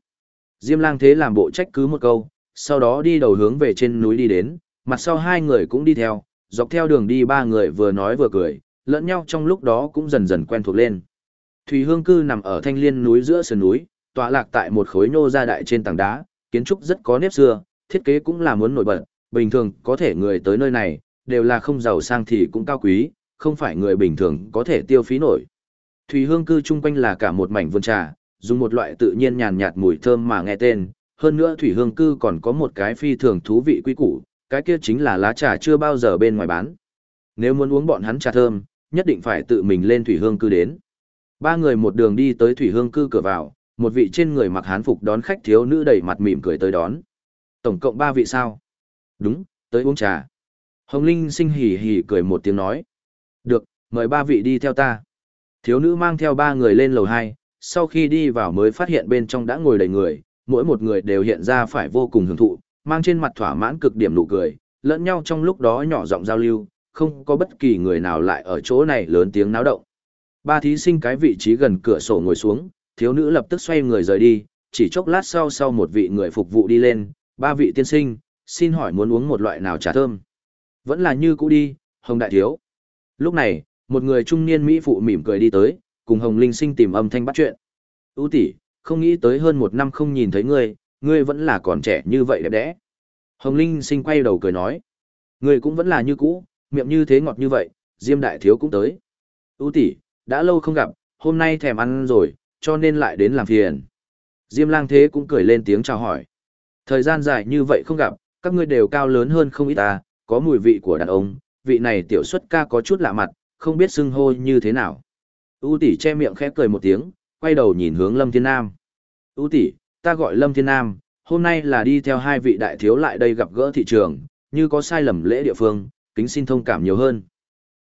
Speaker 1: Diêm lang thế làm bộ trách cứ một câu, sau đó đi đầu hướng về trên núi đi đến, mặt sau hai người cũng đi theo, dọc theo đường đi ba người vừa nói vừa cười, lẫn nhau trong lúc đó cũng dần dần quen thuộc lên. Thủy Hương cư nằm ở thanh liên núi giữa sườn núi, tọa lạc tại một khối nô gia đại trên tảng đá, kiến trúc rất có nếp xưa, thiết kế cũng là muốn nổi bật, bình thường có thể người tới nơi này, đều là không giàu sang thì cũng cao quý, không phải người bình thường có thể tiêu phí nổi. Thủy Hương cư chung quanh là cả một mảnh vườn trà, dùng một loại tự nhiên nhàn nhạt mùi thơm mà nghe tên, hơn nữa Thủy Hương cư còn có một cái phi thường thú vị quý củ, cái kia chính là lá trà chưa bao giờ bên ngoài bán. Nếu muốn uống bọn hắn trà thơm, nhất định phải tự mình lên Thủy Hương cư đến. Ba người một đường đi tới Thủy Hương cư cửa vào, một vị trên người mặc hán phục đón khách thiếu nữ đầy mặt mỉm cười tới đón. Tổng cộng ba vị sao? Đúng, tới uống trà. Hồng Linh sinh hỉ hỉ cười một tiếng nói. Được, mời ba vị đi theo ta. Thiếu nữ mang theo ba người lên lầu hai, sau khi đi vào mới phát hiện bên trong đã ngồi đầy người, mỗi một người đều hiện ra phải vô cùng hưởng thụ, mang trên mặt thỏa mãn cực điểm nụ cười, lẫn nhau trong lúc đó nhỏ giọng giao lưu, không có bất kỳ người nào lại ở chỗ này lớn tiếng náo động. Ba thí sinh cái vị trí gần cửa sổ ngồi xuống, thiếu nữ lập tức xoay người rời đi, chỉ chốc lát sau sau một vị người phục vụ đi lên, ba vị tiên sinh, xin hỏi muốn uống một loại nào trà thơm. Vẫn là như cũ đi, Hồng Đại Thiếu. Lúc này, một người trung niên Mỹ phụ mỉm cười đi tới, cùng Hồng Linh sinh tìm âm thanh bắt chuyện. Ú tỷ, không nghĩ tới hơn một năm không nhìn thấy ngươi, ngươi vẫn là còn trẻ như vậy đẹp đẽ. Hồng Linh sinh quay đầu cười nói. Ngươi cũng vẫn là như cũ, miệng như thế ngọt như vậy, Diêm Đại Thiếu cũng tới. Ú tỷ, đã lâu không gặp, hôm nay thèm ăn rồi, cho nên lại đến làm phiền. Diêm lang thế cũng cười lên tiếng chào hỏi. Thời gian dài như vậy không gặp, các ngươi đều cao lớn hơn không ít ta, có mùi vị của đàn ông, vị này tiểu xuất ca có chút lạ mặt, không biết xưng hô như thế nào. U tỷ che miệng khẽ cười một tiếng, quay đầu nhìn hướng Lâm Thiên Nam. U tỷ, ta gọi Lâm Thiên Nam, hôm nay là đi theo hai vị đại thiếu lại đây gặp gỡ thị trường, như có sai lầm lễ địa phương, kính xin thông cảm nhiều hơn.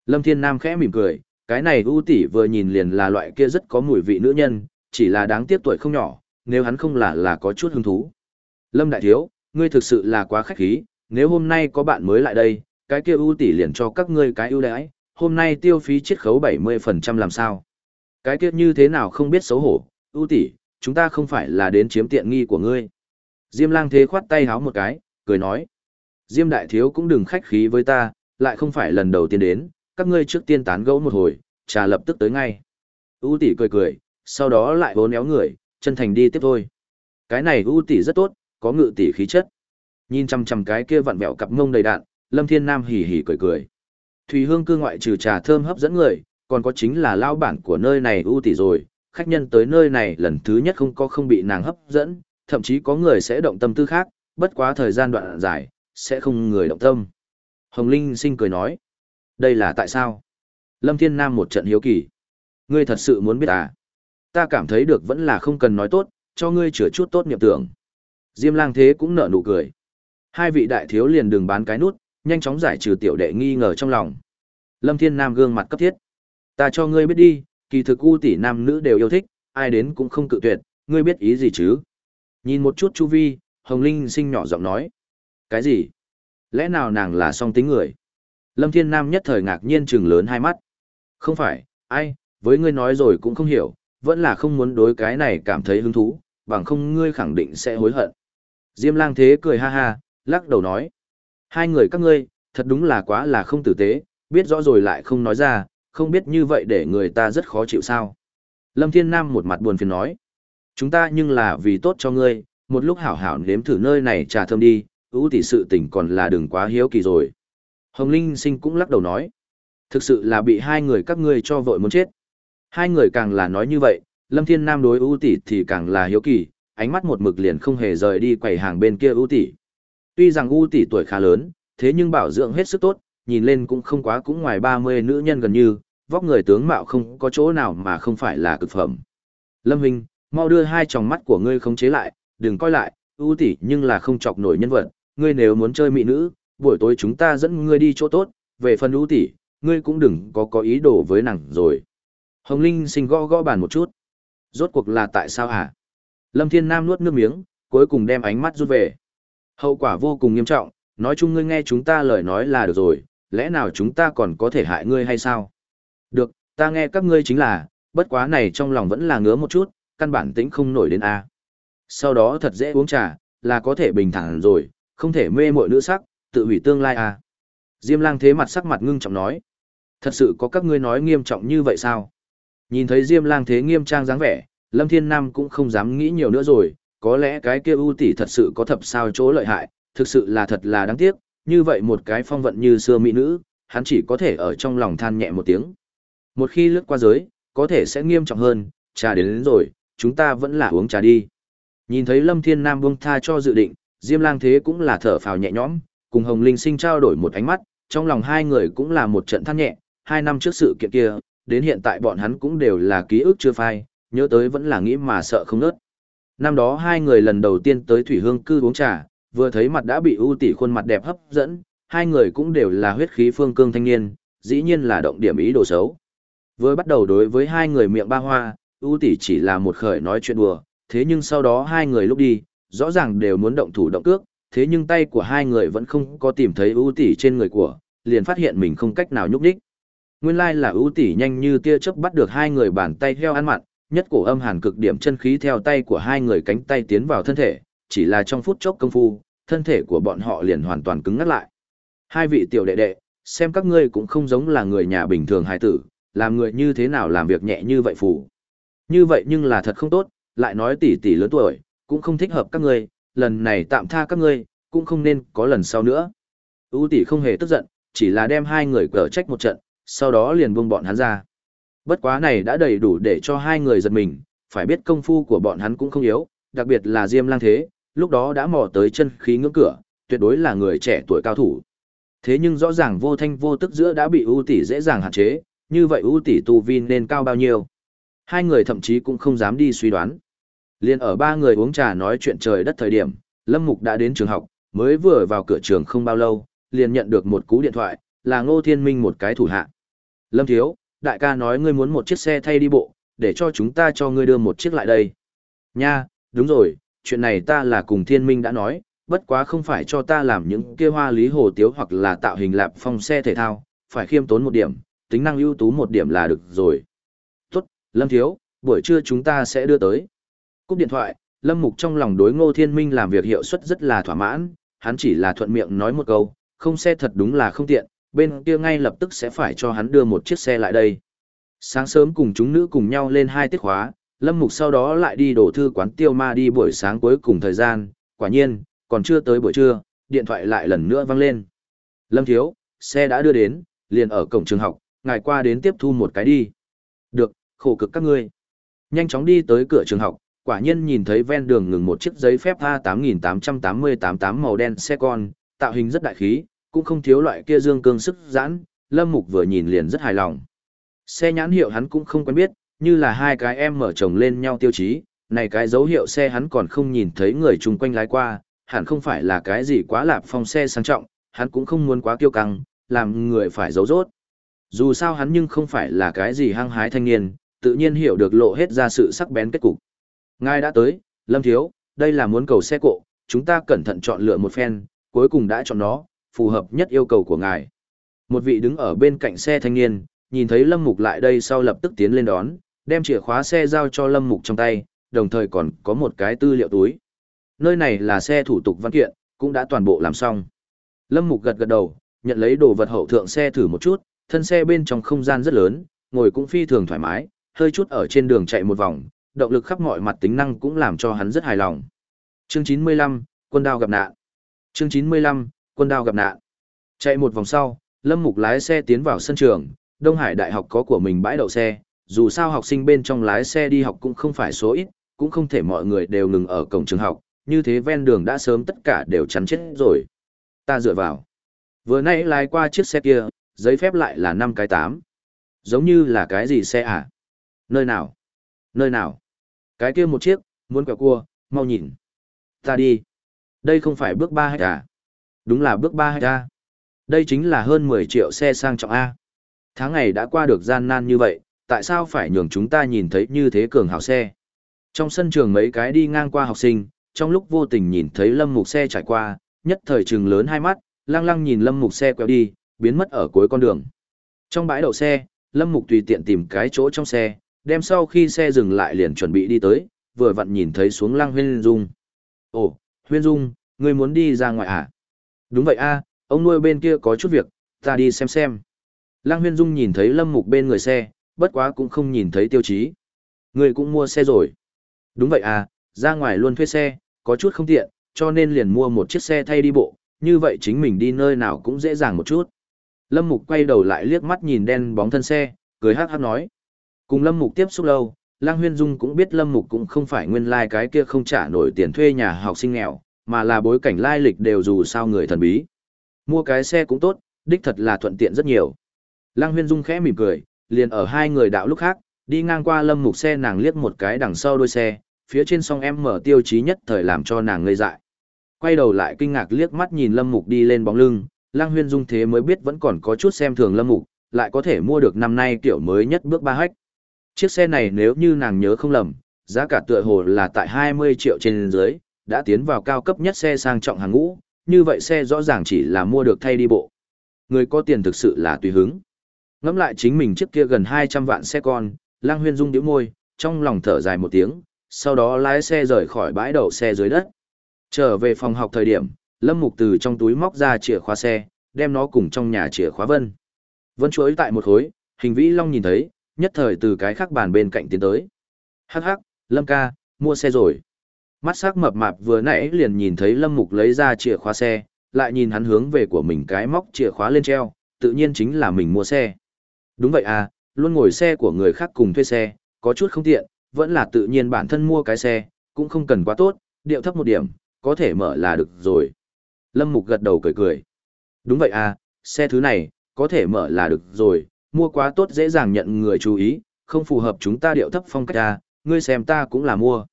Speaker 1: Lâm Thiên Nam khẽ mỉm cười, cái này U tỷ vừa nhìn liền là loại kia rất có mùi vị nữ nhân, chỉ là đáng tiếc tuổi không nhỏ, nếu hắn không là là có chút hứng thú. Lâm đại thiếu, ngươi thực sự là quá khách khí, nếu hôm nay có bạn mới lại đây, cái kia ưu tỷ liền cho các ngươi cái ưu đãi, hôm nay tiêu phí chiết khấu 70% làm sao? Cái kia như thế nào không biết xấu hổ, ưu tỷ, chúng ta không phải là đến chiếm tiện nghi của ngươi. Diêm lang thế khoát tay háo một cái, cười nói. Diêm đại thiếu cũng đừng khách khí với ta, lại không phải lần đầu tiên đến, các ngươi trước tiên tán gẫu một hồi, trà lập tức tới ngay. ưu tỷ cười cười, sau đó lại vốn éo người, chân thành đi tiếp thôi. Cái này ưu tỷ rất tốt, có ngự tỷ khí chất. Nhìn chằm chằm cái kia vặn vẹo cặp mông đầy đạn, Lâm Thiên Nam hỉ hỉ cười cười. Thủy Hương cư ngoại trừ trà thơm hấp dẫn người, còn có chính là lao bản của nơi này ưu tỷ rồi, khách nhân tới nơi này lần thứ nhất không có không bị nàng hấp dẫn, thậm chí có người sẽ động tâm tư khác, bất quá thời gian đoạn dài, sẽ không người động tâm. Hồng Linh sinh cười nói, đây là tại sao? Lâm Thiên Nam một trận hiếu kỳ. Ngươi thật sự muốn biết à? Ta cảm thấy được vẫn là không cần nói tốt, cho ngươi chữa chút tốt nghiệp tưởng. Diêm lang thế cũng nở nụ cười. Hai vị đại thiếu liền đừng bán cái nút, nhanh chóng giải trừ tiểu đệ nghi ngờ trong lòng. Lâm Thiên Nam gương mặt cấp thiết. Ta cho ngươi biết đi, kỳ thực u tỷ nam nữ đều yêu thích, ai đến cũng không cự tuyệt, ngươi biết ý gì chứ? Nhìn một chút chu vi, Hồng Linh sinh nhỏ giọng nói. Cái gì? Lẽ nào nàng là song tính người? Lâm Thiên Nam nhất thời ngạc nhiên trừng lớn hai mắt. Không phải, ai, với ngươi nói rồi cũng không hiểu, vẫn là không muốn đối cái này cảm thấy hứng thú, bằng không ngươi khẳng định sẽ hối hận. Diêm lang thế cười ha ha, lắc đầu nói. Hai người các ngươi, thật đúng là quá là không tử tế, biết rõ rồi lại không nói ra, không biết như vậy để người ta rất khó chịu sao. Lâm Thiên Nam một mặt buồn phiền nói. Chúng ta nhưng là vì tốt cho ngươi, một lúc hảo hảo nếm thử nơi này trà thơm đi, ưu tỷ sự tình còn là đừng quá hiếu kỳ rồi. Hồng Linh sinh cũng lắc đầu nói. Thực sự là bị hai người các ngươi cho vội muốn chết. Hai người càng là nói như vậy, Lâm Thiên Nam đối ưu tỷ thì càng là hiếu kỳ, ánh mắt một mực liền không hề rời đi quầy hàng bên kia ưu tỷ. Tuy rằng U tỷ tuổi khá lớn, thế nhưng bảo dưỡng hết sức tốt, nhìn lên cũng không quá cũng ngoài 30 nữ nhân gần như, vóc người tướng mạo không có chỗ nào mà không phải là cực phẩm. Lâm Huynh, mau đưa hai tròng mắt của ngươi khống chế lại, đừng coi lại, U tỷ nhưng là không chọc nổi nhân vật, ngươi nếu muốn chơi mỹ nữ, buổi tối chúng ta dẫn ngươi đi chỗ tốt, về phần U tỷ, ngươi cũng đừng có có ý đồ với nàng rồi. Hồng Linh sinh gõ gõ bàn một chút. Rốt cuộc là tại sao hả? Lâm Thiên Nam nuốt nước miếng, cuối cùng đem ánh mắt rút về. Hậu quả vô cùng nghiêm trọng, nói chung ngươi nghe chúng ta lời nói là được rồi, lẽ nào chúng ta còn có thể hại ngươi hay sao? Được, ta nghe các ngươi chính là, bất quá này trong lòng vẫn là ngứa một chút, căn bản tĩnh không nổi đến A. Sau đó thật dễ uống trà, là có thể bình thản rồi, không thể mê mội nữ sắc, tự hủy tương lai A. Diêm lang thế mặt sắc mặt ngưng trọng nói. Thật sự có các ngươi nói nghiêm trọng như vậy sao? Nhìn thấy Diêm lang thế nghiêm trang dáng vẻ, Lâm Thiên Nam cũng không dám nghĩ nhiều nữa rồi, có lẽ cái kia ưu tỷ thật sự có thập sao chỗ lợi hại, thực sự là thật là đáng tiếc, như vậy một cái phong vận như xưa mỹ nữ, hắn chỉ có thể ở trong lòng than nhẹ một tiếng. Một khi lướt qua giới, có thể sẽ nghiêm trọng hơn, trà đến, đến rồi, chúng ta vẫn là uống trà đi. Nhìn thấy Lâm Thiên Nam buông tha cho dự định, Diêm Lang Thế cũng là thở phào nhẹ nhõm, cùng Hồng Linh Sinh trao đổi một ánh mắt, trong lòng hai người cũng là một trận than nhẹ, hai năm trước sự kiện kia, đến hiện tại bọn hắn cũng đều là ký ức chưa phai, nhớ tới vẫn là nghĩ mà sợ không nớt. Năm đó hai người lần đầu tiên tới Thủy Hương cư uống trà, vừa thấy mặt đã bị ưu tỷ khuôn mặt đẹp hấp dẫn, hai người cũng đều là huyết khí phương cương thanh niên, dĩ nhiên là động điểm ý đồ xấu. Vừa bắt đầu đối với hai người miệng ba hoa, ưu tỷ chỉ là một khởi nói chuyện đùa, thế nhưng sau đó hai người lúc đi, rõ ràng đều muốn động thủ động cước, thế nhưng tay của hai người vẫn không có tìm thấy ưu tỷ trên người của, liền phát hiện mình không cách nào nhúc nhích. Nguyên lai là ưu tỷ nhanh như tia chớp bắt được hai người bàn tay heo ăn mặn, nhất cổ âm hàn cực điểm chân khí theo tay của hai người cánh tay tiến vào thân thể, chỉ là trong phút chốc công phu, thân thể của bọn họ liền hoàn toàn cứng ngắt lại. Hai vị tiểu đệ đệ, xem các ngươi cũng không giống là người nhà bình thường hài tử, làm người như thế nào làm việc nhẹ như vậy phủ. Như vậy nhưng là thật không tốt, lại nói tỷ tỷ lớn tuổi, cũng không thích hợp các ngươi, lần này tạm tha các ngươi, cũng không nên có lần sau nữa. U tỷ không hề tức giận, chỉ là đem hai người cở trách một trận, sau đó liền buông bọn hắn ra. Bất quá này đã đầy đủ để cho hai người giật mình, phải biết công phu của bọn hắn cũng không yếu, đặc biệt là Diêm Lang Thế, lúc đó đã mò tới chân khí ngưỡng cửa, tuyệt đối là người trẻ tuổi cao thủ. Thế nhưng rõ ràng vô thanh vô tức giữa đã bị ưu tỷ dễ dàng hạn chế, như vậy ưu tỷ tu vi nên cao bao nhiêu? Hai người thậm chí cũng không dám đi suy đoán. Liên ở ba người uống trà nói chuyện trời đất thời điểm, Lâm Mục đã đến trường học, mới vừa vào cửa trường không bao lâu, liền nhận được một cú điện thoại, là Ngô Thiên Minh một cái thủ hạ. Lâm Thiếu, đại ca nói ngươi muốn một chiếc xe thay đi bộ, để cho chúng ta cho ngươi đưa một chiếc lại đây. Nha, đúng rồi, chuyện này ta là cùng Thiên Minh đã nói, bất quá không phải cho ta làm những kia hoa lý hồ tiếu hoặc là tạo hình lạp phong xe thể thao, phải khiêm tốn một điểm, tính năng ưu tú một điểm là được rồi. Tốt, Lâm Thiếu, buổi trưa chúng ta sẽ đưa tới. Cúp điện thoại, Lâm Mục trong lòng đối Ngô Thiên Minh làm việc hiệu suất rất là thỏa mãn, hắn chỉ là thuận miệng nói một câu, không xe thật đúng là không tiện, bên kia ngay lập tức sẽ phải cho hắn đưa một chiếc xe lại đây. Sáng sớm cùng chúng nữ cùng nhau lên hai tiết khóa, Lâm Mục sau đó lại đi đổ thư quán tiêu ma đi buổi sáng cuối cùng thời gian, quả nhiên, còn chưa tới buổi trưa, điện thoại lại lần nữa vang lên. Lâm Thiếu, xe đã đưa đến, liền ở cổng trường học, ngài qua đến tiếp thu một cái đi. Được, khổ cực các ngươi. Nhanh chóng đi tới cửa trường học, quả nhiên nhìn thấy ven đường ngừng một chiếc giấy phép A8888 màu đen xe con, tạo hình rất đại khí, cũng không thiếu loại kia dương cương sức giãn, Lâm Mục vừa nhìn liền rất hài lòng. Xe nhãn hiệu hắn cũng không quen biết, như là hai cái em mở chồng lên nhau tiêu chí, này cái dấu hiệu xe hắn còn không nhìn thấy người chung quanh lái qua, hẳn không phải là cái gì quá lạp phong xe sang trọng, hắn cũng không muốn quá kiêu căng, làm người phải giấu rốt. Dù sao hắn nhưng không phải là cái gì hăng hái thanh niên, tự nhiên hiểu được lộ hết ra sự sắc bén kết cục. Ngài đã tới, Lâm Thiếu, đây là muốn cầu xe cộ, chúng ta cẩn thận chọn lựa một phen, cuối cùng đã chọn nó, phù hợp nhất yêu cầu của ngài. Một vị đứng ở bên cạnh xe thanh niên, nhìn thấy Lâm Mục lại đây sau lập tức tiến lên đón, đem chìa khóa xe giao cho Lâm Mục trong tay, đồng thời còn có một cái tư liệu túi. Nơi này là xe thủ tục văn kiện, cũng đã toàn bộ làm xong. Lâm Mục gật gật đầu, nhận lấy đồ vật hậu thượng xe thử một chút, thân xe bên trong không gian rất lớn, ngồi cũng phi thường thoải mái, hơi chút ở trên đường chạy một vòng, động lực khắp mọi mặt tính năng cũng làm cho hắn rất hài lòng. Chương 95, quân đao gặp nạn. Chương 95, quân đao gặp nạn. Chạy một vòng sau, Lâm Mục lái xe tiến vào sân trường, Đông Hải Đại học có của mình bãi đậu xe, dù sao học sinh bên trong lái xe đi học cũng không phải số ít, cũng không thể mọi người đều ngừng ở cổng trường học, như thế ven đường đã sớm tất cả đều chắn chết rồi. Ta dựa vào. Vừa nãy lái qua chiếc xe kia, giấy phép lại là năm cái tám. Giống như là cái gì xe à? Nơi nào? Nơi nào? Cái kia một chiếc, muốn quẹo cua, mau nhìn. Ta đi. Đây không phải bước ba hay à? Đúng là bước ba hay? Đây chính là hơn 10 triệu xe sang trọng A. Tháng ngày đã qua được gian nan như vậy, tại sao phải nhường chúng ta nhìn thấy như thế cường hào xe? Trong sân trường mấy cái đi ngang qua học sinh, trong lúc vô tình nhìn thấy lâm mục xe trải qua, nhất thời trừng lớn hai mắt, lăng lăng nhìn lâm mục xe quẹo đi, biến mất ở cuối con đường. Trong bãi đậu xe, lâm mục tùy tiện tìm cái chỗ trong xe, đem sau khi xe dừng lại liền chuẩn bị đi tới, vừa vặn nhìn thấy xuống lăng huyên dung. Ồ, huyên dung, ngươi muốn đi ra ngoài à? Đúng vậy a, ông nuôi bên kia có chút việc, ta đi xem xem. Lăng huyên dung nhìn thấy lâm mục bên người xe, bất quá cũng không nhìn thấy tiêu chí. người cũng mua xe rồi. Đúng vậy à, ra ngoài luôn thuê xe, có chút không tiện, cho nên liền mua một chiếc xe thay đi bộ, như vậy chính mình đi nơi nào cũng dễ dàng một chút. Lâm Mục quay đầu lại liếc mắt nhìn đen bóng thân xe, cười hát hát nói. Cùng Lâm Mục tiếp xúc lâu, Lang Huyên Dung cũng biết Lâm Mục cũng không phải nguyên lai like cái kia không trả nổi tiền thuê nhà học sinh nghèo, mà là bối cảnh lai lịch đều dù sao người thần bí. Mua cái xe cũng tốt, đích thật là thuận tiện rất nhiều. Lang Huyên Dung khẽ mỉm cười, liền ở hai người đạo lúc khác, đi ngang qua Lâm Mục xe nàng liếc một cái đằng sau đuôi xe, phía trên song em mở tiêu chí nhất thời làm cho nàng ngây dại. Quay đầu lại kinh ngạc liếc mắt nhìn Lâm Mục đi lên bóng lưng, Lang Huyên Dung thế mới biết vẫn còn có chút xem thường Lâm Mục, lại có thể mua được năm nay kiểu mới nhất bước ba hách. Chiếc xe này nếu như nàng nhớ không lầm, giá cả tựa hồ là tại 20 triệu trên dưới, đã tiến vào cao cấp nhất xe sang trọng hàng ngũ, như vậy xe rõ ràng chỉ là mua được thay đi bộ. Người có tiền thực sự là tùy hứng. Ngắm lại chính mình chiếc kia gần 200 vạn xe con, Lang Huyên Dung điếu môi, trong lòng thở dài một tiếng, sau đó lái xe rời khỏi bãi đậu xe dưới đất. Trở về phòng học thời điểm, Lâm Mục từ trong túi móc ra chìa khóa xe, đem nó cùng trong nhà chìa khóa vân. Vân chuối tại một khối, hình vĩ long nhìn thấy, nhất thời từ cái khác bàn bên cạnh tiến tới. Hắc hắc, Lâm ca, mua xe rồi. Mắt sắc mập mạp vừa nãy liền nhìn thấy Lâm Mục lấy ra chìa khóa xe, lại nhìn hắn hướng về của mình cái móc chìa khóa lên treo, tự nhiên chính là mình mua xe. Đúng vậy à, luôn ngồi xe của người khác cùng thuê xe, có chút không tiện, vẫn là tự nhiên bản thân mua cái xe, cũng không cần quá tốt, điệu thấp một điểm, có thể mở là được rồi. Lâm Mục gật đầu cười cười. Đúng vậy à, xe thứ này, có thể mở là được rồi, mua quá tốt dễ dàng nhận người chú ý, không phù hợp chúng ta điệu thấp phong cách à, ngươi xem ta cũng là mua.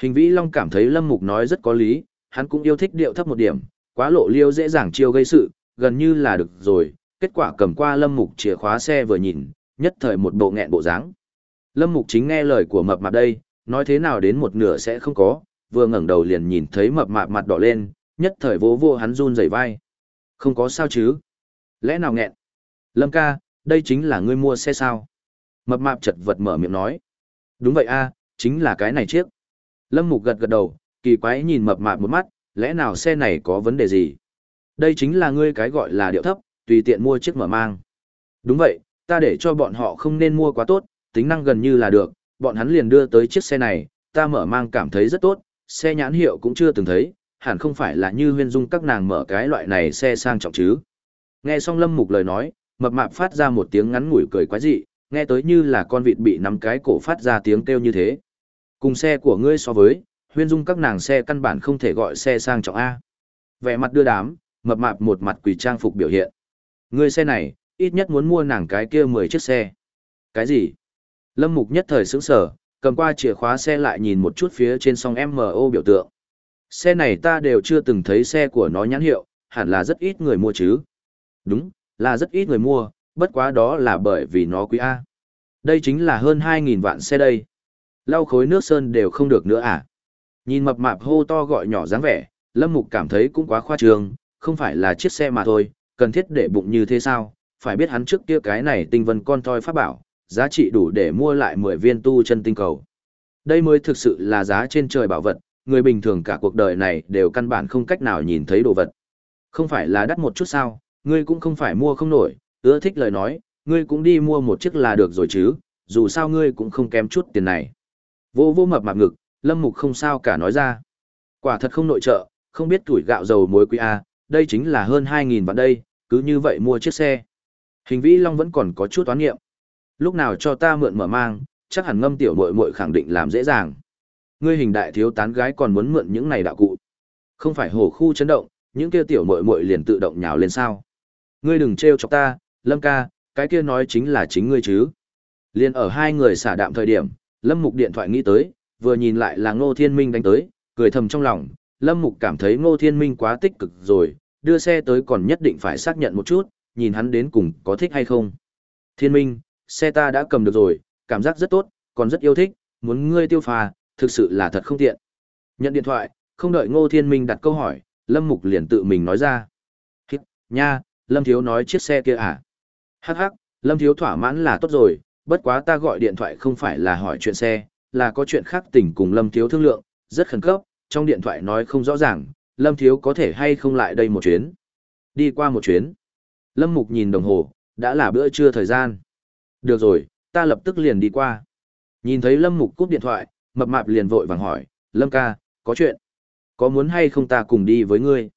Speaker 1: Hình vĩ Long cảm thấy Lâm Mục nói rất có lý, hắn cũng yêu thích điệu thấp một điểm, quá lộ liêu dễ dàng chiêu gây sự, gần như là được rồi, kết quả cầm qua Lâm Mục chìa khóa xe vừa nhìn, nhất thời một bộ nghẹn bộ dáng. Lâm Mục chính nghe lời của mập mạp đây, nói thế nào đến một nửa sẽ không có, vừa ngẩng đầu liền nhìn thấy mập mạp mặt đỏ lên, nhất thời vỗ vô hắn run rẩy vai. Không có sao chứ? Lẽ nào nghẹn? Lâm ca, đây chính là ngươi mua xe sao? Mập mạp chật vật mở miệng nói. Đúng vậy a, chính là cái này chiếc. Lâm Mục gật gật đầu, kỳ quái nhìn mập mạp một mắt, lẽ nào xe này có vấn đề gì? Đây chính là ngươi cái gọi là điệu thấp, tùy tiện mua chiếc mở mang. Đúng vậy, ta để cho bọn họ không nên mua quá tốt, tính năng gần như là được, bọn hắn liền đưa tới chiếc xe này, ta mở mang cảm thấy rất tốt, xe nhãn hiệu cũng chưa từng thấy, hẳn không phải là như huyên dung các nàng mở cái loại này xe sang trọng chứ. Nghe xong Lâm Mục lời nói, mập mạp phát ra một tiếng ngắn ngủi cười quái dị, nghe tới như là con vịt bị nắm cái cổ phát ra tiếng kêu như thế. Cùng xe của ngươi so với, huyên dung các nàng xe căn bản không thể gọi xe sang trọng A. Vẻ mặt đưa đám, mập mạp một mặt quỷ trang phục biểu hiện. Ngươi xe này, ít nhất muốn mua nàng cái kia 10 chiếc xe. Cái gì? Lâm Mục nhất thời sững sờ, cầm qua chìa khóa xe lại nhìn một chút phía trên song MO biểu tượng. Xe này ta đều chưa từng thấy xe của nó nhãn hiệu, hẳn là rất ít người mua chứ. Đúng, là rất ít người mua, bất quá đó là bởi vì nó quý A. Đây chính là hơn 2.000 vạn xe đây. Lau khối nước sơn đều không được nữa à? Nhìn mập mạp hô to gọi nhỏ dáng vẻ, Lâm Mục cảm thấy cũng quá khoa trương, không phải là chiếc xe mà thôi, cần thiết để bụng như thế sao? Phải biết hắn trước kia cái này tinh vân con toy pháp bảo, giá trị đủ để mua lại 10 viên tu chân tinh cầu. Đây mới thực sự là giá trên trời bảo vật, người bình thường cả cuộc đời này đều căn bản không cách nào nhìn thấy đồ vật. Không phải là đắt một chút sao, ngươi cũng không phải mua không nổi, ưa thích lời nói, ngươi cũng đi mua một chiếc là được rồi chứ, dù sao ngươi cũng không kém chút tiền này. Vô vô mập mạp ngực, lâm mục không sao cả nói ra. Quả thật không nội trợ, không biết tuổi gạo dầu muối quý A, đây chính là hơn 2.000 vạn đây, cứ như vậy mua chiếc xe. Hình vĩ long vẫn còn có chút toán nghiệm. Lúc nào cho ta mượn mở mang, chắc hẳn ngâm tiểu muội muội khẳng định làm dễ dàng. Ngươi hình đại thiếu tán gái còn muốn mượn những này đạo cụ. Không phải hồ khu chấn động, những kia tiểu muội muội liền tự động nhào lên sao. Ngươi đừng trêu chọc ta, Lâm ca, cái kia nói chính là chính ngươi chứ. Liên ở hai người xả đạm thời điểm, Lâm Mục điện thoại nghĩ tới, vừa nhìn lại là Ngô Thiên Minh đánh tới, cười thầm trong lòng, Lâm Mục cảm thấy Ngô Thiên Minh quá tích cực rồi, đưa xe tới còn nhất định phải xác nhận một chút, nhìn hắn đến cùng có thích hay không. Thiên Minh, xe ta đã cầm được rồi, cảm giác rất tốt, còn rất yêu thích, muốn ngươi tiêu pha, thực sự là thật không tiện. Nhận điện thoại, không đợi Ngô Thiên Minh đặt câu hỏi, Lâm Mục liền tự mình nói ra. Hít, nha, Lâm Thiếu nói chiếc xe kia à? Hắc hắc, Lâm Thiếu thỏa mãn là tốt rồi, bất quá ta gọi điện thoại không phải là hỏi chuyện xe, là có chuyện khác tỉnh cùng Lâm Thiếu thương lượng, rất khẩn cấp, trong điện thoại nói không rõ ràng, Lâm Thiếu có thể hay không lại đây một chuyến. Đi qua một chuyến. Lâm Mục nhìn đồng hồ, đã là bữa trưa thời gian. Được rồi, ta lập tức liền đi qua. Nhìn thấy Lâm Mục cúp điện thoại, mập mạp liền vội vàng hỏi, Lâm ca, có chuyện. Có muốn hay không ta cùng đi với ngươi?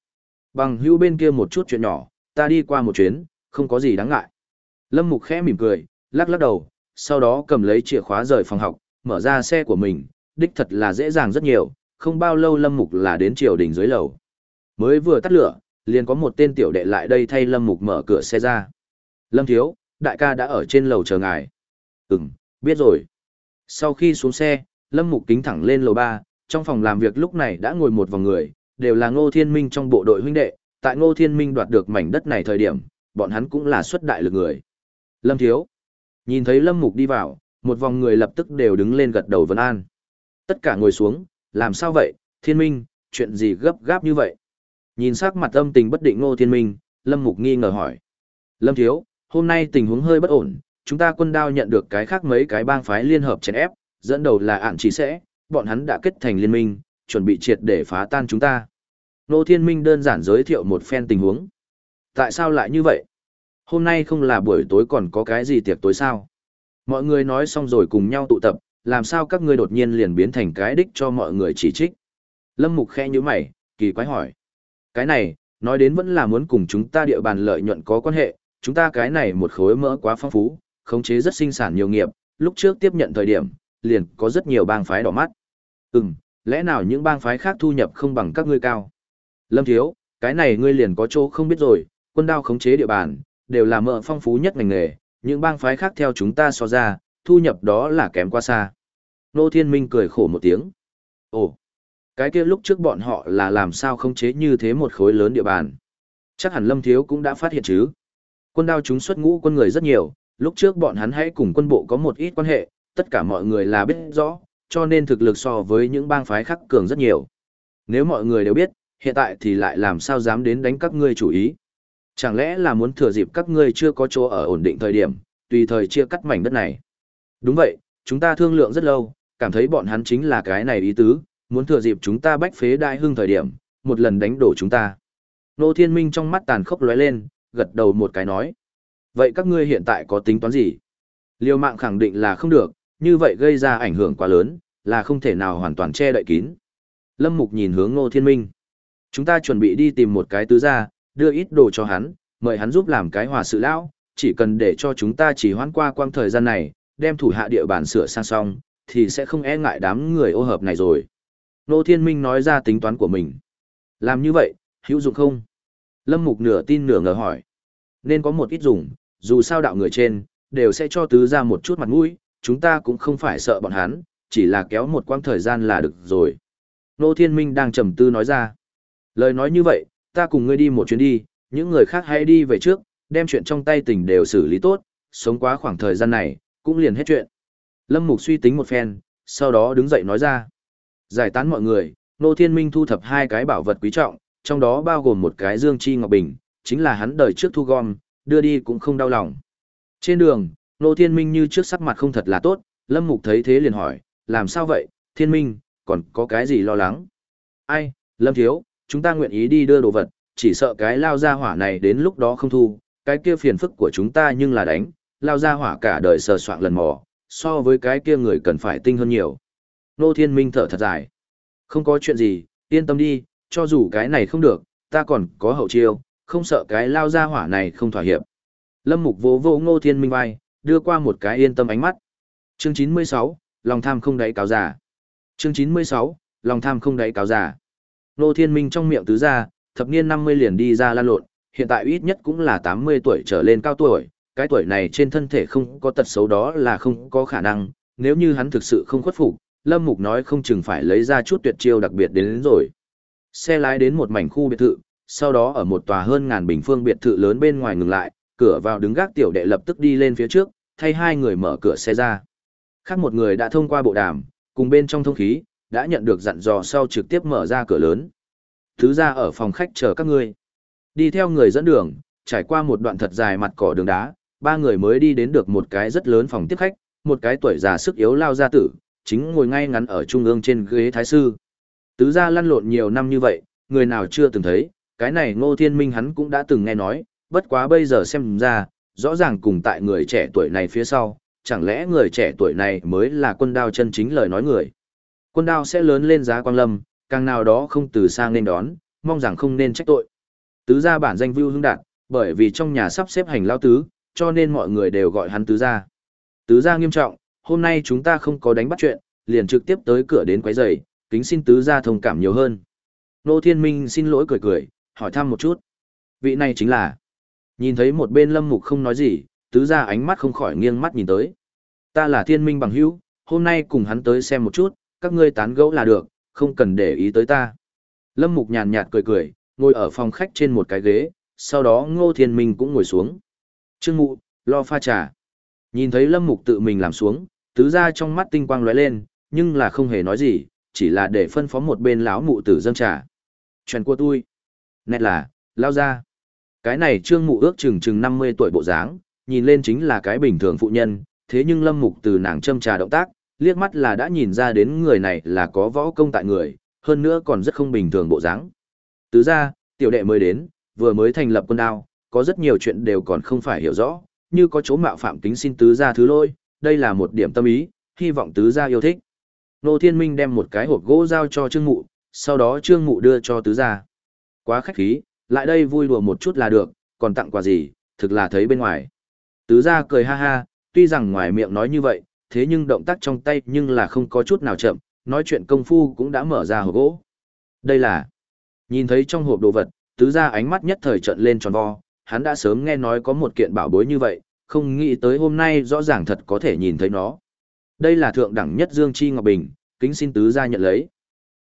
Speaker 1: Bằng hữu bên kia một chút chuyện nhỏ, ta đi qua một chuyến, không có gì đáng ngại. Lâm Mục khẽ mỉm cười, lắc lắc đầu, sau đó cầm lấy chìa khóa rời phòng học, mở ra xe của mình, đích thật là dễ dàng rất nhiều, không bao lâu Lâm Mục là đến triều đình dưới lầu. Mới vừa tắt lửa, liền có một tên tiểu đệ lại đây thay Lâm Mục mở cửa xe ra. Lâm Thiếu, đại ca đã ở trên lầu chờ ngài. Ừm, biết rồi. Sau khi xuống xe, Lâm Mục kính thẳng lên lầu 3, trong phòng làm việc lúc này đã ngồi một vòng người, đều là Ngô Thiên Minh trong bộ đội huynh đệ, tại Ngô Thiên Minh đoạt được mảnh đất này thời điểm, bọn hắn cũng là xuất đại lực người. Lâm Thiếu. Nhìn thấy Lâm Mục đi vào, một vòng người lập tức đều đứng lên gật đầu vấn an. Tất cả ngồi xuống, làm sao vậy, Thiên Minh, chuyện gì gấp gáp như vậy? Nhìn sắc mặt âm tình bất định Ngô Thiên Minh, Lâm Mục nghi ngờ hỏi. Lâm Thiếu, hôm nay tình huống hơi bất ổn, chúng ta quân đao nhận được cái khác mấy cái bang phái liên hợp chèn ép, dẫn đầu là ạn chỉ sẽ, bọn hắn đã kết thành liên minh, chuẩn bị triệt để phá tan chúng ta. Ngô Thiên Minh đơn giản giới thiệu một phen tình huống. Tại sao lại như vậy? Hôm nay không là buổi tối còn có cái gì tiệc tối sao? Mọi người nói xong rồi cùng nhau tụ tập, làm sao các ngươi đột nhiên liền biến thành cái đích cho mọi người chỉ trích? Lâm Mục khẽ như mày, kỳ quái hỏi. Cái này, nói đến vẫn là muốn cùng chúng ta địa bàn lợi nhuận có quan hệ, chúng ta cái này một khối mỡ quá phong phú, khống chế rất sinh sản nhiều nghiệp, lúc trước tiếp nhận thời điểm, liền có rất nhiều bang phái đỏ mắt. Ừm, lẽ nào những bang phái khác thu nhập không bằng các ngươi cao? Lâm Thiếu, cái này ngươi liền có chỗ không biết rồi, quân đao khống chế địa bàn, đều là mỡ phong phú nhất ngành nghề, những bang phái khác theo chúng ta so ra, thu nhập đó là kém quá xa. Nô Thiên Minh cười khổ một tiếng. Ồ, cái kia lúc trước bọn họ là làm sao khống chế như thế một khối lớn địa bàn. Chắc hẳn Lâm Thiếu cũng đã phát hiện chứ. Quân đao chúng xuất ngũ quân người rất nhiều, lúc trước bọn hắn hãy cùng quân bộ có một ít quan hệ, tất cả mọi người là biết rõ, cho nên thực lực so với những bang phái khác cường rất nhiều. Nếu mọi người đều biết, hiện tại thì lại làm sao dám đến đánh các ngươi chủ ý. Chẳng lẽ là muốn thừa dịp các ngươi chưa có chỗ ở ổn định thời điểm, tùy thời chia cắt mảnh đất này. Đúng vậy, chúng ta thương lượng rất lâu, cảm thấy bọn hắn chính là cái này ý tứ, muốn thừa dịp chúng ta bách phế đại hưng thời điểm, một lần đánh đổ chúng ta. Nô Thiên Minh trong mắt tàn khốc lóe lên, gật đầu một cái nói. Vậy các ngươi hiện tại có tính toán gì? Liêu mạng khẳng định là không được, như vậy gây ra ảnh hưởng quá lớn, là không thể nào hoàn toàn che đậy kín. Lâm Mục nhìn hướng Ngô Thiên Minh. Chúng ta chuẩn bị đi tìm một cái tứ gia, đưa ít đồ cho hắn, mời hắn giúp làm cái hòa sự lão, chỉ cần để cho chúng ta chỉ hoãn qua quang thời gian này, đem thủ hạ địa bàn sửa sang xong, thì sẽ không e ngại đám người ô hợp này rồi. Nô Thiên Minh nói ra tính toán của mình. Làm như vậy, hữu dụng không? Lâm Mục nửa tin nửa ngờ hỏi. Nên có một ít dùng, dù sao đạo người trên, đều sẽ cho tứ ra một chút mặt mũi, chúng ta cũng không phải sợ bọn hắn, chỉ là kéo một quãng thời gian là được rồi. Nô Thiên Minh đang trầm tư nói ra. Lời nói như vậy, ta cùng ngươi đi một chuyến đi, những người khác hãy đi về trước, đem chuyện trong tay tình đều xử lý tốt, sống quá khoảng thời gian này, cũng liền hết chuyện. Lâm Mục suy tính một phen, sau đó đứng dậy nói ra. Giải tán mọi người, Nô Thiên Minh thu thập hai cái bảo vật quý trọng, trong đó bao gồm một cái dương chi ngọc bình, chính là hắn đời trước thu gom, đưa đi cũng không đau lòng. Trên đường, Nô Thiên Minh như trước sắc mặt không thật là tốt, Lâm Mục thấy thế liền hỏi, làm sao vậy, Thiên Minh, còn có cái gì lo lắng? Ai, Lâm Thiếu, chúng ta nguyện ý đi đưa đồ vật, chỉ sợ cái lao ra hỏa này đến lúc đó không thu, cái kia phiền phức của chúng ta nhưng là đánh, lao ra hỏa cả đời sờ soạn lần mò, so với cái kia người cần phải tinh hơn nhiều. Nô Thiên Minh thở thật dài. Không có chuyện gì, yên tâm đi, cho dù cái này không được, ta còn có hậu chiêu, không sợ cái lao ra hỏa này không thỏa hiệp. Lâm Mục vô vô Ngô Thiên Minh vai, đưa qua một cái yên tâm ánh mắt. Chương 96, lòng tham không đáy cáo giả. Chương 96, lòng tham không đáy cáo giả. Nô Thiên Minh trong miệng tứ ra, thập niên 50 liền đi ra lan lộn, hiện tại ít nhất cũng là 80 tuổi trở lên cao tuổi, cái tuổi này trên thân thể không có tật xấu đó là không có khả năng, nếu như hắn thực sự không khuất phục, Lâm Mục nói không chừng phải lấy ra chút tuyệt chiêu đặc biệt đến, đến rồi. Xe lái đến một mảnh khu biệt thự, sau đó ở một tòa hơn ngàn bình phương biệt thự lớn bên ngoài ngừng lại, cửa vào đứng gác tiểu đệ lập tức đi lên phía trước, thay hai người mở cửa xe ra. Khác một người đã thông qua bộ đàm, cùng bên trong thông khí, đã nhận được dặn dò sau trực tiếp mở ra cửa lớn. Thứ ra ở phòng khách chờ các ngươi. Đi theo người dẫn đường, trải qua một đoạn thật dài mặt cỏ đường đá, ba người mới đi đến được một cái rất lớn phòng tiếp khách, một cái tuổi già sức yếu lao gia tử, chính ngồi ngay ngắn ở trung ương trên ghế thái sư. Tứ gia lăn lộn nhiều năm như vậy, người nào chưa từng thấy, cái này ngô thiên minh hắn cũng đã từng nghe nói, bất quá bây giờ xem ra, rõ ràng cùng tại người trẻ tuổi này phía sau, chẳng lẽ người trẻ tuổi này mới là quân đao chân chính lời nói người. Quân đao sẽ lớn lên giá quang lâm, càng nào đó không từ sang nên đón, mong rằng không nên trách tội. Tứ gia bản danh Vưu Hưng Đạt, bởi vì trong nhà sắp xếp hành lao tứ, cho nên mọi người đều gọi hắn tứ gia. Tứ gia nghiêm trọng, hôm nay chúng ta không có đánh bắt chuyện, liền trực tiếp tới cửa đến quấy rầy, kính xin tứ gia thông cảm nhiều hơn. Nô Thiên Minh xin lỗi cười cười, hỏi thăm một chút. Vị này chính là. Nhìn thấy một bên Lâm Mục không nói gì, tứ gia ánh mắt không khỏi nghiêng mắt nhìn tới. Ta là Thiên Minh bằng hữu, hôm nay cùng hắn tới xem một chút, các ngươi tán gẫu là được, không cần để ý tới ta. Lâm Mục nhàn nhạt cười cười, ngồi ở phòng khách trên một cái ghế, sau đó Ngô Thiên Minh cũng ngồi xuống. Trương Mụ, lo pha trà. Nhìn thấy Lâm Mục tự mình làm xuống, tứ ra trong mắt tinh quang lóe lên, nhưng là không hề nói gì, chỉ là để phân phó một bên lão mụ tử dâng trà. Chuyện của tôi. Nét là, lao ra. Cái này Trương Mụ ước chừng chừng 50 tuổi bộ dáng, nhìn lên chính là cái bình thường phụ nhân, thế nhưng Lâm Mục từ nàng châm trà động tác, liếc mắt là đã nhìn ra đến người này là có võ công tại người, hơn nữa còn rất không bình thường bộ dáng. Tứ ra, tiểu đệ mới đến, vừa mới thành lập quân đao, có rất nhiều chuyện đều còn không phải hiểu rõ, như có chỗ mạo phạm kính xin tứ gia thứ lôi, đây là một điểm tâm ý, hy vọng tứ gia yêu thích. Nô Thiên Minh đem một cái hộp gỗ giao cho Trương Mụ, sau đó Trương Mụ đưa cho tứ gia. Quá khách khí, lại đây vui đùa một chút là được, còn tặng quà gì, thực là thấy bên ngoài. Tứ gia cười ha ha, tuy rằng ngoài miệng nói như vậy, thế nhưng động tác trong tay nhưng là không có chút nào chậm, nói chuyện công phu cũng đã mở ra hộp gỗ. Đây là, nhìn thấy trong hộp đồ vật, tứ gia ánh mắt nhất thời trận lên tròn vo, hắn đã sớm nghe nói có một kiện bảo bối như vậy, không nghĩ tới hôm nay rõ ràng thật có thể nhìn thấy nó. Đây là thượng đẳng nhất Dương Chi Ngọc Bình, kính xin tứ gia nhận lấy.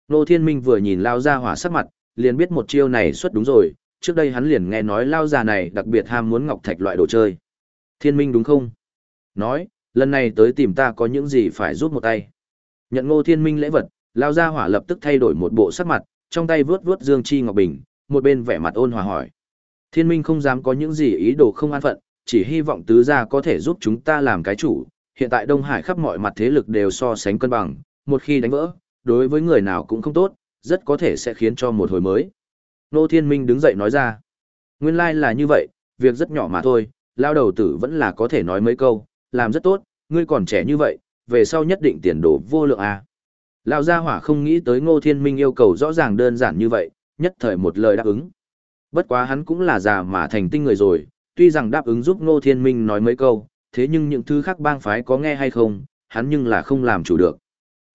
Speaker 1: Nô Thiên Minh vừa nhìn lao ra hỏa sắc mặt, liền biết một chiêu này xuất đúng rồi, trước đây hắn liền nghe nói lao già này đặc biệt ham muốn ngọc thạch loại đồ chơi. Thiên Minh đúng không? Nói, lần này tới tìm ta có những gì phải giúp một tay. Nhận Ngô Thiên Minh lễ vật, lao ra hỏa lập tức thay đổi một bộ sắc mặt, trong tay vướt vướt Dương Chi Ngọc Bình, một bên vẻ mặt ôn hòa hỏi. Thiên Minh không dám có những gì ý đồ không an phận, chỉ hy vọng tứ gia có thể giúp chúng ta làm cái chủ. Hiện tại Đông Hải khắp mọi mặt thế lực đều so sánh cân bằng, một khi đánh vỡ, đối với người nào cũng không tốt, rất có thể sẽ khiến cho một hồi mới. Nô Thiên Minh đứng dậy nói ra. Nguyên lai like là như vậy, việc rất nhỏ mà thôi, lao đầu tử vẫn là có thể nói mấy câu, làm rất tốt, ngươi còn trẻ như vậy, về sau nhất định tiền đồ vô lượng à. Lão gia hỏa không nghĩ tới Ngô Thiên Minh yêu cầu rõ ràng đơn giản như vậy, nhất thời một lời đáp ứng. Bất quá hắn cũng là già mà thành tinh người rồi, tuy rằng đáp ứng giúp Ngô Thiên Minh nói mấy câu, thế nhưng những thứ khác bang phái có nghe hay không, hắn nhưng là không làm chủ được.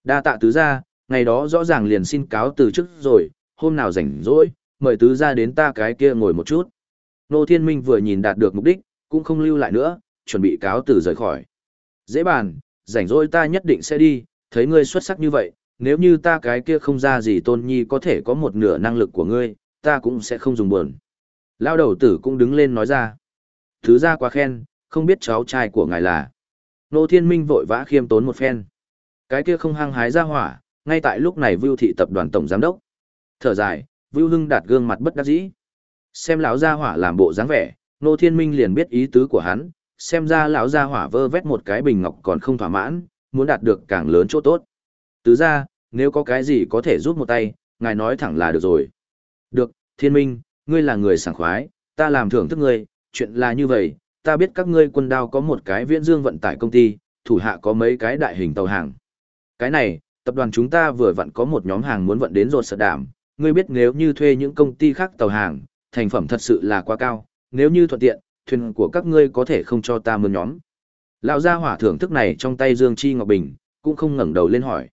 Speaker 1: Đa tạ tứ gia, ngày đó rõ ràng liền xin cáo từ chức rồi, hôm nào rảnh rỗi, mời tứ gia đến ta cái kia ngồi một chút. Ngô Thiên Minh vừa nhìn đạt được mục đích, cũng không lưu lại nữa, chuẩn bị cáo từ rời khỏi. Dễ bàn, rảnh rỗi ta nhất định sẽ đi, thấy ngươi xuất sắc như vậy, nếu như ta cái kia không ra gì tôn nhi có thể có một nửa năng lực của ngươi, ta cũng sẽ không dùng buồn. Lao đầu tử cũng đứng lên nói ra. Thứ ra quá khen, không biết cháu trai của ngài là. Nô Thiên Minh vội vã khiêm tốn một phen. Cái kia không hăng hái ra hỏa, ngay tại lúc này Vưu thị tập đoàn tổng giám đốc. Thở dài, Vưu Hưng đạt gương mặt bất đắc dĩ. Xem lão gia hỏa làm bộ dáng vẻ, Nô Thiên Minh liền biết ý tứ của hắn, xem ra lão gia hỏa vơ vét một cái bình ngọc còn không thỏa mãn, muốn đạt được càng lớn chỗ tốt. Tứ ra, nếu có cái gì có thể giúp một tay, ngài nói thẳng là được rồi. Được, Thiên Minh, ngươi là người sảng khoái, ta làm thưởng thức ngươi, chuyện là như vậy, ta biết các ngươi quân đao có một cái viễn dương vận tải công ty, thủ hạ có mấy cái đại hình tàu hàng. Cái này, tập đoàn chúng ta vừa vặn có một nhóm hàng muốn vận đến rột sợ đảm, ngươi biết nếu như thuê những công ty khác tàu hàng, thành phẩm thật sự là quá cao, nếu như thuận tiện, thuyền của các ngươi có thể không cho ta mượn nhóm. Lão gia hỏa thưởng thức này trong tay Dương Chi Ngọc Bình, cũng không ngẩng đầu lên hỏi.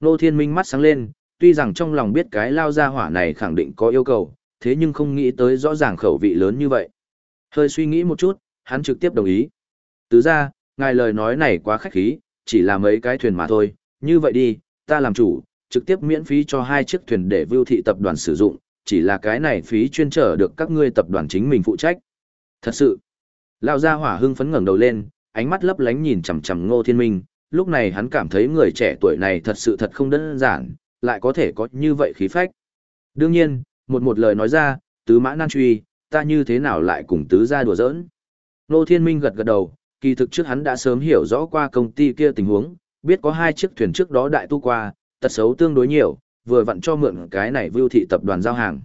Speaker 1: Nô Thiên Minh mắt sáng lên, tuy rằng trong lòng biết cái lao gia hỏa này khẳng định có yêu cầu, thế nhưng không nghĩ tới rõ ràng khẩu vị lớn như vậy. Hơi suy nghĩ một chút, hắn trực tiếp đồng ý. Tứ ra, ngài lời nói này quá khách khí, chỉ là mấy cái thuyền mà thôi, như vậy đi, ta làm chủ, trực tiếp miễn phí cho hai chiếc thuyền để vưu thị tập đoàn sử dụng, chỉ là cái này phí chuyên trở được các ngươi tập đoàn chính mình phụ trách. Thật sự, Lão gia hỏa hưng phấn ngẩng đầu lên, ánh mắt lấp lánh nhìn chằm chằm Ngô Thiên Minh, lúc này hắn cảm thấy người trẻ tuổi này thật sự thật không đơn giản, lại có thể có như vậy khí phách. Đương nhiên, một một lời nói ra, tứ mã nan truy, ta như thế nào lại cùng tứ gia đùa giỡn. Ngô Thiên Minh gật gật đầu, kỳ thực trước hắn đã sớm hiểu rõ qua công ty kia tình huống, biết có hai chiếc thuyền trước đó đại tu qua, tật xấu tương đối nhiều, vừa vặn cho mượn cái này vưu thị tập đoàn giao hàng.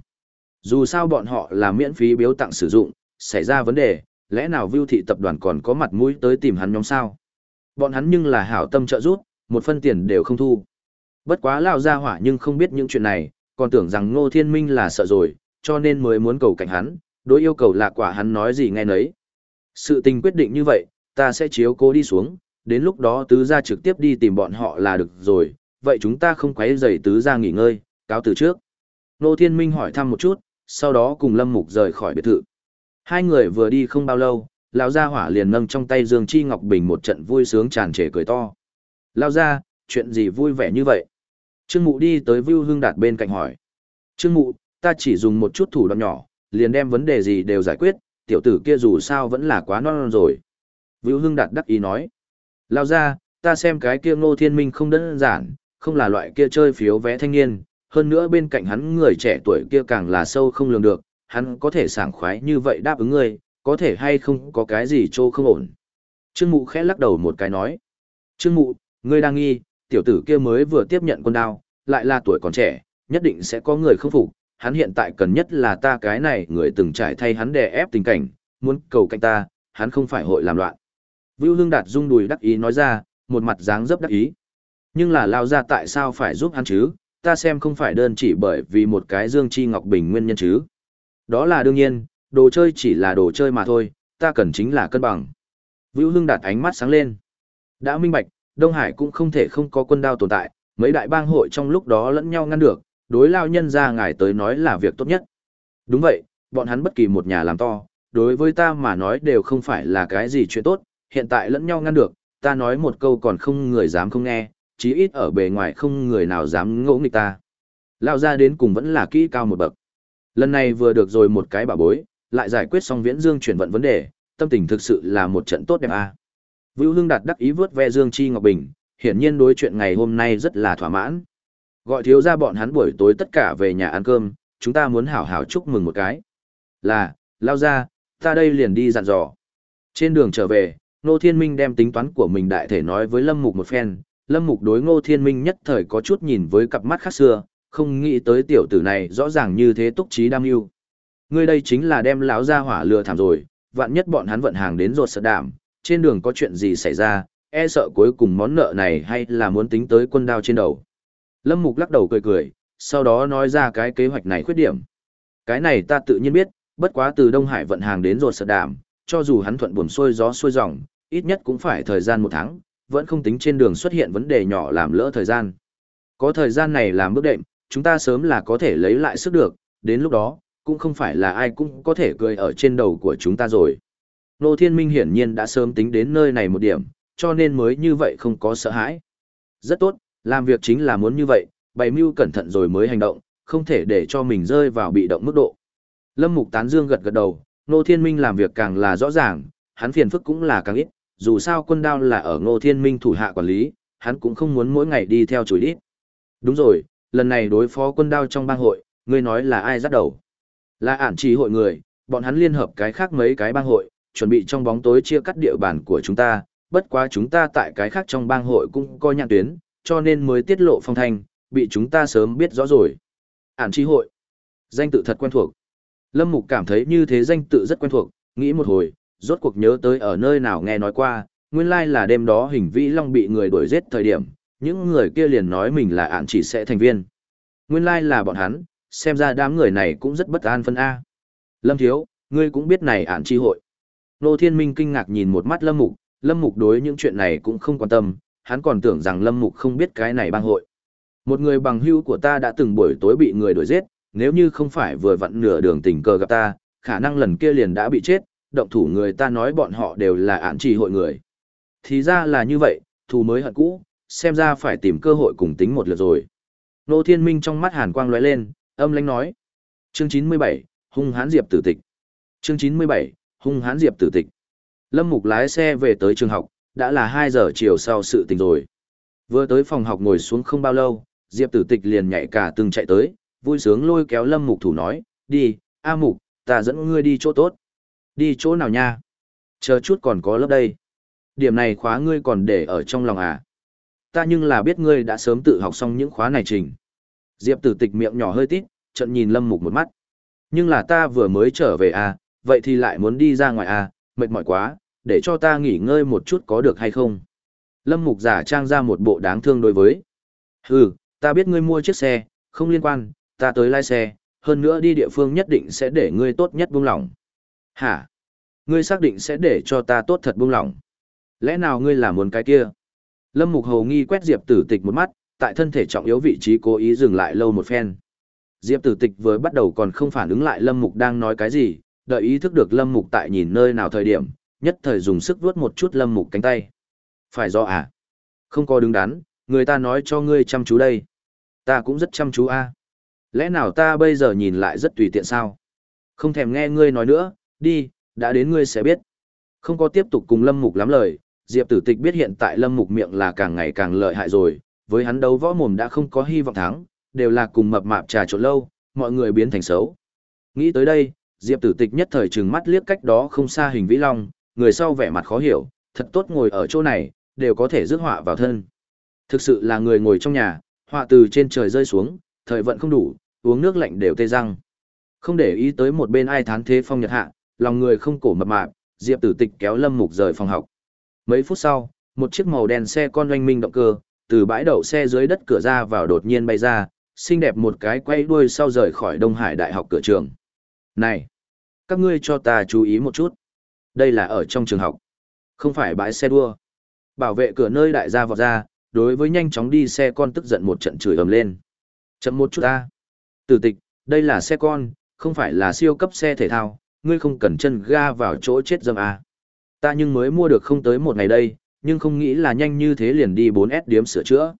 Speaker 1: Dù sao bọn họ là miễn phí biếu tặng sử dụng, xảy ra vấn đề, lẽ nào vưu thị tập đoàn còn có mặt mũi tới tìm hắn nhóm sao? Bọn hắn nhưng là hảo tâm trợ giúp, một phân tiền đều không thu. Bất quá lão gia hỏa nhưng không biết những chuyện này, còn tưởng rằng Ngô Thiên Minh là sợ rồi, cho nên mới muốn cầu cảnh hắn, đối yêu cầu là quả hắn nói gì nghe nấy. Sự tình quyết định như vậy, ta sẽ chiếu cố đi xuống, đến lúc đó tứ gia trực tiếp đi tìm bọn họ là được rồi, vậy chúng ta không quấy rầy tứ gia nghỉ ngơi, cáo từ trước. Nô Thiên Minh hỏi thăm một chút, sau đó cùng Lâm Mục rời khỏi biệt thự. Hai người vừa đi không bao lâu, lão gia hỏa liền nâng trong tay Dương Chi Ngọc Bình một trận vui sướng tràn trề cười to. Lão gia, chuyện gì vui vẻ như vậy? Trương Mụ đi tới Vưu Hương Đạt bên cạnh hỏi. Trương Mụ, ta chỉ dùng một chút thủ đoạn nhỏ, liền đem vấn đề gì đều giải quyết, tiểu tử kia dù sao vẫn là quá non, non rồi. Vưu Hương Đạt đắc ý nói. Lão gia, ta xem cái kia Ngô Thiên Minh không đơn giản, không là loại kia chơi phiếu vé thanh niên, hơn nữa bên cạnh hắn người trẻ tuổi kia càng là sâu không lường được, hắn có thể sảng khoái như vậy đáp ứng ngươi, có thể hay không có cái gì trô không ổn. Trương Mụ khẽ lắc đầu một cái nói. Trương Mụ, ngươi đang nghi, tiểu tử kia mới vừa tiếp nhận con đao, lại là tuổi còn trẻ, nhất định sẽ có người không phục. Hắn hiện tại cần nhất là ta cái này người từng trải thay hắn đè ép tình cảnh, muốn cầu cạnh ta, hắn không phải hội làm loạn. Vưu Hương Đạt rung đùi đắc ý nói ra, một mặt dáng dấp đắc ý. Nhưng là lao ra tại sao phải giúp hắn chứ, ta xem không phải đơn chỉ bởi vì một cái Dương Chi Ngọc Bình nguyên nhân chứ. Đó là đương nhiên, đồ chơi chỉ là đồ chơi mà thôi, ta cần chính là cân bằng. Vưu Hưng đặt ánh mắt sáng lên. Đã minh bạch, Đông Hải cũng không thể không có quân đao tồn tại, mấy đại bang hội trong lúc đó lẫn nhau ngăn được, đối lao nhân ra ngài tới nói là việc tốt nhất. Đúng vậy, bọn hắn bất kỳ một nhà làm to, đối với ta mà nói đều không phải là cái gì chuyện tốt, hiện tại lẫn nhau ngăn được, ta nói một câu còn không người dám không nghe, chí ít ở bề ngoài không người nào dám ngỗ nghịch ta. Lao ra đến cùng vẫn là kỹ cao một bậc. Lần này vừa được rồi một cái bảo bối, lại giải quyết xong viễn dương chuyển vận vấn đề, tâm tình thực sự là một trận tốt đẹp a. À. Vưu Hưng đạt đắc ý vớt ve Dương Chi Ngọc Bình, hiển nhiên đối chuyện ngày hôm nay rất là thỏa mãn. Gọi thiếu gia bọn hắn buổi tối tất cả về nhà ăn cơm, chúng ta muốn hảo hảo chúc mừng một cái. Là, lao ra, ta đây liền đi dặn dò. Trên đường trở về, Ngô Thiên Minh đem tính toán của mình đại thể nói với Lâm Mục một phen, Lâm Mục đối Ngô Thiên Minh nhất thời có chút nhìn với cặp mắt khác xưa, không nghĩ tới tiểu tử này rõ ràng như thế túc trí đam yêu. Ngươi đây chính là đem lão ra hỏa lừa thảm rồi, vạn nhất bọn hắn vận hàng đến ruột sợ đảm, trên đường có chuyện gì xảy ra, e sợ cuối cùng món nợ này hay là muốn tính tới quân đao trên đầu. Lâm Mục lắc đầu cười cười, sau đó nói ra cái kế hoạch này khuyết điểm. Cái này ta tự nhiên biết, bất quá từ Đông Hải vận hàng đến ruột sợ đảm, cho dù hắn thuận buồm xuôi gió xuôi dòng, ít nhất cũng phải thời gian một tháng, vẫn không tính trên đường xuất hiện vấn đề nhỏ làm lỡ thời gian. Có thời gian này làm bước đệm, chúng ta sớm là có thể lấy lại sức được, đến lúc đó, cũng không phải là ai cũng có thể cười ở trên đầu của chúng ta rồi. Nô Thiên Minh hiển nhiên đã sớm tính đến nơi này một điểm, cho nên mới như vậy không có sợ hãi. Rất tốt, làm việc chính là muốn như vậy, bày mưu cẩn thận rồi mới hành động, không thể để cho mình rơi vào bị động mức độ. Lâm Mục Tán Dương gật gật đầu, Nô Thiên Minh làm việc càng là rõ ràng, hắn phiền phức cũng là càng ít, dù sao quân đao là ở Ngô Thiên Minh thủ hạ quản lý, hắn cũng không muốn mỗi ngày đi theo chuỗi đít. Đúng rồi, lần này đối phó quân đao trong bang hội, ngươi nói là ai dắt đầu? Là ản chỉ hội người, bọn hắn liên hợp cái khác mấy cái bang hội, chuẩn bị trong bóng tối chia cắt địa bàn của chúng ta, bất quá chúng ta tại cái khác trong bang hội cũng coi nhãn tuyến, cho nên mới tiết lộ phong thanh, bị chúng ta sớm biết rõ rồi. Ản trí hội. Danh tự thật quen thuộc. Lâm Mục cảm thấy như thế danh tự rất quen thuộc, nghĩ một hồi, rốt cuộc nhớ tới ở nơi nào nghe nói qua, nguyên lai là đêm đó hình vĩ long bị người đuổi giết thời điểm, những người kia liền nói mình là ạn chỉ sẽ thành viên. Nguyên lai là bọn hắn, xem ra đám người này cũng rất bất an phân A. Lâm Thiếu, ngươi cũng biết này ạn chi hội. Nô Thiên Minh kinh ngạc nhìn một mắt Lâm Mục, Lâm Mục đối những chuyện này cũng không quan tâm, hắn còn tưởng rằng Lâm Mục không biết cái này bang hội. Một người bằng hữu của ta đã từng buổi tối bị người đuổi giết, nếu như không phải vừa vặn nửa đường tình cờ gặp ta, khả năng lần kia liền đã bị chết, động thủ người ta nói bọn họ đều là ạn trì hội người. Thì ra là như vậy, thù mới hận cũ, xem ra phải tìm cơ hội cùng tính một lượt rồi. Nô Thiên Minh trong mắt hàn quang lóe lên, âm lãnh nói. Chương 97, hung hãn diệp tử tịch. Chương 97, hung hãn diệp tử tịch. Lâm Mục lái xe về tới trường học, đã là 2 giờ chiều sau sự tình rồi. Vừa tới phòng học ngồi xuống không bao lâu, Diệp Tử Tịch liền nhảy cả từng chạy tới, vui sướng lôi kéo Lâm Mục thủ nói, đi, A Mục, ta dẫn ngươi đi chỗ tốt. Đi chỗ nào nha? Chờ chút còn có lớp đây. Điểm này khóa ngươi còn để ở trong lòng à? Ta nhưng là biết ngươi đã sớm tự học xong những khóa này trình. Diệp tử tịch miệng nhỏ hơi tít, trận nhìn Lâm Mục một mắt. Nhưng là ta vừa mới trở về à, vậy thì lại muốn đi ra ngoài à, mệt mỏi quá, để cho ta nghỉ ngơi một chút có được hay không? Lâm Mục giả trang ra một bộ đáng thương đối với. Hừ, ta biết ngươi mua chiếc xe, không liên quan, ta tới lái xe, hơn nữa đi địa phương nhất định sẽ để ngươi tốt nhất buông lỏng. Hả? Ngươi xác định sẽ để cho ta tốt thật buông lỏng. Lẽ nào ngươi là muốn cái kia? Lâm Mục Hầu nghi quét Diệp Tử Tịch một mắt, tại thân thể trọng yếu vị trí cố ý dừng lại lâu một phen. Diệp Tử Tịch vừa bắt đầu còn không phản ứng lại Lâm Mục đang nói cái gì, đợi ý thức được Lâm Mục tại nhìn nơi nào thời điểm, nhất thời dùng sức vuốt một chút Lâm Mục cánh tay. Phải do à? Không có đứng đắn, người ta nói cho ngươi chăm chú đây. Ta cũng rất chăm chú a. Lẽ nào ta bây giờ nhìn lại rất tùy tiện sao? Không thèm nghe ngươi nói nữa, đi, đã đến ngươi sẽ biết. Không có tiếp tục cùng Lâm Mục lắm lời, Diệp Tử Tịch biết hiện tại Lâm Mục miệng là càng ngày càng lợi hại rồi, với hắn đấu võ mồm đã không có hy vọng thắng, đều là cùng mập mạp trà trộn lâu, mọi người biến thành xấu. Nghĩ tới đây, Diệp Tử Tịch nhất thời trừng mắt liếc cách đó không xa hình vĩ long, người sau vẻ mặt khó hiểu, thật tốt ngồi ở chỗ này, đều có thể rước họa vào thân. Thực sự là người ngồi trong nhà, họa từ trên trời rơi xuống, thời vận không đủ, uống nước lạnh đều tê răng. Không để ý tới một bên ai thán thế phong nhật hạ, lòng người không cổ mập mạp, Diệp Tử Tịch kéo Lâm Mục rời phòng học. Mấy phút sau, một chiếc màu đen xe con doanh minh động cơ, từ bãi đậu xe dưới đất cửa ra vào đột nhiên bay ra, xinh đẹp một cái quay đuôi sau rời khỏi Đông Hải Đại học cửa trường. Này, các ngươi cho ta chú ý một chút. Đây là ở trong trường học, không phải bãi xe đua. Bảo vệ cửa nơi đại gia vọt ra, đối với nhanh chóng đi xe con tức giận một trận chửi ầm lên. Chậm một chút ta. Tử tịch, đây là xe con, không phải là siêu cấp xe thể thao, ngươi không cần chân ga vào chỗ chết dâm à. Ta nhưng mới mua được không tới một ngày đây, nhưng không nghĩ là nhanh như thế liền đi 4S điếm sửa chữa.